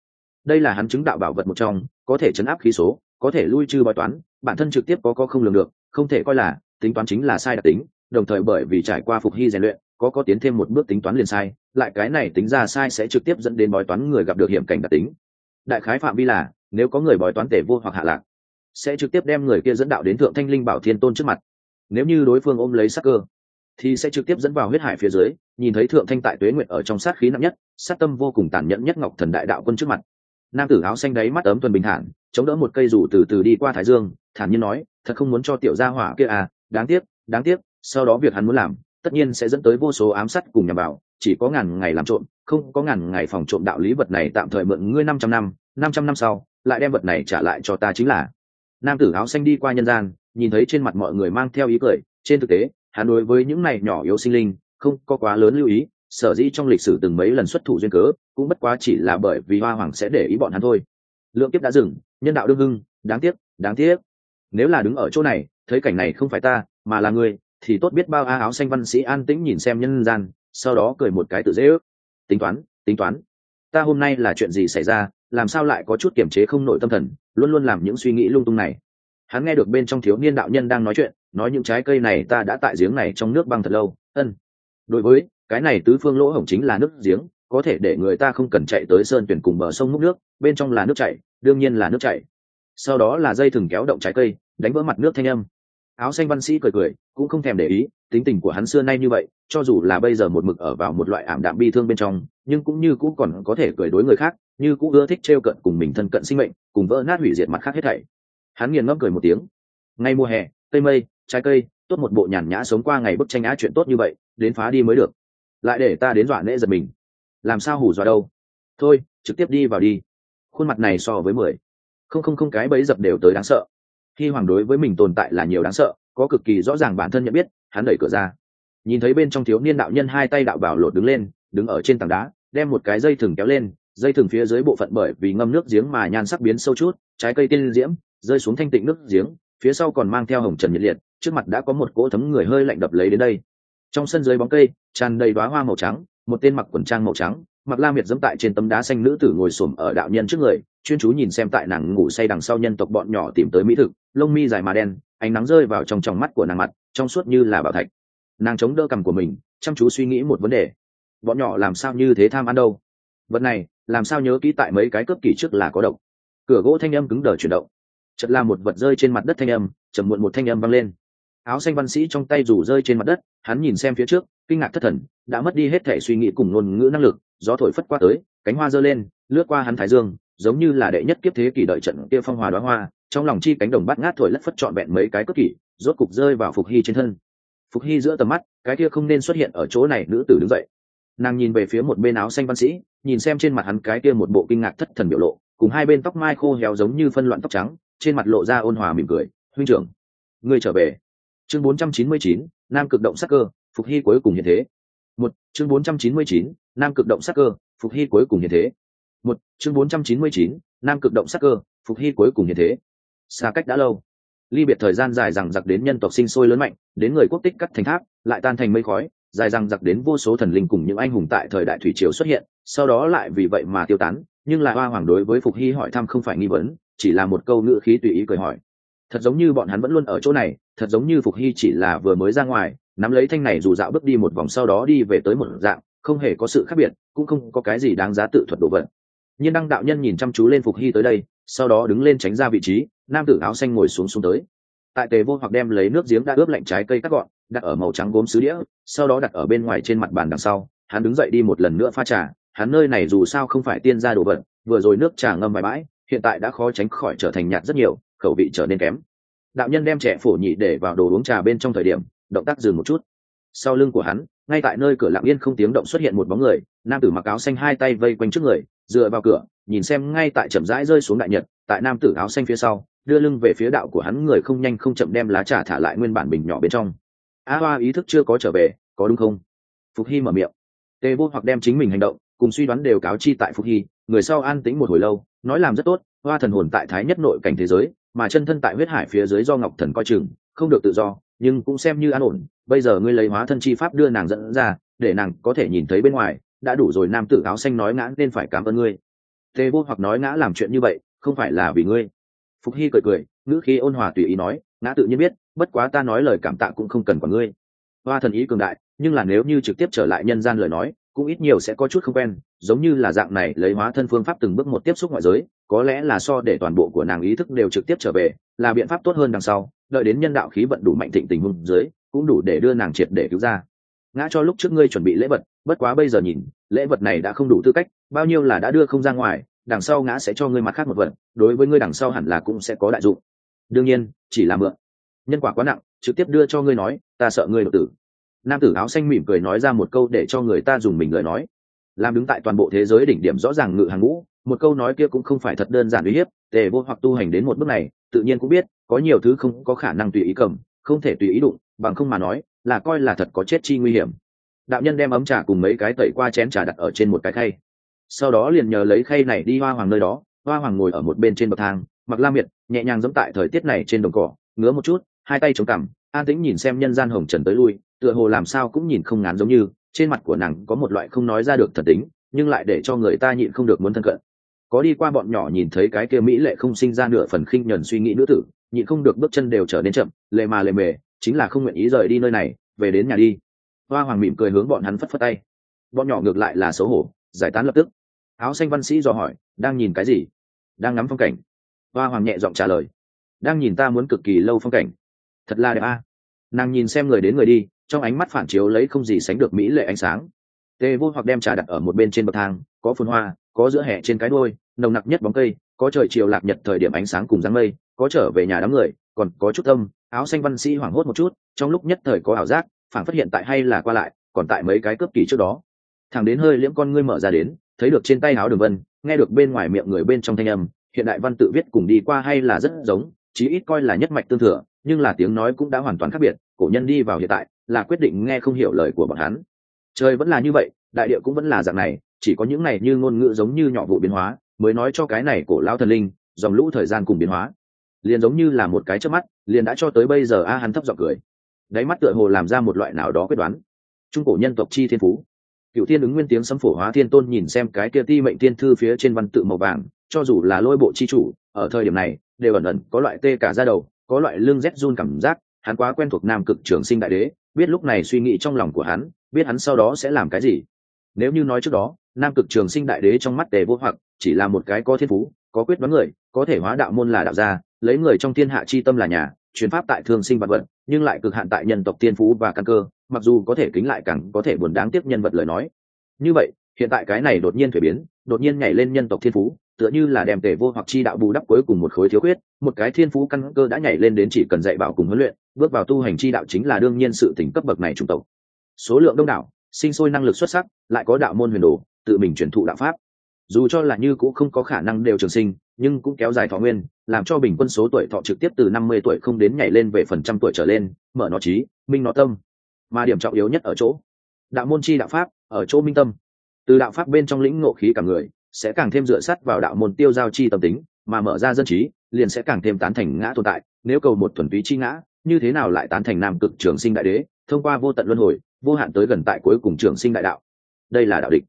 Đây là hắn chứng đạo bảo vật một trong, có thể chấn áp khí số có thể lui trừ bói toán, bản thân trực tiếp có có không lường được, không thể coi là tính toán chính là sai đặc tính, đồng thời bởi vì trải qua phục hy rèn luyện, có có tiến thêm một bước tính toán liền sai, lại cái này tính ra sai sẽ trực tiếp dẫn đến bói toán người gặp được hiểm cảnh đặc tính. Đại khái phạm vi là, nếu có người bói toán tể vô hoặc hạ lạc, sẽ trực tiếp đem người kia dẫn đạo đến thượng thanh linh bảo thiên tôn trước mặt. Nếu như đối phương ôm lấy sắc cơ, thì sẽ trực tiếp dẫn vào huyết hải phía dưới, nhìn thấy thượng thanh tại tuế nguyện ở trong sát khí nặng nhất, sát tâm vô cùng tàn nhẫn nhất ngọc thần đại đạo quân trước mặt. Nam tử áo xanh đấy mắt ấm tuần bình thản chống đỡ một cây rủ từ từ đi qua thái dương, thản nhiên nói, thật không muốn cho tiểu gia hỏa kia à đáng tiếc đáng tiếc, sau đó việc hắn muốn làm, tất nhiên sẽ dẫn tới vô số ám sát cùng nhằm vào, chỉ có ngàn ngày làm trộm, không có ngàn ngày phòng trộm đạo lý vật này tạm thời mượn ngươi năm trăm năm năm trăm năm sau, lại đem vật này trả lại cho ta chính là. Nam tử áo xanh đi qua nhân gian, nhìn thấy trên mặt mọi người mang theo ý cười, trên thực tế, hắn đối với những này nhỏ yếu sinh linh, không có quá lớn lưu ý, sở dĩ trong lịch sử từng mấy lần xuất thủ duyên cớ, cũng bất quá chỉ là bởi vì hoa hoàng sẽ để ý bọn hắn thôi. Lượng kiếp đã dừng nhân đạo đương hưng, đáng tiếc đáng tiếc. Nếu là đứng ở chỗ này, thấy cảnh này không phải ta, mà là người, thì tốt biết bao a áo xanh văn sĩ an tĩnh nhìn xem nhân gian, sau đó cười một cái tự dễ ước. Tính toán tính toán. Ta hôm nay là chuyện gì xảy ra, làm sao lại có chút kiềm chế không nội tâm thần, luôn luôn làm những suy nghĩ lung tung này. Hắn nghe được bên trong thiếu niên đạo nhân đang nói chuyện, nói những trái cây này ta đã tại giếng này trong nước băng thật lâu. Ân. Đối với, cái này tứ phương lỗ hổng chính là nước giếng có thể để người ta không cần chạy tới sơn tuyển cùng bờ sông múc nước, bên trong là nước chảy, đương nhiên là nước chảy. Sau đó là dây thừng kéo động trái cây, đánh vỡ mặt nước thanh âm. Áo xanh văn sĩ cười cười, cũng không thèm để ý, tính tình của hắn xưa nay như vậy, cho dù là bây giờ một mực ở vào một loại ảm đạm bi thương bên trong, nhưng cũng như cũng còn có thể cười đối người khác, như cũng ưa thích t r e o cận cùng mình thân cận sinh mệnh, cùng vỡ nát hủy diệt mặt khác hết thảy. Hắn nghiền ngẫm cười một tiếng. Ngay mùa hè, cây mây, trái cây, tốt một bộ nhàn nhã sống qua ngày bức tranh á chuyện tốt như vậy, đến phá đi mới được. Lại để ta đến dọa nễ giật mình làm sao hù dọa đâu. Thôi, trực tiếp đi vào đi. Khuôn mặt này so với mười. Không không không, cái bấy dập đều tới đáng sợ. Khi hoàng đối với mình tồn tại là nhiều đáng sợ, có cực kỳ rõ ràng bản thân nhận biết, hắn đẩy cửa ra. Nhìn thấy bên trong thiếu niên đạo nhân hai tay đạo bảo lột đứng lên, đứng ở trên tảng đá, đem một cái dây thừng kéo lên, dây thừng phía dưới bộ phận bởi vì ngâm nước giếng mà nhan sắc biến sâu chút, trái cây tiên diễm, rơi xuống thanh tịnh nước giếng, phía sau còn mang theo hồng trần nhiệt liệt, trước mặt đã có một cỗ thấm người hơi lạnh đập lấy đến đây. Trong sân dưới bóng cây, tràn đầy đoá hoa màu trắng một tên mặc quần trang màu trắng, mặc la miệt dẫm tại trên tấm đá xanh nữ tử ngồi xổm ở đạo nhân trước người, chuyên chú nhìn xem tại nàng ngủ say đằng sau nhân tộc bọn nhỏ tìm tới mỹ thực, lông mi dài mà đen, ánh nắng rơi vào trong tròng mắt của nàng mặt, trong suốt như là bảo thạch. Nàng chống đỡ cằm của mình, chăm chú suy nghĩ một vấn đề. Bọn nhỏ làm sao như thế tham ăn đâu? Vật này, làm sao nhớ kỹ tại mấy cái cướp kỷ trước là có độc? Cửa gỗ thanh âm cứng đờ chuyển động. Chật là một vật rơi trên mặt đất thanh âm chầm muộn một thanh âm văng lên. Áo xanh văn sĩ trong tay rủ rơi trên mặt đất, hắn nhìn xem phía trước, kinh ngạc thất thần đã mất đi hết thể suy nghĩ cùng ngôn ngữ năng lực gió thổi phất qua tới cánh hoa giơ lên lướt qua hắn thái dương giống như là đệ nhất kiếp thế kỷ đợi trận kia phong hòa đoá hoa trong lòng chi cánh đồng bát ngát thổi lất phất trọn vẹn mấy cái cất kỷ rốt cục rơi vào phục hy trên thân. Phục hy giữa tầm mắt cái kia không nên xuất hiện ở chỗ này nữ tử đứng dậy. Nàng nhìn về phía một bên áo xanh văn sĩ nhìn xem trên mặt hắn cái kia một bộ kinh ngạc thất thần biểu lộ cùng hai bên tóc mai khô héo giống như phân loạn tóc trắng trên mặt lộ ra ôn hòa mỉm cười huynh trưởng ngươi trở về. Chương 499, nam cực động sắc cơ phục hy cuối cùng hiện thế một chương 499, nam cực động sắc cơ phục hy cuối cùng hiện thế. Một chương 499, nam cực động sắc cơ phục hy cuối cùng hiện thế. Xa cách đã lâu. Ly biệt thời gian dài rằng giặc đến nhân tộc sinh sôi lớn mạnh đến người quốc tích cắt thành tháp lại tan thành mây khói dài rằng giặc đến vô số thần linh cùng những anh hùng tại thời đại thủy triều xuất hiện sau đó lại vì vậy mà tiêu tán nhưng lại hoa hoàng đối với phục hy hỏi thăm không phải nghi vấn chỉ là một câu ngữ khí tùy ý cười hỏi. Thật giống như bọn hắn vẫn luôn ở chỗ này thật giống như phục hy chỉ là vừa mới ra ngoài nắm lấy thanh này dù dạo bước đi một vòng sau đó đi về tới một dạng, không hề có sự khác biệt, cũng không có cái gì đáng giá tự thuật đồ vật. Nhiên đăng đạo nhân nhìn chăm chú lên phục hy tới đây, sau đó đứng lên tránh ra vị trí, nam tử áo xanh ngồi xuống xuống tới. Tại tề vô hoặc đem lấy nước giếng đã ướp lạnh trái cây cắt gọn, đặt ở màu trắng gốm sứ đĩa, sau đó đặt ở bên ngoài trên mặt bàn đằng sau, hắn đứng dậy đi một lần nữa pha trà, hắn nơi này dù sao không phải tiên gia đồ vật, vừa rồi nước trà ngâm vài bãi hiện tại đã khó tránh khỏi trở thành nhạt rất nhiều, khẩu vị trở nên kém. Đạo nhân đem trẻ phổ nhị để vào đồ uống trà bên trong thời điểm động tác dừng một chút. Sau lưng của hắn, ngay tại nơi cửa lặng yên không tiếng động xuất hiện một bóng người, nam tử mặc áo xanh hai tay vây quanh trước người, dựa vào cửa, nhìn xem ngay tại chậm rãi rơi xuống đại nhật, tại nam tử áo xanh phía sau, đưa lưng về phía đạo của hắn người không nhanh không chậm đem lá trà thả lại nguyên bản bình nhỏ bên trong. A hoa ý thức chưa có trở về, có đúng không? Phục hy mở miệng. Tề vô hoặc đem chính mình hành động, cùng suy đoán đều cáo chi tại phục hy, người sau an tĩnh một hồi lâu, nói làm rất tốt, hoa thần hồn tại thái nhất nội cảnh thế giới, mà chân thân tại huyết hải phía dưới do ngọc thần coi chừng, không được tự do nhưng cũng xem như an ổn. Bây giờ ngươi lấy hóa thân chi pháp đưa nàng dẫn ra, để nàng có thể nhìn thấy bên ngoài, đã đủ rồi, nam tử áo xanh nói ngã nên phải cảm ơn ngươi. Tề vô hoặc nói ngã làm chuyện như vậy, không phải là vì ngươi. Phục hy cười cười, ngữ khí ôn hòa tùy ý nói, ngã tự nhiên biết, bất quá ta nói lời cảm tạ cũng không cần của ngươi. Hoa thần ý cường đại, nhưng là nếu như trực tiếp trở lại nhân gian lời nói, cũng ít nhiều sẽ có chút không quen, giống như là dạng này lấy hóa thân phương pháp từng bước một tiếp xúc ngoại giới có lẽ là so để toàn bộ của nàng ý thức đều trực tiếp trở về, là biện pháp tốt hơn đằng sau, đợi đến nhân đạo khí vận đủ mạnh thịnh tình huống dưới, cũng đủ để đưa nàng triệt để cứu ra. Ngã cho lúc trước ngươi chuẩn bị lễ vật, bất quá bây giờ nhìn, lễ vật này đã không đủ tư cách, bao nhiêu là đã đưa không ra ngoài, đằng sau ngã sẽ cho ngươi mặt khác một vật, đối với ngươi đằng sau hẳn là cũng sẽ có đại dụng. Đương nhiên, chỉ là mượn. Nhân quả quá nặng, trực tiếp đưa cho ngươi nói, ta sợ ngươi đột tử. Nam tử áo xanh mỉm cười nói ra một câu để cho người ta dùng mình lời nói. Làm đứng tại toàn bộ thế giới đỉnh điểm rõ ràng ngự hàng ngũ một câu nói kia cũng không phải thật đơn giản uy hiếp, tề vô hoặc tu hành đến một bước này, tự nhiên cũng biết, có nhiều thứ không có khả năng tùy ý cầm, không thể tùy ý đụng, bằng không mà nói, là coi là thật có chết chi nguy hiểm. Đạo nhân đem ấm trà cùng mấy cái tẩy qua chén trà đặt ở trên một cái khay. Sau đó liền nhờ lấy khay này đi hoa hoàng nơi đó, hoa hoàng ngồi ở một bên trên bậc thang, mặc la miệt, nhẹ nhàng giẫm tại thời tiết này trên đồng cỏ, ngứa một chút, hai tay chống cằm, an tĩnh nhìn xem nhân gian hồng trần tới lui, tựa hồ làm sao cũng nhìn không ngán giống như, trên mặt của nàng có một loại không nói ra được thật tính, nhưng lại để cho người ta nhịn không được muốn thân cận có đi qua bọn nhỏ nhìn thấy cái kia mỹ lệ không sinh ra nửa phần khinh nhẫn suy nghĩ nữ tử, nhịn không được bước chân đều trở nên chậm lệ mà lệ mề, chính là không nguyện ý rời đi nơi này, về đến nhà đi. Hoa hoàng mỉm cười hướng bọn hắn phất phất tay. Bọn nhỏ ngược lại là xấu hổ, giải tán lập tức. Áo xanh văn sĩ dò hỏi, đang nhìn cái gì? Đang ngắm phong cảnh? Hoa hoàng nhẹ giọng trả lời, đang nhìn ta muốn cực kỳ lâu phong cảnh. Thật là đẹp a. Nàng nhìn xem người đến người đi, trong ánh mắt phản chiếu lấy không gì sánh được mỹ lệ ánh sáng. Tê vô hoặc đem trà đặt ở một bên trên bậc thang, có phun hoa có giữa hè trên cái đôi nồng nặc nhất bóng cây, có trời chiều lạc nhật thời điểm ánh sáng cùng dáng mây, có trở về nhà đám người, còn có chút tâm áo xanh văn sĩ hoảng hốt một chút, trong lúc nhất thời có ảo giác phản phát hiện tại hay là qua lại, còn tại mấy cái cướp kỳ trước đó. Thằng đến hơi liễm con ngươi mở ra đến, thấy được trên tay áo đường vân, nghe được bên ngoài miệng người bên trong thanh âm, hiện đại văn tự viết cùng đi qua hay là rất giống, chí ít coi là nhất mạch tương thừa, nhưng là tiếng nói cũng đã hoàn toàn khác biệt, cổ nhân đi vào hiện tại, là quyết định nghe không hiểu lời của bọn hắn. Trời vẫn là như vậy, đại địa cũng vẫn là dạng này chỉ có những này như ngôn ngữ giống như nhỏ vụ biến hóa, mới nói cho cái này cổ lao thần linh, dòng lũ thời gian cùng biến hóa. Liền giống như là một cái trước mắt, liền đã cho tới bây giờ a hắn thấp giọng cười. Đáy mắt tựa hồ làm ra một loại nào đó quyết đoán. Trung cổ nhân tộc chi thiên phú. Cựu thiên ứng nguyên tiếng sấm phổ hóa thiên tôn nhìn xem cái kia ti mệnh tiên thư phía trên văn tự màu vàng, cho dù là lôi bộ chi chủ, ở thời điểm này, đều ẩn ẩn có loại tê cả ra đầu, có loại lưng rét run cảm giác, hắn quá quen thuộc nam cực trường sinh đại đế, biết lúc này suy nghĩ trong lòng của hắn, biết hắn sau đó sẽ làm cái gì. Nếu như nói trước đó nam cực trường sinh đại đế trong mắt tề vô hoặc, chỉ là một cái có thiên phú, có quyết đoán người, có thể hóa đạo môn là đạo gia, lấy người trong thiên hạ chi tâm là nhà chuyến pháp tại thương sinh vật vật, nhưng lại cực hạn tại nhân tộc thiên phú và căn cơ, mặc dù có thể kính lại càng có thể buồn đáng tiếc nhân vật lời nói. Như vậy, hiện tại cái này đột nhiên thuế biến, đột nhiên nhảy lên nhân tộc thiên phú, tựa như là đem tề vô hoặc chi đạo bù đắp cuối cùng một khối thiếu khuyết, một cái thiên phú căn cơ đã nhảy lên đến chỉ cần dạy bảo cùng huấn luyện, bước vào tu hành chi đạo chính là đương nhiên sự tỉnh cấp bậc này chủng tộc. Số lượng đông đảo, sinh sôi năng lực xuất sắc, lại có đạo môn huyền đồ tự mình truyền thụ đạo pháp. Dù cho là như cũng không có khả năng đều trường sinh, nhưng cũng kéo dài thọ nguyên, làm cho bình quân số tuổi thọ trực tiếp từ năm mươi tuổi không đến nhảy lên về phần trăm tuổi trở lên, mở nó trí, minh nó tâm. Mà điểm trọng yếu nhất ở chỗ, đạo môn chi đạo pháp ở chỗ minh tâm. Từ đạo pháp bên trong lĩnh ngộ khí cả người, sẽ càng thêm dựa sắt vào đạo môn tiêu giao chi tâm tính, mà mở ra dân trí, liền sẽ càng thêm tán thành ngã tồn tại. Nếu cầu một thuần túy chi ngã, như thế nào lại tán thành nam cực trường sinh đại đế, thông qua vô tận luân hồi, vô hạn tới gần tại cuối cùng trường sinh đại đạo? Đây là đạo địch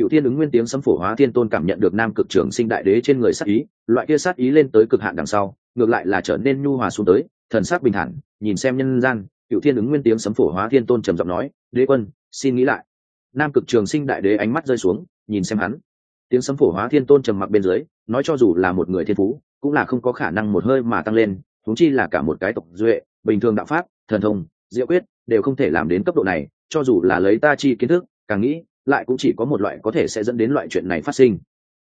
cựu thiên ứng nguyên tiếng sấm phổ hóa thiên tôn cảm nhận được nam cực trường sinh đại đế trên người sát ý, loại kia sát ý lên tới cực hạn đằng sau, ngược lại là trở nên nhu hòa xuống tới, thần sắc bình thản, nhìn xem nhân gian cựu thiên ứng nguyên tiếng sấm phổ hóa thiên tôn trầm giọng nói, đế quân, xin nghĩ lại. Nam cực trường sinh đại đế ánh mắt rơi xuống, nhìn xem hắn. Tiếng sấm phổ hóa thiên tôn trầm mặc bên dưới, nói cho dù là một người thiên phú, cũng là không có khả năng một hơi mà tăng lên thúng chi là cả một cái tộc duệ, bình thường đạo pháp, thần thông, diệu quyết, đều không thể làm đến cấp độ này, cho dù là lấy ta chi kiến thức, càng nghĩ lại cũng chỉ có một loại có thể sẽ dẫn đến loại chuyện này phát sinh.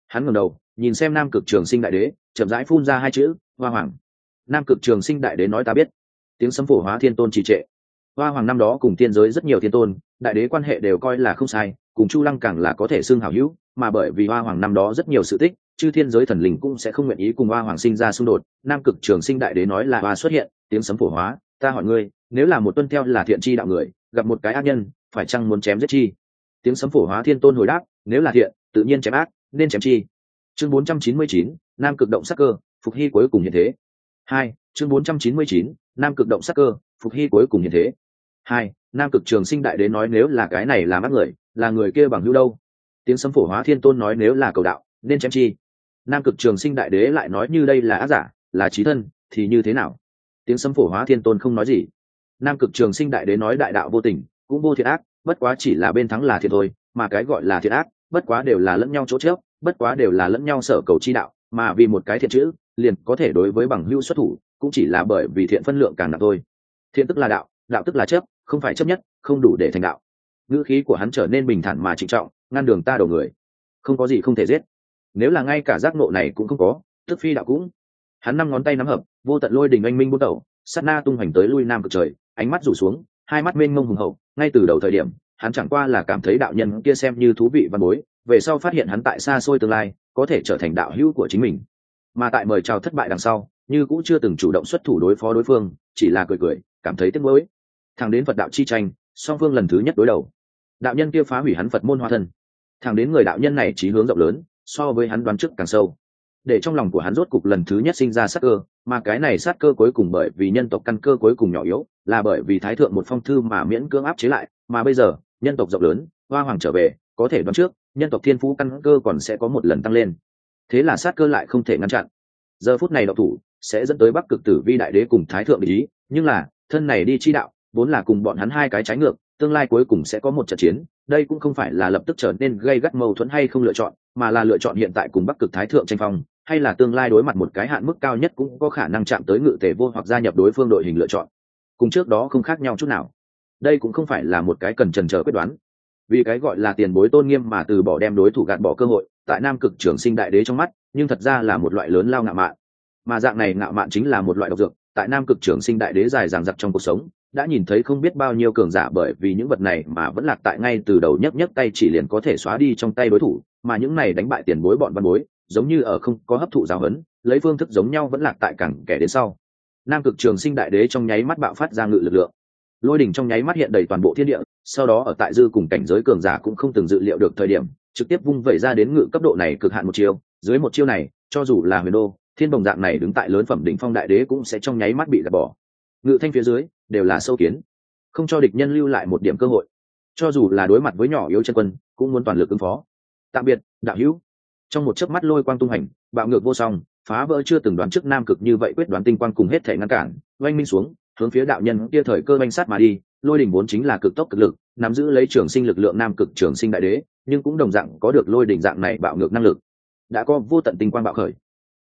Hắn ngẩng đầu, nhìn xem nam cực trường sinh đại đế, chậm rãi phun ra hai chữ, hoa hoàng. Nam cực trường sinh đại đế nói ta biết. Tiếng sấm phổ hóa thiên tôn trì trệ. Hoa hoàng năm đó cùng tiên giới rất nhiều thiên tôn, đại đế quan hệ đều coi là không sai, cùng chu lăng càng là có thể xưng hảo hữu, mà bởi vì hoa hoàng năm đó rất nhiều sự tích, chư thiên giới thần linh cũng sẽ không nguyện ý cùng hoa hoàng sinh ra xung đột. Nam cực trường sinh đại đế nói là hoa xuất hiện, tiếng sấm phổ hóa, ta hỏi ngươi, nếu là một tuân theo là thiện chi đạo người, gặp một cái ác nhân, phải chăng muốn chém giết chi? Tiếng sấm phổ hóa thiên tôn hồi đáp nếu là thiện tự nhiên chém ác nên chém chi. Chương 499, nam cực động sắc cơ phục hy cuối cùng hiện thế. Hai chương 499, nam cực động sắc cơ phục hy cuối cùng hiện thế. Hai nam cực trường sinh đại đế nói nếu là cái này là mắt người là người kia bằng hữu đâu? Tiếng sấm phổ hóa thiên tôn nói nếu là cầu đạo nên chém chi? Nam cực trường sinh đại đế lại nói như đây là ác giả là trí thân thì như thế nào? Tiếng sấm phổ hóa thiên tôn không nói gì. Nam cực trường sinh đại đế nói đại đạo vô tình cũng vô thiện ác bất quá chỉ là bên thắng là thiệt thôi, mà cái gọi là thiện ác, bất quá đều là lẫn nhau chỗ trước, bất quá đều là lẫn nhau sở cầu chi đạo, mà vì một cái thiện chữ, liền có thể đối với bằng hữu xuất thủ, cũng chỉ là bởi vì thiện phân lượng càng nặng thôi. Thiện tức là đạo đạo tức là chấp, không phải chấp nhất, không đủ để thành đạo. Ngữ khí của hắn trở nên bình thản mà trịnh trọng, ngăn đường ta đầu người. Không có gì không thể giết. Nếu là ngay cả giác nộ này cũng không có, tức phi đạo cũng. Hắn năm ngón tay nắm hợp, vô tận lôi đình anh minh bút đầu sát na tung hoành tới lui nam cực trời, ánh mắt rủ xuống hai mắt mênh mông hùng hậu, ngay từ đầu thời điểm, hắn chẳng qua là cảm thấy đạo nhân kia xem như thú vị văn bối, về sau phát hiện hắn tại xa xôi tương lai, có thể trở thành đạo hữu của chính mình. Mà tại mời chào thất bại đằng sau, như cũng chưa từng chủ động xuất thủ đối phó đối phương, chỉ là cười cười, cảm thấy tiếc nuối. Thằng đến phật đạo chi tranh, song phương lần thứ nhất đối đầu. Đạo nhân kia phá hủy hắn phật môn hóa thân. Thằng đến người đạo nhân này trí hướng rộng lớn, so với hắn đoán trước càng sâu. Để trong lòng của hắn rốt cục lần thứ nhất sinh ra sắc cơ mà cái này sát cơ cuối cùng bởi vì nhân tộc căn cơ cuối cùng nhỏ yếu, là bởi vì thái thượng một phong thư mà miễn cưỡng áp chế lại, mà bây giờ, nhân tộc rộng lớn, hoa hoàng trở về, có thể đoán trước, nhân tộc thiên phú căn cơ còn sẽ có một lần tăng lên. Thế là sát cơ lại không thể ngăn chặn. Giờ phút này độc thủ sẽ dẫn tới bắc cực tử vi đại đế cùng thái thượng ý, nhưng là, thân này đi chi đạo, vốn là cùng bọn hắn hai cái trái ngược, tương lai cuối cùng sẽ có một trận chiến, đây cũng không phải là lập tức trở nên gây gắt mâu thuẫn hay không lựa chọn, mà là lựa chọn hiện tại cùng bắc cực thái thượng tranh phong hay là tương lai đối mặt một cái hạn mức cao nhất cũng có khả năng chạm tới ngự tề vô hoặc gia nhập đối phương đội hình lựa chọn. Cùng trước đó không khác nhau chút nào. Đây cũng không phải là một cái cần trần chờ quyết đoán. Vì cái gọi là tiền bối tôn nghiêm mà từ bỏ đem đối thủ gạt bỏ cơ hội, tại nam cực trường sinh đại đế trong mắt, nhưng thật ra là một loại lớn lao ngạo mạn. Mà dạng này ngạo mạn chính là một loại độc dược, tại nam cực trường sinh đại đế dài dằng dặc trong cuộc sống, đã nhìn thấy không biết bao nhiêu cường giả bởi vì những vật này mà vẫn lạc tại ngay từ đầu nhấc nhấc tay chỉ liền có thể xóa đi trong tay đối thủ, mà những này đánh bại tiền bối bọn văn bối giống như ở không có hấp thụ giáo huấn, lấy phương thức giống nhau vẫn lạc tại cẳng kẻ đến sau. Nam cực trường sinh đại đế trong nháy mắt bạo phát ra ngự lực lượng. Lôi đỉnh trong nháy mắt hiện đầy toàn bộ thiên địa, sau đó ở tại dư cùng cảnh giới cường giả cũng không từng dự liệu được thời điểm, trực tiếp vung vẩy ra đến ngự cấp độ này cực hạn một chiêu. Dưới một chiêu này, cho dù là huyền đô, thiên bồng dạng này đứng tại lớn phẩm đỉnh phong đại đế cũng sẽ trong nháy mắt bị gạt bỏ. Ngự thanh phía dưới, đều là sâu kiến. Không cho địch nhân lưu lại một điểm cơ hội. Cho dù là đối mặt với nhỏ yếu chân quân, cũng muốn toàn lực ứng phó. Tạm biệt, đạo hữu trong một chớp mắt lôi quang tung hành, bạo ngược vô song, phá vỡ chưa từng đoán trước nam cực như vậy quyết đoán tinh quang cùng hết thể ngăn cản, oanh minh xuống, hướng phía đạo nhân kia thời cơ oanh sát mà đi, lôi đỉnh vốn chính là cực tốc cực lực, nắm giữ lấy trường sinh lực lượng nam cực trường sinh đại đế, nhưng cũng đồng dạng có được lôi đỉnh dạng này bạo ngược năng lực. Đã có vô tận tinh quang bạo khởi.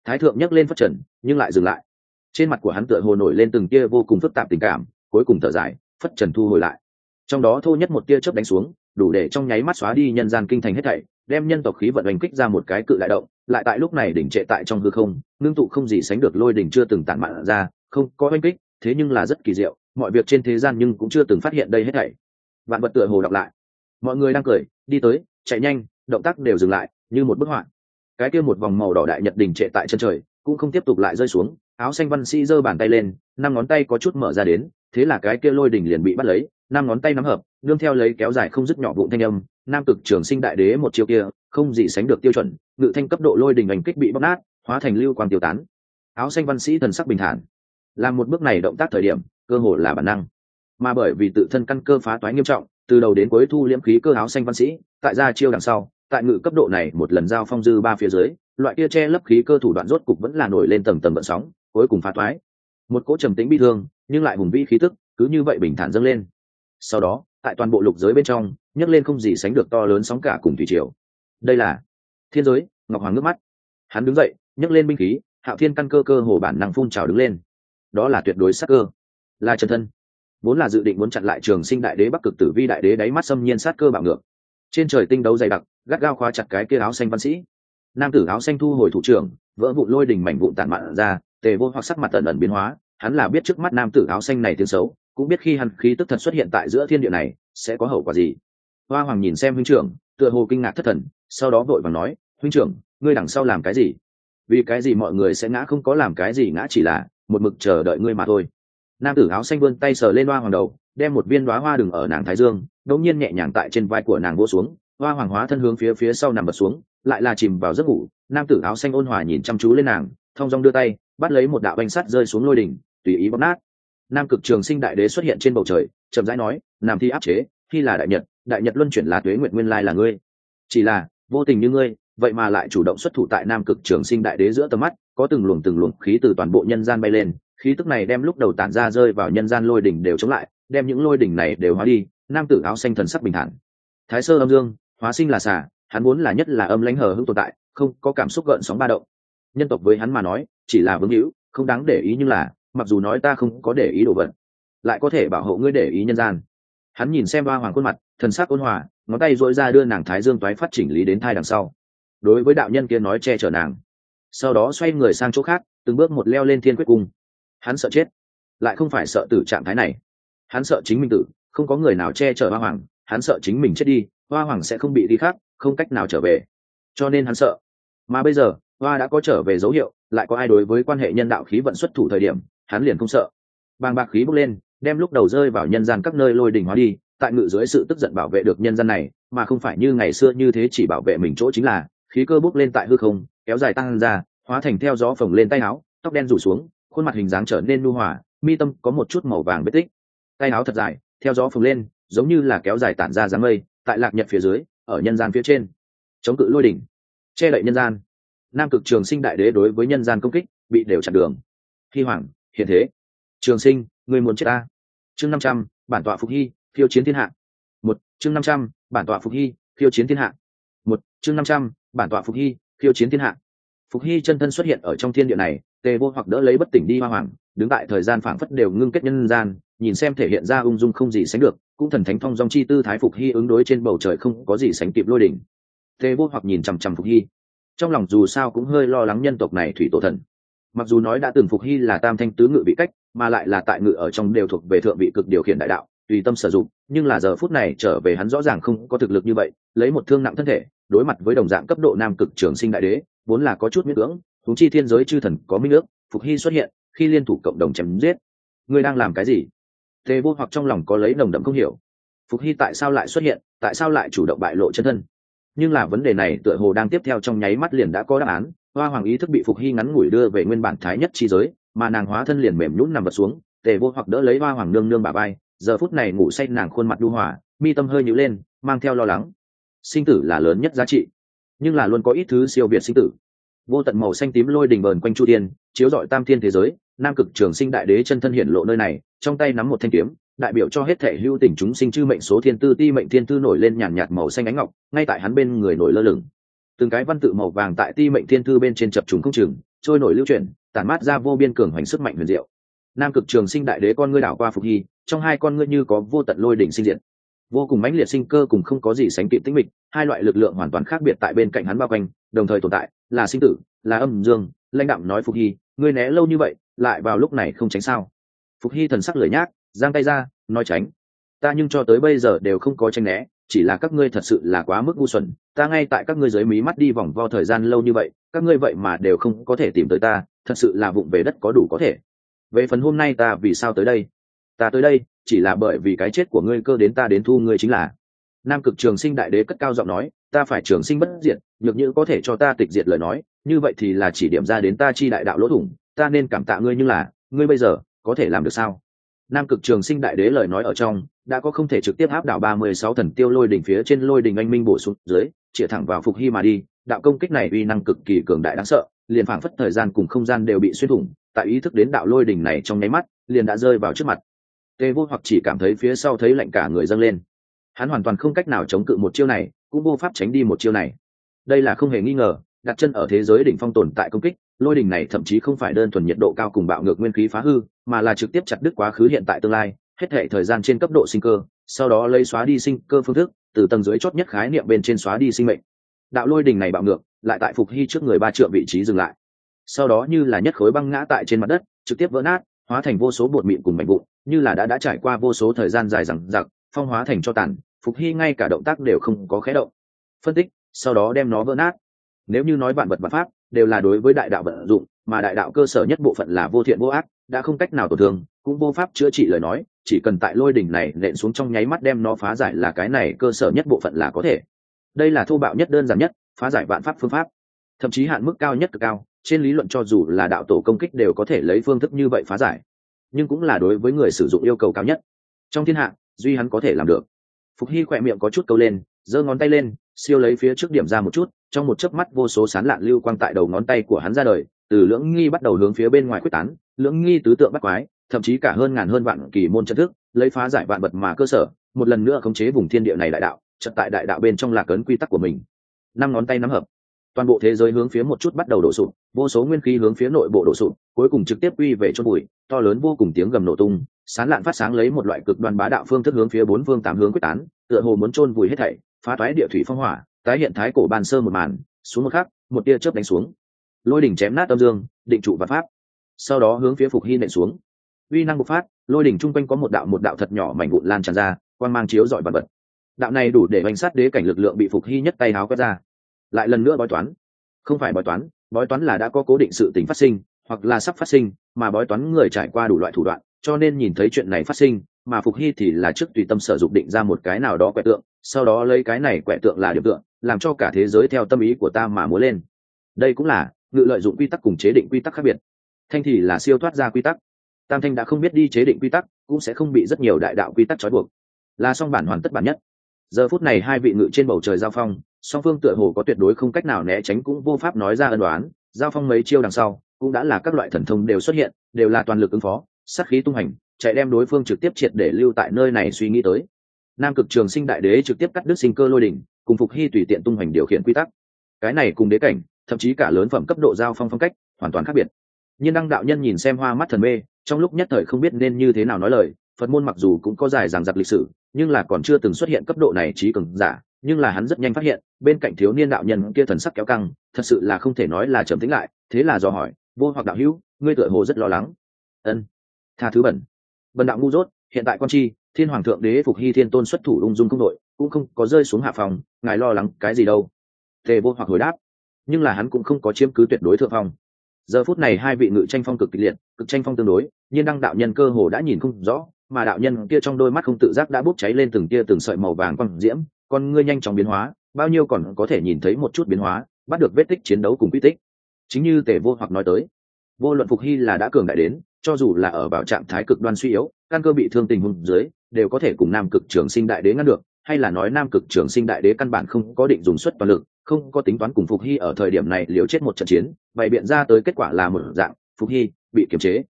Thái thượng nhấc lên phát trần, nhưng lại dừng lại. Trên mặt của hắn tựa hồ nổi lên từng tia vô cùng phức tạp tình cảm, cuối cùng thở dài phất trần thu hồi lại. Trong đó thô nhất một tia chớp đánh xuống, đủ để trong nháy mắt xóa đi nhân gian kinh thành hết thảy đem nhân tộc khí vận hành kích ra một cái cự đại động, lại tại lúc này đỉnh trệ tại trong hư không, ngưng tụ không gì sánh được lôi đỉnh chưa từng tản mạn ra, không có hành kích, thế nhưng là rất kỳ diệu, mọi việc trên thế gian nhưng cũng chưa từng phát hiện đây hết thảy. Vạn vật tựa hồ đọc lại. Mọi người đang cười, đi tới, chạy nhanh, động tác đều dừng lại, như một bức họa. Cái kia một vòng màu đỏ đại nhật đỉnh trệ tại chân trời, cũng không tiếp tục lại rơi xuống, áo xanh văn sĩ giơ bàn tay lên, năm ngón tay có chút mở ra đến, thế là cái kia lôi đỉnh liền bị bắt lấy, năm ngón tay nắm hợp, nương theo lấy kéo dài không dứt nhỏ vụn thanh âm nam cực trường sinh đại đế một chiêu kia, không gì sánh được tiêu chuẩn, ngự thanh cấp độ lôi đình ảnh kích bị bóc nát, hóa thành lưu quang tiêu tán. Áo xanh văn sĩ thần sắc bình thản. Làm một bước này động tác thời điểm, cơ hồ là bản năng. Mà bởi vì tự thân căn cơ phá toái nghiêm trọng, từ đầu đến cuối thu liễm khí cơ áo xanh văn sĩ, tại ra chiêu đằng sau, tại ngự cấp độ này một lần giao phong dư ba phía dưới, loại kia che lấp khí cơ thủ đoạn rốt cục vẫn là nổi lên tầng tầng vận sóng, cuối cùng phá toái. Một cỗ trầm tĩnh bi thương, nhưng lại hùng vĩ khí tức, cứ như vậy bình thản dâng lên. Sau đó, tại toàn bộ lục giới bên trong nhấc lên không gì sánh được to lớn sóng cả cùng thủy triều. Đây là thiên giới, ngọc hoàng nước mắt. Hắn đứng dậy, nhấc lên binh khí, hạo thiên căn cơ cơ hồ bản năng phun trào đứng lên. Đó là tuyệt đối sắc cơ. Là chân thân. Vốn là dự định muốn chặn lại trường sinh đại đế bắc cực tử vi đại đế đáy mắt xâm nhiên sát cơ bạo ngược. Trên trời tinh đấu dày đặc, gắt gao khóa chặt cái kia áo xanh văn sĩ. Nam tử áo xanh thu hồi thủ trưởng, vỡ vụn lôi đình mảnh vụn tản mạn ra, tề vô hoặc sắc mặt ẩn ẩn biến hóa, hắn là biết trước mắt nam tử áo xanh này tiếng xấu, cũng biết khi hắn khí tức thật xuất hiện tại giữa thiên địa này, sẽ có hậu quả gì hoa hoàng nhìn xem huynh trưởng, tựa hồ kinh ngạc thất thần, sau đó vội vàng nói, huynh trưởng, ngươi đằng sau làm cái gì? Vì cái gì mọi người sẽ ngã không có làm cái gì ngã chỉ là một mực chờ đợi ngươi mà thôi. Nam tử áo xanh vươn tay sờ lên hoa hoàng đầu, đem một viên đoá hoa đừng ở nàng thái dương, đột nhiên nhẹ nhàng tại trên vai của nàng vỗ xuống, hoa hoàng hóa thân hướng phía phía sau nằm bật xuống, lại là chìm vào giấc ngủ. Nam tử áo xanh ôn hòa nhìn chăm chú lên nàng, thong dong đưa tay, bắt lấy một đạo bánh sắt rơi xuống lôi đỉnh, tùy ý bóp nát. Nam cực trường sinh đại đế xuất hiện trên bầu trời, chậm rãi nói, nam thi áp chế, khi là đại nhật đại nhật luân chuyển là tuế nguyện nguyên lai là ngươi. Chỉ là, vô tình như ngươi, vậy mà lại chủ động xuất thủ tại nam cực trường sinh đại đế giữa tầm mắt, có từng luồng từng luồng khí từ toàn bộ nhân gian bay lên, khí tức này đem lúc đầu tản ra rơi vào nhân gian lôi đỉnh đều chống lại, đem những lôi đỉnh này đều hóa đi, nam tử áo xanh thần sắc bình thản. Thái sơ âm dương, hóa sinh là xà, hắn muốn là nhất là âm lãnh hờ hững tồn tại, không có cảm xúc gợn sóng ba động. Nhân tộc với hắn mà nói, chỉ là vương hữu, không đáng để ý nhưng là, mặc dù nói ta không có để ý đồ vật, lại có thể bảo hộ ngươi để ý nhân gian hắn nhìn xem ba hoàng khuôn mặt, thần sắc ôn hòa, ngón tay dỗi ra đưa nàng thái dương toái phát chỉnh lý đến thai đằng sau. Đối với đạo nhân kia nói che chở nàng. Sau đó xoay người sang chỗ khác, từng bước một leo lên thiên quyết cung. Hắn sợ chết. Lại không phải sợ tử trạng thái này. Hắn sợ chính mình tử, không có người nào che chở hoa hoàng. Hắn sợ chính mình chết đi hoa hoàng sẽ không bị đi khác, không cách nào trở về. Cho nên hắn sợ. Mà bây giờ hoa đã có trở về dấu hiệu, lại có ai đối với quan hệ nhân đạo khí vận xuất thủ thời điểm, hắn liền không sợ. Bàng bạc khí bốc lên đem lúc đầu rơi vào nhân gian các nơi lôi đình hóa đi, tại ngự dưới sự tức giận bảo vệ được nhân gian này, mà không phải như ngày xưa như thế chỉ bảo vệ mình chỗ chính là, khí cơ bốc lên tại hư không, kéo dài tăng ra, hóa thành theo gió phồng lên tay áo, tóc đen rủ xuống, khuôn mặt hình dáng trở nên nu hòa, mi tâm có một chút màu vàng vết tích. Tay áo thật dài, theo gió phồng lên, giống như là kéo dài tản ra dáng mây, tại lạc nhật phía dưới, ở nhân gian phía trên. Chống cự lôi đỉnh, che đậy nhân gian. Nam cực trường sinh đại đế đối với nhân gian công kích, bị đều chặn đường. Khi hoàng, hiện thế. Trường sinh người muốn chết ta? Chương năm trăm, bản tọa phục hy, khiêu chiến thiên hạ. Một, chương năm trăm, bản tọa phục hy, khiêu chiến thiên hạ. Một, chương năm trăm, bản tọa phục hy, khiêu chiến thiên hạ. Phục hy chân thân xuất hiện ở trong thiên địa này, tề vô hoặc đỡ lấy bất tỉnh đi hoa hoàng, đứng tại thời gian phảng phất đều ngưng kết nhân gian, nhìn xem thể hiện ra ung dung không gì sánh được, cũng thần thánh phong dòng chi tư thái phục hy ứng đối trên bầu trời không có gì sánh kịp lôi đỉnh. Tề vô hoặc nhìn chằm chằm phục hy. Trong lòng dù sao cũng hơi lo lắng nhân tộc này thủy tổ thần mặc dù nói đã từng phục hy là tam thanh tứ ngự bị cách, mà lại là tại ngự ở trong đều thuộc về thượng vị cực điều khiển đại đạo, tùy tâm sử dụng, nhưng là giờ phút này trở về hắn rõ ràng không có thực lực như vậy, lấy một thương nặng thân thể, đối mặt với đồng dạng cấp độ nam cực trường sinh đại đế, vốn là có chút miễn cưỡng thúng chi thiên giới chư thần có minh ước, phục hy xuất hiện, khi liên thủ cộng đồng chém giết. Ngươi đang làm cái gì? Tề vô hoặc trong lòng có lấy nồng đậm không hiểu. Phục hy tại sao lại xuất hiện, tại sao lại chủ động bại lộ chân thân? Nhưng là vấn đề này tựa hồ đang tiếp theo trong nháy mắt liền đã có đáp án hoa hoàng ý thức bị phục hy ngắn ngủi đưa về nguyên bản thái nhất chi giới mà nàng hóa thân liền mềm nhũn nằm vật xuống tề vô hoặc đỡ lấy hoa hoàng nương nương bà bay giờ phút này ngủ say nàng khuôn mặt đu hỏa, mi tâm hơi nhữ lên mang theo lo lắng. Sinh tử là lớn nhất giá trị nhưng là luôn có ít thứ siêu việt sinh tử. Vô tận màu xanh tím lôi đình bờn quanh chu tiên chiếu rọi tam thiên thế giới nam cực trường sinh đại đế chân thân hiển lộ nơi này trong tay nắm một thanh kiếm đại biểu cho hết thể hưu tình chúng sinh chư mệnh số thiên tư ti mệnh thiên tư nổi lên nhàn nhạt màu xanh ánh ngọc ngay tại hắn bên người nổi lơ lửng từng cái văn tự màu vàng tại ti mệnh thiên thư bên trên chập trùng không chừng, trôi nổi lưu chuyển, tản mát ra vô biên cường hoành sức mạnh huyền diệu. Nam cực trường sinh đại đế con ngươi đảo qua phục hy, trong hai con ngươi như có vô tận lôi đỉnh sinh diện vô cùng mãnh liệt sinh cơ cùng không có gì sánh kịp tĩnh mịch, hai loại lực lượng hoàn toàn khác biệt tại bên cạnh hắn bao quanh, đồng thời tồn tại, là sinh tử, là âm dương, lãnh đạm nói phục hy, ngươi né lâu như vậy, lại vào lúc này không tránh sao? Phục hy thần sắc lười nhác, giang tay ra, nói tránh. Ta nhưng cho tới bây giờ đều không có tranh né chỉ là các ngươi thật sự là quá mức ngu xuẩn, ta ngay tại các ngươi dưới mí mắt đi vòng vo thời gian lâu như vậy, các ngươi vậy mà đều không có thể tìm tới ta, thật sự là vụng về đất có đủ có thể. Về phần hôm nay ta vì sao tới đây? Ta tới đây, chỉ là bởi vì cái chết của ngươi cơ đến ta đến thu ngươi chính là. Nam cực trường sinh đại đế cất cao giọng nói, ta phải trường sinh bất diệt, nhược như có thể cho ta tịch diệt lời nói, như vậy thì là chỉ điểm ra đến ta chi đại đạo lỗ thủng, ta nên cảm tạ ngươi nhưng là, ngươi bây giờ có thể làm được sao? Nam cực trường sinh đại đế lời nói ở trong, đã có không thể trực tiếp áp đảo ba mươi sáu thần tiêu lôi đỉnh phía trên lôi đỉnh anh minh bổ sung dưới, chĩa thẳng vào phục hy mà đi. Đạo công kích này uy năng cực kỳ cường đại đáng sợ, liền phảng phất thời gian cùng không gian đều bị xuyên thủng, tại ý thức đến đạo lôi đỉnh này trong nháy mắt, liền đã rơi vào trước mặt. Tê vô hoặc chỉ cảm thấy phía sau thấy lạnh cả người dâng lên. Hắn hoàn toàn không cách nào chống cự một chiêu này, cũng vô pháp tránh đi một chiêu này. Đây là không hề nghi ngờ, đặt chân ở thế giới đỉnh phong tồn tại công kích lôi đỉnh này thậm chí không phải đơn thuần nhiệt độ cao cùng bạo ngược nguyên khí phá hư, mà là trực tiếp chặt đứt quá khứ hiện tại tương lai, hết hệ thời gian trên cấp độ sinh cơ, sau đó lấy xóa đi sinh cơ phương thức, từ tầng dưới chót nhất khái niệm bên trên xóa đi sinh mệnh. Đạo lôi đỉnh này bạo ngược, lại tại phục hy trước người ba trượng vị trí dừng lại. Sau đó như là nhất khối băng ngã tại trên mặt đất, trực tiếp vỡ nát, hóa thành vô số bột mịn cùng mảnh vụn, như là đã đã trải qua vô số thời gian dài rằng giặc phong hóa thành cho tàn, phục hy ngay cả động tác đều không có khé động. Phân tích, sau đó đem nó vỡ nát. Nếu như nói bạn vật vật pháp đều là đối với đại đạo vận dụng, mà đại đạo cơ sở nhất bộ phận là vô thiện vô ác, đã không cách nào tổn thương, cũng vô pháp chữa trị lời nói, chỉ cần tại lôi đỉnh này nện xuống trong nháy mắt đem nó phá giải là cái này cơ sở nhất bộ phận là có thể. Đây là thô bạo nhất, đơn giản nhất, phá giải vạn pháp phương pháp. Thậm chí hạn mức cao nhất cực cao, trên lý luận cho dù là đạo tổ công kích đều có thể lấy phương thức như vậy phá giải, nhưng cũng là đối với người sử dụng yêu cầu cao nhất. Trong thiên hạ, duy hắn có thể làm được. Phục hy khỏe miệng có chút câu lên, giơ ngón tay lên siêu lấy phía trước điểm ra một chút, trong một chớp mắt vô số sán lạn lưu quang tại đầu ngón tay của hắn ra đời, từ lưỡng nghi bắt đầu hướng phía bên ngoài quyết tán, lưỡng nghi tứ tượng bắt quái, thậm chí cả hơn ngàn hơn vạn kỳ môn chân thức, lấy phá giải vạn vật mà cơ sở, một lần nữa khống chế vùng thiên địa này đại đạo trận tại đại đạo bên trong lạc ấn quy tắc của mình. Năm ngón tay nắm hợp, toàn bộ thế giới hướng phía một chút bắt đầu đổ sụp, vô số nguyên khí hướng phía nội bộ đổ sụp, cuối cùng trực tiếp quy về chôn bụi, to lớn vô cùng tiếng gầm nổ tung, sán lạn phát sáng lấy một loại cực đoan bá đạo phương thức hướng phía bốn phương tám hướng quyết tán, tựa hồ muốn chôn vùi hết thảy phá toái địa thủy phong hỏa, tái hiện thái cổ bàn sơ một màn, xuống một khắc, một tia chớp đánh xuống. Lôi đỉnh chém nát âm dương, định trụ và pháp. Sau đó hướng phía phục hy nện xuống. Uy năng bộc phát, lôi đỉnh chung quanh có một đạo một đạo thật nhỏ mảnh vụn lan tràn ra, quang mang chiếu dọi vật vật. Đạo này đủ để bánh sát đế cảnh lực lượng bị phục hy nhất tay háo quét ra. Lại lần nữa bói toán. Không phải bói toán bói toán là đã có cố định sự tính phát sinh, hoặc là sắp phát sinh, mà bói toán người trải qua đủ loại thủ đoạn, cho nên nhìn thấy chuyện này phát sinh, mà phục hy thì là trước tùy tâm sở dục định ra một cái nào đó quẹt tượng sau đó lấy cái này quẻ tượng là điểm tượng, làm cho cả thế giới theo tâm ý của ta mà múa lên. Đây cũng là ngự lợi dụng quy tắc cùng chế định quy tắc khác biệt. Thanh thì là siêu thoát ra quy tắc. Tam thanh đã không biết đi chế định quy tắc, cũng sẽ không bị rất nhiều đại đạo quy tắc trói buộc. Là song bản hoàn tất bản nhất. Giờ phút này hai vị ngự trên bầu trời giao phong, song phương tựa hồ có tuyệt đối không cách nào né tránh cũng vô pháp nói ra ân đoán giao phong mấy chiêu đằng sau, cũng đã là các loại thần thông đều xuất hiện, đều là toàn lực ứng phó, sát khí tung hành, chạy đem đối phương trực tiếp triệt để lưu tại nơi này suy nghĩ tới nam cực trường sinh đại đế trực tiếp cắt đứt sinh cơ lôi đỉnh, cùng phục hy tùy tiện tung hoành điều khiển quy tắc. Cái này cùng đế cảnh, thậm chí cả lớn phẩm cấp độ giao phong phong cách, hoàn toàn khác biệt. Nhưng đăng đạo nhân nhìn xem hoa mắt thần mê, trong lúc nhất thời không biết nên như thế nào nói lời, phật môn mặc dù cũng có dài ràng giặc lịch sử, nhưng là còn chưa từng xuất hiện cấp độ này trí cường giả, nhưng là hắn rất nhanh phát hiện, bên cạnh thiếu niên đạo nhân kia thần sắc kéo căng, thật sự là không thể nói là trầm tính lại, thế là do hỏi, vô hoặc đạo hữu, ngươi tựa hồ rất lo lắng. Ân, tha thứ bẩn. Bần đạo ngu dốt hiện tại con chi thiên hoàng thượng đế phục hy thiên tôn xuất thủ ung dung công đội, cũng không có rơi xuống hạ phòng, ngài lo lắng cái gì đâu? Tề vô hoặc hồi đáp. Nhưng là hắn cũng không có chiếm cứ tuyệt đối thượng phong. Giờ phút này hai vị ngự tranh phong cực kịch liệt, cực tranh phong tương đối nhưng đăng đạo nhân cơ hồ đã nhìn không rõ, mà đạo nhân kia trong đôi mắt không tự giác đã bốc cháy lên từng tia từng sợi màu vàng quang diễm, con ngươi nhanh chóng biến hóa, bao nhiêu còn có thể nhìn thấy một chút biến hóa, bắt được vết tích chiến đấu cùng quy tích. Chính như tề vô hoặc nói tới, vô luận phục hy là đã cường đại đến, cho dù là ở vào trạng thái cực đoan suy yếu căn cơ bị thương tình huống dưới, đều có thể cùng nam cực trường sinh đại đế ngăn được, hay là nói nam cực trường sinh đại đế căn bản không có định dùng suất toàn lực, không có tính toán cùng phục hy ở thời điểm này liều chết một trận chiến, bày biện ra tới kết quả là một dạng, phục hy bị kiềm chế.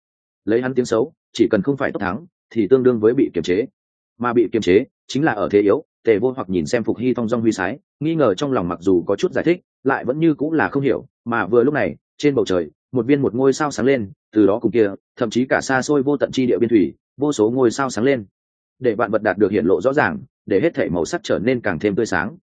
Lấy hắn tiếng xấu, chỉ cần không phải tốt thắng, thì tương đương với bị kiềm chế. Mà bị kiềm chế, chính là ở thế yếu, tề vô hoặc nhìn xem phục hy thong dong huy sái, nghi ngờ trong lòng mặc dù có chút giải thích, lại vẫn như cũng là không hiểu, mà vừa lúc này, trên bầu trời, một viên một ngôi sao sáng lên, từ đó cùng kia, thậm chí cả xa xôi vô tận chi địa biên thủy vô số ngôi sao sáng lên. Để bạn vật đạt được hiện lộ rõ ràng, để hết thể màu sắc trở nên càng thêm tươi sáng.